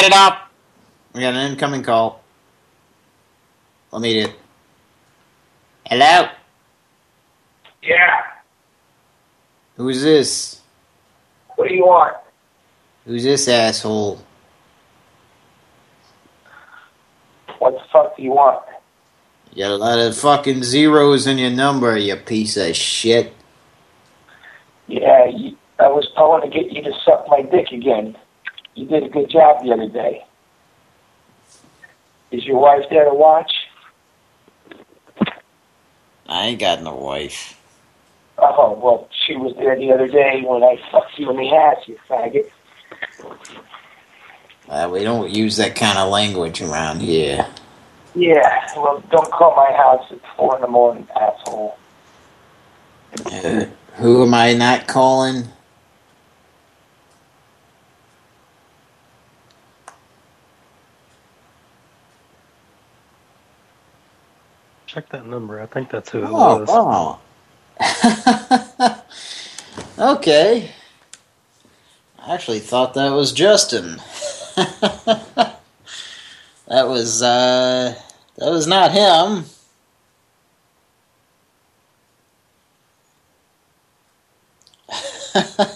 Cut it off. We got an incoming call. Let me do it. Hello? Yeah. Who's this? What do you want? Who's this asshole? What the fuck do you want? You got a lot of fucking zeros in your number, you piece of shit. Yeah, you, I was calling to get you to suck my dick again. You did a good job the other day. Is your wife there to watch? I ain't got no wife. Oh, well, she was there the other day when I fucked you in the ass, you faggot. Uh, we don't use that kind of language around here. Yeah, well, don't call my house at four in the morning, asshole. Uh, who am I not calling? Check that number. I think that's who it Oh, was. wow. okay. I actually thought that was Justin. that was, uh, that was not him.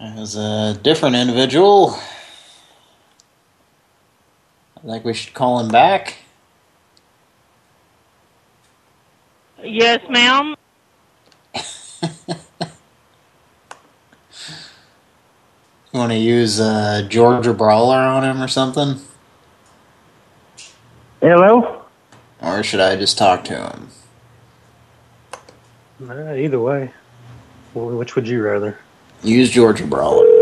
It was a different individual. I think we should call him back. Yes, ma'am. You want to use uh, Georgia Brawler on him or something? Hello? Or should I just talk to him? Nah, either way. Which would you rather? Use Georgia Brawler.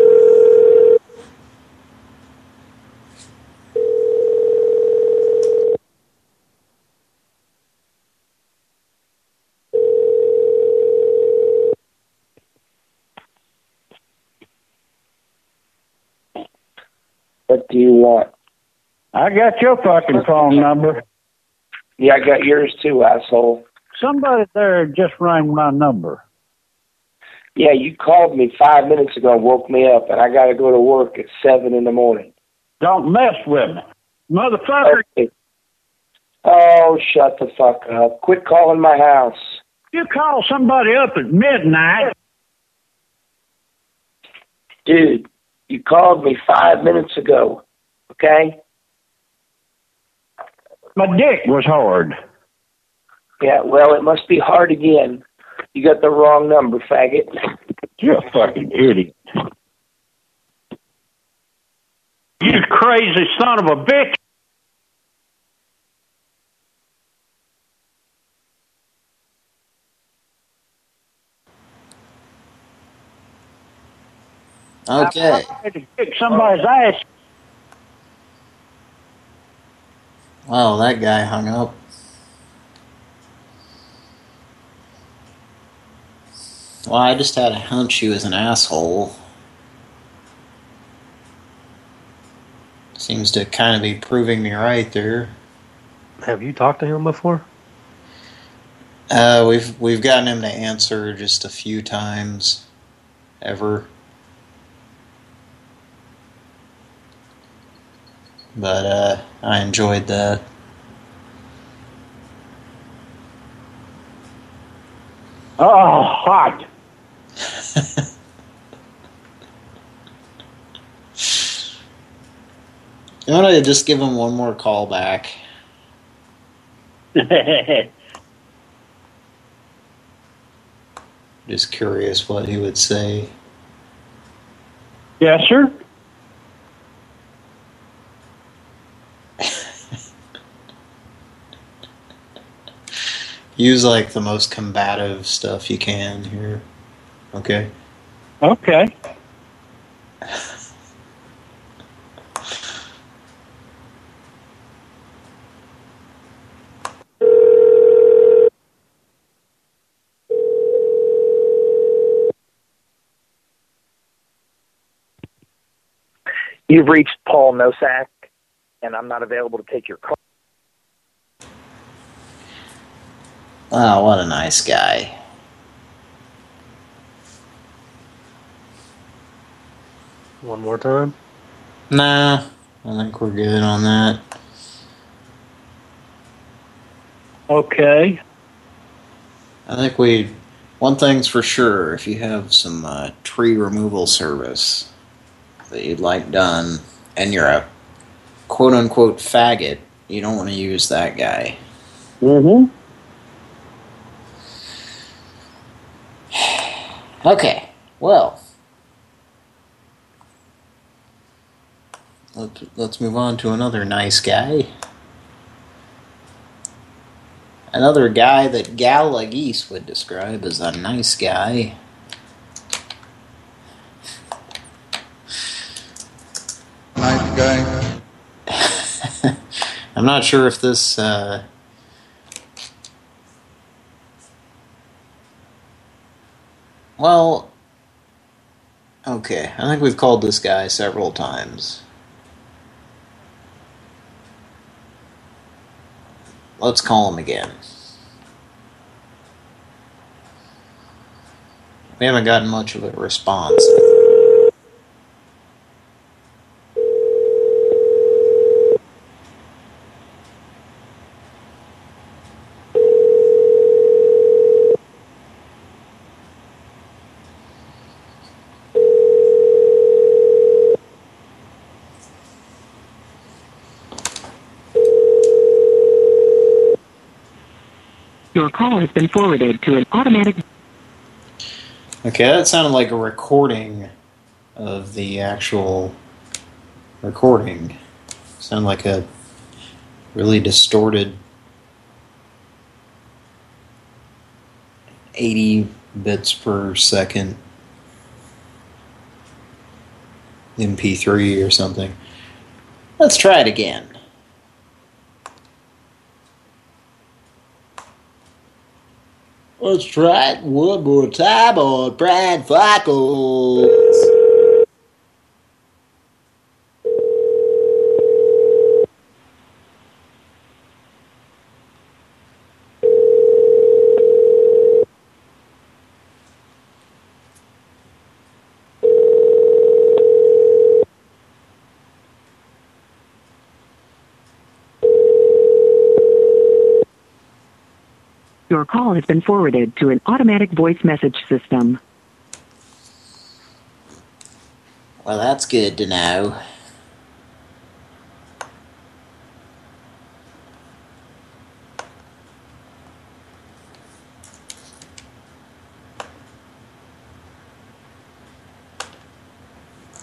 You want? I got your fucking phone number. Yeah, I got yours too, asshole. Somebody there just rang my number. Yeah, you called me five minutes ago and woke me up, and I got to go to work at seven in the morning. Don't mess with me. Motherfucker, Okay. Oh, shut the fuck up. Quit calling my house. you call somebody up at midnight. Dude, you called me five minutes ago, okay? My dick was hard. Yeah, well, it must be hard again. You got the wrong number, faggot. You're a fucking idiot. You crazy son of a bitch. Okay. I to kick somebody's ass. Well, that guy hung up. Well, I just had a hunch he was an asshole. Seems to kind of be proving me right there. Have you talked to him before? Uh, we've we've gotten him to answer just a few times, ever. But uh, I enjoyed that. Oh, hot. You want to just give him one more call back? Just curious what he would say. yes, sir. Use like the most combative stuff you can here. Okay. Okay. You've reached Paul Nosak, and I'm not available to take your call. Wow, what a nice guy. One more time. Nah, I think we're good on that. Okay. I think we... One thing's for sure, if you have some uh, tree removal service that you'd like done, and you're a quote-unquote faggot, you don't want to use that guy. Mm-hmm. Okay, well. Let's, let's move on to another nice guy. Another guy that Gal Geese would describe as a nice guy. Nice guy. I'm not sure if this... Uh, well... Okay, I think we've called this guy several times. Let's call him again. We haven't gotten much of a response. Your call has been forwarded to an automatic. Okay, that sounded like a recording of the actual recording. Sounded like a really distorted 80 bits per second MP3 or something. Let's try it again. Let's try it one more time on Brad Flacco. Call has been forwarded to an automatic voice message system. Well, that's good to know.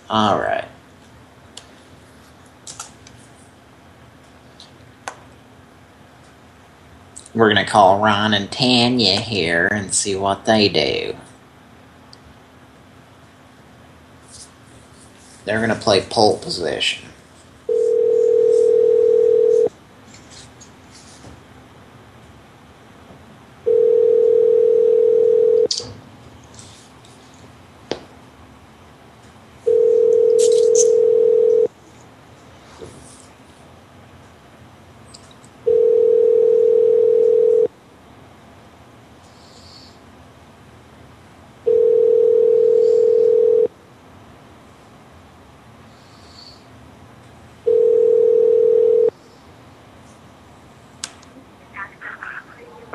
All right. We're going to call Ron and Tanya here and see what they do. They're going to play pole position.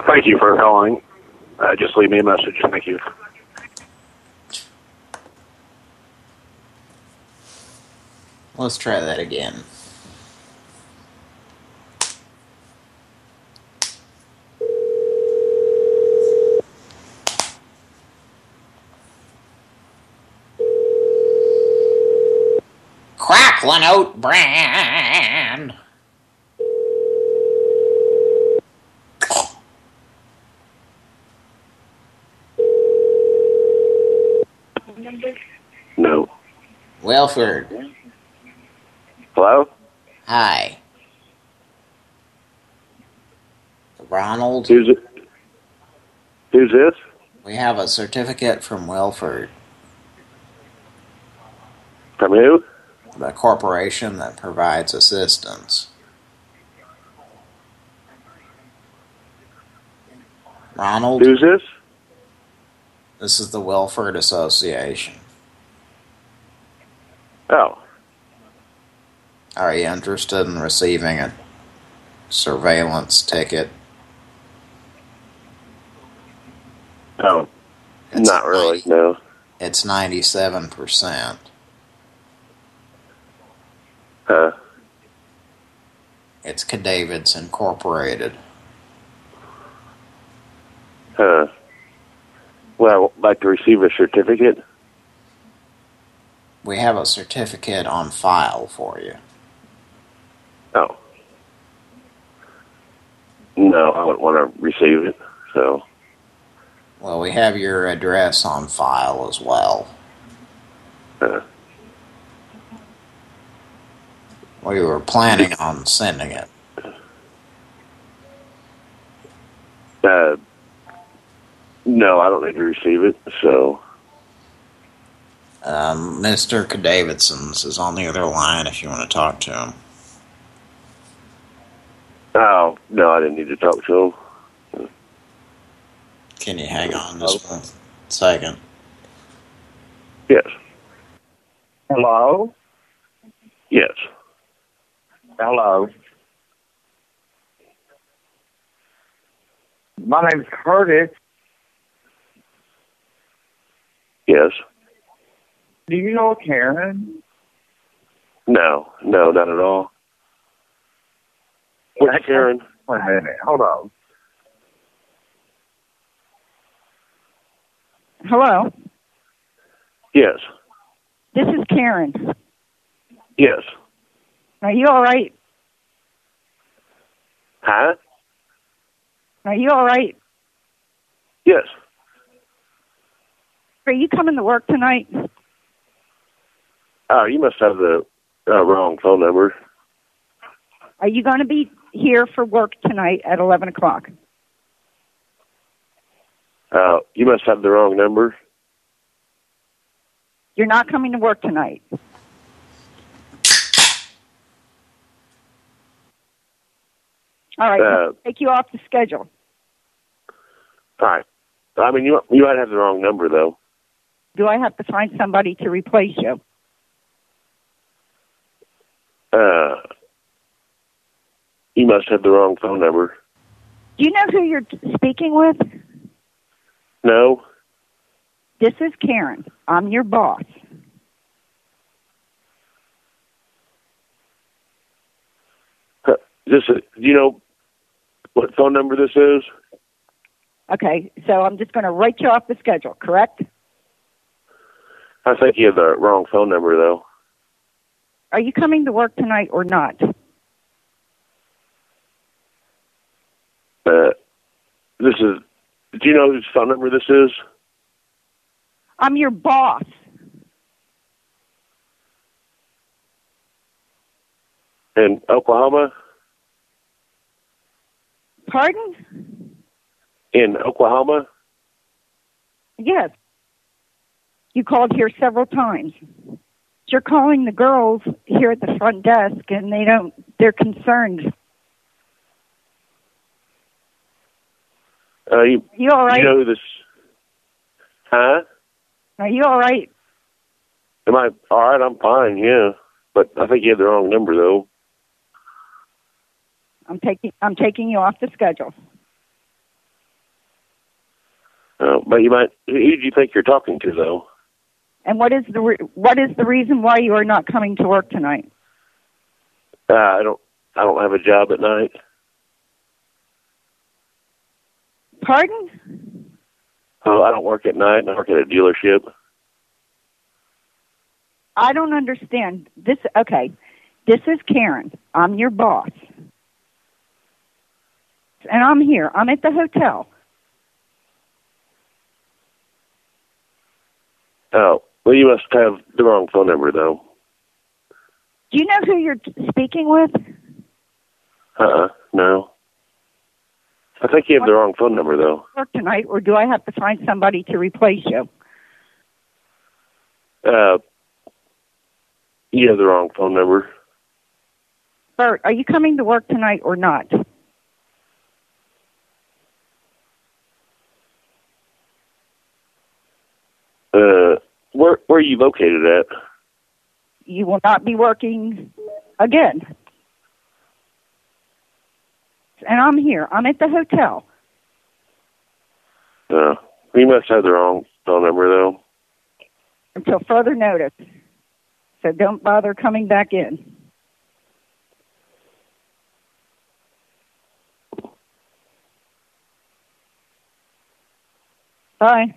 Thank you for calling. Uh, just leave me a message. Thank you. Let's try that again. Cracklin' oat bran. No. Wilford. Hello? Hi. Ronald. Who's it? Who's this? We have a certificate from Wilford, From who? the corporation that provides assistance. Ronald. Who's this? This is the Wilford Association. Oh. Are you interested in receiving a surveillance ticket? Oh. Not really, no. It's 97%. Huh? It's Cadavid's Incorporated. Huh. Well, I'd like to receive a certificate? We have a certificate on file for you. Oh. No, I wouldn't want to receive it, so. Well, we have your address on file as well. Uh, We were planning on sending it. uh, no, I don't need to receive it, so. Um, Mr. Davidson's is on the other line if you want to talk to him. Oh, no, I didn't need to talk to him. Can you hang on just one second? Yes. Hello? Yes. Hello. My name's Curtis. Yes. Do you know Karen? No, no, not at all. What's Karen? Wait a minute. Hold on. Hello, Yes. this is Karen. Yes. Are you all right? Huh? Are you all right? Yes. Are you coming to work tonight? Oh, you must have the uh, wrong phone number. Are you going to be here for work tonight at 11 o'clock? Uh, you must have the wrong number. You're not coming to work tonight. All right, Uh, take you off the schedule. All right. I mean, you you might have the wrong number though. Do I have to find somebody to replace you? Uh, you must have the wrong phone number. Do you know who you're speaking with? No. This is Karen. I'm your boss. Huh, This is, do you know what phone number this is? Okay, so I'm just going to write you off the schedule, correct? I think you have the wrong phone number though. Are you coming to work tonight or not? Uh, this is. Do you know whose phone number this is? I'm your boss. In Oklahoma? Pardon? In Oklahoma? Yes. You called here several times. You're calling the girls here at the front desk and they don't they're concerned. Uh, you, You all right? you know this? Huh? Are you all right? Am I all right? I'm fine. Yeah, but I think you have the wrong number though. I'm taking I'm taking you off the schedule. Uh, but you might. Who do you think you're talking to, though? And what is the re- what is the reason why you are not coming to work tonight? Uh, I don't. I don't have a job at night. Pardon? Oh, I don't work at night. I work at a dealership. I don't understand. This okay. This is Karen. I'm your boss. And I'm here. I'm at the hotel. Oh, well, you must have the wrong phone number, though. Do you know who you're speaking with? Uh-uh. No. I think you have the wrong phone number, though. Work tonight, or do I have to find somebody to replace you? Uh, you have the wrong phone number. Bert, are you coming to work tonight or not? Uh, where where are you located at? You will not be working again. And I'm here. I'm at the hotel. Uh, you must have the wrong phone number, though. until further notice. So don't bother coming back in. Bye.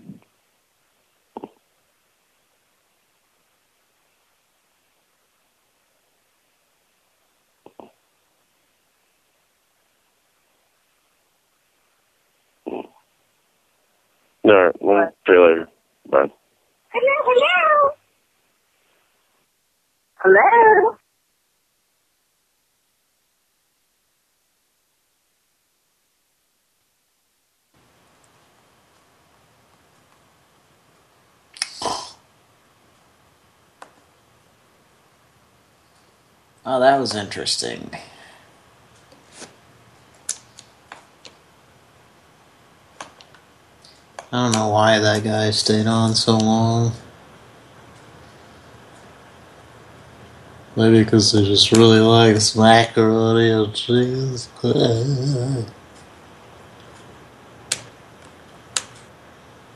All right. Well, see you later. Bye. Hello, hello. Hello. Oh, that was interesting. I don't know why that guy stayed on so long. Maybe because he just really likes macaroni and cheese.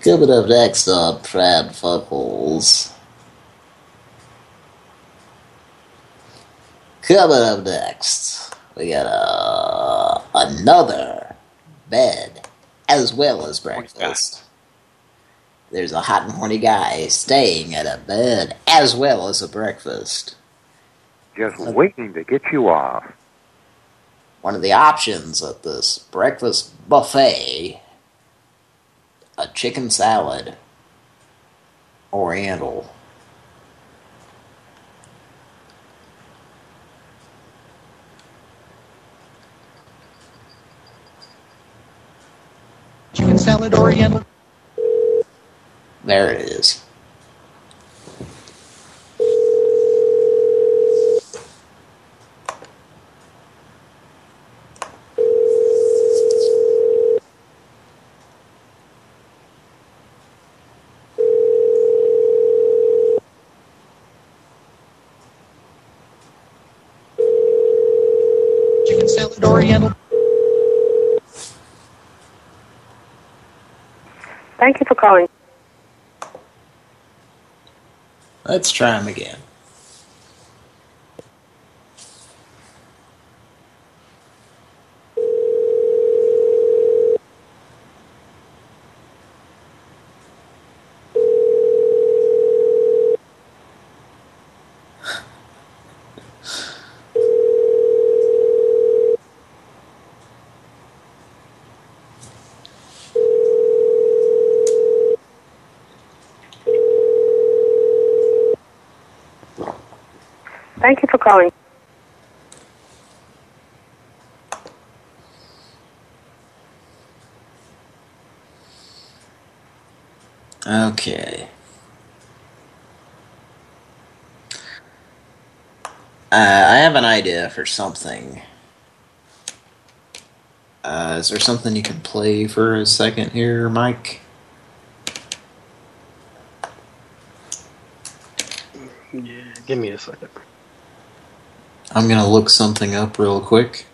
Coming up next on Trad Fuckles. Coming up next, we got uh, another bed as well as breakfast. There's a hot and horny guy staying at a bed as well as a breakfast. Just waiting to get you off. One of the options at this breakfast buffet, a chicken salad, oriental. Chicken salad oriental. There it is. Chicken salad oriental. Thank you for calling. Let's try him again. Calling. Okay. Uh, I have an idea for something. Uh, is there something you can play for a second here, Mike? Yeah, give me a second. I'm gonna look something up real quick.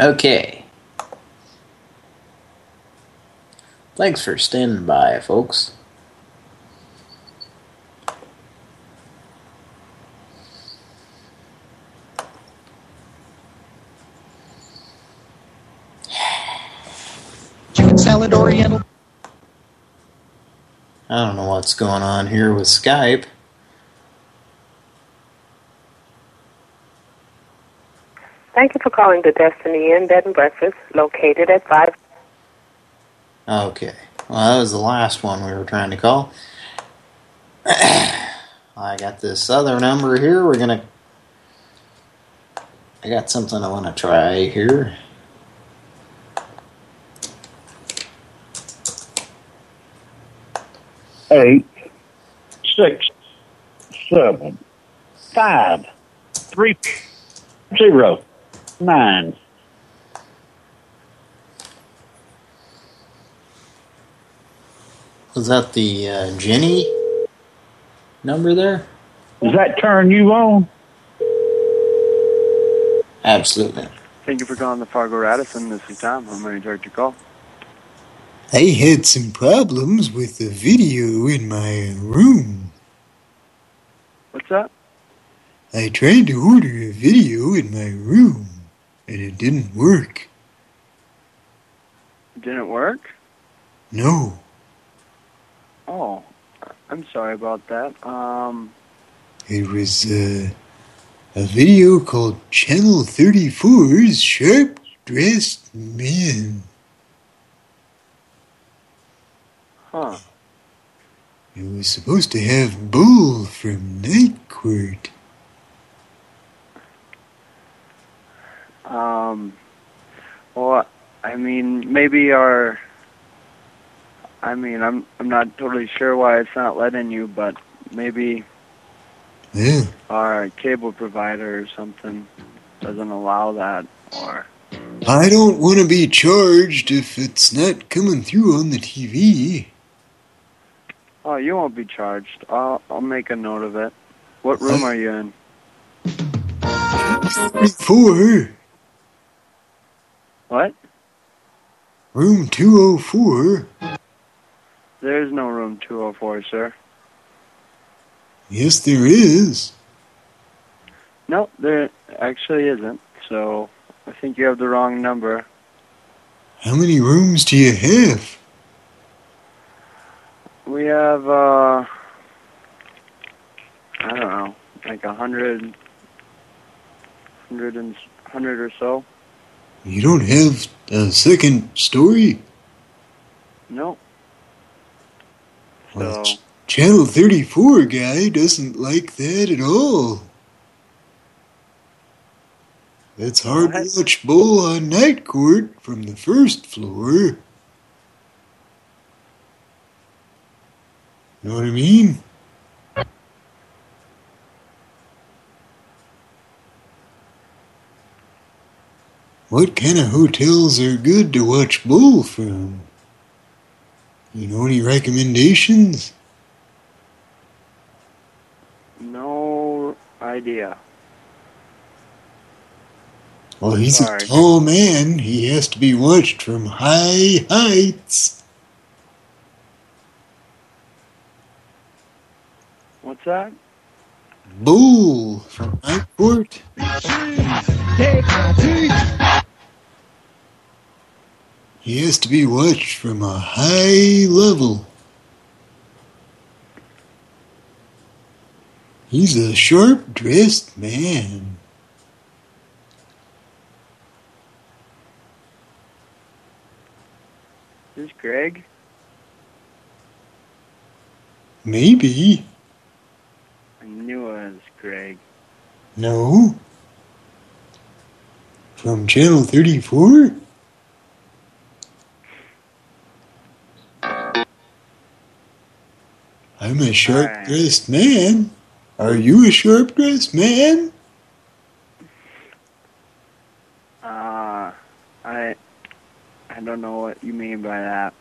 Okay. Thanks for standing by, folks. Chicken salad oriental. I don't know what's going on here with Skype. Thank you for calling the Destiny Inn Bed and Breakfast, located at 5. Okay. Well, that was the last one we were trying to call. I got this other number here. We're going to... I got something I want to try here. eight, six, seven, five, three, zero, nine. Was that the uh, Jenny number there? Does that turn you on? Absolutely. Thank you for calling the Fargo Radisson. This is Tom. I'm ready to direct your call. I had some problems with the video in my room. What's that? I tried to order a video in my room, and it didn't work. Didn't work? No. Oh, I'm sorry about that. Um, It was, uh, A video called Channel 34's Sharp Dressed Men. Huh. It was supposed to have Bull from Night Court. Um, well, I mean, maybe our. I mean, I'm I'm not totally sure why it's not letting you, but maybe Yeah. our cable provider or something doesn't allow that, or I don't want to be charged if it's not coming through on the TV. oh, you won't be charged. I'll I'll make a note of it. What room are you in? Four, What? room 204. There's no room 204, sir. Yes, there is. No, there actually isn't. So I think you have the wrong number. How many rooms do you have? We have uh I don't know, like a hundred hundred and hundred or so. You don't have a second story? No. Well, So Ch- Channel 34 guy doesn't like that at all. It's hard to watch Bull on Night Court from the first floor. Know what I mean? What kind of hotels are good to watch Bull from? You know any recommendations? no idea. Well, he's Sorry. a tall man. He has to be watched from high heights. What's that? Bull from Night Court. He has to be watched from a high level. He's a sharp dressed man. Is this Greg? Maybe. I knew it was Greg. No. From Channel 34? I'm a sharp dressed man. Are you a sharp dressed man? Uh I I don't know what you mean by that.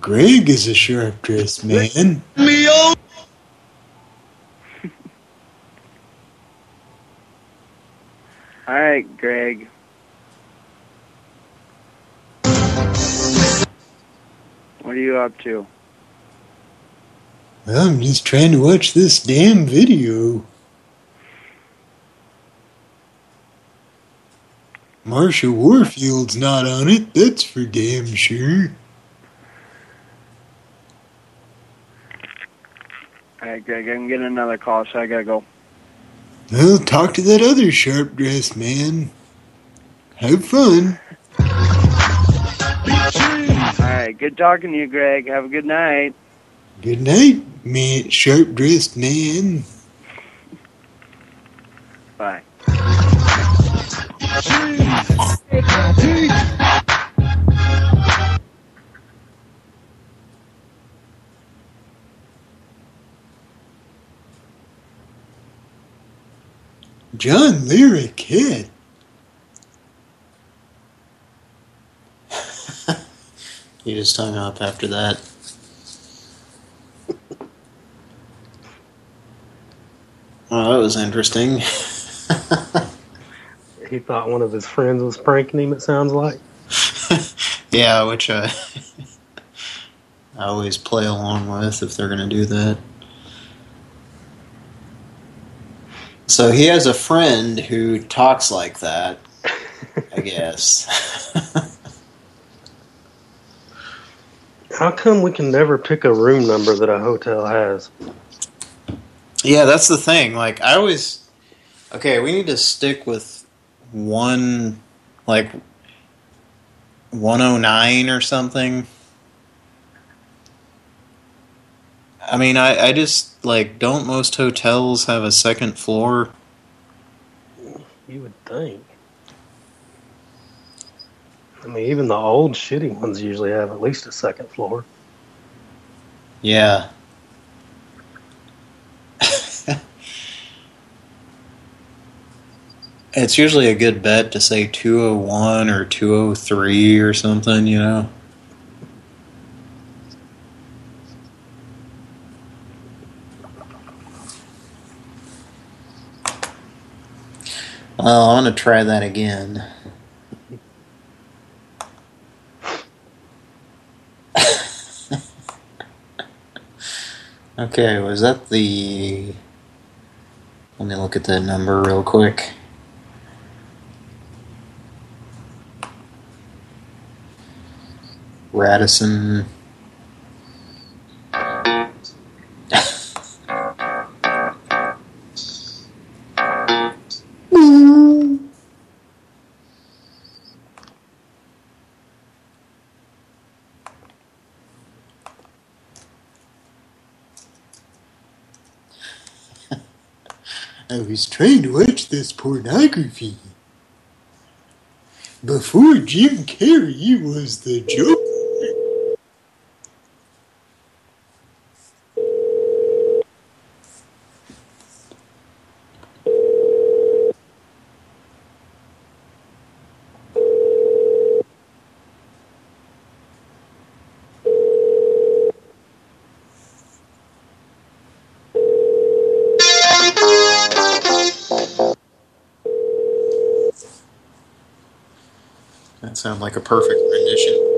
Greg is a sharp dressed man. Leo Alright, Greg. What are you up to? I'm just trying to watch this damn video. Marsha Warfield's not on it, that's for damn sure. Alright, Greg, I'm getting another call, so I gotta go. Well, talk to that other sharp dressed man. Have fun. Alright, good talking to you, Greg. Have a good night. Good night, man, sharp dressed man. Bye. John Larroquette. He just hung up after that. Oh, that was interesting. He thought one of his friends was pranking him, it sounds like. Yeah, which uh, I always play along with if they're going to do that. So he has a friend who talks like that, I guess. How come we can never pick a room number that a hotel has? Yeah, that's the thing. Like, I always... Okay, we need to stick with one, like, 109 or something. I mean, I, I just, like, don't most hotels have a second floor? You would think. I mean, even the old shitty ones usually have at least a second floor. Yeah. It's usually a good bet to say 201 or 203 or something, you know? Well, I'm going to try that again. okay, was that the... Let me look at that number real quick. Radisson... I was trying to watch this pornography. Before Jim Carrey was the Joker. Sounded like a perfect rendition.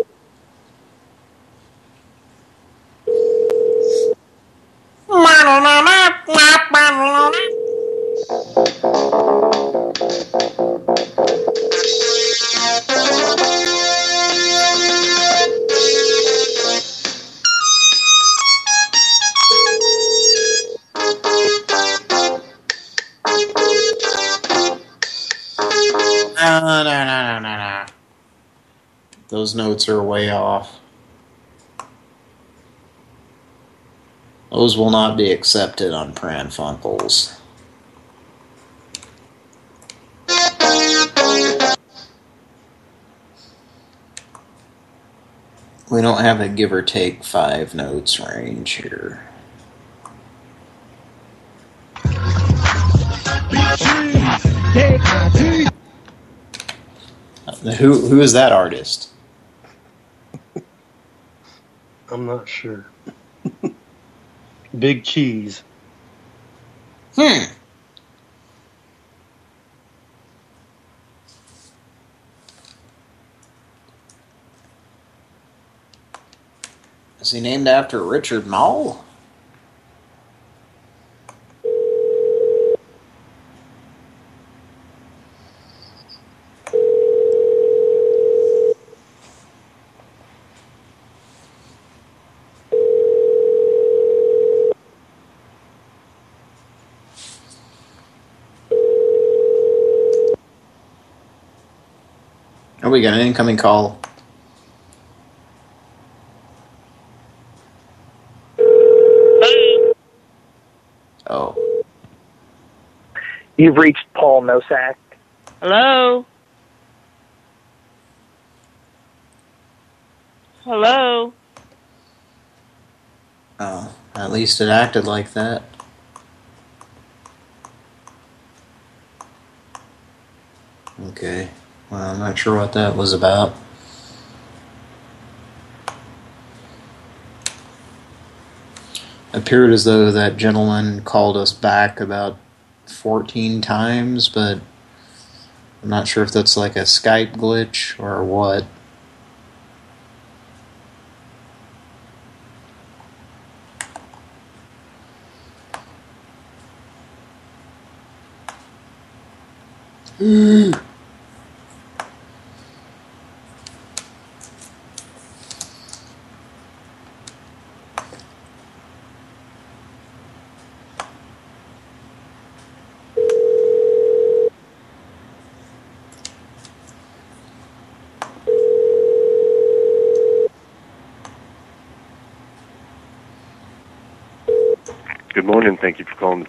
Notes are way off. Those will not be accepted on Pran Funkels. We don't have a give or take five notes range here. Uh, who who is that artist? I'm not sure. Big cheese. Hmm. Is he named after Richard Mall? We got an incoming call. Oh. You've reached Paul Nosak. Hello? Hello? Oh, at least it acted like that. Okay. Well, I'm not sure what that was about. Appeared as though that gentleman called us back about 14 times, but I'm not sure if that's like a Skype glitch or what.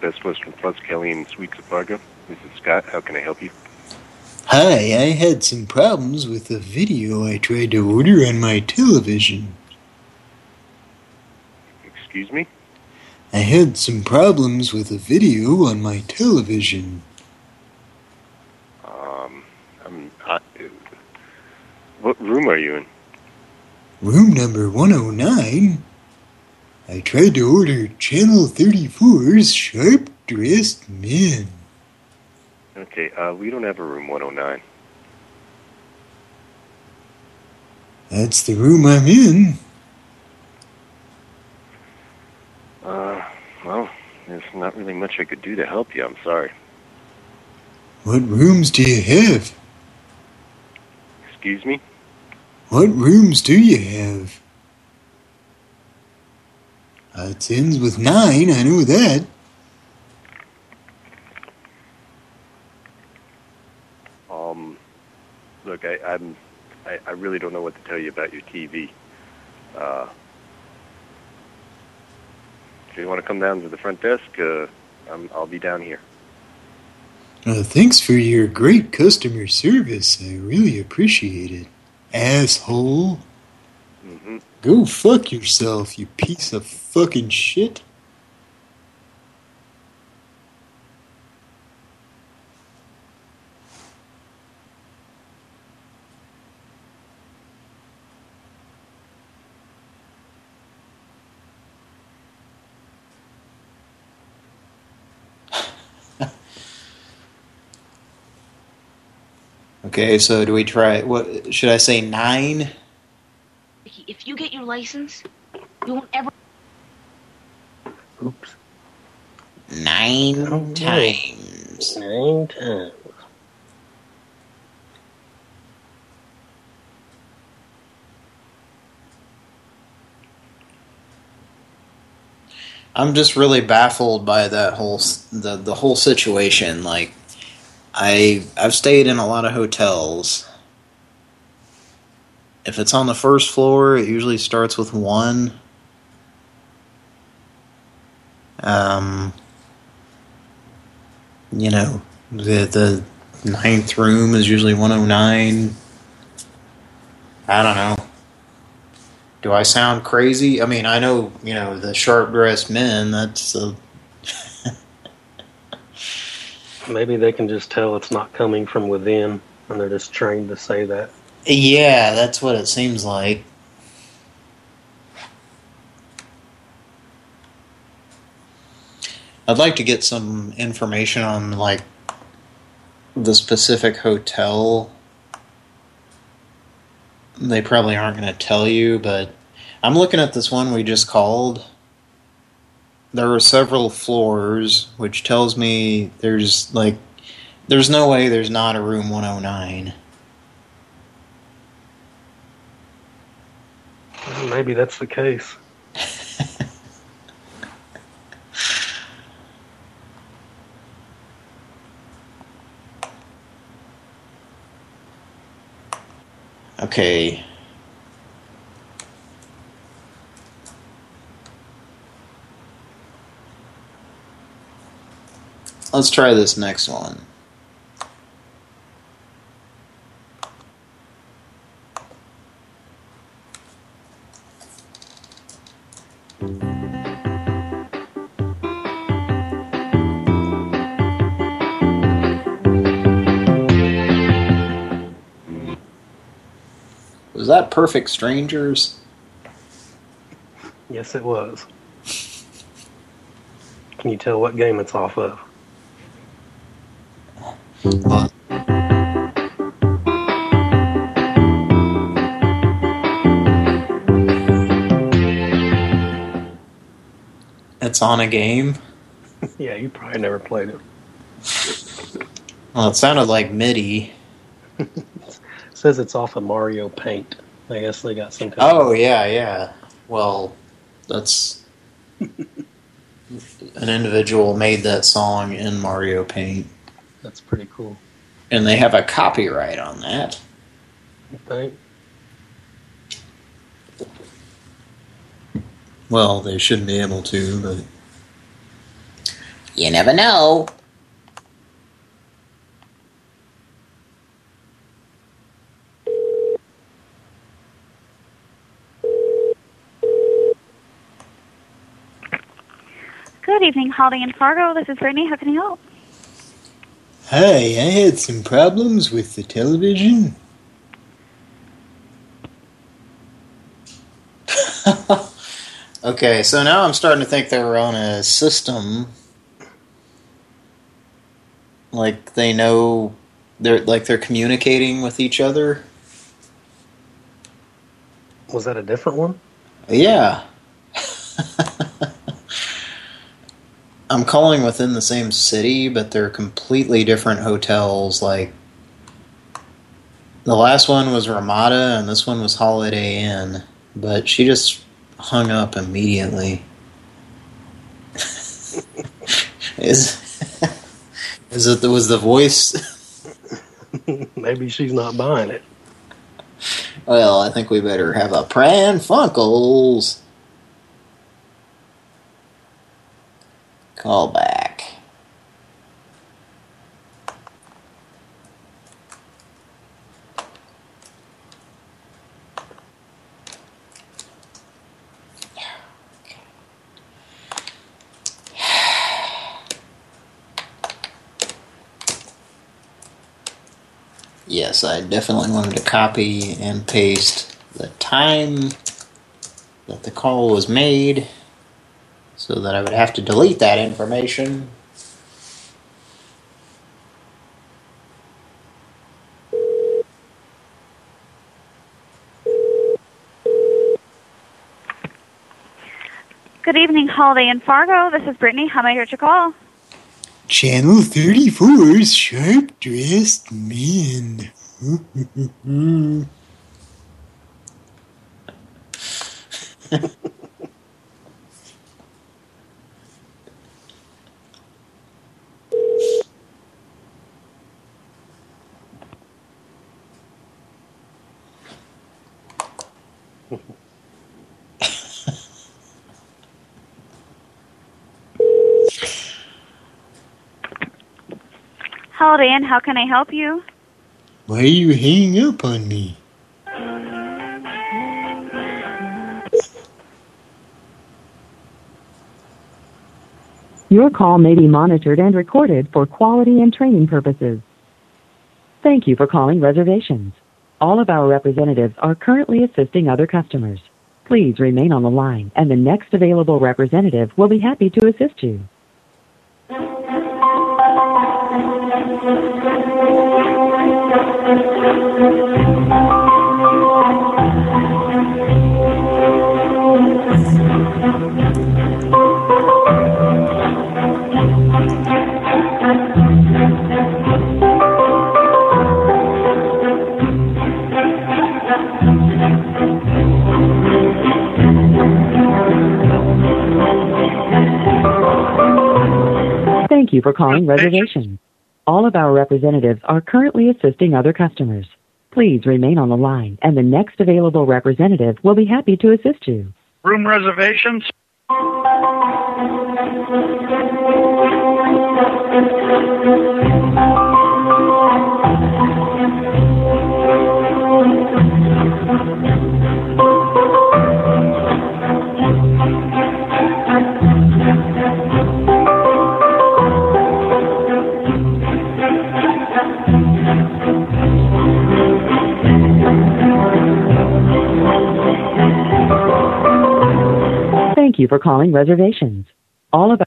Best Western Plus, Kelly Inn Suites of Fargo. This is Scott. How can I help you? Hi, I had some problems with a video I tried to order on my television. Excuse me? I had some problems with a video on my television. Um, I'm, I, what room are you in? Room number 109. I tried to order Channel 34's Sharp Dressed Men. Okay, uh, we don't have a room 109. That's the room I'm in. Uh, well, there's not really much I could do to help you. I'm sorry. What rooms do you have? Excuse me? What rooms do you have? Uh, it ends with nine, I know that. Um, look, I, I'm, I, I really don't know what to tell you about your TV. Uh, if you want to come down to the front desk, uh, I'm, I'll be down here. Uh, thanks for your great customer service. I really appreciate it. Asshole. Mm-hmm. Go fuck yourself, you piece of fucking shit. Okay, so do we try, what, should I say nine? If you get your license, you won't ever. Oops. Nine times. Nine times. I'm just really baffled by that whole the the whole situation. Like, I I've stayed in a lot of hotels. If it's on the first floor, it usually starts with one. Um, you know, the the ninth room is usually 109. I don't know. Do I sound crazy? I mean, I know, you know, the sharp-dressed men, that's uh, Maybe they can just tell it's not coming from within, and they're just trained to say that. Yeah, that's what it seems like. I'd like to get some information on, like, the specific hotel. They probably aren't going to tell you, but I'm looking at this one we just called. There are several floors, which tells me there's, like, there's no way there's not a room 109. Maybe that's the case. Okay. Let's try this next one. Was that Perfect Strangers? Yes, it was. Can you tell what game it's off of? Uh, It's on a game? yeah, you probably never played it. Well, it sounded like MIDI. It says it's off of Mario Paint. I guess they got some kind Oh, yeah, yeah. Well, that's... An individual made that song in Mario Paint. That's pretty cool. And they have a copyright on that. You think? Well, they shouldn't be able to, but... You never know. Good evening, Holiday Inn Fargo. This is Brittany. How can I help? Hi, I had some problems with the television. Okay, so now I'm starting to think they're on a system. Like they know they're like they're communicating with each other. Was that a different one? Yeah. I'm calling within the same city, but they're completely different hotels. Like the last one was Ramada, and this one was Holiday Inn. But she just hung up immediately. is is it was the voice? Maybe she's not buying it. Well, I think we better have a Pran Funkels Call back. Yes, I definitely wanted to copy and paste the time that the call was made so that I would have to delete that information. Good evening, Holiday Inn Fargo. This is Brittany. How may I direct your call? Channel 34's Sharp Dressed Men. Holiday Inn, how can I help you? Why are you hang up on me? Your call may be monitored and recorded for quality and training purposes. Thank you for calling reservations. All of our representatives are currently assisting other customers. Please remain on the line, and the next available representative will be happy to assist you. Thank you for calling reservations. All of our representatives are currently assisting other customers. Please remain on the line, and the next available representative will be happy to assist you. Room reservations? Thank you for calling reservations. All of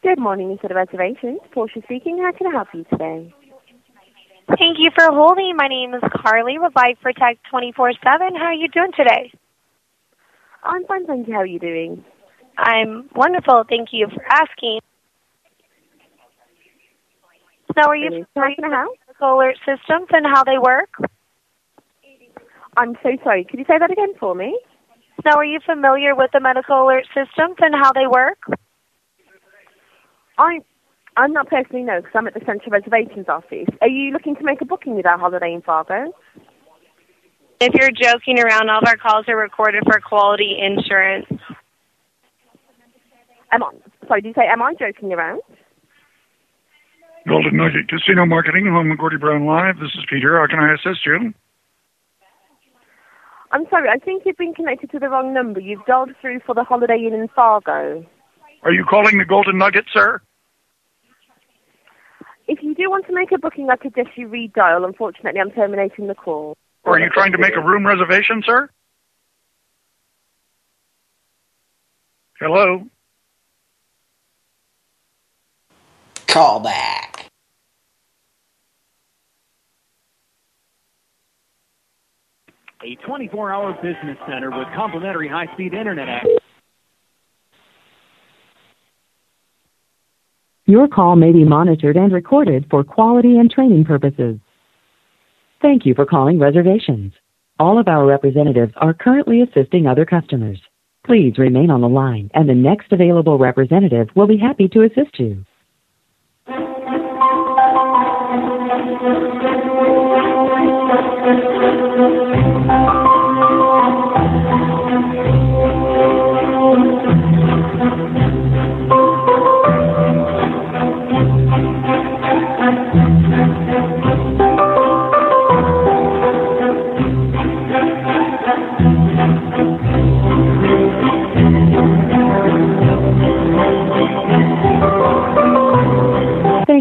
Good morning, Mr. Reservations. Portia speaking. How can I help you today? Thank you for holding. My name is Carly with Life Protect 24-7. How are you doing today? I'm fine, thank you. How are you doing? I'm wonderful. Thank you for asking. So are you familiar with medical alert systems and how they work? I'm so sorry. Could you say that again for me? Now, are you familiar with the medical alert systems and how they work? I, I'm not personally no, because I'm at the Central Reservations office. Are you looking to make a booking with our Holiday Inn Fargo? If you're joking around, all of our calls are recorded for quality insurance. Am I, sorry, did you say, am I joking around? Golden Nugget Casino Marketing, home of Gordie Brown Live. This is Peter. How can I assist you? I'm sorry, I think you've been connected to the wrong number. You've dialed through for the Holiday Inn in Fargo. Are you calling the Golden Nugget, sir? If you do want to make a booking, I suggest you redial. Unfortunately, I'm terminating the call. Or are you trying to make a room reservation, sir? Hello? Call back. A 24-hour business center with complimentary high-speed internet access. Your call may be monitored and recorded for quality and training purposes. Thank you for calling reservations. All of our representatives are currently assisting other customers. Please remain on the line, and the next available representative will be happy to assist you.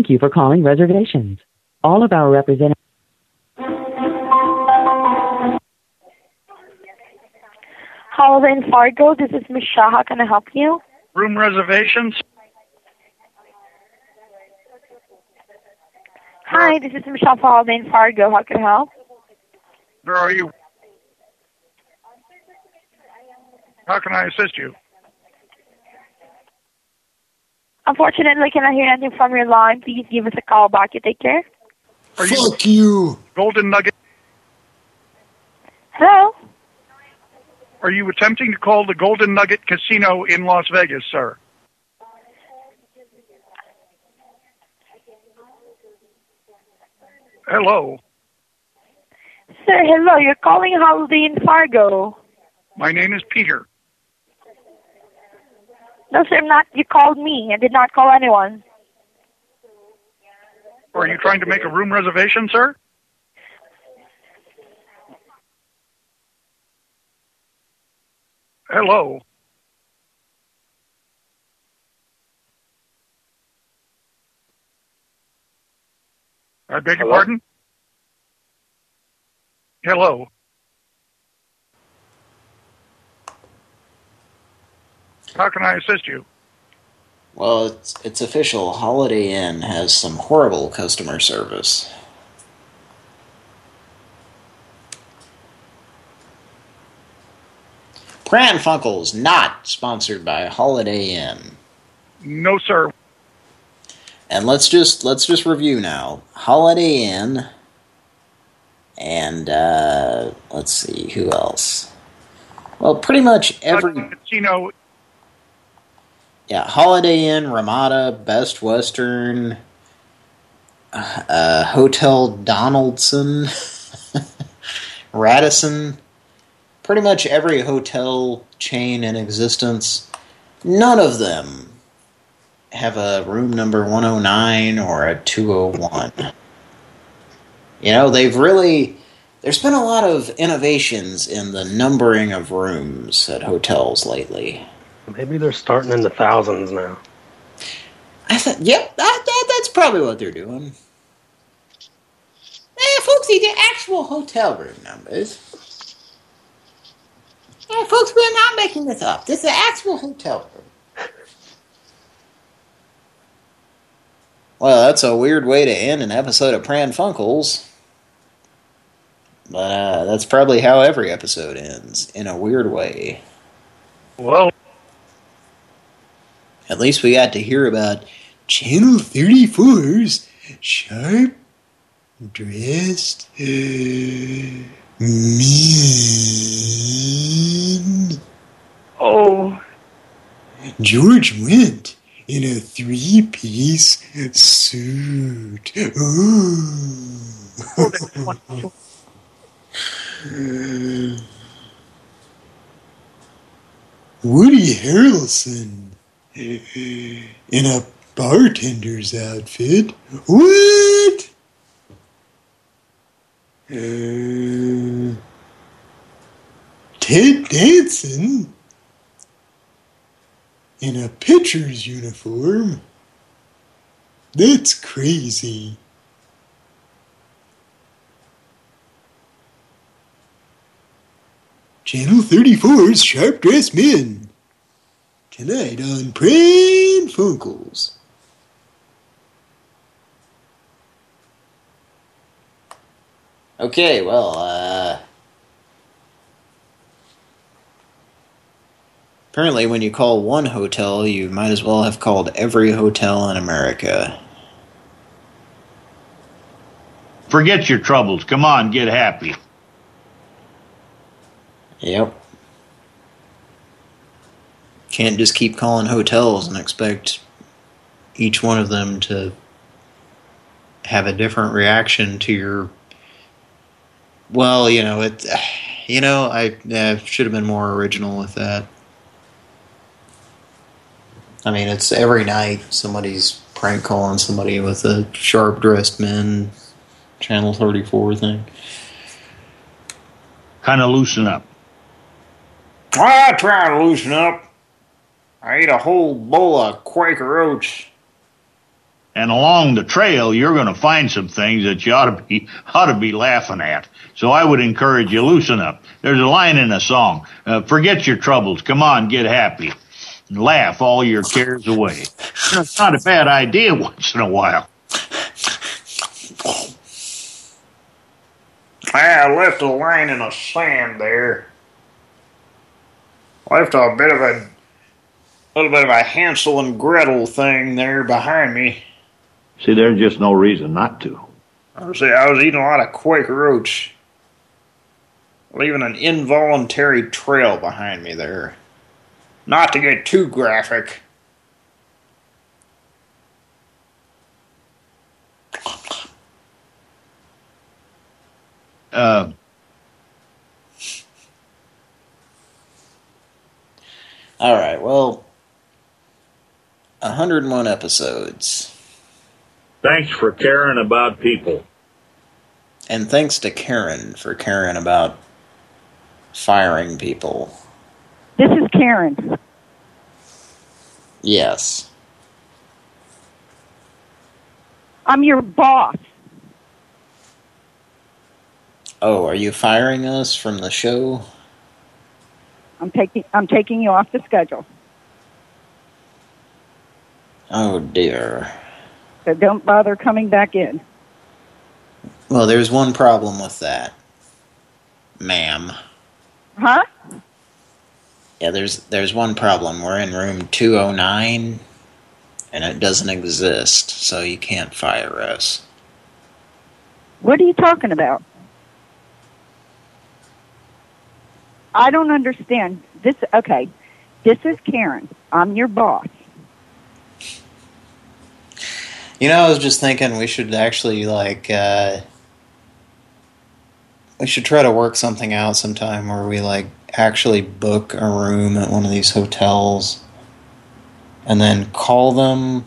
Thank you for calling reservations. All of our representatives. Holiday Inn Fargo, this is Michelle. How can I help you? Room reservations? Hi, this is Michelle for Holiday Inn Fargo. How can I help? Where are you? How can I assist you? Unfortunately, I cannot hear anything from your line. Please give us a call back. You take care. Fuck you. Golden Nugget. Hello? Are you attempting to call the Golden Nugget Casino in Las Vegas, sir? Hello. Sir, hello. You're calling Holiday Inn Fargo. My name is Peter. No, sir, I'm not. You called me. I did not call anyone. Are you trying to make a room reservation, sir? Hello. I beg your pardon? Hello. How can I assist you? Well, it's, it's official. Holiday Inn has some horrible customer service. Pran Funkels not sponsored by Holiday Inn. No, sir. And let's just let's just review now. Holiday Inn and uh, let's see who else. Well, pretty much every Casino. Yeah, Holiday Inn, Ramada, Best Western, uh, Hotel Donaldson, Radisson. Pretty much every hotel chain in existence. None of them have a room number 109 or a 201. You know, they've really... There's been a lot of innovations in the numbering of rooms at hotels lately. Maybe they're starting in the thousands now. I thought, yep, that, that, that's probably what they're doing. Eh, folks, these are actual hotel room numbers. Yeah, folks, we're not making this up. This is an actual hotel room. Well, that's a weird way to end an episode of Pran Funkels. But uh, that's probably how every episode ends, in a weird way. Well, At least we got to hear about Channel 34's sharp dressed uh, men. Oh. George Wendt in a three-piece suit. Woody Harrelson in a bartender's outfit. What? Uh, Ted Danson in a pitcher's uniform. That's crazy. Channel 34's Sharp Dressed Men. Tonight on Pran Funkels. Okay, well, uh... Apparently when you call one hotel, you might as well have called every hotel in America. Forget your troubles. Come on, get happy. Yep. Can't just keep calling hotels and expect each one of them to have a different reaction to your well, you know, it you know, I uh, should have been more original with that. I mean, it's every night somebody's prank calling somebody with a sharp dressed men channel 34 thing. Kind of loosen up. I try to loosen up. I ate a whole bowl of Quaker Oats. And along the trail, you're going to find some things that you ought to be ought to be laughing at. So I would encourage you loosen up. There's a line in a song: uh, "Forget your troubles, come on, get happy, and laugh all your cares away." That's not a bad idea once in a while. I left a line in the sand there. Left a bit of a little bit of a Hansel and Gretel thing there behind me. See, there's just no reason not to. I was, I was eating a lot of Quaker Oats, leaving an involuntary trail behind me there. Not to get too graphic. Uh, All right, well, 101 episodes. Thanks for caring about people. And thanks to Karen for caring about firing people. This is Karen. Yes. I'm your boss. Oh, are you firing us from the show? I'm taking I'm taking you off the schedule. Oh dear. So don't bother coming back in. Well, there's one problem with that, ma'am. Huh? Yeah, there's there's one problem. We're in room 209, and it doesn't exist, so you can't fire us. What are you talking about? I don't understand. This okay. This is Karen. I'm your boss. You know, I was just thinking we should actually, like, uh, we should try to work something out sometime where we, like, actually book a room at one of these hotels and then call them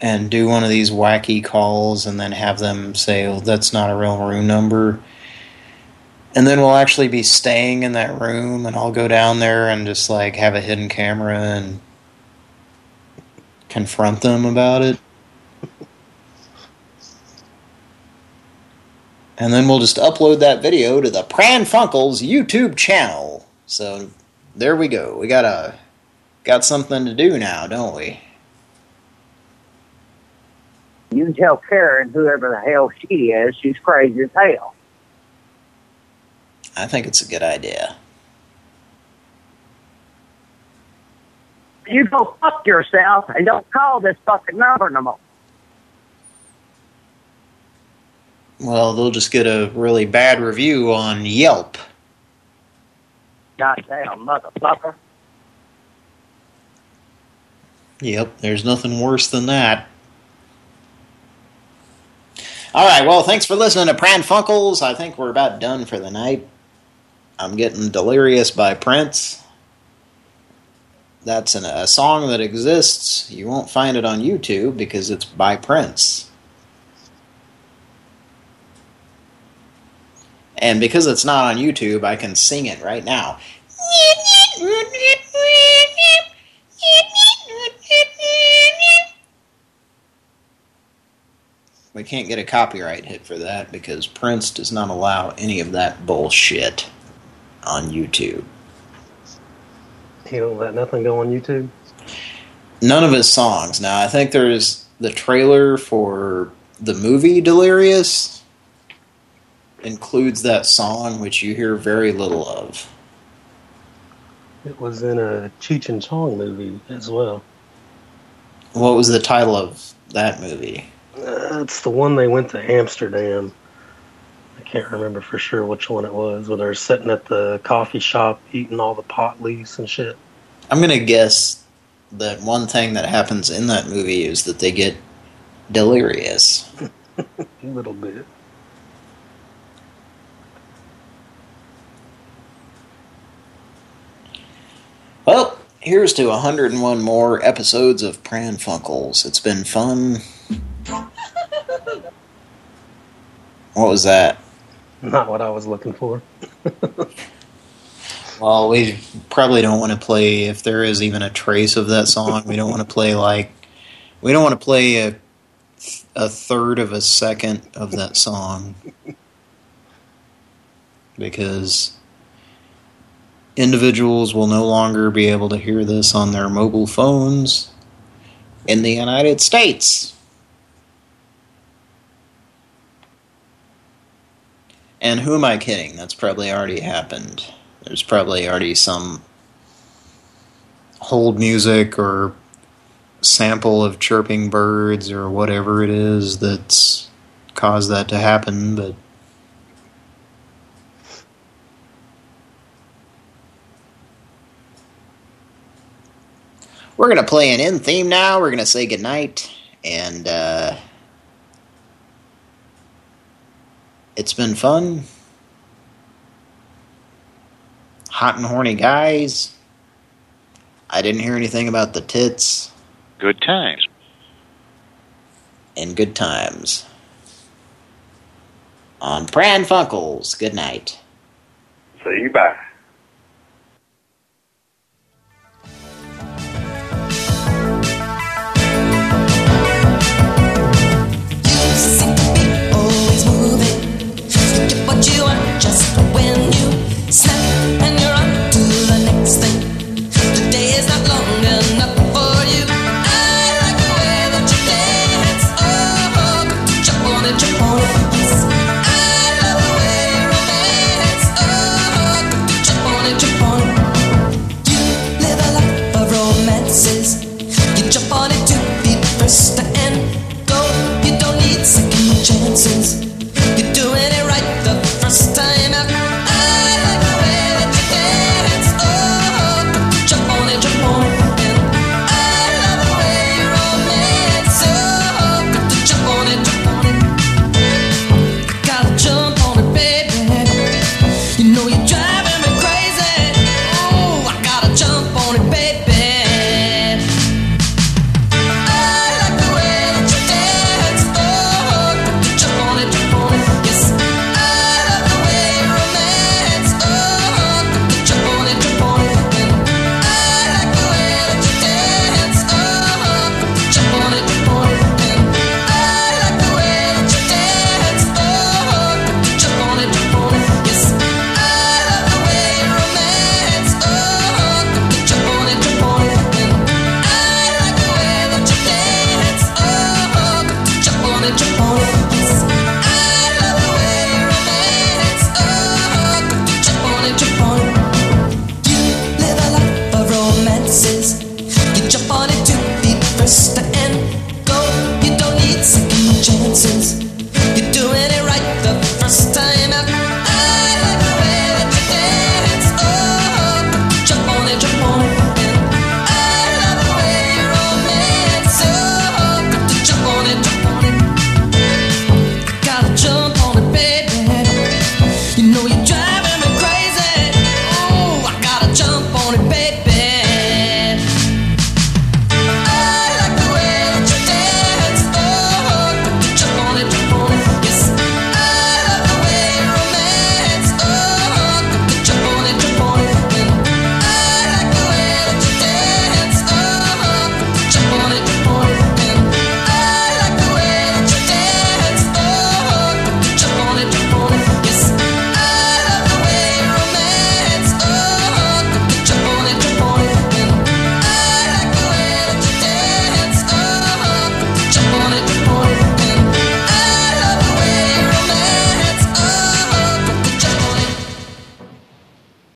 and do one of these wacky calls and then have them say, oh, that's not a real room number. And then we'll actually be staying in that room and I'll go down there and just, like, have a hidden camera and confront them about it. And then we'll just upload that video to the Pran Funkels YouTube channel. So there we go. We got a got something to do now, don't we? You can tell Karen, whoever the hell she is, she's crazy as hell. I think it's a good idea. You go fuck yourself and don't call this fucking number no more. Well, they'll just get a really bad review on Yelp. Goddamn motherfucker. Yep, there's nothing worse than that. All right, well, thanks for listening to Pran Funkels. I think we're about done for the night. I'm getting Delirious by Prince. That's an, a song that exists. You won't find it on YouTube because it's by Prince. And because it's not on YouTube, I can sing it right now. We can't get a copyright hit for that because Prince does not allow any of that bullshit on YouTube. He don't let nothing go on YouTube. None of his songs. Now, I think there's the trailer for the movie Delirious includes that song, which you hear very little of. It was in a Cheech and Chong movie as well. What was the title of that movie? Uh, it's the one they went to Amsterdam. I can't remember for sure which one it was, where they're sitting at the coffee shop eating all the pot leaves and shit. I'm going to guess that one thing that happens in that movie is that they get delirious. A little bit. Well, here's to 101 more episodes of Pran Funkels. It's been fun. What was that? Not what I was looking for. Well, we probably don't want to play, if there is even a trace of that song, we don't want to play like, we don't want to play a, a third of a second of that song. Because individuals will no longer be able to hear this on their mobile phones in the United States. And who am I kidding? That's probably already happened. There's probably already some hold music or sample of chirping birds or whatever it is that's caused that to happen, but we're going to play an end theme now. We're going to say goodnight and uh it's been fun. Hot and horny guys. I didn't hear anything about the tits. Good times. And good times. On Pran Funkels. Good night. See you bye.